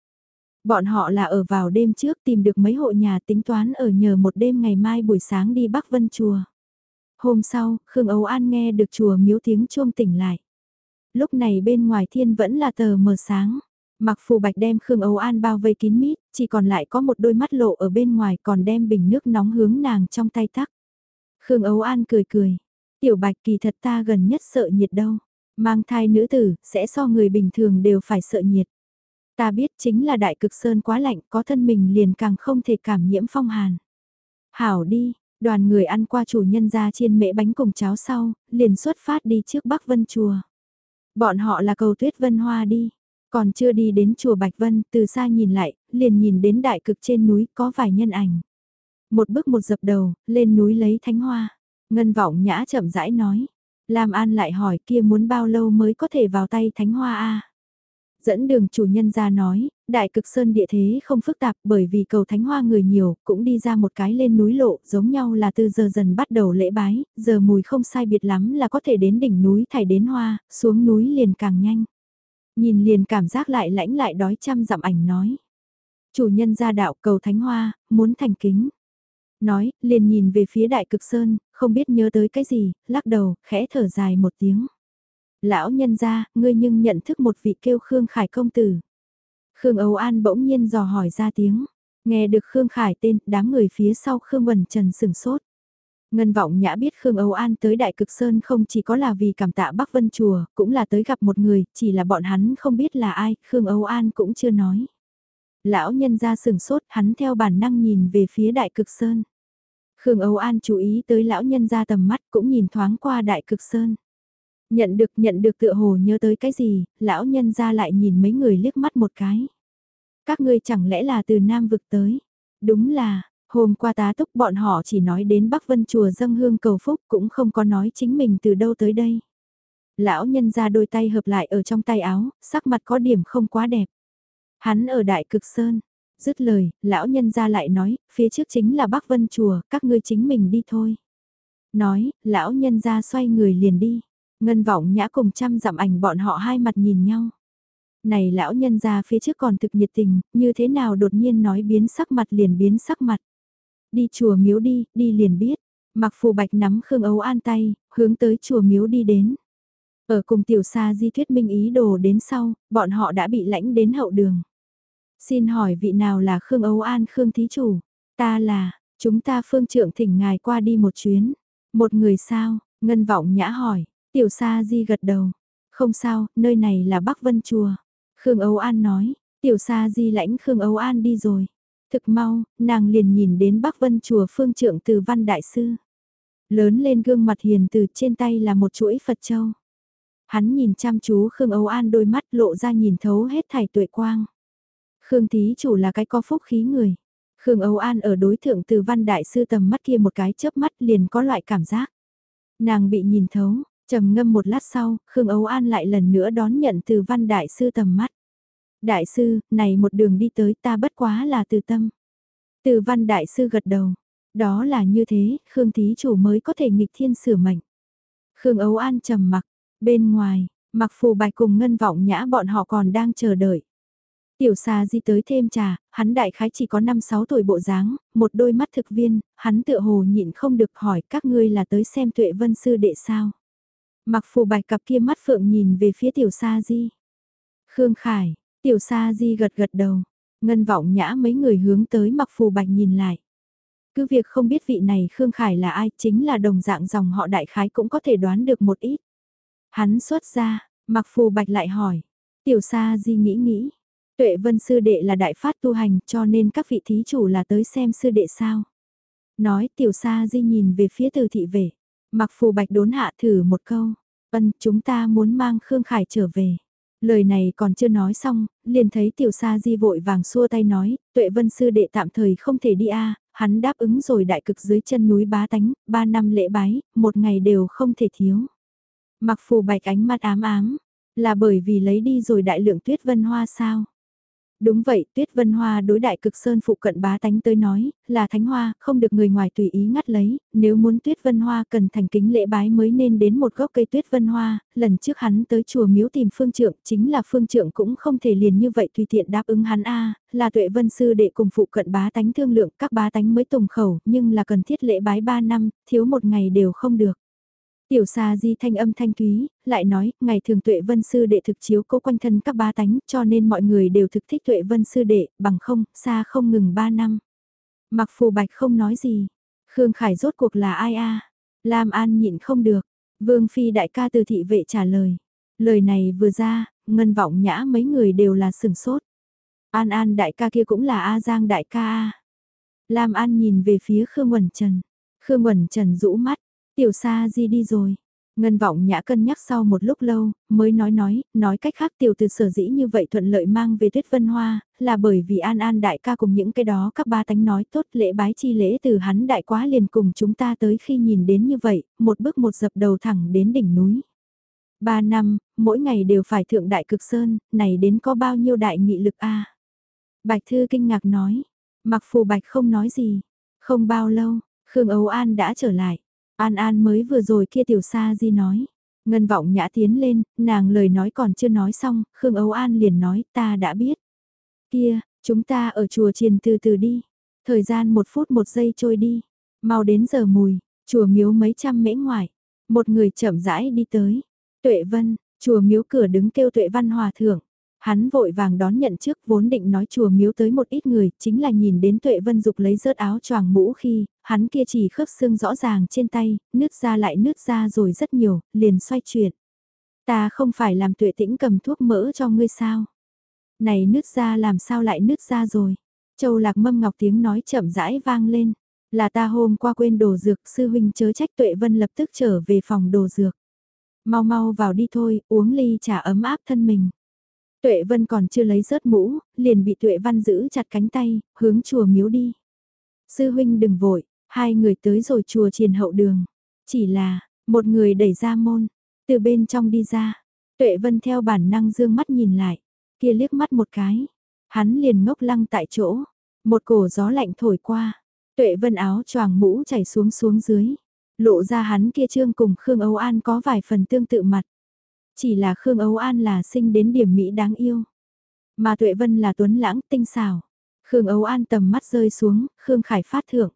Bọn họ là ở vào đêm trước tìm được mấy hộ nhà tính toán ở nhờ một đêm ngày mai buổi sáng đi Bắc Vân Chùa. Hôm sau, Khương Âu An nghe được chùa miếu tiếng chuông tỉnh lại. Lúc này bên ngoài thiên vẫn là tờ mờ sáng. Mặc phù bạch đem Khương Âu An bao vây kín mít, chỉ còn lại có một đôi mắt lộ ở bên ngoài còn đem bình nước nóng hướng nàng trong tay tắc. Khương Âu An cười cười. Tiểu bạch kỳ thật ta gần nhất sợ nhiệt đâu. Mang thai nữ tử, sẽ so người bình thường đều phải sợ nhiệt. Ta biết chính là đại cực sơn quá lạnh, có thân mình liền càng không thể cảm nhiễm phong hàn. Hảo đi, đoàn người ăn qua chủ nhân ra chiên mễ bánh cùng cháo sau, liền xuất phát đi trước Bắc Vân Chùa. Bọn họ là cầu tuyết vân hoa đi. Còn chưa đi đến chùa Bạch Vân, từ xa nhìn lại, liền nhìn đến đại cực trên núi có vài nhân ảnh. Một bước một dập đầu, lên núi lấy thánh hoa. Ngân vọng nhã chậm rãi nói. Lam An lại hỏi kia muốn bao lâu mới có thể vào tay thánh hoa a Dẫn đường chủ nhân ra nói, đại cực sơn địa thế không phức tạp bởi vì cầu thánh hoa người nhiều, cũng đi ra một cái lên núi lộ, giống nhau là từ giờ dần bắt đầu lễ bái, giờ mùi không sai biệt lắm là có thể đến đỉnh núi thải đến hoa, xuống núi liền càng nhanh. Nhìn liền cảm giác lại lãnh lại đói chăm dặm ảnh nói. Chủ nhân ra đạo cầu thánh hoa, muốn thành kính. Nói, liền nhìn về phía đại cực sơn, không biết nhớ tới cái gì, lắc đầu, khẽ thở dài một tiếng. Lão nhân ra, ngươi nhưng nhận thức một vị kêu Khương Khải công tử. Khương Âu An bỗng nhiên dò hỏi ra tiếng. Nghe được Khương Khải tên, đám người phía sau Khương Vân Trần sừng sốt. Ngân vọng nhã biết Khương Âu An tới Đại Cực Sơn không chỉ có là vì cảm tạ Bắc Vân Chùa, cũng là tới gặp một người, chỉ là bọn hắn không biết là ai, Khương Âu An cũng chưa nói. Lão nhân ra sừng sốt, hắn theo bản năng nhìn về phía Đại Cực Sơn. Khương Âu An chú ý tới lão nhân ra tầm mắt cũng nhìn thoáng qua Đại Cực Sơn. Nhận được nhận được tựa hồ nhớ tới cái gì, lão nhân ra lại nhìn mấy người liếc mắt một cái. Các ngươi chẳng lẽ là từ Nam vực tới? Đúng là, hôm qua tá túc bọn họ chỉ nói đến Bắc Vân Chùa dâng hương cầu phúc cũng không có nói chính mình từ đâu tới đây. Lão nhân ra đôi tay hợp lại ở trong tay áo, sắc mặt có điểm không quá đẹp. Hắn ở Đại Cực Sơn, dứt lời, lão nhân ra lại nói, phía trước chính là Bắc Vân Chùa, các ngươi chính mình đi thôi. Nói, lão nhân ra xoay người liền đi. Ngân vọng nhã cùng trăm dặm ảnh bọn họ hai mặt nhìn nhau. Này lão nhân ra phía trước còn thực nhiệt tình, như thế nào đột nhiên nói biến sắc mặt liền biến sắc mặt. Đi chùa miếu đi, đi liền biết. Mặc phù bạch nắm Khương Ấu An tay, hướng tới chùa miếu đi đến. Ở cùng tiểu xa di thuyết minh ý đồ đến sau, bọn họ đã bị lãnh đến hậu đường. Xin hỏi vị nào là Khương Ấu An Khương Thí Chủ? Ta là, chúng ta phương trưởng thỉnh ngài qua đi một chuyến. Một người sao? Ngân vọng nhã hỏi, Tiểu Sa Di gật đầu. Không sao, nơi này là Bắc Vân Chùa. Khương Âu An nói, Tiểu Sa Di lãnh Khương Âu An đi rồi. Thực mau, nàng liền nhìn đến Bắc Vân Chùa phương trượng từ văn đại sư. Lớn lên gương mặt hiền từ trên tay là một chuỗi Phật Châu. Hắn nhìn chăm chú Khương Âu An đôi mắt lộ ra nhìn thấu hết thảy tuệ quang. Khương Thí Chủ là cái có phúc khí người. Khương Âu An ở đối thượng từ văn đại sư tầm mắt kia một cái chớp mắt liền có loại cảm giác. Nàng bị nhìn thấu, trầm ngâm một lát sau, Khương Âu An lại lần nữa đón nhận từ văn đại sư tầm mắt. Đại sư, này một đường đi tới ta bất quá là từ tâm. Từ văn đại sư gật đầu. Đó là như thế, Khương Thí Chủ mới có thể nghịch thiên sửa mệnh. Khương Âu An trầm mặc, bên ngoài, mặc phù bạch cùng ngân vọng nhã bọn họ còn đang chờ đợi. Tiểu xa di tới thêm trà, hắn đại khái chỉ có 5-6 tuổi bộ dáng, một đôi mắt thực viên, hắn tựa hồ nhịn không được hỏi các ngươi là tới xem tuệ vân sư đệ sao. Mặc phù bạch cặp kia mắt phượng nhìn về phía tiểu sa di. Khương Khải, tiểu sa di gật gật đầu. Ngân vọng nhã mấy người hướng tới mặc phù bạch nhìn lại. Cứ việc không biết vị này Khương Khải là ai chính là đồng dạng dòng họ đại khái cũng có thể đoán được một ít. Hắn xuất ra, mặc phù bạch lại hỏi. Tiểu sa di nghĩ nghĩ. Tuệ vân sư đệ là đại phát tu hành cho nên các vị thí chủ là tới xem sư đệ sao. Nói tiểu sa di nhìn về phía từ thị vệ. Mặc phù bạch đốn hạ thử một câu. Ân, chúng ta muốn mang Khương Khải trở về. Lời này còn chưa nói xong, liền thấy tiểu sa di vội vàng xua tay nói, tuệ vân sư đệ tạm thời không thể đi a hắn đáp ứng rồi đại cực dưới chân núi bá tánh, ba năm lễ bái, một ngày đều không thể thiếu. Mặc phù bạch ánh mắt ám ám, là bởi vì lấy đi rồi đại lượng tuyết vân hoa sao? Đúng vậy, Tuyết Vân Hoa đối đại cực sơn phụ cận bá tánh tới nói, là thánh hoa, không được người ngoài tùy ý ngắt lấy, nếu muốn Tuyết Vân Hoa cần thành kính lễ bái mới nên đến một gốc cây Tuyết Vân Hoa, lần trước hắn tới chùa miếu tìm phương trượng, chính là phương trượng cũng không thể liền như vậy tùy tiện đáp ứng hắn a là tuệ vân sư đệ cùng phụ cận bá tánh thương lượng, các bá tánh mới tùng khẩu, nhưng là cần thiết lễ bái 3 năm, thiếu một ngày đều không được. Tiểu xa di thanh âm thanh thúy, lại nói, ngày thường tuệ vân sư đệ thực chiếu cố quanh thân các ba tánh cho nên mọi người đều thực thích tuệ vân sư đệ, bằng không, xa không ngừng ba năm. Mặc phù bạch không nói gì. Khương Khải rốt cuộc là ai a Lam An nhịn không được. Vương Phi đại ca từ thị vệ trả lời. Lời này vừa ra, ngân vọng nhã mấy người đều là sừng sốt. An An đại ca kia cũng là A Giang đại ca A. Lam An nhìn về phía Khương Quẩn Trần. Khương Quẩn Trần rũ mắt, Tiểu Sa Di đi rồi. Ngân vọng nhã cân nhắc sau một lúc lâu, mới nói nói, nói cách khác tiểu từ sở dĩ như vậy thuận lợi mang về tuyết vân hoa, là bởi vì an an đại ca cùng những cái đó các ba tánh nói tốt lễ bái chi lễ từ hắn đại quá liền cùng chúng ta tới khi nhìn đến như vậy, một bước một dập đầu thẳng đến đỉnh núi. Ba năm, mỗi ngày đều phải thượng đại cực sơn, này đến có bao nhiêu đại nghị lực a Bạch Thư kinh ngạc nói, mặc phù bạch không nói gì, không bao lâu, Khương Âu An đã trở lại. An An mới vừa rồi kia tiểu sa di nói. Ngân vọng nhã tiến lên, nàng lời nói còn chưa nói xong, Khương Âu An liền nói ta đã biết. Kia, chúng ta ở chùa chiền từ từ đi. Thời gian một phút một giây trôi đi. Mau đến giờ mùi, chùa miếu mấy trăm mễ ngoài, Một người chậm rãi đi tới. Tuệ Vân, chùa miếu cửa đứng kêu Tuệ Văn Hòa Thượng. Hắn vội vàng đón nhận trước vốn định nói chùa miếu tới một ít người, chính là nhìn đến tuệ vân dục lấy rớt áo choàng mũ khi, hắn kia chỉ khớp xương rõ ràng trên tay, nứt ra lại nứt ra rồi rất nhiều, liền xoay chuyển. Ta không phải làm tuệ tĩnh cầm thuốc mỡ cho ngươi sao? Này nứt ra làm sao lại nứt ra rồi? Châu lạc mâm ngọc tiếng nói chậm rãi vang lên. Là ta hôm qua quên đồ dược, sư huynh chớ trách tuệ vân lập tức trở về phòng đồ dược. Mau mau vào đi thôi, uống ly trà ấm áp thân mình. Tuệ Vân còn chưa lấy rớt mũ, liền bị Tuệ Văn giữ chặt cánh tay, hướng chùa miếu đi. Sư huynh đừng vội, hai người tới rồi chùa triền hậu đường. Chỉ là, một người đẩy ra môn, từ bên trong đi ra. Tuệ Vân theo bản năng dương mắt nhìn lại, kia liếc mắt một cái. Hắn liền ngốc lăng tại chỗ, một cổ gió lạnh thổi qua. Tuệ Vân áo choàng mũ chảy xuống xuống dưới. Lộ ra hắn kia trương cùng Khương Âu An có vài phần tương tự mặt. Chỉ là Khương Ấu An là sinh đến điểm Mỹ đáng yêu. Mà Tuệ Vân là tuấn lãng tinh xảo. Khương Ấu An tầm mắt rơi xuống, Khương Khải phát thưởng.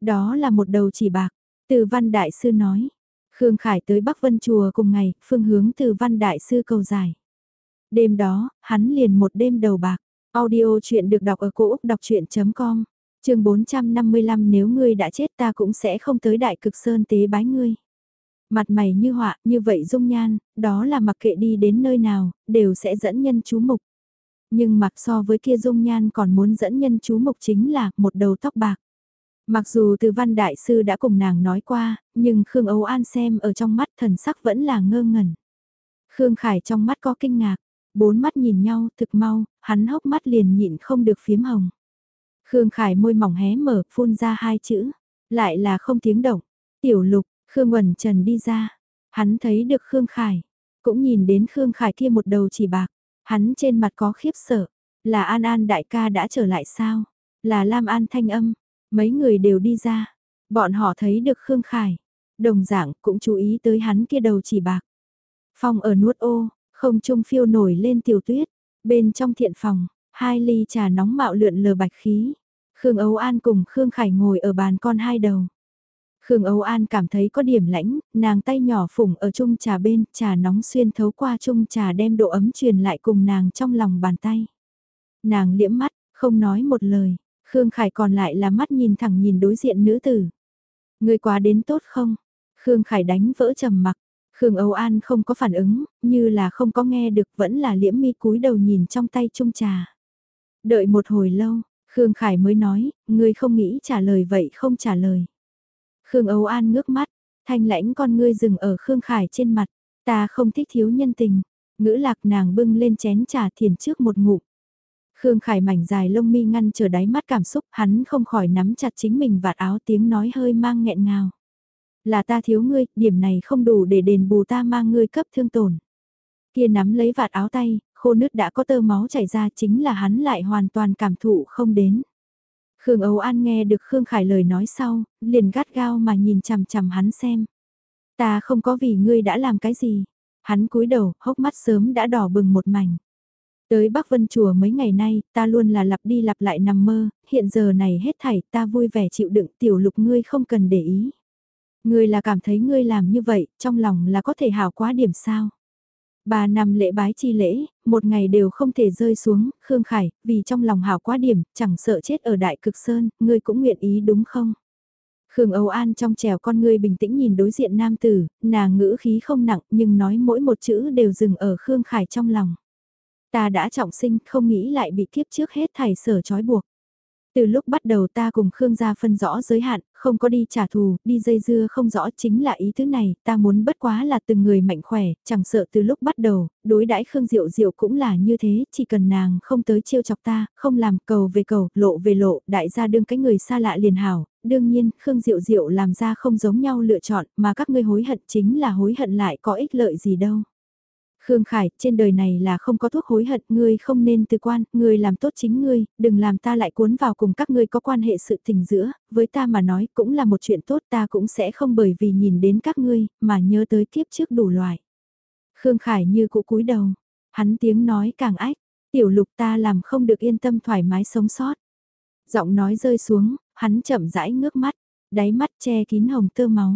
Đó là một đầu chỉ bạc. Từ văn đại sư nói. Khương Khải tới Bắc Vân Chùa cùng ngày, phương hướng từ văn đại sư cầu dài. Đêm đó, hắn liền một đêm đầu bạc. Audio chuyện được đọc ở cổ Úc đọc chuyện.com, trường 455 nếu ngươi đã chết ta cũng sẽ không tới đại cực sơn tế bái ngươi. Mặt mày như họa, như vậy dung nhan, đó là mặc kệ đi đến nơi nào, đều sẽ dẫn nhân chú mục. Nhưng mặc so với kia dung nhan còn muốn dẫn nhân chú mục chính là một đầu tóc bạc. Mặc dù từ văn đại sư đã cùng nàng nói qua, nhưng Khương Âu An xem ở trong mắt thần sắc vẫn là ngơ ngẩn. Khương Khải trong mắt có kinh ngạc, bốn mắt nhìn nhau thực mau, hắn hốc mắt liền nhịn không được phiếm hồng. Khương Khải môi mỏng hé mở, phun ra hai chữ, lại là không tiếng động. Tiểu lục, Khương Quẩn Trần đi ra, hắn thấy được Khương Khải, cũng nhìn đến Khương Khải kia một đầu chỉ bạc, hắn trên mặt có khiếp sợ, là An An đại ca đã trở lại sao, là Lam An thanh âm, mấy người đều đi ra, bọn họ thấy được Khương Khải, đồng dạng cũng chú ý tới hắn kia đầu chỉ bạc. Phòng ở nuốt ô, không trung phiêu nổi lên tiểu tuyết, bên trong thiện phòng, hai ly trà nóng mạo lượn lờ bạch khí. Khương Âu An cùng Khương Khải ngồi ở bàn con hai đầu. Khương Âu An cảm thấy có điểm lãnh, nàng tay nhỏ phủng ở chung trà bên, trà nóng xuyên thấu qua chung trà đem độ ấm truyền lại cùng nàng trong lòng bàn tay. Nàng liễm mắt, không nói một lời, Khương Khải còn lại là mắt nhìn thẳng nhìn đối diện nữ tử. Người quá đến tốt không? Khương Khải đánh vỡ trầm mặc. Khương Âu An không có phản ứng, như là không có nghe được vẫn là liễm mi cúi đầu nhìn trong tay chung trà. Đợi một hồi lâu, Khương Khải mới nói, ngươi không nghĩ trả lời vậy không trả lời. Khương Âu An ngước mắt, thanh lãnh con ngươi dừng ở Khương Khải trên mặt, ta không thích thiếu nhân tình, ngữ lạc nàng bưng lên chén trà thiền trước một ngụm. Khương Khải mảnh dài lông mi ngăn trở đáy mắt cảm xúc, hắn không khỏi nắm chặt chính mình vạt áo tiếng nói hơi mang nghẹn ngào. Là ta thiếu ngươi, điểm này không đủ để đền bù ta mang ngươi cấp thương tổn. Kia nắm lấy vạt áo tay, khô nứt đã có tơ máu chảy ra chính là hắn lại hoàn toàn cảm thụ không đến. Khương Âu An nghe được Khương Khải lời nói sau, liền gắt gao mà nhìn chằm chằm hắn xem. Ta không có vì ngươi đã làm cái gì. Hắn cúi đầu, hốc mắt sớm đã đỏ bừng một mảnh. Tới Bắc Vân Chùa mấy ngày nay, ta luôn là lặp đi lặp lại nằm mơ, hiện giờ này hết thảy ta vui vẻ chịu đựng tiểu lục ngươi không cần để ý. Ngươi là cảm thấy ngươi làm như vậy, trong lòng là có thể hảo quá điểm sao. Ba năm lễ bái chi lễ, một ngày đều không thể rơi xuống, Khương Khải, vì trong lòng hảo quá điểm, chẳng sợ chết ở đại cực sơn, ngươi cũng nguyện ý đúng không? Khương Âu An trong trèo con ngươi bình tĩnh nhìn đối diện nam tử, nàng ngữ khí không nặng nhưng nói mỗi một chữ đều dừng ở Khương Khải trong lòng. Ta đã trọng sinh không nghĩ lại bị kiếp trước hết thảy sở trói buộc. Từ lúc bắt đầu ta cùng Khương gia phân rõ giới hạn, không có đi trả thù, đi dây dưa không rõ chính là ý thứ này, ta muốn bất quá là từng người mạnh khỏe, chẳng sợ từ lúc bắt đầu, đối đãi Khương Diệu Diệu cũng là như thế, chỉ cần nàng không tới chiêu chọc ta, không làm cầu về cầu, lộ về lộ, đại gia đương cái người xa lạ liền hảo, đương nhiên, Khương Diệu Diệu làm ra không giống nhau lựa chọn, mà các ngươi hối hận chính là hối hận lại có ích lợi gì đâu. Khương Khải, trên đời này là không có thuốc hối hận, ngươi không nên từ quan, ngươi làm tốt chính ngươi, đừng làm ta lại cuốn vào cùng các ngươi có quan hệ sự tình giữa, với ta mà nói cũng là một chuyện tốt ta cũng sẽ không bởi vì nhìn đến các ngươi, mà nhớ tới kiếp trước đủ loại. Khương Khải như cụ cúi đầu, hắn tiếng nói càng ách, tiểu lục ta làm không được yên tâm thoải mái sống sót. Giọng nói rơi xuống, hắn chậm rãi ngước mắt, đáy mắt che kín hồng tơ máu.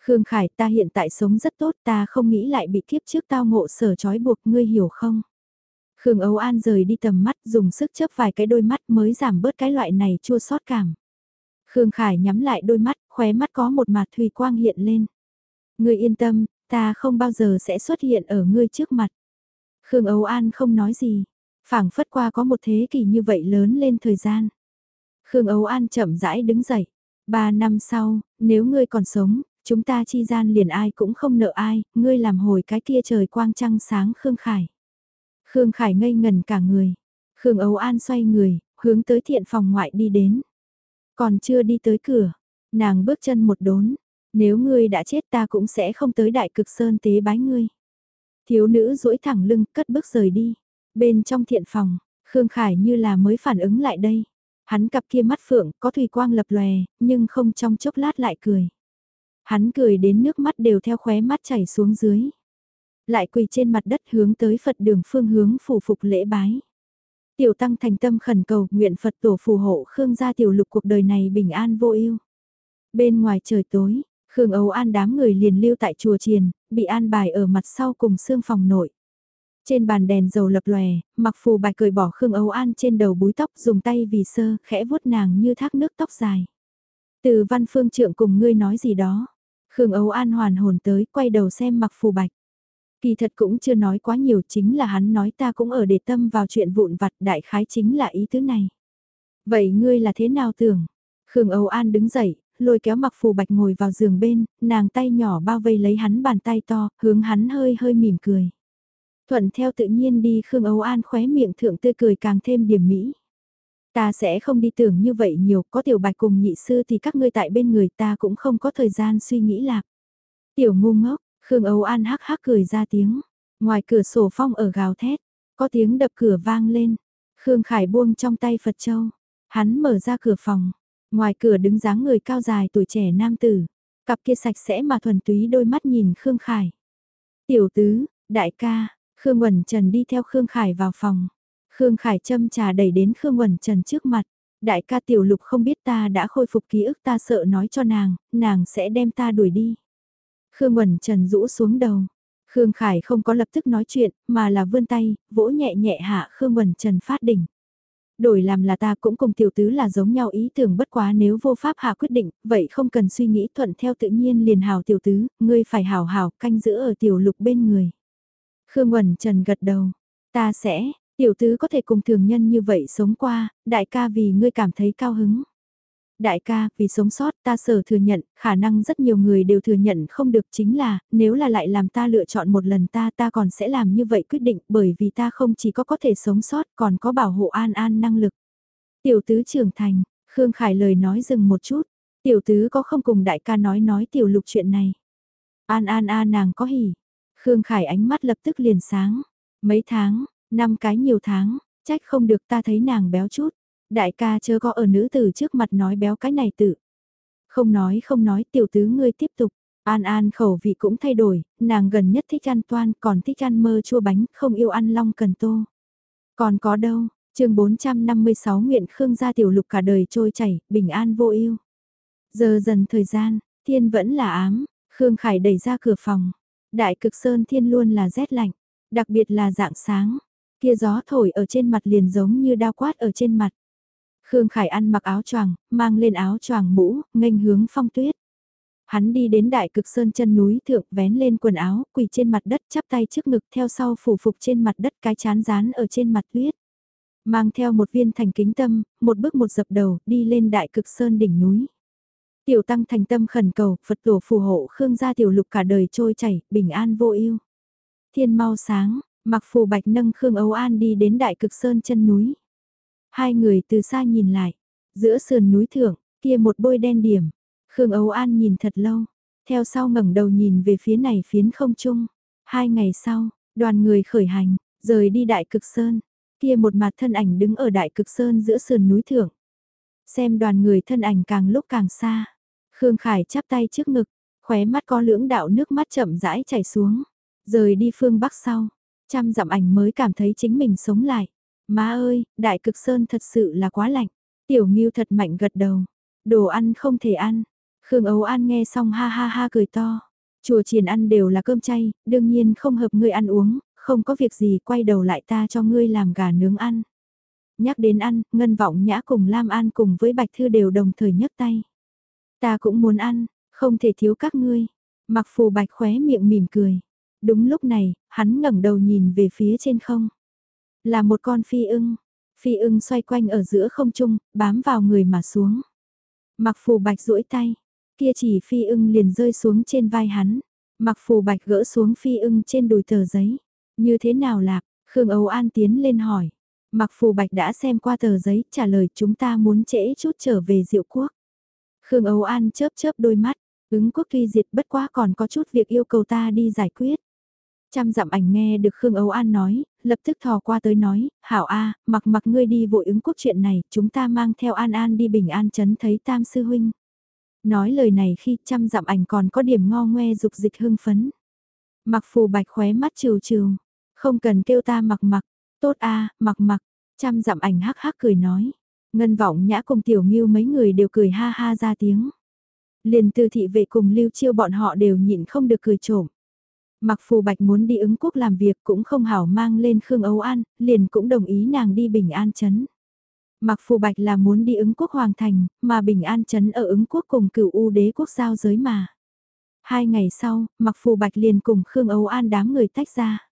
Khương Khải ta hiện tại sống rất tốt ta không nghĩ lại bị kiếp trước tao ngộ sở trói buộc ngươi hiểu không? Khương Âu An rời đi tầm mắt dùng sức chớp vài cái đôi mắt mới giảm bớt cái loại này chua xót cảm. Khương Khải nhắm lại đôi mắt, khóe mắt có một mặt thùy quang hiện lên. Ngươi yên tâm, ta không bao giờ sẽ xuất hiện ở ngươi trước mặt. Khương Âu An không nói gì, phảng phất qua có một thế kỷ như vậy lớn lên thời gian. Khương Âu An chậm rãi đứng dậy. Ba năm sau, nếu ngươi còn sống, chúng ta chi gian liền ai cũng không nợ ai, ngươi làm hồi cái kia trời quang trăng sáng Khương Khải. Khương Khải ngây ngần cả người. Khương Âu An xoay người, hướng tới thiện phòng ngoại đi đến. Còn chưa đi tới cửa, nàng bước chân một đốn. Nếu ngươi đã chết ta cũng sẽ không tới đại cực sơn tế bái ngươi. Thiếu nữ duỗi thẳng lưng cất bước rời đi. Bên trong thiện phòng, Khương Khải như là mới phản ứng lại đây. Hắn cặp kia mắt phượng có thủy quang lập lòe, nhưng không trong chốc lát lại cười. Hắn cười đến nước mắt đều theo khóe mắt chảy xuống dưới. Lại quỳ trên mặt đất hướng tới Phật đường phương hướng phủ phục lễ bái. Tiểu tăng thành tâm khẩn cầu nguyện Phật tổ phù hộ Khương gia tiểu lục cuộc đời này bình an vô ưu. Bên ngoài trời tối, Khương Âu An đám người liền lưu tại chùa triền, bị an bài ở mặt sau cùng xương phòng nội. Trên bàn đèn dầu lập lòe, mặc phù bạch cười bỏ Khương Âu An trên đầu búi tóc dùng tay vì sơ, khẽ vuốt nàng như thác nước tóc dài. Từ văn phương trượng cùng ngươi nói gì đó. Khương Âu An hoàn hồn tới, quay đầu xem mặc phù bạch. Kỳ thật cũng chưa nói quá nhiều chính là hắn nói ta cũng ở để tâm vào chuyện vụn vặt đại khái chính là ý tứ này. Vậy ngươi là thế nào tưởng? Khương Âu An đứng dậy, lôi kéo mặc phù bạch ngồi vào giường bên, nàng tay nhỏ bao vây lấy hắn bàn tay to, hướng hắn hơi hơi mỉm cười. Thuận theo tự nhiên đi Khương Âu An khóe miệng thượng tươi cười càng thêm điểm mỹ. Ta sẽ không đi tưởng như vậy nhiều, có tiểu bạch cùng nhị sư thì các ngươi tại bên người ta cũng không có thời gian suy nghĩ lạc. Tiểu ngu ngốc, Khương Âu An hắc hắc cười ra tiếng. Ngoài cửa sổ phong ở gào thét, có tiếng đập cửa vang lên. Khương Khải buông trong tay Phật Châu. Hắn mở ra cửa phòng. Ngoài cửa đứng dáng người cao dài tuổi trẻ nam tử. Cặp kia sạch sẽ mà thuần túy đôi mắt nhìn Khương Khải. Tiểu tứ, đại ca, Khương Quẩn Trần đi theo Khương Khải vào phòng. Khương Khải châm trà đẩy đến Khương Quẩn Trần trước mặt. Đại ca tiểu lục không biết ta đã khôi phục ký ức ta sợ nói cho nàng, nàng sẽ đem ta đuổi đi. Khương Quẩn Trần rũ xuống đầu. Khương Khải không có lập tức nói chuyện, mà là vươn tay, vỗ nhẹ nhẹ hạ Khương Quẩn Trần phát đỉnh. Đổi làm là ta cũng cùng tiểu tứ là giống nhau ý tưởng bất quá nếu vô pháp hạ quyết định, vậy không cần suy nghĩ thuận theo tự nhiên liền hào tiểu tứ, ngươi phải hào hào canh giữ ở tiểu lục bên người. Khương Quẩn Trần gật đầu, ta sẽ, Tiểu tứ có thể cùng thường nhân như vậy sống qua, đại ca vì ngươi cảm thấy cao hứng. Đại ca, vì sống sót ta sở thừa nhận, khả năng rất nhiều người đều thừa nhận không được chính là, nếu là lại làm ta lựa chọn một lần ta ta còn sẽ làm như vậy quyết định bởi vì ta không chỉ có có thể sống sót còn có bảo hộ an an năng lực. Tiểu tứ trưởng thành, Khương Khải lời nói dừng một chút, tiểu tứ có không cùng đại ca nói nói tiểu lục chuyện này. An an an nàng có hỉ, Khương Khải ánh mắt lập tức liền sáng, mấy tháng, Năm cái nhiều tháng, trách không được ta thấy nàng béo chút. Đại ca chớ có ở nữ tử trước mặt nói béo cái này tự. Không nói không nói tiểu tứ ngươi tiếp tục. An An khẩu vị cũng thay đổi, nàng gần nhất thích ăn toan còn thích ăn mơ chua bánh, không yêu ăn long cần tô. Còn có đâu, chương 456 nguyện Khương gia tiểu lục cả đời trôi chảy, bình an vô ưu. Giờ dần thời gian, thiên vẫn là ám, Khương Khải đẩy ra cửa phòng. Đại cực sơn thiên luôn là rét lạnh, đặc biệt là dạng sáng, kia gió thổi ở trên mặt liền giống như đao quát ở trên mặt. Khương Khải ăn mặc áo choàng, mang lên áo choàng mũ, nghênh hướng phong tuyết. Hắn đi đến đại cực sơn chân núi thượng vén lên quần áo, quỳ trên mặt đất chắp tay trước ngực theo sau phủ phục trên mặt đất cái chán rán ở trên mặt tuyết. Mang theo một viên thành kính tâm, một bước một dập đầu, đi lên đại cực sơn đỉnh núi. Tiểu tăng thành tâm khẩn cầu, Phật tổ phù hộ Khương gia tiểu lục cả đời trôi chảy, bình an vô ưu. Thiên mau sáng, mặc phù bạch nâng Khương Âu An đi đến đại cực sơn chân núi. Hai người từ xa nhìn lại, giữa sườn núi thượng, kia một bôi đen điểm. Khương Âu An nhìn thật lâu, theo sau ngẩng đầu nhìn về phía này phiến không trung. Hai ngày sau, đoàn người khởi hành, rời đi đại cực sơn. Kia một mặt thân ảnh đứng ở đại cực sơn giữa sườn núi thượng. Xem đoàn người thân ảnh càng lúc càng xa. Khương Khải chắp tay trước ngực, khóe mắt có lưỡng đạo nước mắt chậm rãi chảy xuống. Rời đi phương Bắc sau, trăm dặm ảnh mới cảm thấy chính mình sống lại. Má ơi, đại cực sơn thật sự là quá lạnh. Tiểu Ngưu thật mạnh gật đầu. Đồ ăn không thể ăn. Khương Ấu An nghe xong ha ha ha cười to. Chùa triển ăn đều là cơm chay, đương nhiên không hợp ngươi ăn uống, không có việc gì quay đầu lại ta cho ngươi làm gà nướng ăn. Nhắc đến ăn, Ngân Vọng Nhã cùng Lam An cùng với Bạch Thư đều đồng thời nhấc tay. Ta cũng muốn ăn, không thể thiếu các ngươi. Mặc phù Bạch khóe miệng mỉm cười. Đúng lúc này, hắn ngẩng đầu nhìn về phía trên không. Là một con phi ưng. Phi ưng xoay quanh ở giữa không trung, bám vào người mà xuống. Mặc phù bạch duỗi tay, kia chỉ phi ưng liền rơi xuống trên vai hắn. Mặc phù bạch gỡ xuống phi ưng trên đùi tờ giấy. Như thế nào lạc, Khương Âu An tiến lên hỏi. Mặc phù bạch đã xem qua tờ giấy, trả lời chúng ta muốn trễ chút trở về diệu quốc. Khương Âu An chớp chớp đôi mắt, ứng quốc tuy diệt bất quá còn có chút việc yêu cầu ta đi giải quyết. Trăm dặm ảnh nghe được Khương Âu An nói, lập tức thò qua tới nói, hảo A, mặc mặc ngươi đi vội ứng quốc chuyện này, chúng ta mang theo An An đi bình an chấn thấy tam sư huynh. Nói lời này khi trăm dặm ảnh còn có điểm ngo ngoe dục dịch hưng phấn. Mặc phù bạch khóe mắt trừ trừ, không cần kêu ta mặc mặc, tốt A, mặc mặc, trăm dặm ảnh hắc hắc cười nói. Ngân vọng nhã cùng tiểu nghiêu mấy người đều cười ha ha ra tiếng. Liền từ thị vệ cùng lưu chiêu bọn họ đều nhịn không được cười trộm. Mặc phù bạch muốn đi ứng quốc làm việc cũng không hảo mang lên Khương Âu An, liền cũng đồng ý nàng đi Bình An Trấn. Mặc phù bạch là muốn đi ứng quốc hoàng thành, mà Bình An Trấn ở ứng quốc cùng cửu u đế quốc giao giới mà. Hai ngày sau, mặc phù bạch liền cùng Khương Âu An đám người tách ra.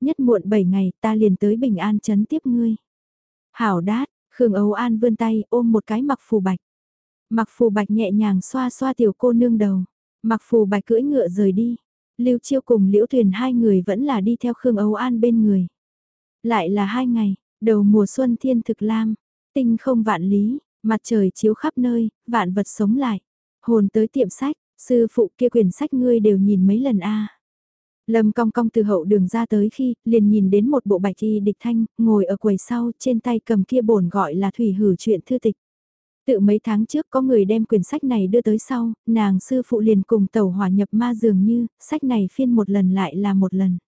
Nhất muộn bảy ngày ta liền tới Bình An Trấn tiếp ngươi. Hảo đát, Khương Âu An vươn tay ôm một cái mặc phù bạch. Mặc phù bạch nhẹ nhàng xoa xoa tiểu cô nương đầu. Mặc phù bạch cưỡi ngựa rời đi. Lưu Chiêu cùng Liễu Tuyền hai người vẫn là đi theo Khương Âu An bên người. Lại là hai ngày, đầu mùa xuân thiên thực lam, tinh không vạn lý, mặt trời chiếu khắp nơi, vạn vật sống lại. Hồn tới tiệm sách, sư phụ kia quyển sách ngươi đều nhìn mấy lần a. Lâm cong cong từ hậu đường ra tới khi, liền nhìn đến một bộ bạch y địch thanh, ngồi ở quầy sau, trên tay cầm kia bổn gọi là thủy hử chuyện thư tịch. Tự mấy tháng trước có người đem quyển sách này đưa tới sau, nàng sư phụ liền cùng tàu hỏa nhập ma dường như, sách này phiên một lần lại là một lần.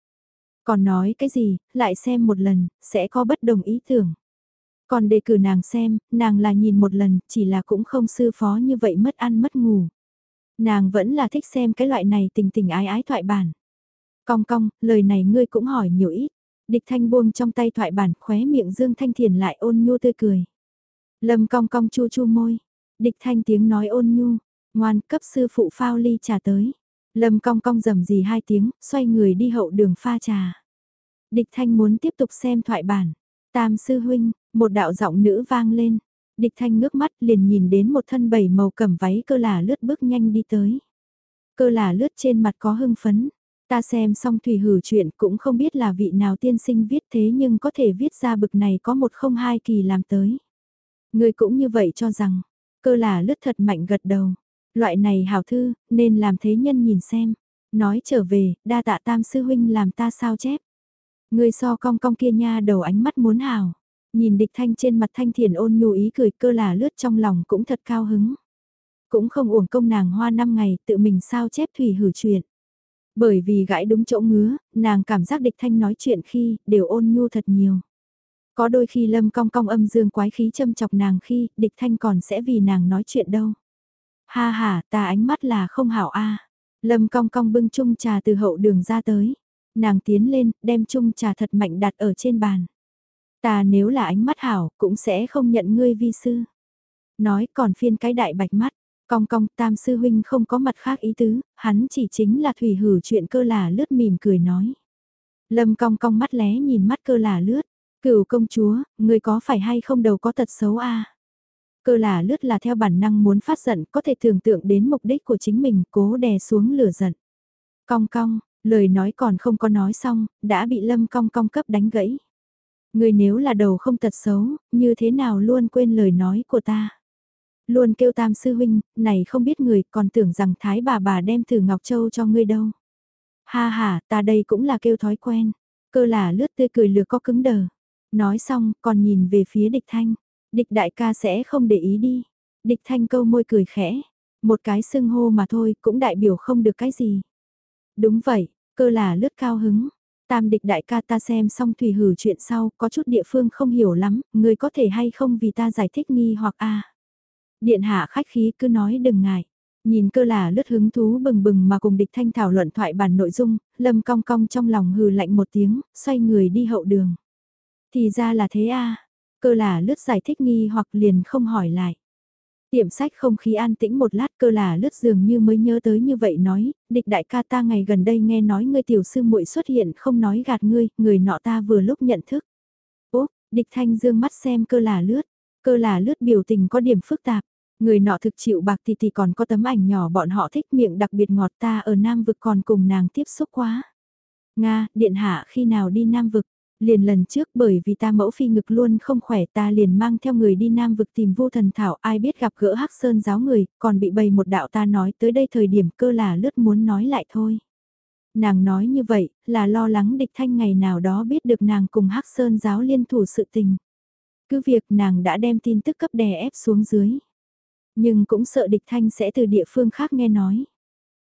Còn nói cái gì, lại xem một lần, sẽ có bất đồng ý tưởng. Còn đề cử nàng xem, nàng là nhìn một lần, chỉ là cũng không sư phó như vậy mất ăn mất ngủ. Nàng vẫn là thích xem cái loại này tình tình ái ái thoại bản. Cong cong, lời này ngươi cũng hỏi nhiều ít. Địch thanh buông trong tay thoại bản khóe miệng Dương Thanh Thiền lại ôn nhu tươi cười. Lâm cong cong chu chu môi. Địch thanh tiếng nói ôn nhu. Ngoan cấp sư phụ phao ly trà tới. Lâm cong cong rầm gì hai tiếng, xoay người đi hậu đường pha trà. Địch thanh muốn tiếp tục xem thoại bản. Tam sư huynh, một đạo giọng nữ vang lên. Địch thanh ngước mắt liền nhìn đến một thân bảy màu cẩm váy cơ là lướt bước nhanh đi tới. Cơ là lướt trên mặt có hưng phấn. Ta xem xong thủy hử chuyện cũng không biết là vị nào tiên sinh viết thế nhưng có thể viết ra bực này có một không hai kỳ làm tới. Người cũng như vậy cho rằng, cơ là lướt thật mạnh gật đầu. Loại này hảo thư, nên làm thế nhân nhìn xem. Nói trở về, đa tạ tam sư huynh làm ta sao chép. Người so cong cong kia nha đầu ánh mắt muốn hào. Nhìn địch thanh trên mặt thanh thiền ôn nhu ý cười cơ là lướt trong lòng cũng thật cao hứng. Cũng không uổng công nàng hoa năm ngày tự mình sao chép thủy hử chuyện. Bởi vì gãi đúng chỗ ngứa, nàng cảm giác địch thanh nói chuyện khi đều ôn nhu thật nhiều. Có đôi khi lâm cong cong âm dương quái khí châm chọc nàng khi địch thanh còn sẽ vì nàng nói chuyện đâu. Ha ha, ta ánh mắt là không hảo a. Lâm cong cong bưng chung trà từ hậu đường ra tới. Nàng tiến lên, đem chung trà thật mạnh đặt ở trên bàn. Ta nếu là ánh mắt hảo, cũng sẽ không nhận ngươi vi sư. Nói còn phiên cái đại bạch mắt, cong cong tam sư huynh không có mặt khác ý tứ, hắn chỉ chính là thủy hử chuyện cơ là lướt mỉm cười nói. Lâm cong cong mắt lé nhìn mắt cơ là lướt, cửu công chúa, người có phải hay không đầu có tật xấu a Cơ là lướt là theo bản năng muốn phát giận, có thể tưởng tượng đến mục đích của chính mình, cố đè xuống lửa giận. Cong cong, lời nói còn không có nói xong, đã bị lâm cong cong cấp đánh gãy. Người nếu là đầu không tật xấu, như thế nào luôn quên lời nói của ta. Luôn kêu tam sư huynh, này không biết người còn tưởng rằng thái bà bà đem thử Ngọc Châu cho ngươi đâu. Ha ha, ta đây cũng là kêu thói quen. Cơ là lướt tươi cười lừa có cứng đờ. Nói xong, còn nhìn về phía địch thanh. Địch đại ca sẽ không để ý đi. Địch thanh câu môi cười khẽ. Một cái sưng hô mà thôi cũng đại biểu không được cái gì. Đúng vậy, cơ là lướt cao hứng. Tam địch đại ca ta xem xong thủy hử chuyện sau, có chút địa phương không hiểu lắm, người có thể hay không vì ta giải thích nghi hoặc a Điện hạ khách khí cứ nói đừng ngại. Nhìn cơ là lướt hứng thú bừng bừng mà cùng địch thanh thảo luận thoại bản nội dung, lâm cong cong trong lòng hừ lạnh một tiếng, xoay người đi hậu đường. Thì ra là thế a cơ là lướt giải thích nghi hoặc liền không hỏi lại. Tiệm sách không khí an tĩnh một lát cơ là lướt dường như mới nhớ tới như vậy nói, địch đại ca ta ngày gần đây nghe nói ngươi tiểu sư muội xuất hiện không nói gạt ngươi, người nọ ta vừa lúc nhận thức. Úp, địch thanh dương mắt xem cơ là lướt, cơ là lướt biểu tình có điểm phức tạp. Người nọ thực chịu bạc thì thì còn có tấm ảnh nhỏ bọn họ thích miệng đặc biệt ngọt ta ở Nam Vực còn cùng nàng tiếp xúc quá. Nga, điện hạ khi nào đi Nam Vực, Liền lần trước bởi vì ta mẫu phi ngực luôn không khỏe ta liền mang theo người đi nam vực tìm vô thần thảo ai biết gặp gỡ hắc sơn giáo người, còn bị bày một đạo ta nói tới đây thời điểm cơ là lướt muốn nói lại thôi. Nàng nói như vậy là lo lắng địch thanh ngày nào đó biết được nàng cùng hắc sơn giáo liên thủ sự tình. Cứ việc nàng đã đem tin tức cấp đè ép xuống dưới. Nhưng cũng sợ địch thanh sẽ từ địa phương khác nghe nói.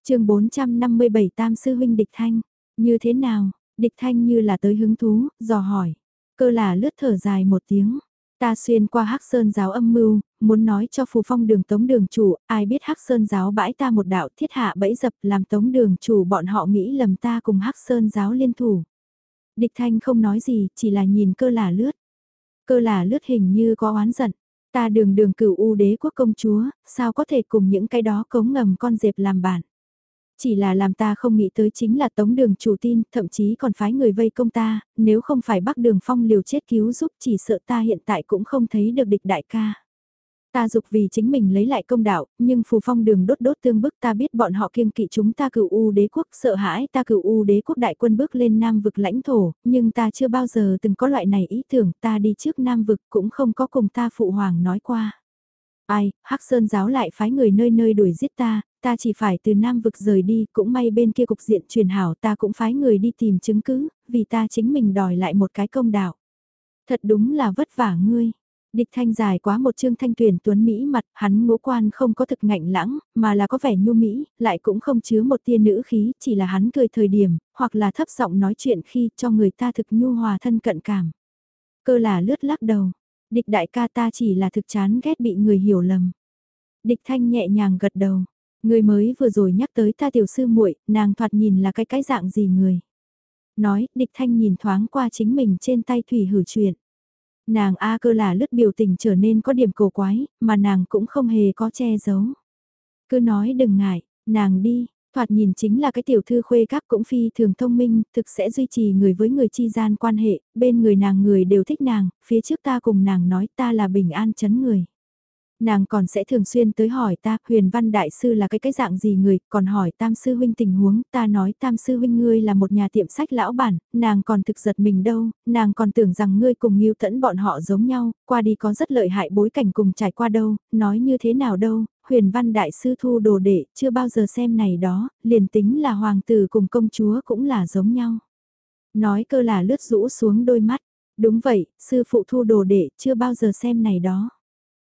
chương 457 Tam Sư Huynh Địch Thanh, như thế nào, Địch thanh như là tới hứng thú, dò hỏi. Cơ là lướt thở dài một tiếng. Ta xuyên qua Hắc Sơn giáo âm mưu, muốn nói cho phù phong đường tống đường chủ, ai biết Hắc Sơn giáo bãi ta một đạo thiết hạ bẫy dập làm tống đường chủ bọn họ nghĩ lầm ta cùng Hắc Sơn giáo liên thủ. Địch thanh không nói gì, chỉ là nhìn cơ là lướt. Cơ là lướt hình như có oán giận. Ta đường đường cửu u đế quốc công chúa, sao có thể cùng những cái đó cống ngầm con dẹp làm bạn. Chỉ là làm ta không nghĩ tới chính là tống đường chủ tin, thậm chí còn phái người vây công ta, nếu không phải bắc đường phong liều chết cứu giúp chỉ sợ ta hiện tại cũng không thấy được địch đại ca. Ta dục vì chính mình lấy lại công đạo, nhưng phù phong đường đốt đốt tương bức ta biết bọn họ kiêng kỵ chúng ta cửu u đế quốc sợ hãi ta cửu u đế quốc đại quân bước lên nam vực lãnh thổ, nhưng ta chưa bao giờ từng có loại này ý tưởng ta đi trước nam vực cũng không có cùng ta phụ hoàng nói qua. Ai, Hắc Sơn giáo lại phái người nơi nơi đuổi giết ta, ta chỉ phải từ Nam vực rời đi, cũng may bên kia cục diện truyền hảo ta cũng phái người đi tìm chứng cứ, vì ta chính mình đòi lại một cái công đạo. Thật đúng là vất vả ngươi. Địch thanh dài quá một chương thanh tuyển tuấn Mỹ mặt, hắn ngũ quan không có thực ngạnh lãng, mà là có vẻ nhu Mỹ, lại cũng không chứa một tia nữ khí, chỉ là hắn cười thời điểm, hoặc là thấp giọng nói chuyện khi cho người ta thực nhu hòa thân cận cảm. Cơ là lướt lắc đầu, địch đại ca ta chỉ là thực chán ghét bị người hiểu lầm. Địch thanh nhẹ nhàng gật đầu, người mới vừa rồi nhắc tới ta tiểu sư muội, nàng thoạt nhìn là cái cái dạng gì người. Nói, địch thanh nhìn thoáng qua chính mình trên tay thủy hử chuyện. Nàng A cơ là lướt biểu tình trở nên có điểm cổ quái, mà nàng cũng không hề có che giấu. Cứ nói đừng ngại, nàng đi, thoạt nhìn chính là cái tiểu thư khuê các cũng phi thường thông minh, thực sẽ duy trì người với người chi gian quan hệ, bên người nàng người đều thích nàng, phía trước ta cùng nàng nói ta là bình an chấn người. Nàng còn sẽ thường xuyên tới hỏi ta, huyền văn đại sư là cái cái dạng gì người, còn hỏi tam sư huynh tình huống, ta nói tam sư huynh ngươi là một nhà tiệm sách lão bản, nàng còn thực giật mình đâu, nàng còn tưởng rằng ngươi cùng nghiêu tẫn bọn họ giống nhau, qua đi có rất lợi hại bối cảnh cùng trải qua đâu, nói như thế nào đâu, huyền văn đại sư thu đồ đệ, chưa bao giờ xem này đó, liền tính là hoàng tử cùng công chúa cũng là giống nhau. Nói cơ là lướt rũ xuống đôi mắt. Đúng vậy, sư phụ thu đồ đệ, chưa bao giờ xem này đó.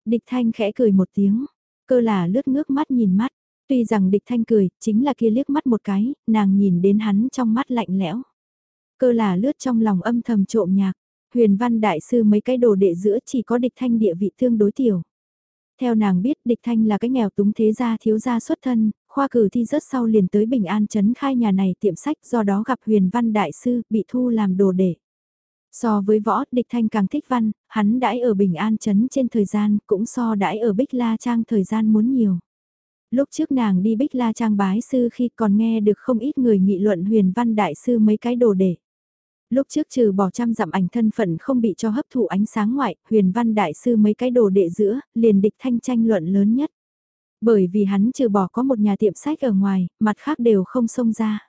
Địch thanh khẽ cười một tiếng, cơ là lướt ngước mắt nhìn mắt. Tuy rằng địch thanh cười, chính là kia liếc mắt một cái, nàng nhìn đến hắn trong mắt lạnh lẽo. Cơ là lướt trong lòng âm thầm trộm nhạc, huyền văn đại sư mấy cái đồ đệ giữa chỉ có địch thanh địa vị tương đối tiểu. Theo nàng biết địch thanh là cái nghèo túng thế gia thiếu gia xuất thân, khoa cử thi rất sau liền tới Bình An Trấn khai nhà này tiệm sách do đó gặp huyền văn đại sư bị thu làm đồ đệ. So với võ, địch thanh càng thích văn, hắn đãi ở Bình An Trấn trên thời gian cũng so đãi ở Bích La Trang thời gian muốn nhiều. Lúc trước nàng đi Bích La Trang bái sư khi còn nghe được không ít người nghị luận huyền văn đại sư mấy cái đồ đệ. Lúc trước trừ bỏ trăm dặm ảnh thân phận không bị cho hấp thụ ánh sáng ngoại, huyền văn đại sư mấy cái đồ đệ giữa, liền địch thanh tranh luận lớn nhất. Bởi vì hắn trừ bỏ có một nhà tiệm sách ở ngoài, mặt khác đều không xông ra.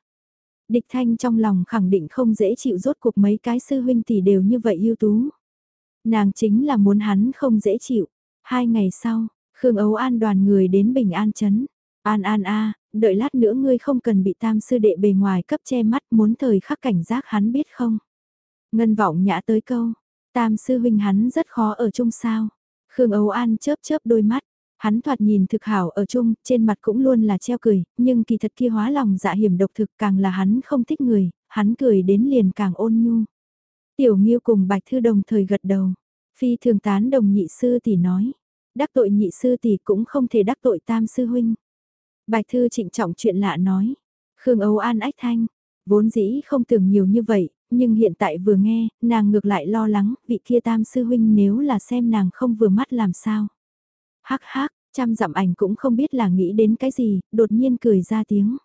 Địch thanh trong lòng khẳng định không dễ chịu rốt cuộc mấy cái sư huynh tỷ đều như vậy ưu tú. Nàng chính là muốn hắn không dễ chịu. Hai ngày sau, Khương Ấu An đoàn người đến Bình An Trấn. An An a, đợi lát nữa ngươi không cần bị tam sư đệ bề ngoài cấp che mắt muốn thời khắc cảnh giác hắn biết không. Ngân vọng nhã tới câu, tam sư huynh hắn rất khó ở chung sao. Khương Ấu An chớp chớp đôi mắt, hắn thoạt nhìn thực hảo ở chung, trên mặt cũng luôn là treo cười, nhưng kỳ thật kia hóa lòng dạ hiểm độc thực càng là hắn không thích người, hắn cười đến liền càng ôn nhu. Tiểu Nghiêu cùng Bạch Thư đồng thời gật đầu, phi thường tán đồng nhị sư tỷ nói, đắc tội nhị sư tỷ cũng không thể đắc tội tam sư huynh. Bạch Thư trịnh trọng chuyện lạ nói. Khương Âu An ách thanh, vốn dĩ không tưởng nhiều như vậy, nhưng hiện tại vừa nghe, nàng ngược lại lo lắng, vị kia tam sư huynh nếu là xem nàng không vừa mắt làm sao. Hắc hắc, trăm dặm ảnh cũng không biết là nghĩ đến cái gì, đột nhiên cười ra tiếng.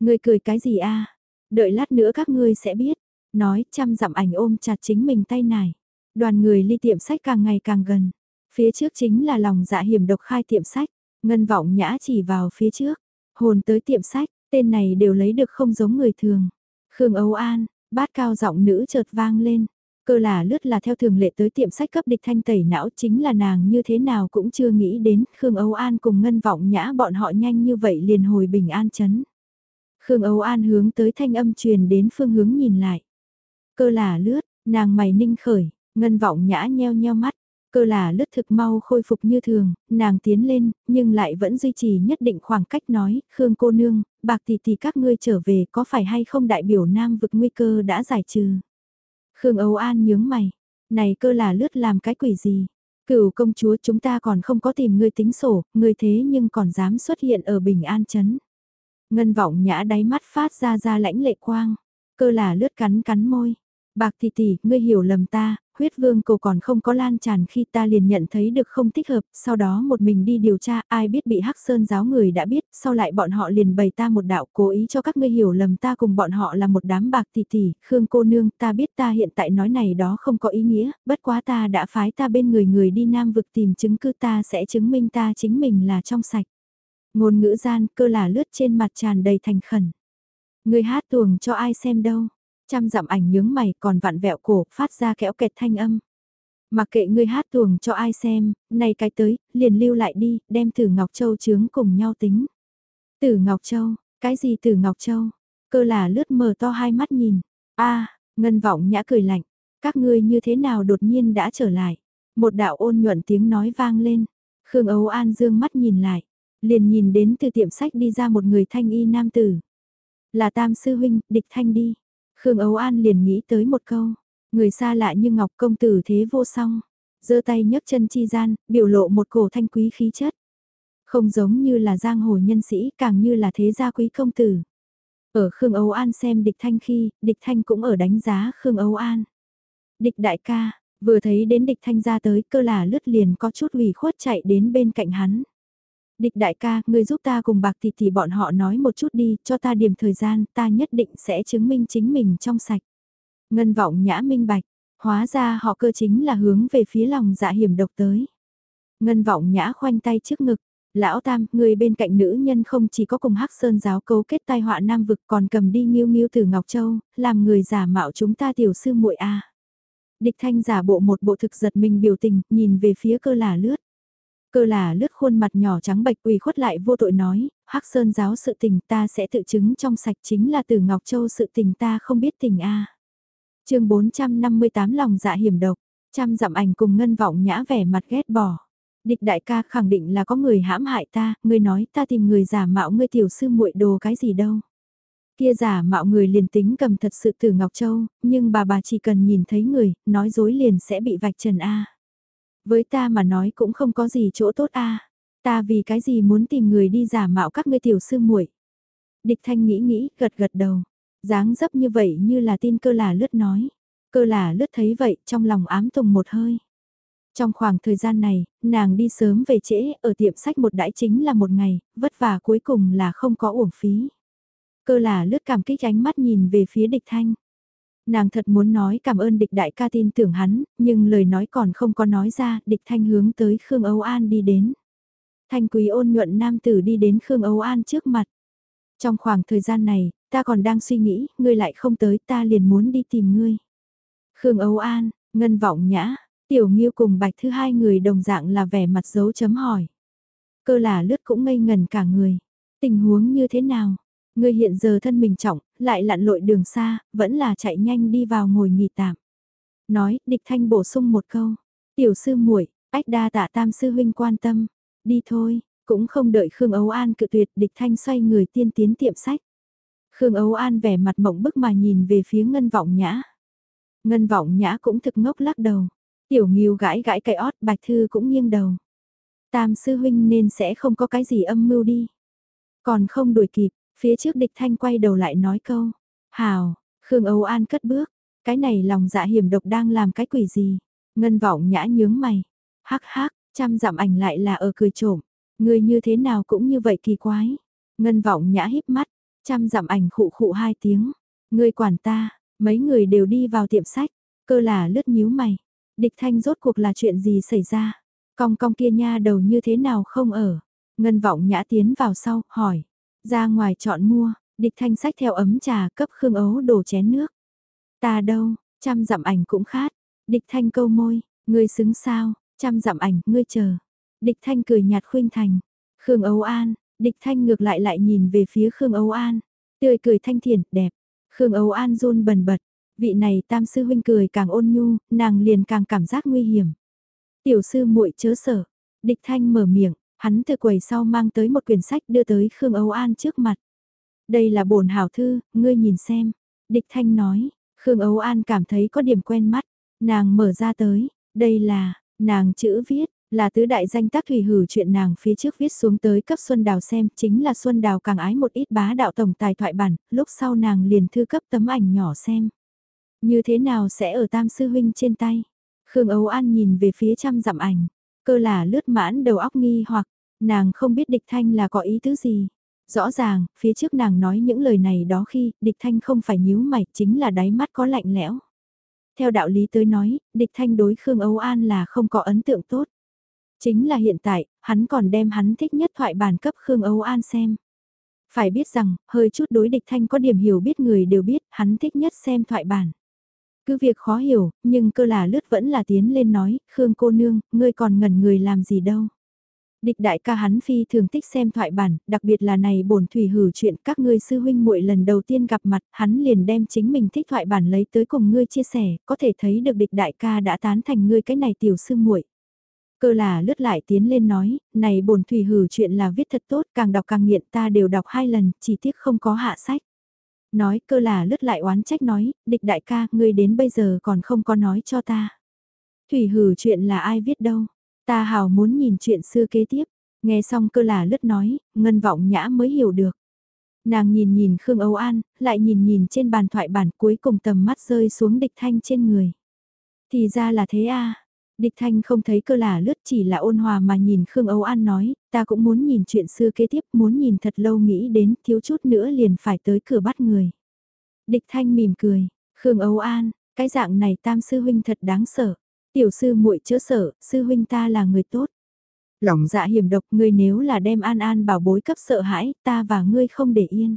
Người cười cái gì a? Đợi lát nữa các ngươi sẽ biết. Nói trăm dặm ảnh ôm chặt chính mình tay nải. Đoàn người ly tiệm sách càng ngày càng gần. Phía trước chính là lòng dạ hiểm độc khai tiệm sách. Ngân vọng nhã chỉ vào phía trước, hồn tới tiệm sách, tên này đều lấy được không giống người thường. Khương Âu An, bát cao giọng nữ chợt vang lên, cơ là lướt là theo thường lệ tới tiệm sách cấp địch thanh tẩy não chính là nàng như thế nào cũng chưa nghĩ đến Khương Âu An cùng ngân vọng nhã bọn họ nhanh như vậy liền hồi bình an chấn. Khương Âu An hướng tới thanh âm truyền đến phương hướng nhìn lại. Cơ là lướt, nàng mày ninh khởi, ngân vọng nhã nheo nheo mắt, Cơ là lướt thực mau khôi phục như thường, nàng tiến lên, nhưng lại vẫn duy trì nhất định khoảng cách nói, Khương cô nương, bạc tỷ tỷ các ngươi trở về có phải hay không đại biểu nam vực nguy cơ đã giải trừ. Khương Âu An nhướng mày, này cơ là lướt làm cái quỷ gì? Cửu công chúa chúng ta còn không có tìm ngươi tính sổ, ngươi thế nhưng còn dám xuất hiện ở bình an chấn. Ngân vọng nhã đáy mắt phát ra ra lãnh lệ quang, cơ là lướt cắn cắn môi. Bạc tỷ tỷ, ngươi hiểu lầm ta, huyết vương cổ còn không có lan tràn khi ta liền nhận thấy được không thích hợp, sau đó một mình đi điều tra, ai biết bị hắc sơn giáo người đã biết, sau lại bọn họ liền bày ta một đạo cố ý cho các ngươi hiểu lầm ta cùng bọn họ là một đám bạc tỷ tỷ, khương cô nương, ta biết ta hiện tại nói này đó không có ý nghĩa, bất quá ta đã phái ta bên người người đi nam vực tìm chứng cứ ta sẽ chứng minh ta chính mình là trong sạch. Ngôn ngữ gian, cơ là lướt trên mặt tràn đầy thành khẩn. Người hát tuồng cho ai xem đâu Trăm dặm ảnh nhướng mày còn vặn vẹo cổ, phát ra kẽo kẹt thanh âm. Mặc kệ ngươi hát tuồng cho ai xem, này cái tới, liền lưu lại đi, đem Tử Ngọc Châu chướng cùng nhau tính. Tử Ngọc Châu, cái gì Tử Ngọc Châu? Cơ là lướt mờ to hai mắt nhìn. a ngân vọng nhã cười lạnh. Các ngươi như thế nào đột nhiên đã trở lại? Một đạo ôn nhuận tiếng nói vang lên. Khương Ấu An dương mắt nhìn lại. Liền nhìn đến từ tiệm sách đi ra một người thanh y nam tử. Là tam sư huynh, địch thanh đi. Khương Ấu An liền nghĩ tới một câu, người xa lạ như ngọc công tử thế vô song, giơ tay nhấc chân chi gian, biểu lộ một cổ thanh quý khí chất. Không giống như là giang hồ nhân sĩ, càng như là thế gia quý công tử. Ở Khương Ấu An xem địch thanh khi, địch thanh cũng ở đánh giá Khương Ấu An. Địch đại ca, vừa thấy đến địch thanh ra tới cơ là lướt liền có chút ủy khuất chạy đến bên cạnh hắn. Địch đại ca, người giúp ta cùng bạc tỷ tỷ bọn họ nói một chút đi, cho ta điểm thời gian, ta nhất định sẽ chứng minh chính mình trong sạch. Ngân vọng nhã minh bạch, hóa ra họ cơ chính là hướng về phía lòng dạ hiểm độc tới. Ngân vọng nhã khoanh tay trước ngực, lão tam, người bên cạnh nữ nhân không chỉ có cùng hắc sơn giáo cấu kết tai họa nam vực còn cầm đi nghiêu nghiêu từ Ngọc Châu, làm người giả mạo chúng ta tiểu sư muội a. Địch thanh giả bộ một bộ thực giật mình biểu tình, nhìn về phía cơ là lướt. Cơ là lướt khuôn mặt nhỏ trắng bạch quỳ khuất lại vô tội nói, hắc sơn giáo sự tình ta sẽ tự chứng trong sạch chính là từ Ngọc Châu sự tình ta không biết tình a chương 458 lòng dạ hiểm độc, trăm dặm ảnh cùng ngân vọng nhã vẻ mặt ghét bỏ. Địch đại ca khẳng định là có người hãm hại ta, ngươi nói ta tìm người giả mạo ngươi tiểu sư muội đồ cái gì đâu. Kia giả mạo người liền tính cầm thật sự từ Ngọc Châu, nhưng bà bà chỉ cần nhìn thấy người, nói dối liền sẽ bị vạch trần A. Với ta mà nói cũng không có gì chỗ tốt A. Ta vì cái gì muốn tìm người đi giả mạo các ngươi tiểu sư muội Địch thanh nghĩ nghĩ, gật gật đầu. dáng dấp như vậy như là tin cơ là lướt nói. Cơ là lướt thấy vậy trong lòng ám tùng một hơi. Trong khoảng thời gian này, nàng đi sớm về trễ, ở tiệm sách một đãi chính là một ngày, vất vả cuối cùng là không có uổng phí. Cơ là lướt cảm kích ánh mắt nhìn về phía địch thanh. Nàng thật muốn nói cảm ơn địch đại ca tin tưởng hắn, nhưng lời nói còn không có nói ra, địch thanh hướng tới Khương Âu An đi đến. Thanh quý ôn nhuận nam tử đi đến Khương Âu An trước mặt. Trong khoảng thời gian này, ta còn đang suy nghĩ, ngươi lại không tới ta liền muốn đi tìm ngươi. Khương Âu An, Ngân Vọng Nhã, Tiểu Nghiêu cùng Bạch Thư hai người đồng dạng là vẻ mặt dấu chấm hỏi. Cơ là lướt cũng ngây ngần cả người. Tình huống như thế nào? Ngươi hiện giờ thân mình trọng, lại lặn lội đường xa, vẫn là chạy nhanh đi vào ngồi nghỉ tạm. Nói, địch thanh bổ sung một câu. Tiểu sư muội ách đa tạ tam sư huynh quan tâm. Đi thôi, cũng không đợi Khương Ấu An cự tuyệt địch thanh xoay người tiên tiến tiệm sách. Khương Ấu An vẻ mặt mộng bức mà nhìn về phía ngân vọng nhã. Ngân vọng nhã cũng thực ngốc lắc đầu. Tiểu nghiêu gãi gãi cái ót bạch thư cũng nghiêng đầu. Tam sư huynh nên sẽ không có cái gì âm mưu đi. Còn không đuổi kịp, phía trước địch thanh quay đầu lại nói câu. Hào, Khương Âu An cất bước. Cái này lòng dạ hiểm độc đang làm cái quỷ gì. Ngân vọng nhã nhướng mày. Hắc hắc, chăm dặm ảnh lại là ở cười trộm. Người như thế nào cũng như vậy kỳ quái. Ngân vọng nhã híp mắt. Chăm dặm ảnh khụ khụ hai tiếng. Người quản ta, mấy người đều đi vào tiệm sách. Cơ là lướt nhíu mày. Địch thanh rốt cuộc là chuyện gì xảy ra? Cong cong kia nha đầu như thế nào không ở? Ngân vọng nhã tiến vào sau, hỏi. Ra ngoài chọn mua, địch thanh sách theo ấm trà cấp Khương Ấu đổ chén nước. Ta đâu, chăm dặm ảnh cũng khát. Địch thanh câu môi, ngươi xứng sao, chăm dặm ảnh, ngươi chờ. Địch thanh cười nhạt khuyên thành. Khương Ấu An, địch thanh ngược lại lại nhìn về phía Khương Ấu An. Tươi cười thanh thiền, đẹp. Khương Ấu An run bần bật. Vị này tam sư huynh cười càng ôn nhu, nàng liền càng cảm giác nguy hiểm. Tiểu sư muội chớ sở. Địch thanh mở miệng, hắn từ quầy sau mang tới một quyển sách đưa tới Khương Âu An trước mặt. Đây là bổn hảo thư, ngươi nhìn xem. Địch thanh nói, Khương Âu An cảm thấy có điểm quen mắt. Nàng mở ra tới, đây là, nàng chữ viết, là tứ đại danh tác thủy hử chuyện nàng phía trước viết xuống tới cấp Xuân Đào xem, chính là Xuân Đào càng ái một ít bá đạo tổng tài thoại bản, lúc sau nàng liền thư cấp tấm ảnh nhỏ xem. Như thế nào sẽ ở tam sư huynh trên tay? Khương Ấu An nhìn về phía trăm dặm ảnh, cơ là lướt mãn đầu óc nghi hoặc, nàng không biết địch thanh là có ý tứ gì. Rõ ràng, phía trước nàng nói những lời này đó khi địch thanh không phải nhíu mày chính là đáy mắt có lạnh lẽo. Theo đạo lý tới nói, địch thanh đối Khương Ấu An là không có ấn tượng tốt. Chính là hiện tại, hắn còn đem hắn thích nhất thoại bản cấp Khương Ấu An xem. Phải biết rằng, hơi chút đối địch thanh có điểm hiểu biết người đều biết, hắn thích nhất xem thoại bản. Cứ việc khó hiểu, nhưng cơ là lướt vẫn là tiến lên nói, Khương cô nương, ngươi còn ngẩn người làm gì đâu. Địch đại ca hắn phi thường thích xem thoại bản, đặc biệt là này bổn thủy hử chuyện các ngươi sư huynh muội lần đầu tiên gặp mặt, hắn liền đem chính mình thích thoại bản lấy tới cùng ngươi chia sẻ, có thể thấy được địch đại ca đã tán thành ngươi cái này tiểu sư muội. Cơ là lướt lại tiến lên nói, này bổn thủy hử chuyện là viết thật tốt, càng đọc càng nghiện ta đều đọc hai lần, chỉ tiếc không có hạ sách. Nói cơ là lướt lại oán trách nói, địch đại ca, ngươi đến bây giờ còn không có nói cho ta. Thủy hử chuyện là ai viết đâu, ta hào muốn nhìn chuyện xưa kế tiếp. Nghe xong cơ là lướt nói, ngân vọng nhã mới hiểu được. Nàng nhìn nhìn Khương Âu An, lại nhìn nhìn trên bàn thoại bản cuối cùng tầm mắt rơi xuống địch thanh trên người. Thì ra là thế a Địch thanh không thấy cơ là lướt chỉ là ôn hòa mà nhìn Khương Âu An nói, ta cũng muốn nhìn chuyện xưa kế tiếp, muốn nhìn thật lâu nghĩ đến, thiếu chút nữa liền phải tới cửa bắt người. Địch thanh mỉm cười, Khương Âu An, cái dạng này tam sư huynh thật đáng sợ. Tiểu sư muội chớ sợ, sư huynh ta là người tốt. Lòng dạ hiểm độc, ngươi nếu là đem an an bảo bối cấp sợ hãi, ta và ngươi không để yên.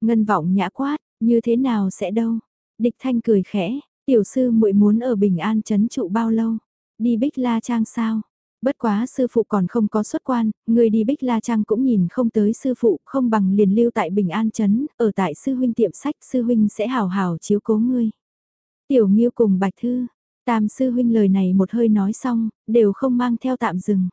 Ngân vọng nhã quát, như thế nào sẽ đâu? Địch thanh cười khẽ, tiểu sư muội muốn ở bình an chấn trụ bao lâu? Đi Bích La Trang sao? Bất quá sư phụ còn không có xuất quan, người đi Bích La Trang cũng nhìn không tới sư phụ, không bằng liền lưu tại Bình An Trấn, ở tại sư huynh tiệm sách, sư huynh sẽ hào hào chiếu cố ngươi. Tiểu Nghiêu cùng Bạch Thư, Tam sư huynh lời này một hơi nói xong, đều không mang theo tạm dừng.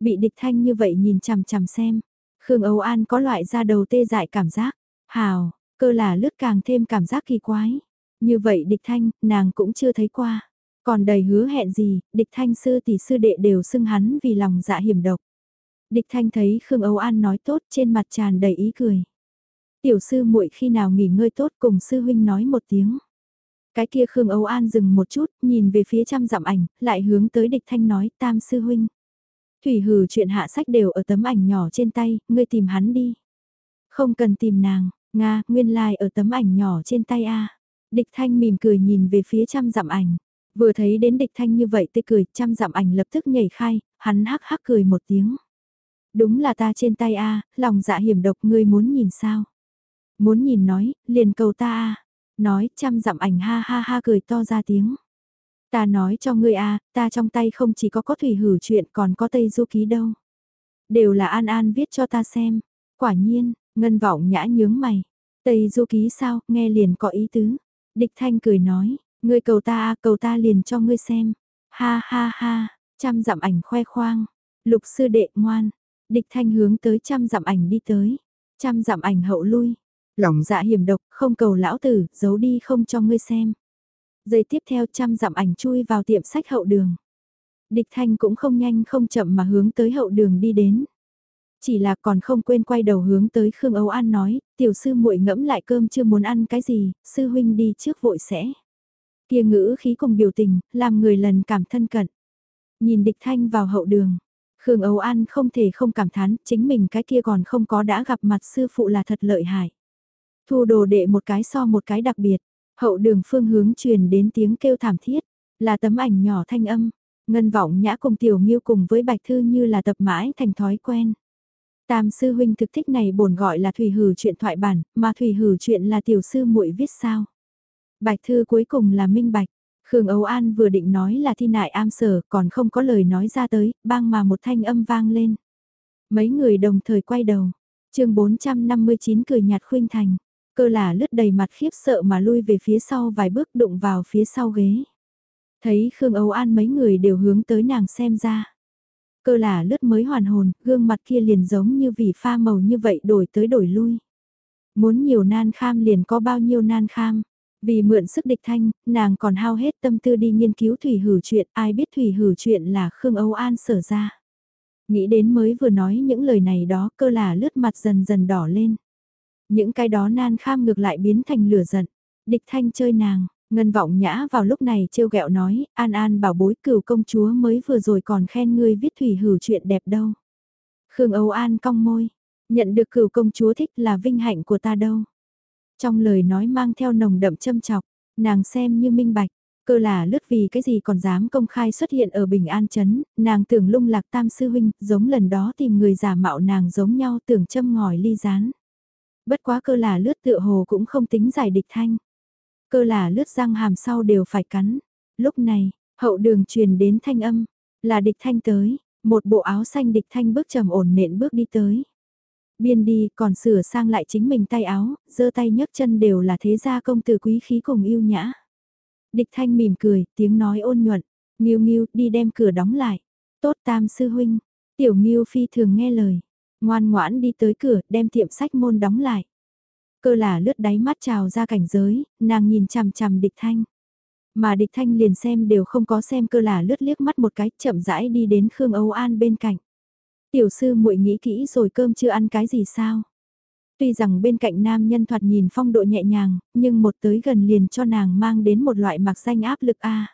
Bị địch thanh như vậy nhìn chằm chằm xem, Khương Âu An có loại ra đầu tê dại cảm giác, hào, cơ là lướt càng thêm cảm giác kỳ quái. Như vậy địch thanh, nàng cũng chưa thấy qua. Còn đầy hứa hẹn gì, địch thanh sư tỷ sư đệ đều xưng hắn vì lòng dạ hiểm độc. Địch thanh thấy Khương Âu An nói tốt trên mặt tràn đầy ý cười. Tiểu sư muội khi nào nghỉ ngơi tốt cùng sư huynh nói một tiếng. Cái kia Khương Âu An dừng một chút, nhìn về phía trăm dặm ảnh, lại hướng tới địch thanh nói tam sư huynh. Thủy hử chuyện hạ sách đều ở tấm ảnh nhỏ trên tay, ngươi tìm hắn đi. Không cần tìm nàng, Nga, nguyên lai like ở tấm ảnh nhỏ trên tay a. Địch thanh mỉm cười nhìn về phía trăm dặm ảnh. Vừa thấy đến địch thanh như vậy tê cười, trăm dặm ảnh lập tức nhảy khai, hắn hắc hắc cười một tiếng. Đúng là ta trên tay a, lòng dạ hiểm độc ngươi muốn nhìn sao? Muốn nhìn nói, liền cầu ta a. Nói, trăm dặm ảnh ha ha ha cười to ra tiếng. Ta nói cho ngươi a, ta trong tay không chỉ có có thủy hử chuyện còn có tây du ký đâu. Đều là An An viết cho ta xem. Quả nhiên, ngân vọng nhã nhướng mày. Tây du ký sao, nghe liền có ý tứ. Địch thanh cười nói, ngươi cầu ta cầu ta liền cho ngươi xem. Ha ha ha, trăm dặm ảnh khoe khoang. Lục sư đệ ngoan, địch thanh hướng tới trăm dặm ảnh đi tới. Trăm dặm ảnh hậu lui. Lòng dạ hiểm độc, không cầu lão tử, giấu đi không cho ngươi xem. Giây tiếp theo trăm dặm ảnh chui vào tiệm sách hậu đường. Địch thanh cũng không nhanh không chậm mà hướng tới hậu đường đi đến. Chỉ là còn không quên quay đầu hướng tới Khương Âu An nói, tiểu sư muội ngẫm lại cơm chưa muốn ăn cái gì, sư huynh đi trước vội sẽ. Kia ngữ khí cùng biểu tình, làm người lần cảm thân cận. Nhìn địch thanh vào hậu đường, Khương Âu An không thể không cảm thán, chính mình cái kia còn không có đã gặp mặt sư phụ là thật lợi hại. Thu đồ đệ một cái so một cái đặc biệt, hậu đường phương hướng truyền đến tiếng kêu thảm thiết, là tấm ảnh nhỏ thanh âm, ngân vọng nhã cùng tiểu nghiêu cùng với bạch thư như là tập mãi thành thói quen. Tam sư huynh thực thích này bổn gọi là thủy hử chuyện thoại bản, mà thủy hử chuyện là tiểu sư muội viết sao. Bạch thư cuối cùng là minh bạch, Khương Âu An vừa định nói là thi nại am sở, còn không có lời nói ra tới, bang mà một thanh âm vang lên. Mấy người đồng thời quay đầu, chương 459 cười nhạt khuynh thành. Cơ là lướt đầy mặt khiếp sợ mà lui về phía sau vài bước đụng vào phía sau ghế. Thấy Khương Âu An mấy người đều hướng tới nàng xem ra. Cơ là lướt mới hoàn hồn, gương mặt kia liền giống như vì pha màu như vậy đổi tới đổi lui. Muốn nhiều nan kham liền có bao nhiêu nan kham. Vì mượn sức địch thanh, nàng còn hao hết tâm tư đi nghiên cứu thủy hử chuyện, ai biết thủy hử chuyện là Khương Âu An sở ra. Nghĩ đến mới vừa nói những lời này đó cơ là lướt mặt dần dần đỏ lên. Những cái đó nan kham ngược lại biến thành lửa giận. Địch thanh chơi nàng, ngân vọng nhã vào lúc này trêu ghẹo nói, an an bảo bối cửu công chúa mới vừa rồi còn khen ngươi viết thủy hử chuyện đẹp đâu. Khương Âu An cong môi, nhận được cửu công chúa thích là vinh hạnh của ta đâu. Trong lời nói mang theo nồng đậm châm chọc, nàng xem như minh bạch, cơ là lướt vì cái gì còn dám công khai xuất hiện ở Bình An Trấn, nàng tưởng lung lạc tam sư huynh, giống lần đó tìm người giả mạo nàng giống nhau tưởng châm ngòi ly rán bất quá cơ là lướt tựa hồ cũng không tính giải địch thanh. Cơ là lướt răng hàm sau đều phải cắn. Lúc này, hậu đường truyền đến thanh âm, là địch thanh tới, một bộ áo xanh địch thanh bước trầm ổn nện bước đi tới. Biên đi còn sửa sang lại chính mình tay áo, giơ tay nhấc chân đều là thế gia công tử quý khí cùng yêu nhã. Địch thanh mỉm cười, tiếng nói ôn nhuận, nghiêu nghiêu đi đem cửa đóng lại. Tốt tam sư huynh, tiểu nghiêu phi thường nghe lời. Ngoan ngoãn đi tới cửa, đem tiệm sách môn đóng lại. Cơ là lướt đáy mắt trào ra cảnh giới, nàng nhìn chằm chằm địch thanh. Mà địch thanh liền xem đều không có xem cơ là lướt liếc mắt một cái chậm rãi đi đến Khương Âu An bên cạnh. Tiểu sư muội nghĩ kỹ rồi cơm chưa ăn cái gì sao? Tuy rằng bên cạnh nam nhân thoạt nhìn phong độ nhẹ nhàng, nhưng một tới gần liền cho nàng mang đến một loại mặc danh áp lực a.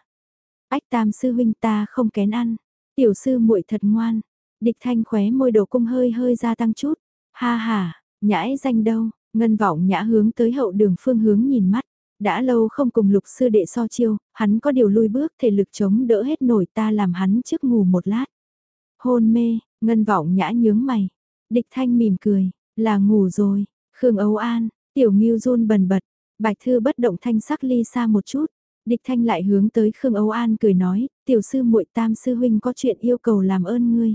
Ách tam sư huynh ta không kén ăn, tiểu sư muội thật ngoan, Địch thanh khóe môi đầu cung hơi hơi gia tăng chút. Ha ha, nhãi danh đâu, ngân vọng nhã hướng tới hậu đường phương hướng nhìn mắt. Đã lâu không cùng lục sư đệ so chiêu, hắn có điều lui bước thể lực chống đỡ hết nổi ta làm hắn trước ngủ một lát. Hôn mê, ngân vọng nhã nhướng mày. Địch thanh mỉm cười, là ngủ rồi, Khương Âu An, tiểu nghiêu run bần bật, bạch thư bất động thanh sắc ly xa một chút. Địch thanh lại hướng tới Khương Âu An cười nói, tiểu sư muội tam sư huynh có chuyện yêu cầu làm ơn ngươi.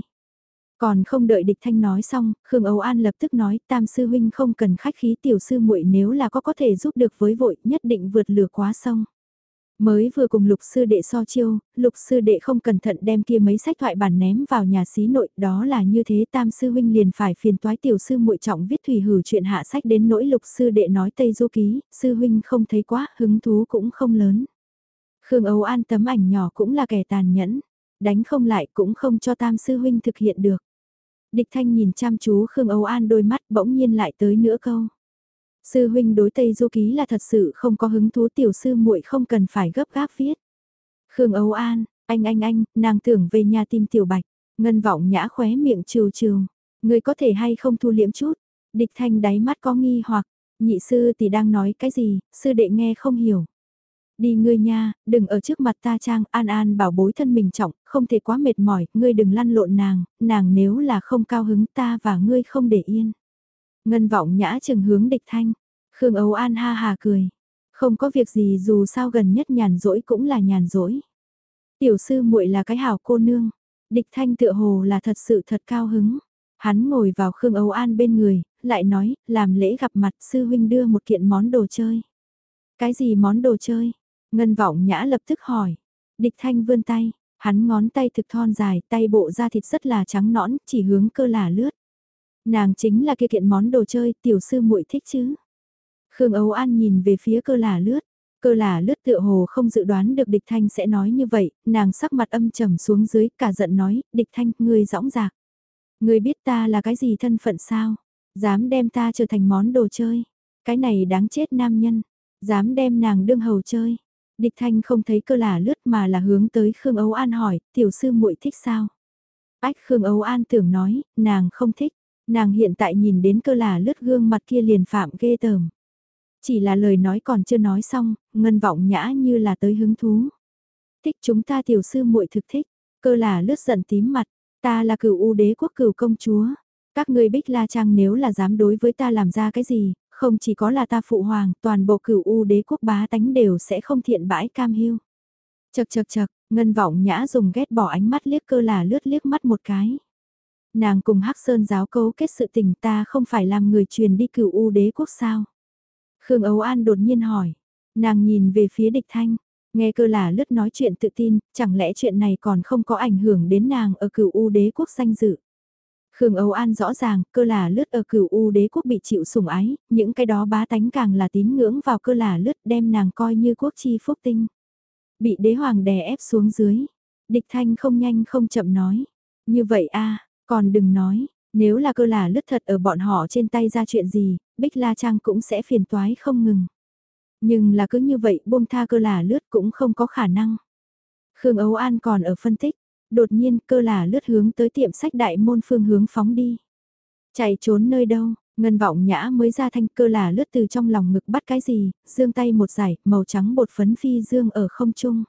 Còn không đợi địch thanh nói xong, Khương Âu An lập tức nói tam sư huynh không cần khách khí tiểu sư muội nếu là có có thể giúp được với vội nhất định vượt lửa quá sông. Mới vừa cùng lục sư đệ so chiêu, lục sư đệ không cẩn thận đem kia mấy sách thoại bản ném vào nhà xí nội, đó là như thế tam sư huynh liền phải phiền toái tiểu sư muội trọng viết thủy hử chuyện hạ sách đến nỗi lục sư đệ nói tây du ký, sư huynh không thấy quá, hứng thú cũng không lớn. Khương Âu An tấm ảnh nhỏ cũng là kẻ tàn nhẫn, đánh không lại cũng không cho tam sư huynh thực hiện được. Địch thanh nhìn chăm chú Khương Âu An đôi mắt bỗng nhiên lại tới nữa câu. Sư huynh đối Tây Du Ký là thật sự không có hứng thú tiểu sư muội không cần phải gấp gáp viết. Khương Âu An, anh anh anh, nàng tưởng về nhà tìm tiểu bạch, ngân vọng nhã khóe miệng trừ trừ, người có thể hay không thu liễm chút, địch thanh đáy mắt có nghi hoặc, nhị sư thì đang nói cái gì, sư đệ nghe không hiểu. Đi ngươi nha, đừng ở trước mặt ta trang, an an bảo bối thân mình trọng, không thể quá mệt mỏi, ngươi đừng lăn lộn nàng, nàng nếu là không cao hứng ta và ngươi không để yên. Ngân vọng nhã chừng hướng địch thanh, Khương Âu An ha hà cười, không có việc gì dù sao gần nhất nhàn rỗi cũng là nhàn rỗi. Tiểu sư muội là cái hảo cô nương, địch thanh tựa hồ là thật sự thật cao hứng. Hắn ngồi vào Khương Âu An bên người, lại nói, làm lễ gặp mặt sư huynh đưa một kiện món đồ chơi. Cái gì món đồ chơi? Ngân vọng nhã lập tức hỏi. Địch thanh vươn tay, hắn ngón tay thực thon dài, tay bộ da thịt rất là trắng nõn, chỉ hướng cơ là lướt. Nàng chính là kia kiện món đồ chơi, tiểu sư muội thích chứ. Khương Âu An nhìn về phía cơ là lướt. Cơ là lướt tựa hồ không dự đoán được địch thanh sẽ nói như vậy, nàng sắc mặt âm trầm xuống dưới, cả giận nói, địch thanh, ngươi rõng rạc. Ngươi biết ta là cái gì thân phận sao? Dám đem ta trở thành món đồ chơi. Cái này đáng chết nam nhân. Dám đem nàng đương hầu chơi. Địch thanh không thấy cơ là lướt mà là hướng tới Khương Âu An hỏi, tiểu sư muội thích sao? Ách Khương Âu An tưởng nói, nàng không thích. Nàng hiện tại nhìn đến cơ là lướt gương mặt kia liền phạm ghê tởm. Chỉ là lời nói còn chưa nói xong, ngân vọng nhã như là tới hứng thú. Thích chúng ta tiểu sư muội thực thích, cơ là lướt giận tím mặt, ta là cửu u đế quốc cửu công chúa. Các ngươi bích la trang nếu là dám đối với ta làm ra cái gì, không chỉ có là ta phụ hoàng, toàn bộ cửu u đế quốc bá tánh đều sẽ không thiện bãi cam hiu. Chật chật chật, ngân vọng nhã dùng ghét bỏ ánh mắt liếc cơ là lướt liếc mắt một cái. Nàng cùng hắc sơn giáo cấu kết sự tình ta không phải làm người truyền đi cửu u đế quốc sao. Khương Âu An đột nhiên hỏi, nàng nhìn về phía địch thanh, nghe cơ là lướt nói chuyện tự tin, chẳng lẽ chuyện này còn không có ảnh hưởng đến nàng ở cửu u đế quốc danh dự. Khương Âu An rõ ràng, cơ là lướt ở cửu U đế quốc bị chịu sủng ái, những cái đó bá tánh càng là tín ngưỡng vào cơ là lướt đem nàng coi như quốc chi phúc tinh. Bị đế hoàng đè ép xuống dưới, địch thanh không nhanh không chậm nói. Như vậy a còn đừng nói, nếu là cơ là lướt thật ở bọn họ trên tay ra chuyện gì, Bích La Trang cũng sẽ phiền toái không ngừng. Nhưng là cứ như vậy buông tha cơ là lướt cũng không có khả năng. Khương ấu An còn ở phân tích, đột nhiên cơ là lướt hướng tới tiệm sách đại môn phương hướng phóng đi. Chạy trốn nơi đâu, ngân vọng nhã mới ra thanh cơ là lướt từ trong lòng ngực bắt cái gì, dương tay một giải, màu trắng bột phấn phi dương ở không trung.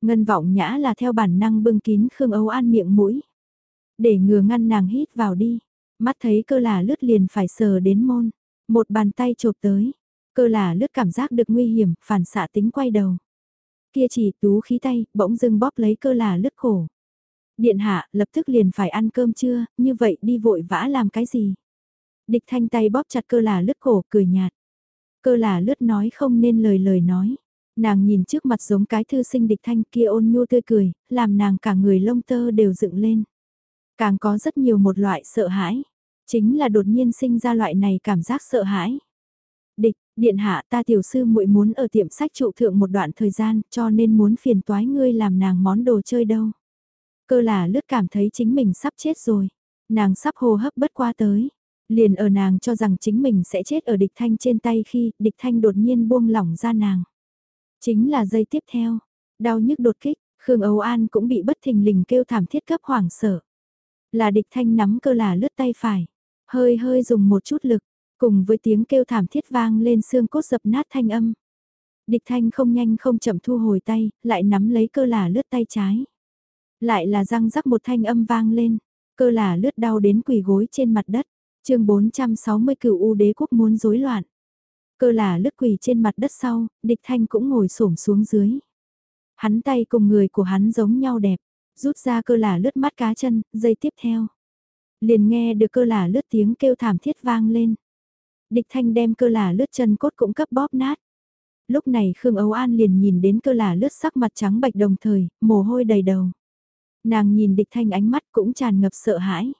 Ngân vọng nhã là theo bản năng bưng kín Khương ấu An miệng mũi. Để ngừa ngăn nàng hít vào đi, mắt thấy cơ là lướt liền phải sờ đến môn, một bàn tay chộp tới, cơ là lướt cảm giác được nguy hiểm, phản xạ tính quay đầu. Kia chỉ tú khí tay, bỗng dưng bóp lấy cơ là lướt cổ. Điện hạ, lập tức liền phải ăn cơm trưa, như vậy đi vội vã làm cái gì? Địch thanh tay bóp chặt cơ là lướt cổ, cười nhạt. Cơ là lướt nói không nên lời lời nói. Nàng nhìn trước mặt giống cái thư sinh địch thanh kia ôn nhu tươi cười, làm nàng cả người lông tơ đều dựng lên. Càng có rất nhiều một loại sợ hãi. Chính là đột nhiên sinh ra loại này cảm giác sợ hãi. Địch, điện hạ ta tiểu sư muội muốn ở tiệm sách trụ thượng một đoạn thời gian cho nên muốn phiền toái ngươi làm nàng món đồ chơi đâu. Cơ là lướt cảm thấy chính mình sắp chết rồi. Nàng sắp hô hấp bất qua tới. Liền ở nàng cho rằng chính mình sẽ chết ở địch thanh trên tay khi địch thanh đột nhiên buông lỏng ra nàng. Chính là giây tiếp theo. Đau nhức đột kích, Khương Âu An cũng bị bất thình lình kêu thảm thiết cấp hoảng sợ. Là địch thanh nắm cơ là lướt tay phải. Hơi hơi dùng một chút lực, cùng với tiếng kêu thảm thiết vang lên xương cốt dập nát thanh âm. Địch thanh không nhanh không chậm thu hồi tay, lại nắm lấy cơ là lướt tay trái. Lại là răng rắc một thanh âm vang lên, cơ là lướt đau đến quỳ gối trên mặt đất. chương 460 cựu U đế quốc muốn rối loạn. Cơ là lướt quỳ trên mặt đất sau, địch thanh cũng ngồi xổm xuống dưới. Hắn tay cùng người của hắn giống nhau đẹp, rút ra cơ là lướt mắt cá chân, dây tiếp theo. Liền nghe được cơ là lướt tiếng kêu thảm thiết vang lên. Địch thanh đem cơ là lướt chân cốt cũng cấp bóp nát. Lúc này Khương Âu An liền nhìn đến cơ là lướt sắc mặt trắng bạch đồng thời, mồ hôi đầy đầu. Nàng nhìn địch thanh ánh mắt cũng tràn ngập sợ hãi.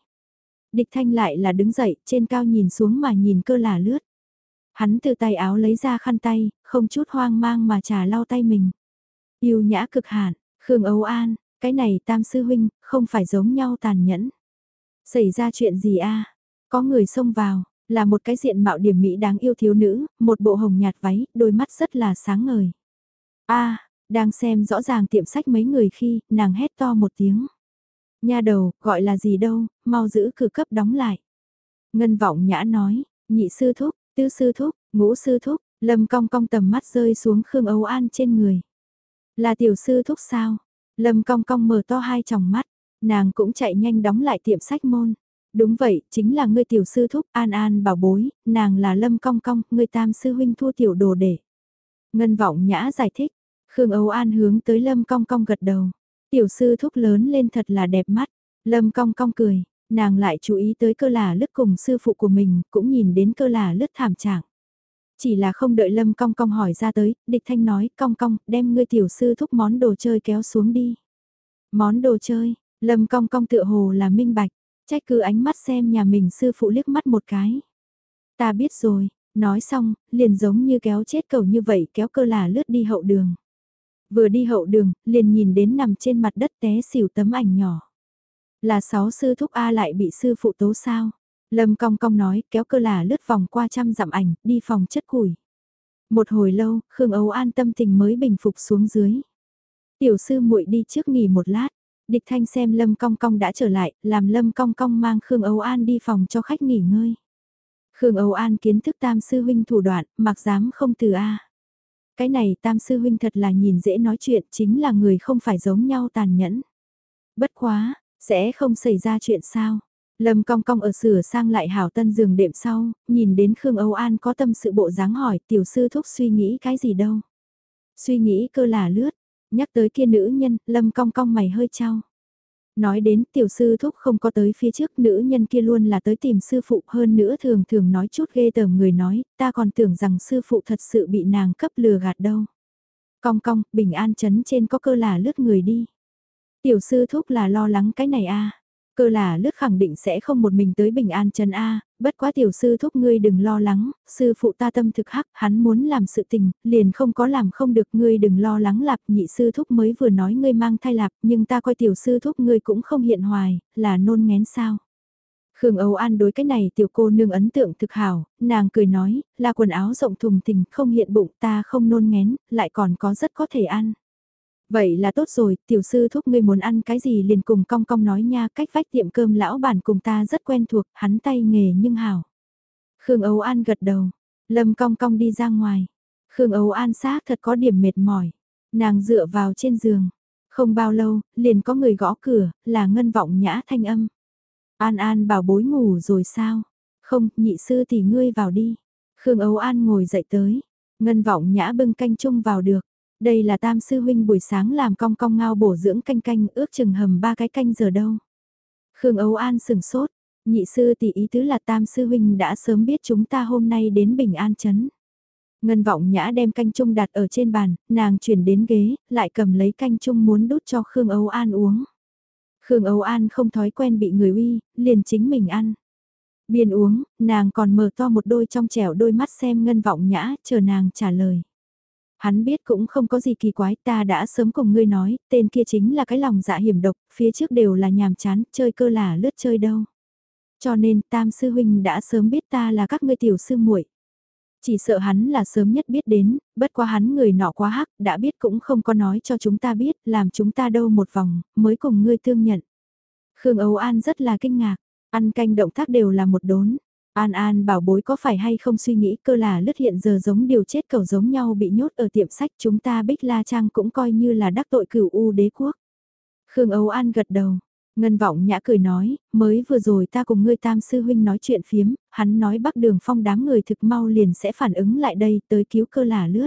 Địch thanh lại là đứng dậy, trên cao nhìn xuống mà nhìn cơ là lướt. Hắn từ tay áo lấy ra khăn tay, không chút hoang mang mà trà lau tay mình. Yêu nhã cực hạn, Khương Âu An, cái này tam sư huynh, không phải giống nhau tàn nhẫn. Xảy ra chuyện gì a? Có người xông vào, là một cái diện mạo điểm mỹ đáng yêu thiếu nữ, một bộ hồng nhạt váy, đôi mắt rất là sáng ngời. a đang xem rõ ràng tiệm sách mấy người khi, nàng hét to một tiếng. Nha đầu, gọi là gì đâu, mau giữ cửa cấp đóng lại. Ngân vọng nhã nói, nhị sư thúc, tứ sư thúc, ngũ sư thúc, lâm cong cong tầm mắt rơi xuống Khương Âu An trên người. Là tiểu sư thúc sao? Lâm cong cong mở to hai tròng mắt, nàng cũng chạy nhanh đóng lại tiệm sách môn. Đúng vậy, chính là ngươi tiểu sư thúc, an an bảo bối, nàng là lâm cong cong, ngươi tam sư huynh thua tiểu đồ để. Ngân vọng nhã giải thích, Khương Âu An hướng tới lâm cong cong gật đầu. Tiểu sư thúc lớn lên thật là đẹp mắt, lâm cong cong cười, nàng lại chú ý tới cơ là lứt cùng sư phụ của mình, cũng nhìn đến cơ là lứt thảm trạng. Chỉ là không đợi lâm cong cong hỏi ra tới, địch thanh nói, cong cong, đem ngươi tiểu sư thúc món đồ chơi kéo xuống đi. Món đồ chơi, lâm cong cong tựa hồ là minh bạch, trách cứ ánh mắt xem nhà mình sư phụ liếc mắt một cái. Ta biết rồi, nói xong, liền giống như kéo chết cầu như vậy kéo cơ là lướt đi hậu đường. Vừa đi hậu đường, liền nhìn đến nằm trên mặt đất té xỉu tấm ảnh nhỏ. Là sáu sư thúc A lại bị sư phụ tố sao? Lâm cong cong nói kéo cơ là lướt vòng qua trăm dặm ảnh, đi phòng chất củi. Một hồi lâu, Khương Âu an tâm tình mới bình phục xuống dưới. Tiểu sư muội đi trước nghỉ một lát. Địch thanh xem Lâm Cong Cong đã trở lại, làm Lâm Cong Cong mang Khương Âu An đi phòng cho khách nghỉ ngơi. Khương Âu An kiến thức tam sư huynh thủ đoạn, mặc dám không từ A. Cái này tam sư huynh thật là nhìn dễ nói chuyện, chính là người không phải giống nhau tàn nhẫn. Bất quá, sẽ không xảy ra chuyện sao. Lâm cong cong ở sửa sang lại hảo tân giường đệm sau, nhìn đến Khương Âu An có tâm sự bộ dáng hỏi tiểu sư thúc suy nghĩ cái gì đâu. Suy nghĩ cơ là lướt, nhắc tới kia nữ nhân, Lâm cong cong mày hơi trao. Nói đến tiểu sư thúc không có tới phía trước nữ nhân kia luôn là tới tìm sư phụ hơn nữa thường thường nói chút ghê tởm người nói, ta còn tưởng rằng sư phụ thật sự bị nàng cấp lừa gạt đâu. Cong cong, bình an chấn trên có cơ là lướt người đi. Tiểu sư thúc là lo lắng cái này a Cơ là lướt khẳng định sẽ không một mình tới bình an trần A, bất quá tiểu sư thúc ngươi đừng lo lắng, sư phụ ta tâm thực hắc, hắn muốn làm sự tình, liền không có làm không được ngươi đừng lo lắng lạp, nhị sư thúc mới vừa nói ngươi mang thai lạp, nhưng ta coi tiểu sư thúc ngươi cũng không hiện hoài, là nôn ngén sao. Khương Âu An đối cái này tiểu cô nương ấn tượng thực hảo, nàng cười nói, là quần áo rộng thùng thình, không hiện bụng ta không nôn ngén, lại còn có rất có thể ăn. Vậy là tốt rồi, tiểu sư thúc ngươi muốn ăn cái gì liền cùng cong cong nói nha, cách vách tiệm cơm lão bản cùng ta rất quen thuộc, hắn tay nghề nhưng hảo. Khương ấu An gật đầu, Lâm cong cong đi ra ngoài. Khương ấu An xác thật có điểm mệt mỏi. Nàng dựa vào trên giường. Không bao lâu, liền có người gõ cửa, là ngân vọng nhã thanh âm. An An bảo bối ngủ rồi sao? Không, nhị sư thì ngươi vào đi. Khương ấu An ngồi dậy tới. Ngân vọng nhã bưng canh chung vào được. Đây là tam sư huynh buổi sáng làm cong cong ngao bổ dưỡng canh canh ước chừng hầm ba cái canh giờ đâu. Khương Âu An sừng sốt, nhị sư tỷ ý tứ là tam sư huynh đã sớm biết chúng ta hôm nay đến bình an chấn. Ngân vọng nhã đem canh chung đặt ở trên bàn, nàng chuyển đến ghế, lại cầm lấy canh chung muốn đút cho Khương Âu An uống. Khương Âu An không thói quen bị người uy, liền chính mình ăn. Biên uống, nàng còn mở to một đôi trong trẻo đôi mắt xem ngân vọng nhã, chờ nàng trả lời. Hắn biết cũng không có gì kỳ quái ta đã sớm cùng ngươi nói, tên kia chính là cái lòng dạ hiểm độc, phía trước đều là nhàm chán, chơi cơ là lướt chơi đâu. Cho nên tam sư huynh đã sớm biết ta là các ngươi tiểu sư muội chỉ sợ hắn là sớm nhất biết đến, bất quá hắn người nọ quá hắc, đã biết cũng không có nói cho chúng ta biết, làm chúng ta đâu một vòng, mới cùng ngươi tương nhận. Khương Âu An rất là kinh ngạc, ăn canh động tác đều là một đốn, An An bảo bối có phải hay không suy nghĩ cơ là lứt hiện giờ giống điều chết cầu giống nhau bị nhốt ở tiệm sách chúng ta Bích La Trang cũng coi như là đắc tội cửu U đế quốc. Khương Âu An gật đầu, Ngân Vọng Nhã cười nói, mới vừa rồi ta cùng ngươi tam sư huynh nói chuyện phiếm, hắn nói bắc đường phong đám người thực mau liền sẽ phản ứng lại đây tới cứu cơ là lướt.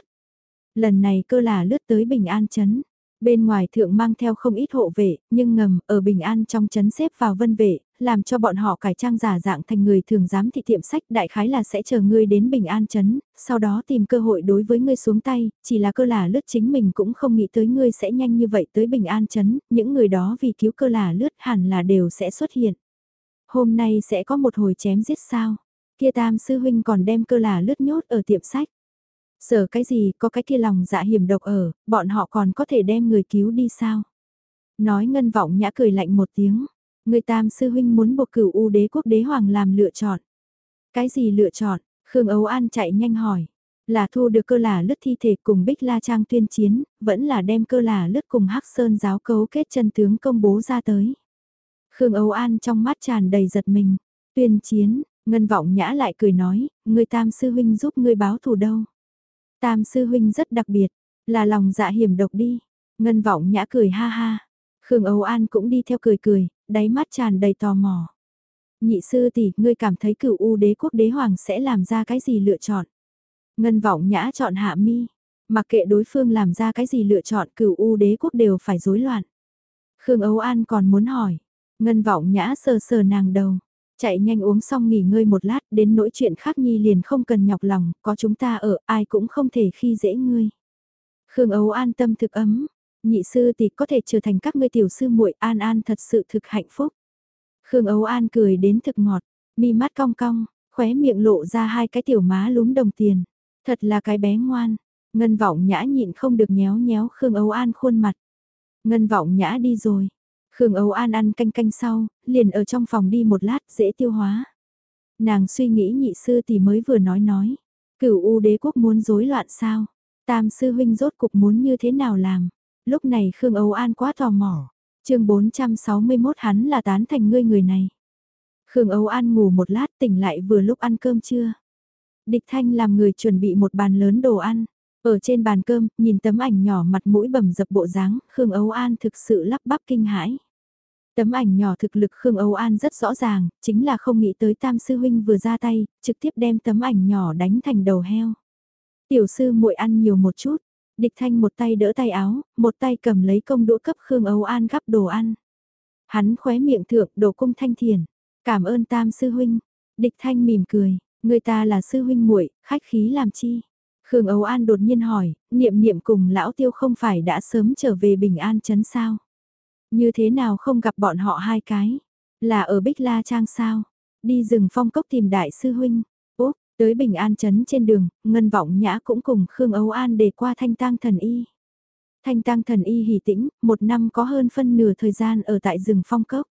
Lần này cơ là lướt tới Bình An Chấn. Bên ngoài thượng mang theo không ít hộ vệ, nhưng ngầm, ở Bình An trong chấn xếp vào vân vệ, làm cho bọn họ cải trang giả dạng thành người thường dám thị tiệm sách đại khái là sẽ chờ ngươi đến Bình An chấn, sau đó tìm cơ hội đối với ngươi xuống tay, chỉ là cơ là lướt chính mình cũng không nghĩ tới ngươi sẽ nhanh như vậy tới Bình An chấn, những người đó vì cứu cơ là lướt hẳn là đều sẽ xuất hiện. Hôm nay sẽ có một hồi chém giết sao, kia tam sư huynh còn đem cơ là lướt nhốt ở tiệm sách. Sợ cái gì có cái kia lòng dạ hiểm độc ở, bọn họ còn có thể đem người cứu đi sao? Nói ngân vọng nhã cười lạnh một tiếng. Người tam sư huynh muốn buộc cửu u đế quốc đế hoàng làm lựa chọn. Cái gì lựa chọn? Khương Ấu An chạy nhanh hỏi. Là thu được cơ là lướt thi thể cùng Bích La Trang tuyên chiến, vẫn là đem cơ là lướt cùng Hắc Sơn giáo cấu kết chân tướng công bố ra tới. Khương Ấu An trong mắt tràn đầy giật mình. Tuyên chiến, Ngân Vọng Nhã lại cười nói, người tam sư huynh giúp ngươi báo thù đâu. Tam sư huynh rất đặc biệt, là lòng dạ hiểm độc đi. Ngân vọng nhã cười ha ha. Khương Âu An cũng đi theo cười cười, đáy mắt tràn đầy tò mò. Nhị sư tỷ, ngươi cảm thấy cửu u đế quốc đế hoàng sẽ làm ra cái gì lựa chọn? Ngân vọng nhã chọn hạ mi. Mặc kệ đối phương làm ra cái gì lựa chọn cửu u đế quốc đều phải rối loạn. Khương Âu An còn muốn hỏi. Ngân vọng nhã sờ sờ nàng đầu. Chạy nhanh uống xong nghỉ ngơi một lát, đến nỗi chuyện khác nhi liền không cần nhọc lòng, có chúng ta ở, ai cũng không thể khi dễ ngươi. Khương Ấu an tâm thực ấm, nhị sư thì có thể trở thành các ngươi tiểu sư muội an an thật sự thực hạnh phúc. Khương Ấu an cười đến thực ngọt, mi mắt cong cong, khóe miệng lộ ra hai cái tiểu má lúm đồng tiền. Thật là cái bé ngoan, ngân vọng nhã nhịn không được nhéo nhéo Khương Ấu an khuôn mặt. Ngân vọng nhã đi rồi, Khương Âu An ăn canh canh sau, liền ở trong phòng đi một lát dễ tiêu hóa. Nàng suy nghĩ nhị sư thì mới vừa nói nói. Cửu U đế quốc muốn rối loạn sao? Tam sư huynh rốt cục muốn như thế nào làm? Lúc này Khương Âu An quá tò mò. chương 461 hắn là tán thành ngươi người này. Khương Âu An ngủ một lát tỉnh lại vừa lúc ăn cơm trưa. Địch Thanh làm người chuẩn bị một bàn lớn đồ ăn. Ở trên bàn cơm, nhìn tấm ảnh nhỏ mặt mũi bầm dập bộ dáng, Khương Âu An thực sự lắp bắp kinh hãi. Tấm ảnh nhỏ thực lực Khương Âu An rất rõ ràng, chính là không nghĩ tới Tam Sư Huynh vừa ra tay, trực tiếp đem tấm ảnh nhỏ đánh thành đầu heo. Tiểu sư muội ăn nhiều một chút, địch thanh một tay đỡ tay áo, một tay cầm lấy công đũa cấp Khương Âu An gắp đồ ăn. Hắn khóe miệng thượng đồ cung thanh thiền, cảm ơn Tam Sư Huynh, địch thanh mỉm cười, người ta là Sư Huynh muội khách khí làm chi. Khương Âu An đột nhiên hỏi, niệm niệm cùng lão tiêu không phải đã sớm trở về bình an chấn sao? Như thế nào không gặp bọn họ hai cái? Là ở Bích La Trang sao? Đi rừng phong cốc tìm đại sư huynh. Úp, tới Bình An Trấn trên đường, Ngân Vọng Nhã cũng cùng Khương Âu An để qua thanh tang thần y. Thanh tang thần y hỉ tĩnh, một năm có hơn phân nửa thời gian ở tại rừng phong cốc.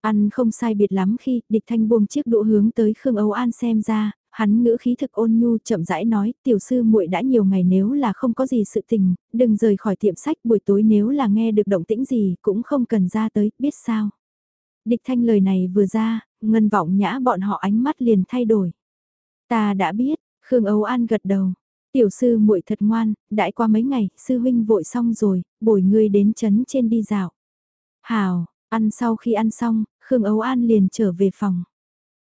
Ăn không sai biệt lắm khi địch thanh buông chiếc đũa hướng tới Khương Âu An xem ra, hắn ngữ khí thực ôn nhu chậm rãi nói, tiểu sư muội đã nhiều ngày nếu là không có gì sự tình, đừng rời khỏi tiệm sách buổi tối nếu là nghe được động tĩnh gì cũng không cần ra tới, biết sao. Địch thanh lời này vừa ra, ngân vọng nhã bọn họ ánh mắt liền thay đổi. Ta đã biết, Khương Âu An gật đầu. Tiểu sư muội thật ngoan, đãi qua mấy ngày, sư huynh vội xong rồi, bồi ngươi đến chấn trên đi dạo. Hào, ăn sau khi ăn xong, Khương Âu An liền trở về phòng.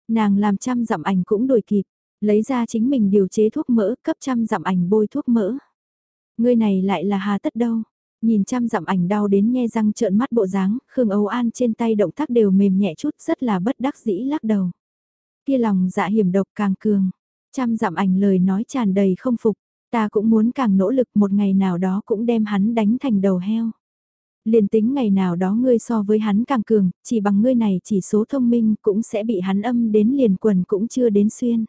Nàng làm trăm dặm ảnh cũng đổi kịp, lấy ra chính mình điều chế thuốc mỡ, cấp trăm dặm ảnh bôi thuốc mỡ. Ngươi này lại là hà tất đâu. Nhìn trăm dặm ảnh đau đến nghe răng trợn mắt bộ dáng, Khương Âu An trên tay động tác đều mềm nhẹ chút rất là bất đắc dĩ lắc đầu. Kia lòng dạ hiểm độc càng cường. Trăm dặm ảnh lời nói tràn đầy không phục, ta cũng muốn càng nỗ lực một ngày nào đó cũng đem hắn đánh thành đầu heo. Liền tính ngày nào đó ngươi so với hắn càng cường, chỉ bằng ngươi này chỉ số thông minh cũng sẽ bị hắn âm đến liền quần cũng chưa đến xuyên.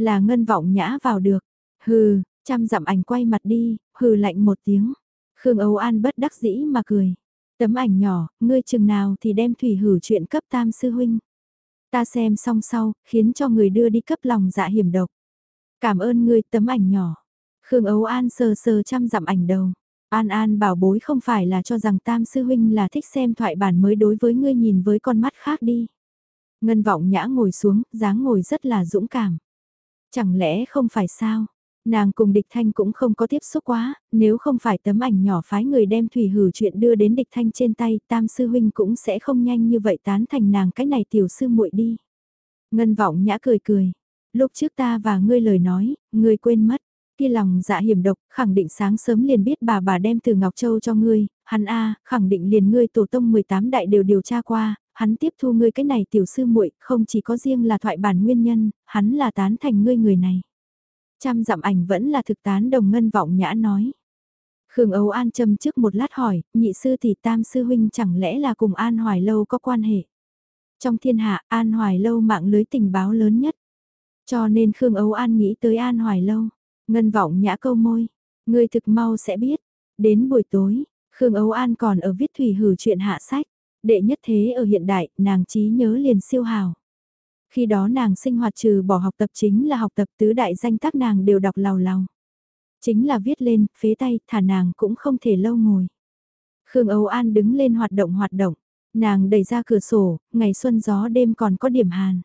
Là ngân vọng nhã vào được. Hừ, chăm dặm ảnh quay mặt đi, hừ lạnh một tiếng. Khương Âu An bất đắc dĩ mà cười. Tấm ảnh nhỏ, ngươi chừng nào thì đem thủy hử chuyện cấp tam sư huynh. Ta xem xong sau, khiến cho người đưa đi cấp lòng dạ hiểm độc. Cảm ơn ngươi tấm ảnh nhỏ. Khương Âu An sờ sờ chăm dặm ảnh đầu. An An bảo bối không phải là cho rằng tam sư huynh là thích xem thoại bản mới đối với ngươi nhìn với con mắt khác đi. Ngân vọng nhã ngồi xuống, dáng ngồi rất là dũng cảm. Chẳng lẽ không phải sao? Nàng cùng địch thanh cũng không có tiếp xúc quá, nếu không phải tấm ảnh nhỏ phái người đem thủy hử chuyện đưa đến địch thanh trên tay, tam sư huynh cũng sẽ không nhanh như vậy tán thành nàng cái này tiểu sư muội đi. Ngân vọng nhã cười cười, lúc trước ta và ngươi lời nói, ngươi quên mất, Kia lòng dạ hiểm độc, khẳng định sáng sớm liền biết bà bà đem từ Ngọc Châu cho ngươi, hắn a khẳng định liền ngươi tổ tông 18 đại đều điều tra qua, hắn tiếp thu ngươi cái này tiểu sư muội không chỉ có riêng là thoại bản nguyên nhân, hắn là tán thành ngươi người này. Trăm dặm ảnh vẫn là thực tán đồng ngân vọng nhã nói. Khương Âu An châm trước một lát hỏi, nhị sư thì tam sư huynh chẳng lẽ là cùng An Hoài Lâu có quan hệ? Trong thiên hạ, An Hoài Lâu mạng lưới tình báo lớn nhất. Cho nên Khương Âu An nghĩ tới An Hoài Lâu. Ngân vọng nhã câu môi. Người thực mau sẽ biết. Đến buổi tối, Khương Âu An còn ở viết thủy hử chuyện hạ sách. Đệ nhất thế ở hiện đại, nàng trí nhớ liền siêu hào. Khi đó nàng sinh hoạt trừ bỏ học tập chính là học tập tứ đại danh tác nàng đều đọc lào lào. Chính là viết lên, phế tay, thả nàng cũng không thể lâu ngồi. Khương Âu An đứng lên hoạt động hoạt động, nàng đẩy ra cửa sổ, ngày xuân gió đêm còn có điểm hàn.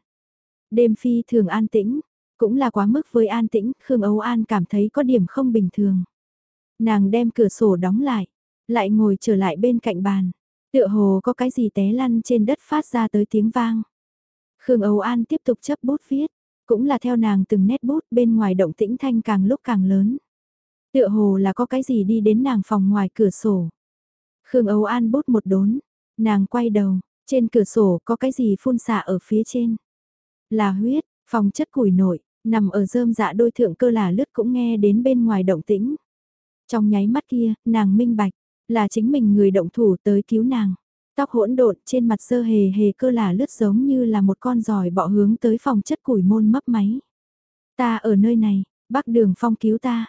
Đêm phi thường an tĩnh, cũng là quá mức với an tĩnh, Khương Âu An cảm thấy có điểm không bình thường. Nàng đem cửa sổ đóng lại, lại ngồi trở lại bên cạnh bàn, tựa hồ có cái gì té lăn trên đất phát ra tới tiếng vang. Khương Âu An tiếp tục chấp bút viết, cũng là theo nàng từng nét bút bên ngoài động tĩnh thanh càng lúc càng lớn. Tựa hồ là có cái gì đi đến nàng phòng ngoài cửa sổ. Khương Âu An bút một đốn, nàng quay đầu, trên cửa sổ có cái gì phun xạ ở phía trên. Là huyết, phòng chất củi nổi, nằm ở rơm dạ đôi thượng cơ là lướt cũng nghe đến bên ngoài động tĩnh. Trong nháy mắt kia, nàng minh bạch, là chính mình người động thủ tới cứu nàng. Tóc hỗn độn trên mặt sơ hề hề cơ là lướt giống như là một con giỏi bọ hướng tới phòng chất củi môn mấp máy. Ta ở nơi này, bác đường phong cứu ta.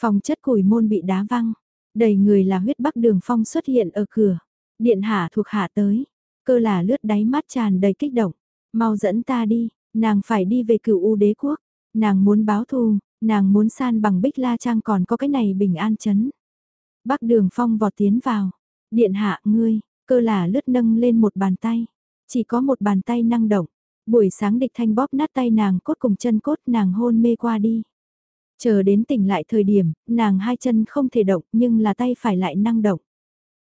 Phòng chất củi môn bị đá văng. Đầy người là huyết bắc đường phong xuất hiện ở cửa. Điện hạ thuộc hạ tới. Cơ là lướt đáy mắt tràn đầy kích động. Mau dẫn ta đi, nàng phải đi về cựu u đế quốc. Nàng muốn báo thù, nàng muốn san bằng bích la trang còn có cái này bình an chấn. Bắc đường phong vọt tiến vào. Điện hạ ngươi, cơ là lướt nâng lên một bàn tay. Chỉ có một bàn tay năng động. Buổi sáng địch thanh bóp nát tay nàng cốt cùng chân cốt nàng hôn mê qua đi. Chờ đến tỉnh lại thời điểm, nàng hai chân không thể động nhưng là tay phải lại năng động.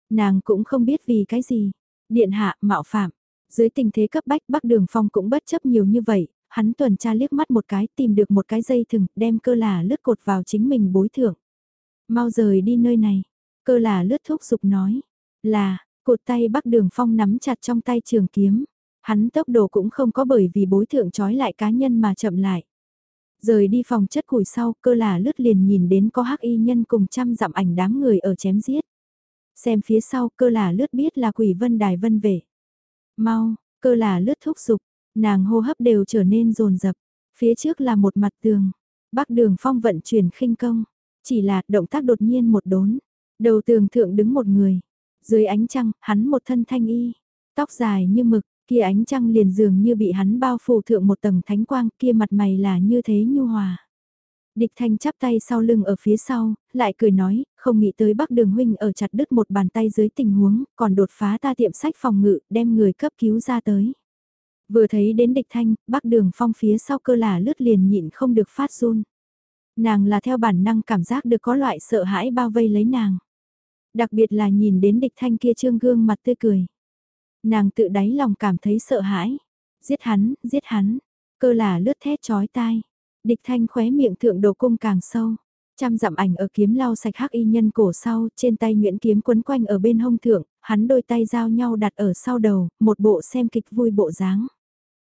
Nàng cũng không biết vì cái gì. Điện hạ, mạo phạm. Dưới tình thế cấp bách Bắc Đường Phong cũng bất chấp nhiều như vậy, hắn tuần tra liếc mắt một cái tìm được một cái dây thừng đem cơ là lướt cột vào chính mình bối thưởng. Mau rời đi nơi này. Cơ là lướt thúc giục nói. Là, cột tay Bắc Đường Phong nắm chặt trong tay trường kiếm. Hắn tốc độ cũng không có bởi vì bối thượng trói lại cá nhân mà chậm lại. Rời đi phòng chất củi sau, cơ là lướt liền nhìn đến có hắc y nhân cùng trăm dặm ảnh đám người ở chém giết. Xem phía sau, cơ là lướt biết là quỷ vân đài vân về. Mau, cơ là lướt thúc giục, nàng hô hấp đều trở nên rồn rập. Phía trước là một mặt tường, bắc đường phong vận chuyển khinh công. Chỉ là động tác đột nhiên một đốn. Đầu tường thượng đứng một người. Dưới ánh trăng, hắn một thân thanh y. Tóc dài như mực, kia ánh trăng liền dường như bị hắn bao phủ thượng một tầng thánh quang, kia mặt mày là như thế nhu hòa. Địch thanh chắp tay sau lưng ở phía sau, lại cười nói, không nghĩ tới bắc đường huynh ở chặt đứt một bàn tay dưới tình huống, còn đột phá ta tiệm sách phòng ngự, đem người cấp cứu ra tới. Vừa thấy đến địch thanh, bắc đường phong phía sau cơ là lướt liền nhịn không được phát run. Nàng là theo bản năng cảm giác được có loại sợ hãi bao vây lấy nàng. Đặc biệt là nhìn đến địch thanh kia trương gương mặt tươi cười. Nàng tự đáy lòng cảm thấy sợ hãi. Giết hắn, giết hắn. Cơ là lướt thét chói tai. Địch thanh khóe miệng thượng đồ cung càng sâu. Trăm dặm ảnh ở kiếm lau sạch hắc y nhân cổ sau, trên tay Nguyễn kiếm quấn quanh ở bên hông thượng, hắn đôi tay giao nhau đặt ở sau đầu, một bộ xem kịch vui bộ dáng.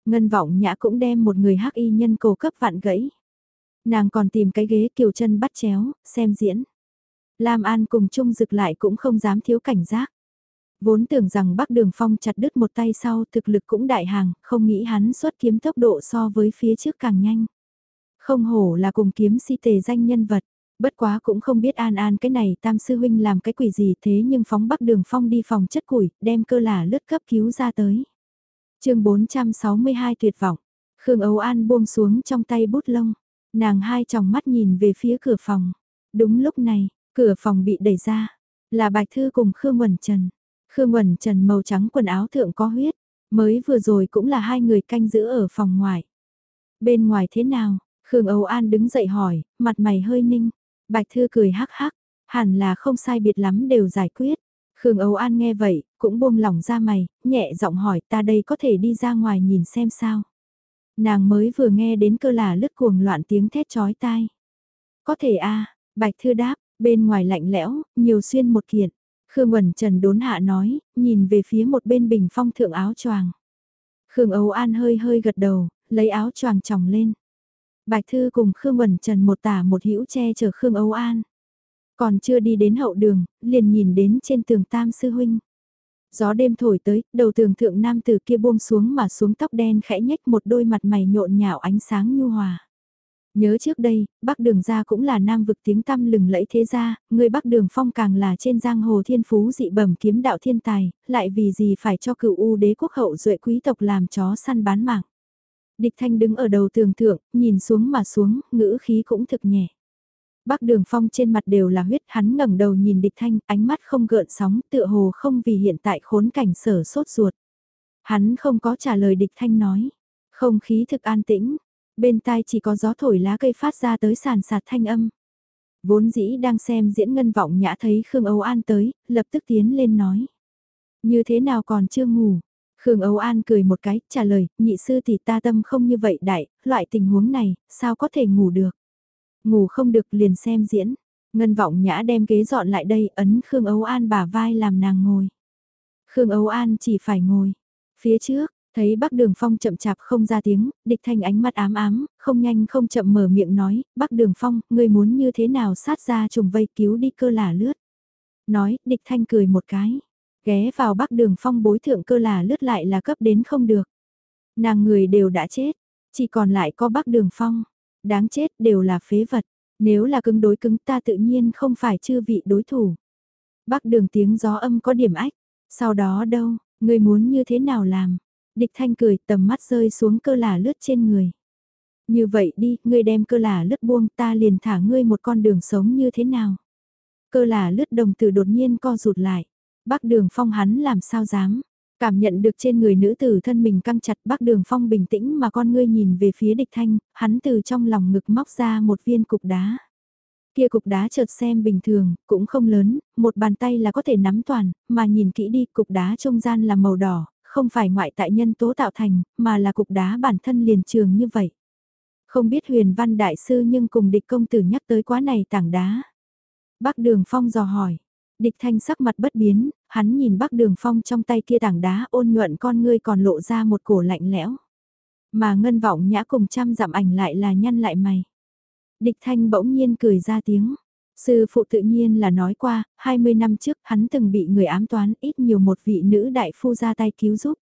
Ngân vọng nhã cũng đem một người hắc y nhân cổ cấp vạn gãy. Nàng còn tìm cái ghế kiều chân bắt chéo, xem diễn. Lam An cùng chung rực lại cũng không dám thiếu cảnh giác. Vốn tưởng rằng Bắc Đường Phong chặt đứt một tay sau thực lực cũng đại hàng, không nghĩ hắn xuất kiếm tốc độ so với phía trước càng nhanh. Không hổ là cùng kiếm si tề danh nhân vật, bất quá cũng không biết an an cái này tam sư huynh làm cái quỷ gì thế nhưng phóng Bắc Đường Phong đi phòng chất củi, đem cơ là lướt cấp cứu ra tới. chương 462 tuyệt vọng, Khương Âu An buông xuống trong tay bút lông, nàng hai tròng mắt nhìn về phía cửa phòng. Đúng lúc này, cửa phòng bị đẩy ra, là Bạch Thư cùng Khương Quẩn Trần. Khương Quẩn Trần màu trắng quần áo thượng có huyết, mới vừa rồi cũng là hai người canh giữ ở phòng ngoài. Bên ngoài thế nào? Khương Âu An đứng dậy hỏi, mặt mày hơi ninh. Bạch Thư cười hắc hắc, hẳn là không sai biệt lắm đều giải quyết. Khương Âu An nghe vậy, cũng buông lỏng ra mày, nhẹ giọng hỏi ta đây có thể đi ra ngoài nhìn xem sao. Nàng mới vừa nghe đến cơ là lứt cuồng loạn tiếng thét chói tai. Có thể a Bạch Thư đáp, bên ngoài lạnh lẽo, nhiều xuyên một kiện. Khương Quẩn Trần đốn hạ nói, nhìn về phía một bên bình phong thượng áo choàng. Khương Âu An hơi hơi gật đầu, lấy áo choàng tròng lên. Bạch Thư cùng Khương Quẩn Trần một tả một hữu che chở Khương Âu An. Còn chưa đi đến hậu đường, liền nhìn đến trên tường Tam Sư Huynh. Gió đêm thổi tới, đầu tường thượng nam từ kia buông xuống mà xuống tóc đen khẽ nhếch một đôi mặt mày nhộn nhạo ánh sáng nhu hòa. Nhớ trước đây, Bắc Đường gia cũng là nam vực tiếng tăm lừng lẫy thế gia, người Bắc Đường Phong càng là trên giang hồ thiên phú dị bẩm kiếm đạo thiên tài, lại vì gì phải cho cựu u đế quốc hậu duệ quý tộc làm chó săn bán mạng. Địch Thanh đứng ở đầu tường thượng, nhìn xuống mà xuống, ngữ khí cũng thực nhẹ. Bắc Đường Phong trên mặt đều là huyết, hắn ngẩng đầu nhìn Địch Thanh, ánh mắt không gợn sóng, tựa hồ không vì hiện tại khốn cảnh sở sốt ruột. Hắn không có trả lời Địch Thanh nói, không khí thực an tĩnh, bên tai chỉ có gió thổi lá cây phát ra tới sàn sạt thanh âm. Vốn dĩ đang xem diễn ngân vọng nhã thấy Khương Âu An tới, lập tức tiến lên nói. Như thế nào còn chưa ngủ? Khương Âu An cười một cái, trả lời, nhị sư thì ta tâm không như vậy đại, loại tình huống này, sao có thể ngủ được? Ngủ không được liền xem diễn. Ngân vọng nhã đem ghế dọn lại đây, ấn Khương Âu An bả vai làm nàng ngồi. Khương Âu An chỉ phải ngồi. Phía trước, Thấy bác đường phong chậm chạp không ra tiếng, địch thanh ánh mắt ám ám, không nhanh không chậm mở miệng nói, bác đường phong, ngươi muốn như thế nào sát ra trùng vây cứu đi cơ là lướt. Nói, địch thanh cười một cái, ghé vào bác đường phong bối thượng cơ là lướt lại là cấp đến không được. Nàng người đều đã chết, chỉ còn lại có bác đường phong, đáng chết đều là phế vật, nếu là cứng đối cứng ta tự nhiên không phải chư vị đối thủ. Bác đường tiếng gió âm có điểm ách, sau đó đâu, ngươi muốn như thế nào làm, Địch thanh cười tầm mắt rơi xuống cơ là lướt trên người. Như vậy đi, ngươi đem cơ là lướt buông ta liền thả ngươi một con đường sống như thế nào. Cơ là lướt đồng tử đột nhiên co rụt lại. Bác đường phong hắn làm sao dám. Cảm nhận được trên người nữ tử thân mình căng chặt bác đường phong bình tĩnh mà con ngươi nhìn về phía địch thanh, hắn từ trong lòng ngực móc ra một viên cục đá. Kia cục đá chợt xem bình thường, cũng không lớn, một bàn tay là có thể nắm toàn, mà nhìn kỹ đi cục đá trung gian là màu đỏ, không phải ngoại tại nhân tố tạo thành, mà là cục đá bản thân liền trường như vậy. Không biết huyền văn đại sư nhưng cùng địch công tử nhắc tới quá này tảng đá. Bác đường phong dò hỏi, địch thanh sắc mặt bất biến, hắn nhìn bác đường phong trong tay kia tảng đá ôn nhuận con ngươi còn lộ ra một cổ lạnh lẽo. Mà ngân vọng nhã cùng trăm dặm ảnh lại là nhăn lại mày. Địch thanh bỗng nhiên cười ra tiếng. Sư phụ tự nhiên là nói qua, 20 năm trước hắn từng bị người ám toán ít nhiều một vị nữ đại phu ra tay cứu giúp.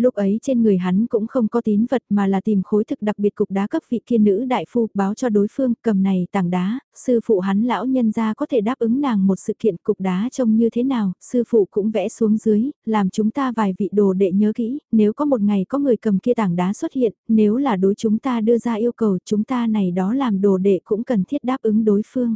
Lúc ấy trên người hắn cũng không có tín vật mà là tìm khối thực đặc biệt cục đá cấp vị kia nữ đại phu báo cho đối phương cầm này tảng đá, sư phụ hắn lão nhân ra có thể đáp ứng nàng một sự kiện cục đá trông như thế nào, sư phụ cũng vẽ xuống dưới, làm chúng ta vài vị đồ đệ nhớ kỹ, nếu có một ngày có người cầm kia tảng đá xuất hiện, nếu là đối chúng ta đưa ra yêu cầu chúng ta này đó làm đồ đệ cũng cần thiết đáp ứng đối phương.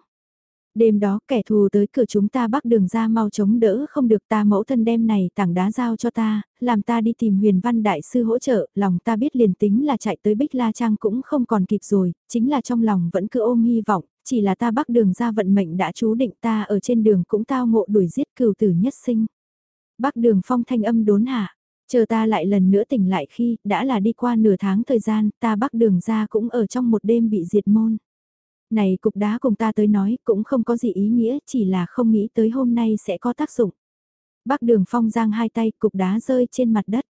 Đêm đó kẻ thù tới cửa chúng ta bắt đường ra mau chống đỡ không được ta mẫu thân đem này tảng đá giao cho ta, làm ta đi tìm huyền văn đại sư hỗ trợ, lòng ta biết liền tính là chạy tới Bích La Trang cũng không còn kịp rồi, chính là trong lòng vẫn cứ ôm hy vọng, chỉ là ta bắt đường ra vận mệnh đã chú định ta ở trên đường cũng tao ngộ đuổi giết cừu tử nhất sinh. Bắc đường phong thanh âm đốn hạ, chờ ta lại lần nữa tỉnh lại khi đã là đi qua nửa tháng thời gian, ta bắc đường ra cũng ở trong một đêm bị diệt môn. Này cục đá cùng ta tới nói cũng không có gì ý nghĩa, chỉ là không nghĩ tới hôm nay sẽ có tác dụng. Bác đường phong giang hai tay cục đá rơi trên mặt đất.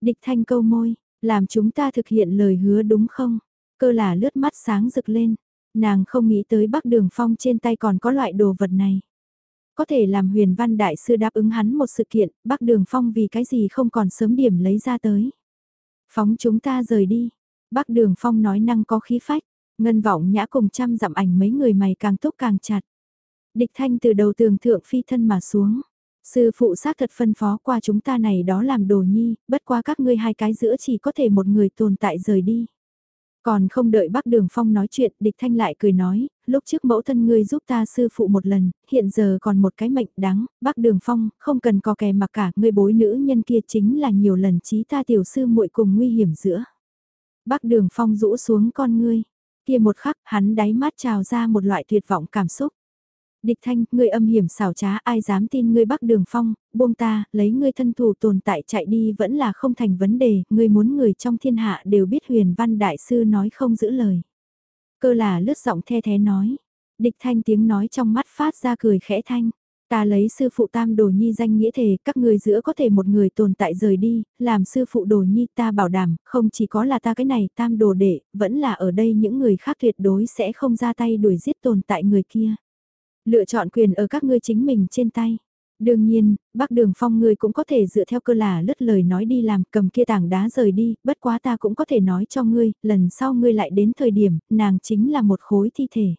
Địch thanh câu môi, làm chúng ta thực hiện lời hứa đúng không? Cơ là lướt mắt sáng rực lên, nàng không nghĩ tới bác đường phong trên tay còn có loại đồ vật này. Có thể làm huyền văn đại sư đáp ứng hắn một sự kiện, bác đường phong vì cái gì không còn sớm điểm lấy ra tới. Phóng chúng ta rời đi. Bác đường phong nói năng có khí phách, Ngân vọng nhã cùng trăm dặm ảnh mấy người mày càng túc càng chặt. Địch thanh từ đầu tường thượng phi thân mà xuống. Sư phụ xác thật phân phó qua chúng ta này đó làm đồ nhi, bất qua các ngươi hai cái giữa chỉ có thể một người tồn tại rời đi. Còn không đợi bác Đường Phong nói chuyện, địch thanh lại cười nói, lúc trước mẫu thân ngươi giúp ta sư phụ một lần, hiện giờ còn một cái mệnh đáng, bác Đường Phong, không cần có kè mà cả, ngươi bối nữ nhân kia chính là nhiều lần trí ta tiểu sư muội cùng nguy hiểm giữa. Bác Đường Phong rũ xuống con ngươi, Kia một khắc hắn đáy mắt trào ra một loại tuyệt vọng cảm xúc. Địch thanh, ngươi âm hiểm xảo trá ai dám tin ngươi bắc đường phong, buông ta, lấy ngươi thân thủ tồn tại chạy đi vẫn là không thành vấn đề, ngươi muốn người trong thiên hạ đều biết huyền văn đại sư nói không giữ lời. Cơ là lướt giọng the thế nói. Địch thanh tiếng nói trong mắt phát ra cười khẽ thanh. Ta lấy sư phụ tam đồ nhi danh nghĩa thể các người giữa có thể một người tồn tại rời đi, làm sư phụ đồ nhi ta bảo đảm, không chỉ có là ta cái này tam đồ đệ, vẫn là ở đây những người khác tuyệt đối sẽ không ra tay đuổi giết tồn tại người kia. Lựa chọn quyền ở các ngươi chính mình trên tay. Đương nhiên, bác đường phong ngươi cũng có thể dựa theo cơ là lứt lời nói đi làm cầm kia tảng đá rời đi, bất quá ta cũng có thể nói cho ngươi, lần sau ngươi lại đến thời điểm, nàng chính là một khối thi thể.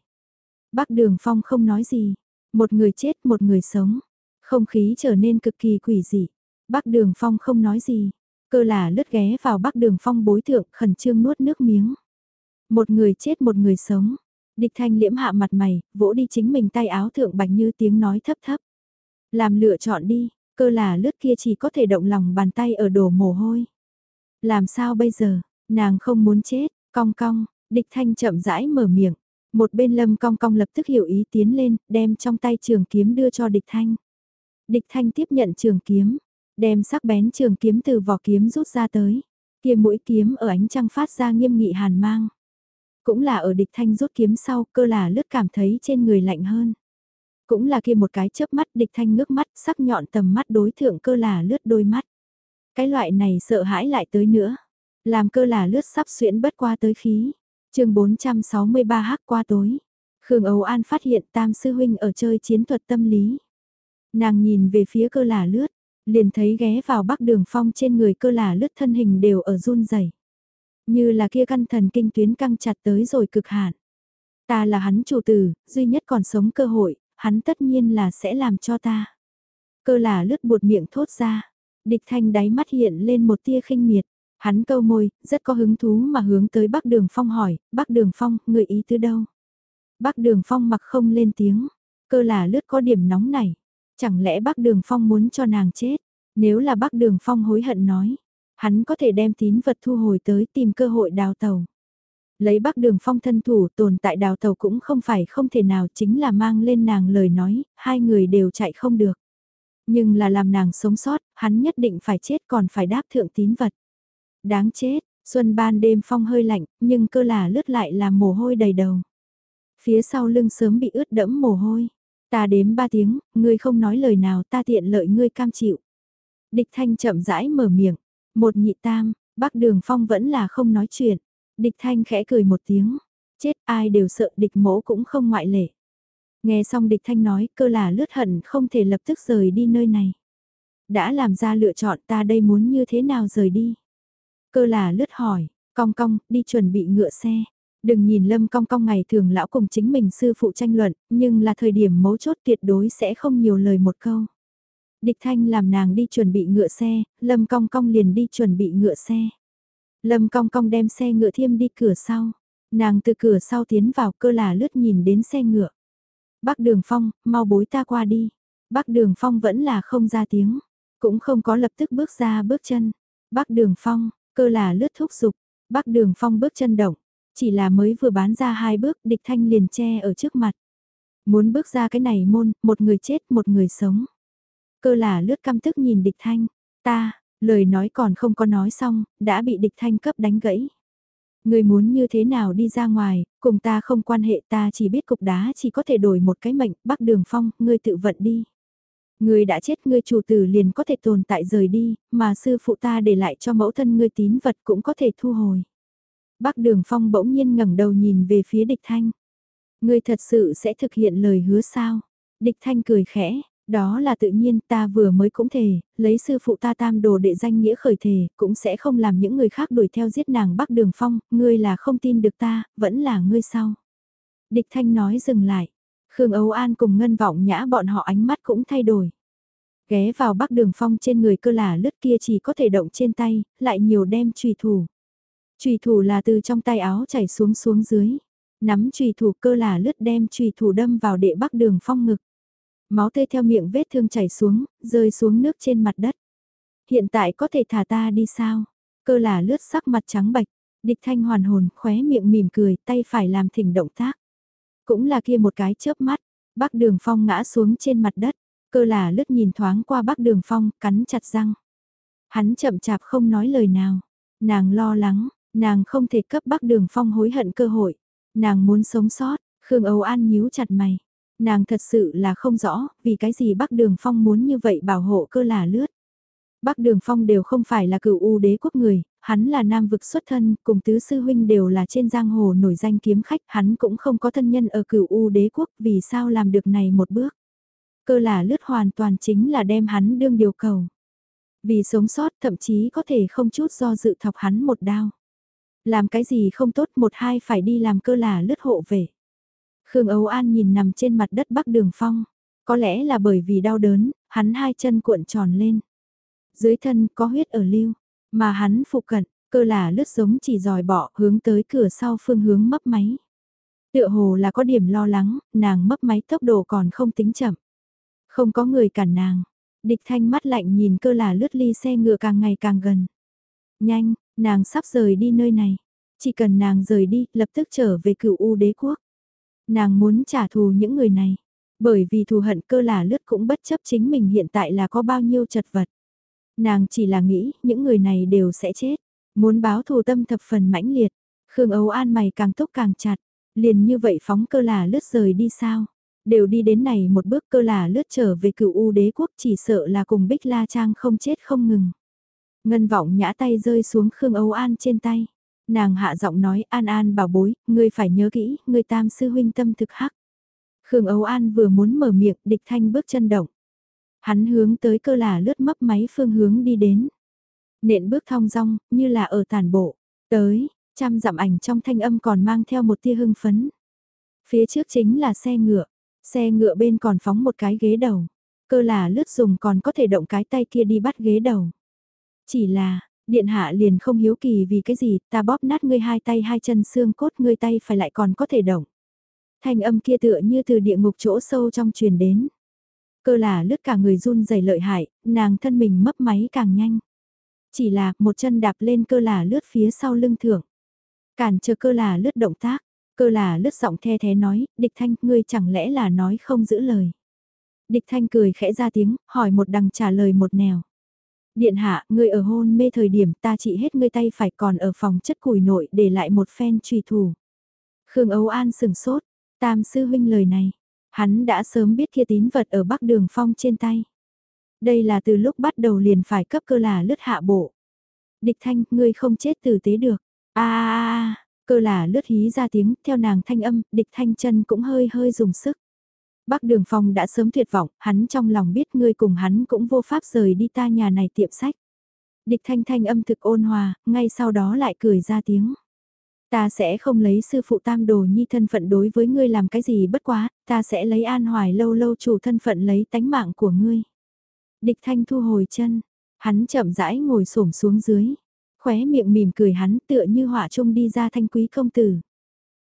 Bác đường phong không nói gì, một người chết một người sống, không khí trở nên cực kỳ quỷ dị. Bác đường phong không nói gì, cơ là lướt ghé vào bác đường phong bối thượng khẩn trương nuốt nước miếng. Một người chết một người sống, địch thanh liễm hạ mặt mày, vỗ đi chính mình tay áo thượng bạch như tiếng nói thấp thấp. Làm lựa chọn đi, cơ là lướt kia chỉ có thể động lòng bàn tay ở đổ mồ hôi. Làm sao bây giờ, nàng không muốn chết, cong cong, địch thanh chậm rãi mở miệng. Một bên lâm cong cong lập tức hiểu ý tiến lên, đem trong tay trường kiếm đưa cho địch thanh. Địch thanh tiếp nhận trường kiếm, đem sắc bén trường kiếm từ vỏ kiếm rút ra tới. Kia mũi kiếm ở ánh trăng phát ra nghiêm nghị hàn mang. Cũng là ở địch thanh rút kiếm sau cơ là lướt cảm thấy trên người lạnh hơn. Cũng là kia một cái chớp mắt địch thanh ngước mắt sắc nhọn tầm mắt đối thượng cơ là lướt đôi mắt. Cái loại này sợ hãi lại tới nữa. Làm cơ là lướt sắp xuyễn bất qua tới khí chương 463 hắc qua tối. Khương Âu An phát hiện tam sư huynh ở chơi chiến thuật tâm lý. Nàng nhìn về phía cơ là lướt, liền thấy ghé vào bắc đường phong trên người cơ là lướt thân hình đều ở run rẩy Như là kia căn thần kinh tuyến căng chặt tới rồi cực hạn. Ta là hắn chủ tử, duy nhất còn sống cơ hội, hắn tất nhiên là sẽ làm cho ta. Cơ là lướt buột miệng thốt ra, địch thanh đáy mắt hiện lên một tia khinh miệt. Hắn câu môi, rất có hứng thú mà hướng tới Bắc Đường Phong hỏi, Bắc Đường Phong, người ý từ đâu? Bắc Đường Phong mặc không lên tiếng, cơ là lướt có điểm nóng này. Chẳng lẽ Bắc Đường Phong muốn cho nàng chết? Nếu là Bắc Đường Phong hối hận nói, hắn có thể đem tín vật thu hồi tới tìm cơ hội đào tàu. Lấy bắc đường phong thân thủ tồn tại đào tàu cũng không phải không thể nào chính là mang lên nàng lời nói, hai người đều chạy không được. Nhưng là làm nàng sống sót, hắn nhất định phải chết còn phải đáp thượng tín vật. Đáng chết, xuân ban đêm phong hơi lạnh, nhưng cơ là lướt lại là mồ hôi đầy đầu. Phía sau lưng sớm bị ướt đẫm mồ hôi. Ta đếm ba tiếng, ngươi không nói lời nào ta tiện lợi ngươi cam chịu. Địch thanh chậm rãi mở miệng, một nhị tam, bắc đường phong vẫn là không nói chuyện. Địch thanh khẽ cười một tiếng, chết ai đều sợ địch mỗ cũng không ngoại lệ. Nghe xong địch thanh nói cơ là lướt hận không thể lập tức rời đi nơi này. Đã làm ra lựa chọn ta đây muốn như thế nào rời đi. Cơ là lướt hỏi, cong cong, đi chuẩn bị ngựa xe. Đừng nhìn lâm cong cong ngày thường lão cùng chính mình sư phụ tranh luận, nhưng là thời điểm mấu chốt tuyệt đối sẽ không nhiều lời một câu. Địch thanh làm nàng đi chuẩn bị ngựa xe, lâm cong cong liền đi chuẩn bị ngựa xe. Lâm cong cong đem xe ngựa thiêm đi cửa sau. Nàng từ cửa sau tiến vào cơ là lướt nhìn đến xe ngựa. Bác đường phong, mau bối ta qua đi. Bác đường phong vẫn là không ra tiếng. Cũng không có lập tức bước ra bước chân. Bác đường phong, cơ là lướt thúc giục. Bác đường phong bước chân động. Chỉ là mới vừa bán ra hai bước địch thanh liền che ở trước mặt. Muốn bước ra cái này môn, một người chết một người sống. Cơ là lướt căm tức nhìn địch thanh. Ta, Lời nói còn không có nói xong, đã bị địch thanh cấp đánh gãy. Người muốn như thế nào đi ra ngoài, cùng ta không quan hệ ta chỉ biết cục đá chỉ có thể đổi một cái mệnh, bắc đường phong, ngươi tự vận đi. Ngươi đã chết ngươi chủ tử liền có thể tồn tại rời đi, mà sư phụ ta để lại cho mẫu thân ngươi tín vật cũng có thể thu hồi. Bắc đường phong bỗng nhiên ngẩng đầu nhìn về phía địch thanh. Ngươi thật sự sẽ thực hiện lời hứa sao? Địch thanh cười khẽ, đó là tự nhiên ta vừa mới cũng thề, lấy sư phụ ta tam đồ đệ danh nghĩa khởi thề, cũng sẽ không làm những người khác đuổi theo giết nàng bắc đường phong, ngươi là không tin được ta, vẫn là ngươi sau. Địch thanh nói dừng lại, Khương Âu An cùng Ngân Vọng Nhã bọn họ ánh mắt cũng thay đổi. Ghé vào bắc đường phong trên người cơ là lướt kia chỉ có thể động trên tay, lại nhiều đem trùy thủ. Trùy thủ là từ trong tay áo chảy xuống xuống dưới. Nắm trùy thủ cơ là lướt đem trùy thủ đâm vào đệ bắc đường phong ngực. Máu tươi theo miệng vết thương chảy xuống, rơi xuống nước trên mặt đất. Hiện tại có thể thả ta đi sao? Cơ là lướt sắc mặt trắng bạch, địch thanh hoàn hồn, khóe miệng mỉm cười, tay phải làm thỉnh động tác. Cũng là kia một cái chớp mắt, bác đường phong ngã xuống trên mặt đất, cơ là lướt nhìn thoáng qua bác đường phong, cắn chặt răng. Hắn chậm chạp không nói lời nào, nàng lo lắng, nàng không thể cấp bác đường phong hối hận cơ hội. Nàng muốn sống sót, Khương Âu An nhíu chặt mày. Nàng thật sự là không rõ, vì cái gì Bắc Đường Phong muốn như vậy bảo hộ cơ là lướt. Bắc Đường Phong đều không phải là cựu u đế quốc người, hắn là nam vực xuất thân, cùng tứ sư huynh đều là trên giang hồ nổi danh kiếm khách, hắn cũng không có thân nhân ở cửu u đế quốc, vì sao làm được này một bước. Cơ là lướt hoàn toàn chính là đem hắn đương điều cầu. Vì sống sót thậm chí có thể không chút do dự thọc hắn một đao. Làm cái gì không tốt một hai phải đi làm cơ là lướt hộ về. Khương Âu An nhìn nằm trên mặt đất bắc đường phong. Có lẽ là bởi vì đau đớn, hắn hai chân cuộn tròn lên. Dưới thân có huyết ở lưu, mà hắn phụ cận, cơ là lướt giống chỉ dòi bỏ hướng tới cửa sau phương hướng mấp máy. Tựa hồ là có điểm lo lắng, nàng mấp máy tốc độ còn không tính chậm. Không có người cản nàng. Địch thanh mắt lạnh nhìn cơ là lướt ly xe ngựa càng ngày càng gần. Nhanh, nàng sắp rời đi nơi này. Chỉ cần nàng rời đi, lập tức trở về cựu U đế quốc. Nàng muốn trả thù những người này. Bởi vì thù hận cơ là lướt cũng bất chấp chính mình hiện tại là có bao nhiêu chật vật. Nàng chỉ là nghĩ những người này đều sẽ chết. Muốn báo thù tâm thập phần mãnh liệt. Khương âu An mày càng túc càng chặt. Liền như vậy phóng cơ là lướt rời đi sao? Đều đi đến này một bước cơ là lướt trở về cựu U đế quốc chỉ sợ là cùng Bích La Trang không chết không ngừng. Ngân vọng nhã tay rơi xuống Khương Âu An trên tay. Nàng hạ giọng nói An An bảo bối, ngươi phải nhớ kỹ, ngươi tam sư huynh tâm thực hắc. Khương Âu An vừa muốn mở miệng, địch thanh bước chân động. Hắn hướng tới cơ là lướt mấp máy phương hướng đi đến. Nện bước thong dong, như là ở tàn bộ. Tới, trăm dặm ảnh trong thanh âm còn mang theo một tia hưng phấn. Phía trước chính là xe ngựa, xe ngựa bên còn phóng một cái ghế đầu. Cơ là lướt dùng còn có thể động cái tay kia đi bắt ghế đầu. Chỉ là, điện hạ liền không hiếu kỳ vì cái gì, ta bóp nát ngươi hai tay hai chân xương cốt ngươi tay phải lại còn có thể động. Thanh âm kia tựa như từ địa ngục chỗ sâu trong truyền đến. Cơ là lướt cả người run rẩy lợi hại, nàng thân mình mấp máy càng nhanh. Chỉ là một chân đạp lên cơ là lướt phía sau lưng thưởng. Cản chờ cơ là lướt động tác, cơ là lướt giọng the thế nói, địch thanh, ngươi chẳng lẽ là nói không giữ lời. Địch thanh cười khẽ ra tiếng, hỏi một đằng trả lời một nẻo. Điện hạ, ngươi ở hôn mê thời điểm ta trị hết ngươi tay phải còn ở phòng chất củi nội để lại một phen trùy thủ. Khương Âu An sừng sốt, tam sư huynh lời này, hắn đã sớm biết kia tín vật ở bắc đường phong trên tay. Đây là từ lúc bắt đầu liền phải cấp cơ là lướt hạ bộ. Địch thanh, ngươi không chết tử tế được. a a cơ là lướt hí ra tiếng, theo nàng thanh âm, địch thanh chân cũng hơi hơi dùng sức. Bác Đường Phong đã sớm tuyệt vọng, hắn trong lòng biết ngươi cùng hắn cũng vô pháp rời đi ta nhà này tiệm sách. Địch thanh thanh âm thực ôn hòa, ngay sau đó lại cười ra tiếng. Ta sẽ không lấy sư phụ tam đồ nhi thân phận đối với ngươi làm cái gì bất quá, ta sẽ lấy an hoài lâu lâu chủ thân phận lấy tánh mạng của ngươi. Địch thanh thu hồi chân, hắn chậm rãi ngồi xổm xuống dưới, khóe miệng mỉm cười hắn tựa như họa trung đi ra thanh quý công tử.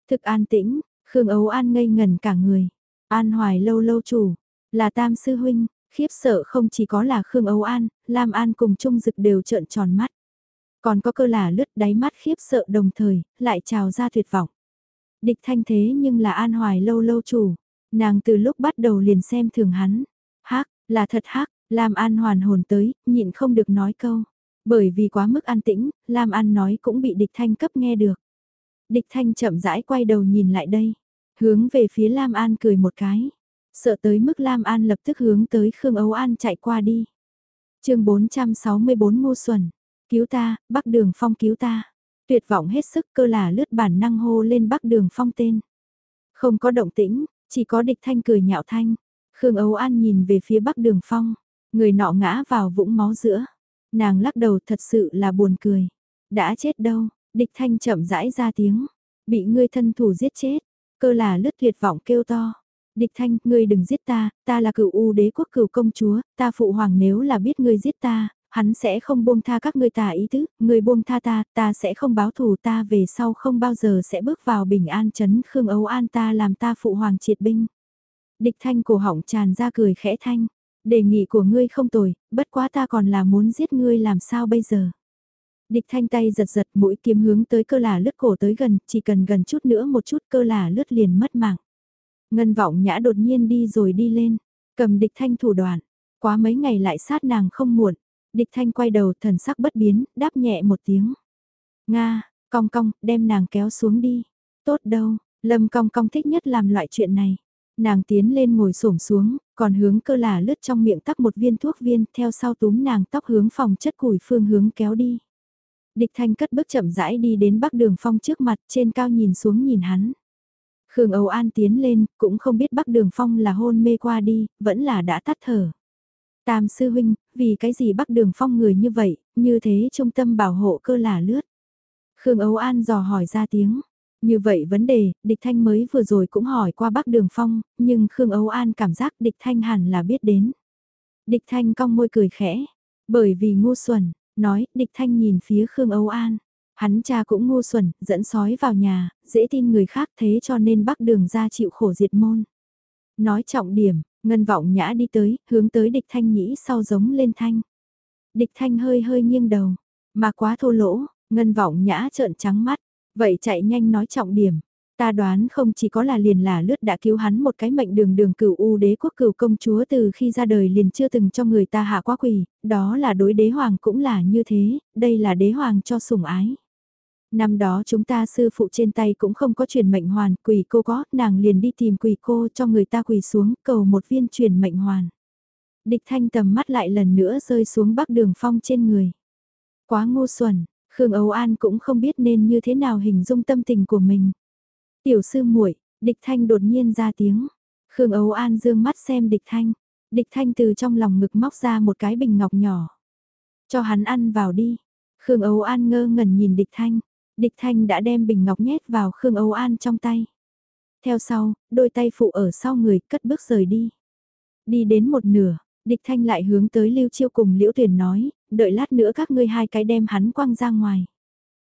Thực an tĩnh, Khương Ấu An ngây ngần cả người. An Hoài lâu lâu chủ, là tam sư huynh, khiếp sợ không chỉ có là Khương ấu An, Lam An cùng Trung Dực đều trợn tròn mắt. Còn có cơ là lướt đáy mắt khiếp sợ đồng thời, lại trào ra tuyệt vọng. Địch thanh thế nhưng là An Hoài lâu lâu chủ, nàng từ lúc bắt đầu liền xem thường hắn. Hắc, là thật hắc, Lam An hoàn hồn tới, nhịn không được nói câu. Bởi vì quá mức an tĩnh, Lam An nói cũng bị địch thanh cấp nghe được. Địch thanh chậm rãi quay đầu nhìn lại đây. Hướng về phía Lam An cười một cái. Sợ tới mức Lam An lập tức hướng tới Khương Ấu An chạy qua đi. chương 464 Ngô xuân Cứu ta, Bắc Đường Phong cứu ta. Tuyệt vọng hết sức cơ là lướt bản năng hô lên Bắc Đường Phong tên. Không có động tĩnh, chỉ có địch thanh cười nhạo thanh. Khương Ấu An nhìn về phía Bắc Đường Phong. Người nọ ngã vào vũng máu giữa. Nàng lắc đầu thật sự là buồn cười. Đã chết đâu, địch thanh chậm rãi ra tiếng. Bị ngươi thân thủ giết chết. Cơ là lướt tuyệt vọng kêu to. Địch thanh, ngươi đừng giết ta, ta là cựu u đế quốc cựu công chúa, ta phụ hoàng nếu là biết ngươi giết ta, hắn sẽ không buông tha các ngươi tà ý tứ, người buông tha ta, ta sẽ không báo thù ta về sau không bao giờ sẽ bước vào bình an chấn Khương Âu An ta làm ta phụ hoàng triệt binh. Địch thanh cổ họng tràn ra cười khẽ thanh, đề nghị của ngươi không tồi, bất quá ta còn là muốn giết ngươi làm sao bây giờ. Địch thanh tay giật giật mũi kiếm hướng tới cơ là lướt cổ tới gần, chỉ cần gần chút nữa một chút cơ là lướt liền mất mạng. Ngân vọng nhã đột nhiên đi rồi đi lên, cầm địch thanh thủ đoạn, quá mấy ngày lại sát nàng không muộn, địch thanh quay đầu thần sắc bất biến, đáp nhẹ một tiếng. Nga, cong cong, đem nàng kéo xuống đi. Tốt đâu, Lâm cong cong thích nhất làm loại chuyện này. Nàng tiến lên ngồi xổm xuống, còn hướng cơ là lướt trong miệng tắc một viên thuốc viên, theo sau túm nàng tóc hướng phòng chất củi phương hướng kéo đi. Địch thanh cất bước chậm rãi đi đến bắc đường phong trước mặt trên cao nhìn xuống nhìn hắn. Khương Âu An tiến lên, cũng không biết bắc đường phong là hôn mê qua đi, vẫn là đã tắt thở. Tam sư huynh, vì cái gì bắc đường phong người như vậy, như thế trung tâm bảo hộ cơ là lướt. Khương Âu An dò hỏi ra tiếng. Như vậy vấn đề, địch thanh mới vừa rồi cũng hỏi qua bắc đường phong, nhưng Khương Âu An cảm giác địch thanh hẳn là biết đến. Địch thanh cong môi cười khẽ, bởi vì ngu xuẩn, nói, địch thanh nhìn phía Khương Âu An. Hắn cha cũng ngu xuẩn, dẫn sói vào nhà, dễ tin người khác thế cho nên bắc đường ra chịu khổ diệt môn. Nói trọng điểm, ngân vọng nhã đi tới, hướng tới địch thanh nhĩ sau giống lên thanh. Địch thanh hơi hơi nghiêng đầu, mà quá thô lỗ, ngân vọng nhã trợn trắng mắt, vậy chạy nhanh nói trọng điểm. Ta đoán không chỉ có là liền là lướt đã cứu hắn một cái mệnh đường đường cửu u đế quốc cửu công chúa từ khi ra đời liền chưa từng cho người ta hạ quá quỷ, đó là đối đế hoàng cũng là như thế, đây là đế hoàng cho sủng ái. Năm đó chúng ta sư phụ trên tay cũng không có truyền mệnh hoàn, quỷ cô có, nàng liền đi tìm quỷ cô cho người ta quỳ xuống, cầu một viên truyền mệnh hoàn. Địch thanh tầm mắt lại lần nữa rơi xuống bắc đường phong trên người. Quá ngu xuẩn, Khương Âu An cũng không biết nên như thế nào hình dung tâm tình của mình. Tiểu sư muội, địch thanh đột nhiên ra tiếng. Khương Âu An dương mắt xem địch thanh. Địch thanh từ trong lòng ngực móc ra một cái bình ngọc nhỏ. Cho hắn ăn vào đi. Khương Âu An ngơ ngẩn nhìn địch thanh. Địch thanh đã đem bình ngọc nhét vào Khương Âu An trong tay. Theo sau, đôi tay phụ ở sau người cất bước rời đi. Đi đến một nửa, địch thanh lại hướng tới Lưu Chiêu cùng Liễu Tuyền nói, đợi lát nữa các ngươi hai cái đem hắn quăng ra ngoài.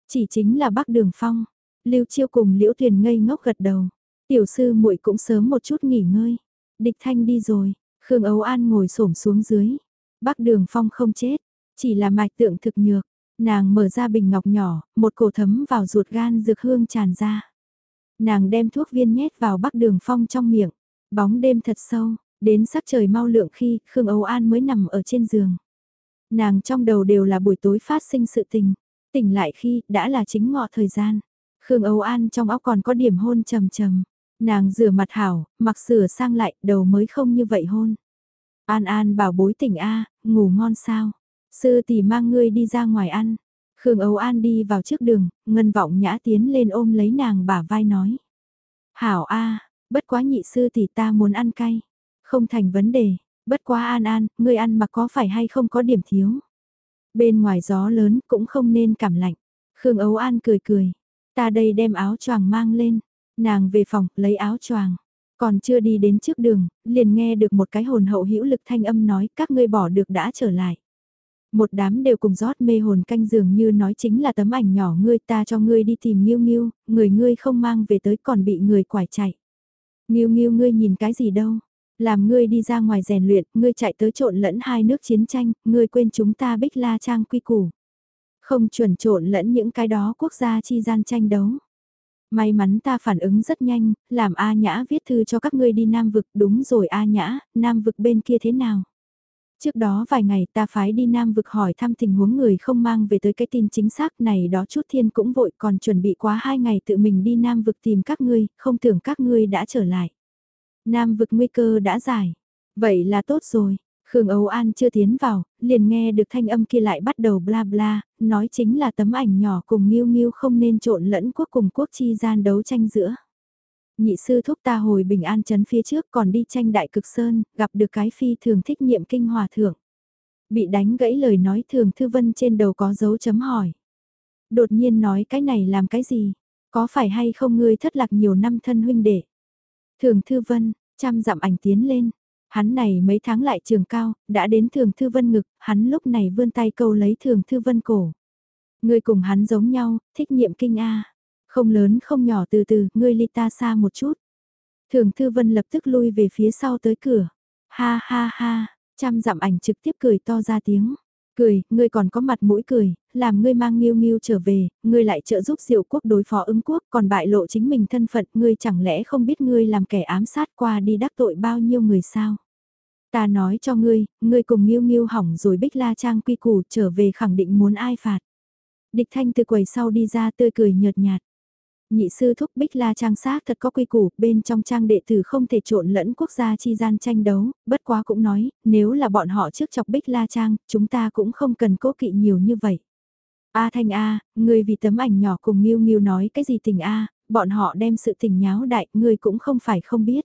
Chỉ chính là Bắc Đường Phong, Lưu Chiêu cùng Liễu Tuyền ngây ngốc gật đầu. Tiểu sư muội cũng sớm một chút nghỉ ngơi. Địch Thanh đi rồi, Khương Âu An ngồi xổm xuống dưới. Bắc Đường Phong không chết, chỉ là mạch tượng thực nhược. Nàng mở ra bình ngọc nhỏ, một cổ thấm vào ruột gan dược hương tràn ra. Nàng đem thuốc viên nhét vào Bắc Đường Phong trong miệng. Bóng đêm thật sâu, đến sắc trời mau lượng khi Khương Âu An mới nằm ở trên giường. Nàng trong đầu đều là buổi tối phát sinh sự tình, tỉnh lại khi đã là chính ngọ thời gian. Khương Âu An trong óc còn có điểm hôn trầm trầm. Nàng rửa mặt hảo, mặc sửa sang lại, đầu mới không như vậy hôn. An An bảo bối tỉnh A, ngủ ngon sao. Sư tỷ mang ngươi đi ra ngoài ăn. Khương Âu An đi vào trước đường, ngân vọng nhã tiến lên ôm lấy nàng bả vai nói. Hảo A, bất quá nhị sư tỷ ta muốn ăn cay. Không thành vấn đề, bất quá An An, ngươi ăn mà có phải hay không có điểm thiếu. Bên ngoài gió lớn cũng không nên cảm lạnh. Khương Âu An cười cười, Ta đây đem áo choàng mang lên. Nàng về phòng, lấy áo choàng. Còn chưa đi đến trước đường, liền nghe được một cái hồn hậu hữu lực thanh âm nói các ngươi bỏ được đã trở lại. Một đám đều cùng rót mê hồn canh dường như nói chính là tấm ảnh nhỏ ngươi ta cho ngươi đi tìm Nghiêu Nghiêu, người ngươi không mang về tới còn bị người quải chạy. Nghiêu Nghiêu ngươi nhìn cái gì đâu, làm ngươi đi ra ngoài rèn luyện, ngươi chạy tới trộn lẫn hai nước chiến tranh, ngươi quên chúng ta bích la trang quy củ. Không chuẩn trộn lẫn những cái đó quốc gia chi gian tranh đấu. May mắn ta phản ứng rất nhanh, làm A Nhã viết thư cho các ngươi đi Nam Vực, đúng rồi A Nhã, Nam Vực bên kia thế nào? Trước đó vài ngày ta phái đi Nam Vực hỏi thăm tình huống người không mang về tới cái tin chính xác này đó chút thiên cũng vội còn chuẩn bị quá hai ngày tự mình đi Nam Vực tìm các ngươi, không tưởng các ngươi đã trở lại. Nam Vực nguy cơ đã giải. Vậy là tốt rồi, Khương Âu An chưa tiến vào, liền nghe được thanh âm kia lại bắt đầu bla bla, nói chính là tấm ảnh nhỏ cùng Nghiêu Nghiêu không nên trộn lẫn quốc cùng quốc chi gian đấu tranh giữa. Nhị sư thúc ta hồi bình an chấn phía trước còn đi tranh đại cực sơn, gặp được cái phi thường thích niệm kinh hòa thượng. Bị đánh gãy lời nói thường thư vân trên đầu có dấu chấm hỏi. Đột nhiên nói cái này làm cái gì? Có phải hay không ngươi thất lạc nhiều năm thân huynh đệ? Thường thư vân, chăm dặm ảnh tiến lên, Hắn này mấy tháng lại trường cao, đã đến thường thư vân ngực, hắn lúc này vươn tay câu lấy thường thư vân cổ. Ngươi cùng hắn giống nhau, thích niệm kinh A. Không lớn không nhỏ từ từ, ngươi ly ta xa một chút. Thường thư vân lập tức lui về phía sau tới cửa. Ha ha ha, trăm dặm ảnh trực tiếp cười to ra tiếng. Cười, ngươi còn có mặt mũi cười, làm ngươi mang nghiêu nghiêu trở về, ngươi lại trợ giúp diệu quốc đối phó ứng quốc còn bại lộ chính mình thân phận, ngươi chẳng lẽ không biết ngươi làm kẻ ám sát qua đi đắc tội bao nhiêu người sao? Ta nói cho ngươi, ngươi cùng nghiêu nghiêu hỏng rồi bích la trang quy củ trở về khẳng định muốn ai phạt. Địch thanh từ quầy sau đi ra tươi cười nhợt nhạt. Nhị sư thúc Bích La Trang xác thật có quy củ, bên trong trang đệ tử không thể trộn lẫn quốc gia chi gian tranh đấu, bất quá cũng nói, nếu là bọn họ trước chọc Bích La Trang, chúng ta cũng không cần cố kỵ nhiều như vậy. A Thanh A, người vì tấm ảnh nhỏ cùng Nghiêu Nghiêu nói cái gì tình A, bọn họ đem sự tình nháo đại, người cũng không phải không biết.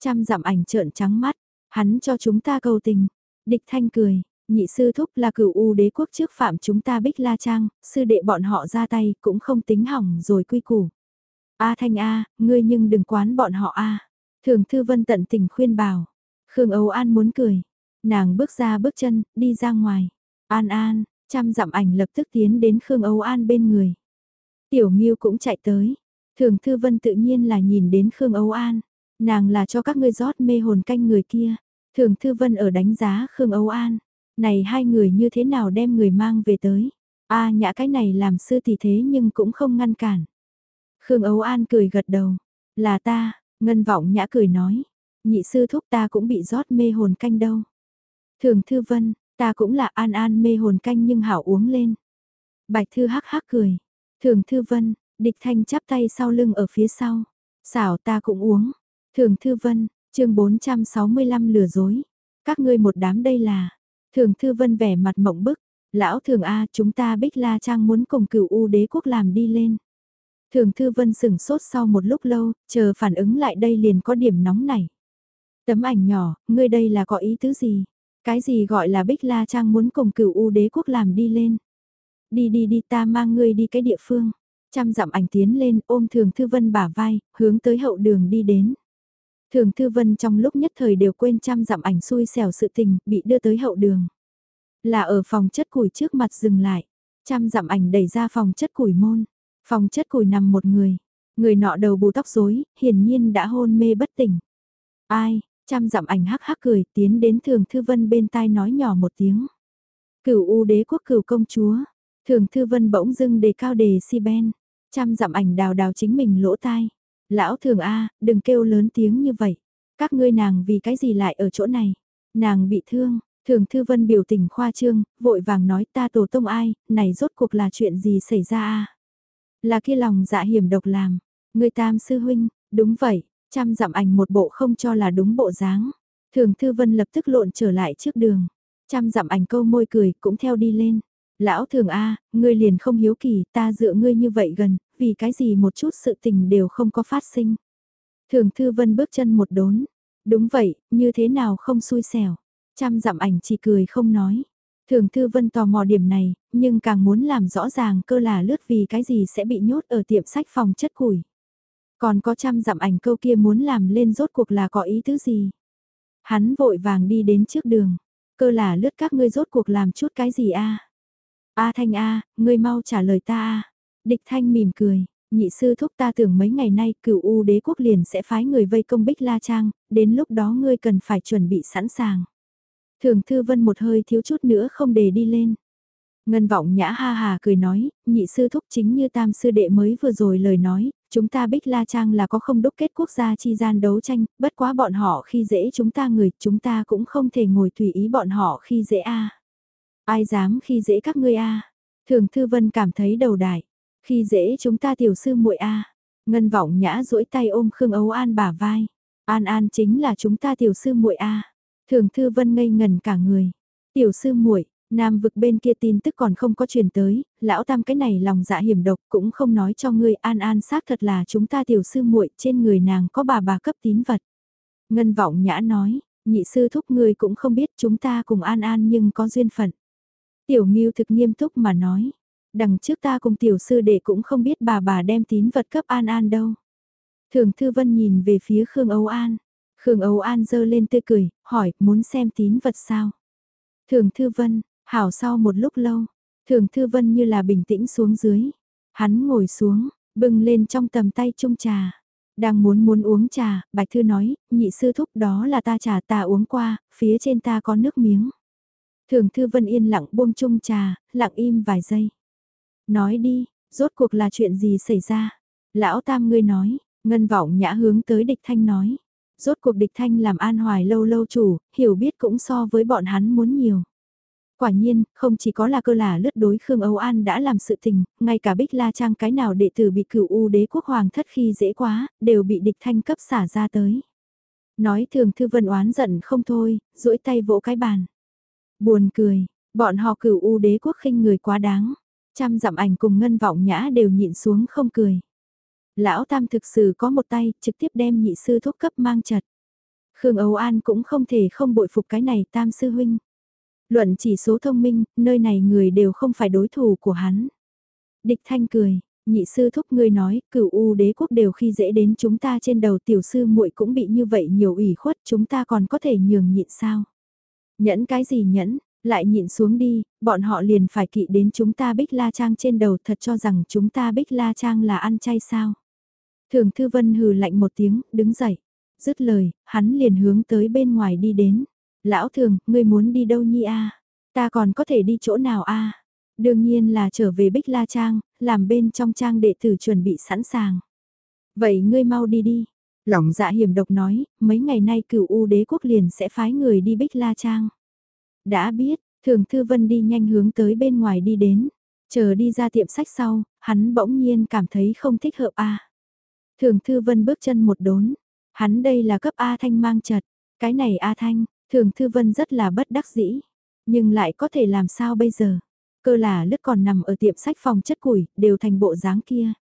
Trăm dặm ảnh trợn trắng mắt, hắn cho chúng ta cầu tình. Địch Thanh cười, nhị sư thúc là cửu u đế quốc trước phạm chúng ta bích la trang, sư đệ bọn họ ra tay cũng không tính hỏng rồi quy củ. A Thanh A, ngươi nhưng đừng quán bọn họ A. Thường Thư Vân tận tình khuyên bảo. Khương Âu An muốn cười. Nàng bước ra bước chân, đi ra ngoài. An An, trăm dặm ảnh lập tức tiến đến Khương Âu An bên người. Tiểu Nghiêu cũng chạy tới. Thường Thư Vân tự nhiên là nhìn đến Khương Âu An. Nàng là cho các ngươi rót mê hồn canh người kia. Thường Thư Vân ở đánh giá Khương Âu An. Này hai người như thế nào đem người mang về tới. a nhã cái này làm sư tỷ thế nhưng cũng không ngăn cản. Khương ấu An cười gật đầu. Là ta, Ngân Vọng Nhã cười nói. Nhị sư thúc ta cũng bị rót mê hồn canh đâu. Thường Thư Vân, ta cũng là an an mê hồn canh nhưng hảo uống lên. Bạch Thư hắc hắc cười. Thường Thư Vân, địch thanh chắp tay sau lưng ở phía sau. Xảo ta cũng uống. Thường Thư Vân, chương 465 lừa dối. Các ngươi một đám đây là. Thường Thư Vân vẻ mặt mộng bức. Lão Thường A chúng ta Bích La Trang muốn cùng cửu U đế quốc làm đi lên. Thường Thư Vân sừng sốt sau một lúc lâu, chờ phản ứng lại đây liền có điểm nóng này. Tấm ảnh nhỏ, ngươi đây là có ý tứ gì? Cái gì gọi là Bích La Trang muốn cùng cửu U đế quốc làm đi lên? Đi đi đi ta mang ngươi đi cái địa phương. Trăm dặm ảnh tiến lên ôm Thường Thư Vân bả vai, hướng tới hậu đường đi đến. Thường Thư Vân trong lúc nhất thời đều quên trăm dặm ảnh xui xẻo sự tình, bị đưa tới hậu đường. Là ở phòng chất củi trước mặt dừng lại. Trăm dặm ảnh đẩy ra phòng chất củi môn. Phòng chất củi nằm một người. Người nọ đầu bù tóc rối, hiển nhiên đã hôn mê bất tỉnh. Ai, trăm dặm ảnh hắc hắc cười, tiến đến Thường Thư Vân bên tai nói nhỏ một tiếng. Cửu U đế quốc cửu công chúa. Thường Thư Vân bỗng dưng đề cao đề si ben. Trăm dặm ảnh đào đào chính mình lỗ tai. Lão thường A, đừng kêu lớn tiếng như vậy. Các ngươi nàng vì cái gì lại ở chỗ này? Nàng bị thương, thường thư vân biểu tình khoa trương, vội vàng nói ta tổ tông ai, này rốt cuộc là chuyện gì xảy ra a Là kia lòng dạ hiểm độc làm. Người tam sư huynh, đúng vậy, chăm dặm ảnh một bộ không cho là đúng bộ dáng. Thường thư vân lập tức lộn trở lại trước đường. Chăm dặm ảnh câu môi cười cũng theo đi lên. Lão thường A, ngươi liền không hiếu kỳ, ta dựa ngươi như vậy gần, vì cái gì một chút sự tình đều không có phát sinh. Thường Thư Vân bước chân một đốn. Đúng vậy, như thế nào không xui xẻo. Trăm dặm ảnh chỉ cười không nói. Thường Thư Vân tò mò điểm này, nhưng càng muốn làm rõ ràng cơ là lướt vì cái gì sẽ bị nhốt ở tiệm sách phòng chất củi. Còn có trăm dặm ảnh câu kia muốn làm lên rốt cuộc là có ý tứ gì. Hắn vội vàng đi đến trước đường. Cơ là lướt các ngươi rốt cuộc làm chút cái gì a A Thanh A, ngươi mau trả lời ta A. Địch Thanh mỉm cười, nhị sư thúc ta tưởng mấy ngày nay cửu U đế quốc liền sẽ phái người vây công Bích La Trang, đến lúc đó ngươi cần phải chuẩn bị sẵn sàng. Thường Thư Vân một hơi thiếu chút nữa không để đi lên. Ngân vọng nhã ha hà cười nói, nhị sư thúc chính như tam sư đệ mới vừa rồi lời nói, chúng ta Bích La Trang là có không đúc kết quốc gia chi gian đấu tranh, bất quá bọn họ khi dễ chúng ta người, chúng ta cũng không thể ngồi tùy ý bọn họ khi dễ a. Ai dám khi dễ các ngươi a? Thường Thư Vân cảm thấy đầu đại. Khi dễ chúng ta tiểu sư muội a. Ngân Vọng Nhã duỗi tay ôm Khương Ấu An bả vai. An An chính là chúng ta tiểu sư muội a. Thường Thư Vân ngây ngần cả người. Tiểu sư muội, Nam vực bên kia tin tức còn không có truyền tới, lão tam cái này lòng dạ hiểm độc cũng không nói cho ngươi An An xác thật là chúng ta tiểu sư muội trên người nàng có bà bà cấp tín vật. Ngân Vọng Nhã nói, nhị sư thúc ngươi cũng không biết chúng ta cùng An An nhưng có duyên phận. Tiểu Nghiêu thực nghiêm túc mà nói, đằng trước ta cùng tiểu sư đệ cũng không biết bà bà đem tín vật cấp An An đâu. Thường Thư Vân nhìn về phía Khương Âu An. Khương Âu An dơ lên tươi cười, hỏi, muốn xem tín vật sao? Thường Thư Vân, hảo sau một lúc lâu, Thường Thư Vân như là bình tĩnh xuống dưới. Hắn ngồi xuống, bưng lên trong tầm tay chung trà. Đang muốn muốn uống trà, Bạch Thư nói, nhị sư thúc đó là ta trà ta uống qua, phía trên ta có nước miếng. Thường Thư Vân yên lặng buông chung trà, lặng im vài giây. Nói đi, rốt cuộc là chuyện gì xảy ra? Lão Tam ngươi nói, ngân vọng nhã hướng tới địch thanh nói. Rốt cuộc địch thanh làm an hoài lâu lâu chủ, hiểu biết cũng so với bọn hắn muốn nhiều. Quả nhiên, không chỉ có là cơ là lướt đối Khương Âu An đã làm sự tình, ngay cả Bích La Trang cái nào đệ tử bị cửu u đế quốc hoàng thất khi dễ quá, đều bị địch thanh cấp xả ra tới. Nói thường thư vân oán giận không thôi, duỗi tay vỗ cái bàn. Buồn cười, bọn họ cửu u đế quốc khinh người quá đáng. Trăm dặm ảnh cùng ngân vọng nhã đều nhịn xuống không cười. Lão Tam thực sự có một tay, trực tiếp đem nhị sư thúc cấp mang chật. Khương Âu An cũng không thể không bội phục cái này Tam sư huynh. Luận chỉ số thông minh, nơi này người đều không phải đối thủ của hắn. Địch thanh cười, nhị sư thúc ngươi nói, cửu u đế quốc đều khi dễ đến chúng ta trên đầu tiểu sư muội cũng bị như vậy nhiều ủy khuất chúng ta còn có thể nhường nhịn sao. Nhẫn cái gì nhẫn, lại nhịn xuống đi, bọn họ liền phải kỵ đến chúng ta bích la trang trên đầu thật cho rằng chúng ta bích la trang là ăn chay sao. Thường Thư Vân hừ lạnh một tiếng, đứng dậy. Dứt lời, hắn liền hướng tới bên ngoài đi đến. Lão thường, ngươi muốn đi đâu nhi a? Ta còn có thể đi chỗ nào a? Đương nhiên là trở về Bích La Trang, làm bên trong trang đệ tử chuẩn bị sẵn sàng. Vậy ngươi mau đi đi. Lỏng dạ hiểm độc nói, mấy ngày nay cửu U đế quốc liền sẽ phái người đi Bích La Trang. Đã biết, thường thư vân đi nhanh hướng tới bên ngoài đi đến. Chờ đi ra tiệm sách sau, hắn bỗng nhiên cảm thấy không thích hợp a. Thường thư vân bước chân một đốn. Hắn đây là cấp A Thanh mang chật. Cái này A Thanh, thường thư vân rất là bất đắc dĩ. Nhưng lại có thể làm sao bây giờ? Cơ là lứt còn nằm ở tiệm sách phòng chất củi, đều thành bộ dáng kia.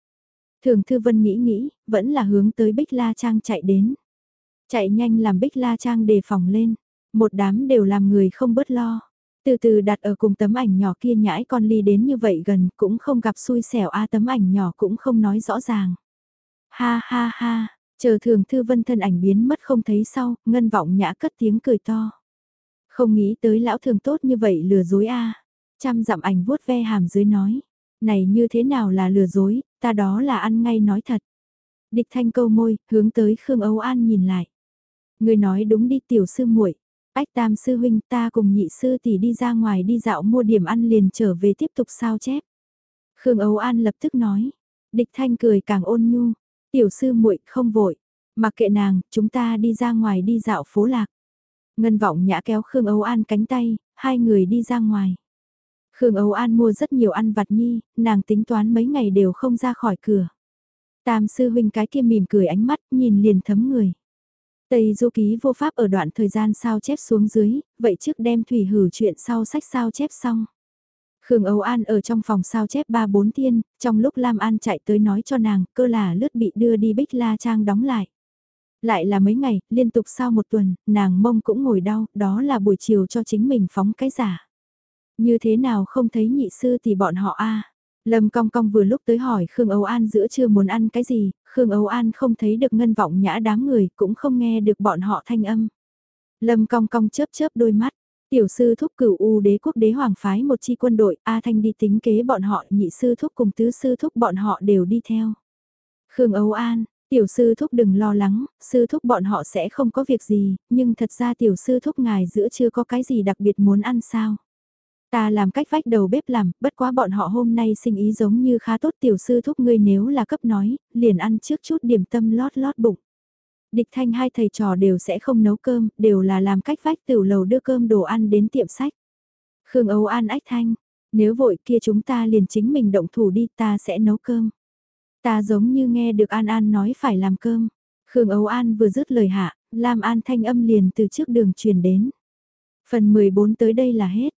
Thường Thư Vân nghĩ nghĩ, vẫn là hướng tới Bích La Trang chạy đến. Chạy nhanh làm Bích La Trang đề phòng lên, một đám đều làm người không bớt lo. Từ từ đặt ở cùng tấm ảnh nhỏ kia nhãi con ly đến như vậy gần cũng không gặp xui xẻo a tấm ảnh nhỏ cũng không nói rõ ràng. Ha ha ha, chờ thường Thư Vân thân ảnh biến mất không thấy sau, ngân vọng nhã cất tiếng cười to. Không nghĩ tới lão thường tốt như vậy lừa dối a Trăm dặm ảnh vuốt ve hàm dưới nói. Này như thế nào là lừa dối, ta đó là ăn ngay nói thật. Địch thanh câu môi, hướng tới Khương Âu An nhìn lại. Người nói đúng đi tiểu sư muội Ách tam sư huynh ta cùng nhị sư tỷ đi ra ngoài đi dạo mua điểm ăn liền trở về tiếp tục sao chép. Khương Âu An lập tức nói. Địch thanh cười càng ôn nhu. Tiểu sư muội không vội. Mặc kệ nàng, chúng ta đi ra ngoài đi dạo phố lạc. Ngân vọng nhã kéo Khương Âu An cánh tay, hai người đi ra ngoài. Khương Âu An mua rất nhiều ăn vặt nhi, nàng tính toán mấy ngày đều không ra khỏi cửa. Tam sư huynh cái kia mỉm cười ánh mắt, nhìn liền thấm người. Tây du ký vô pháp ở đoạn thời gian sao chép xuống dưới, vậy trước đem thủy hử chuyện sau sách sao chép xong. Khương Âu An ở trong phòng sao chép ba bốn thiên, trong lúc Lam An chạy tới nói cho nàng, cơ là lướt bị đưa đi Bích La Trang đóng lại. Lại là mấy ngày, liên tục sau một tuần, nàng mông cũng ngồi đau, đó là buổi chiều cho chính mình phóng cái giả. Như thế nào không thấy nhị sư thì bọn họ a Lâm Cong Cong vừa lúc tới hỏi Khương Âu An giữa trưa muốn ăn cái gì, Khương Âu An không thấy được ngân vọng nhã đám người, cũng không nghe được bọn họ thanh âm. Lâm Cong Cong chớp chớp đôi mắt, tiểu sư thúc cửu U đế quốc đế hoàng phái một chi quân đội, A Thanh đi tính kế bọn họ, nhị sư thúc cùng tứ sư thúc bọn họ đều đi theo. Khương Âu An, tiểu sư thúc đừng lo lắng, sư thúc bọn họ sẽ không có việc gì, nhưng thật ra tiểu sư thúc ngài giữa chưa có cái gì đặc biệt muốn ăn sao. Ta làm cách vách đầu bếp làm, bất quá bọn họ hôm nay sinh ý giống như khá tốt tiểu sư thúc ngươi nếu là cấp nói, liền ăn trước chút điểm tâm lót lót bụng. Địch thanh hai thầy trò đều sẽ không nấu cơm, đều là làm cách vách tiểu lầu đưa cơm đồ ăn đến tiệm sách. Khương Âu An ách thanh, nếu vội kia chúng ta liền chính mình động thủ đi ta sẽ nấu cơm. Ta giống như nghe được An An nói phải làm cơm. Khương Âu An vừa dứt lời hạ, Lam An thanh âm liền từ trước đường truyền đến. Phần 14 tới đây là hết.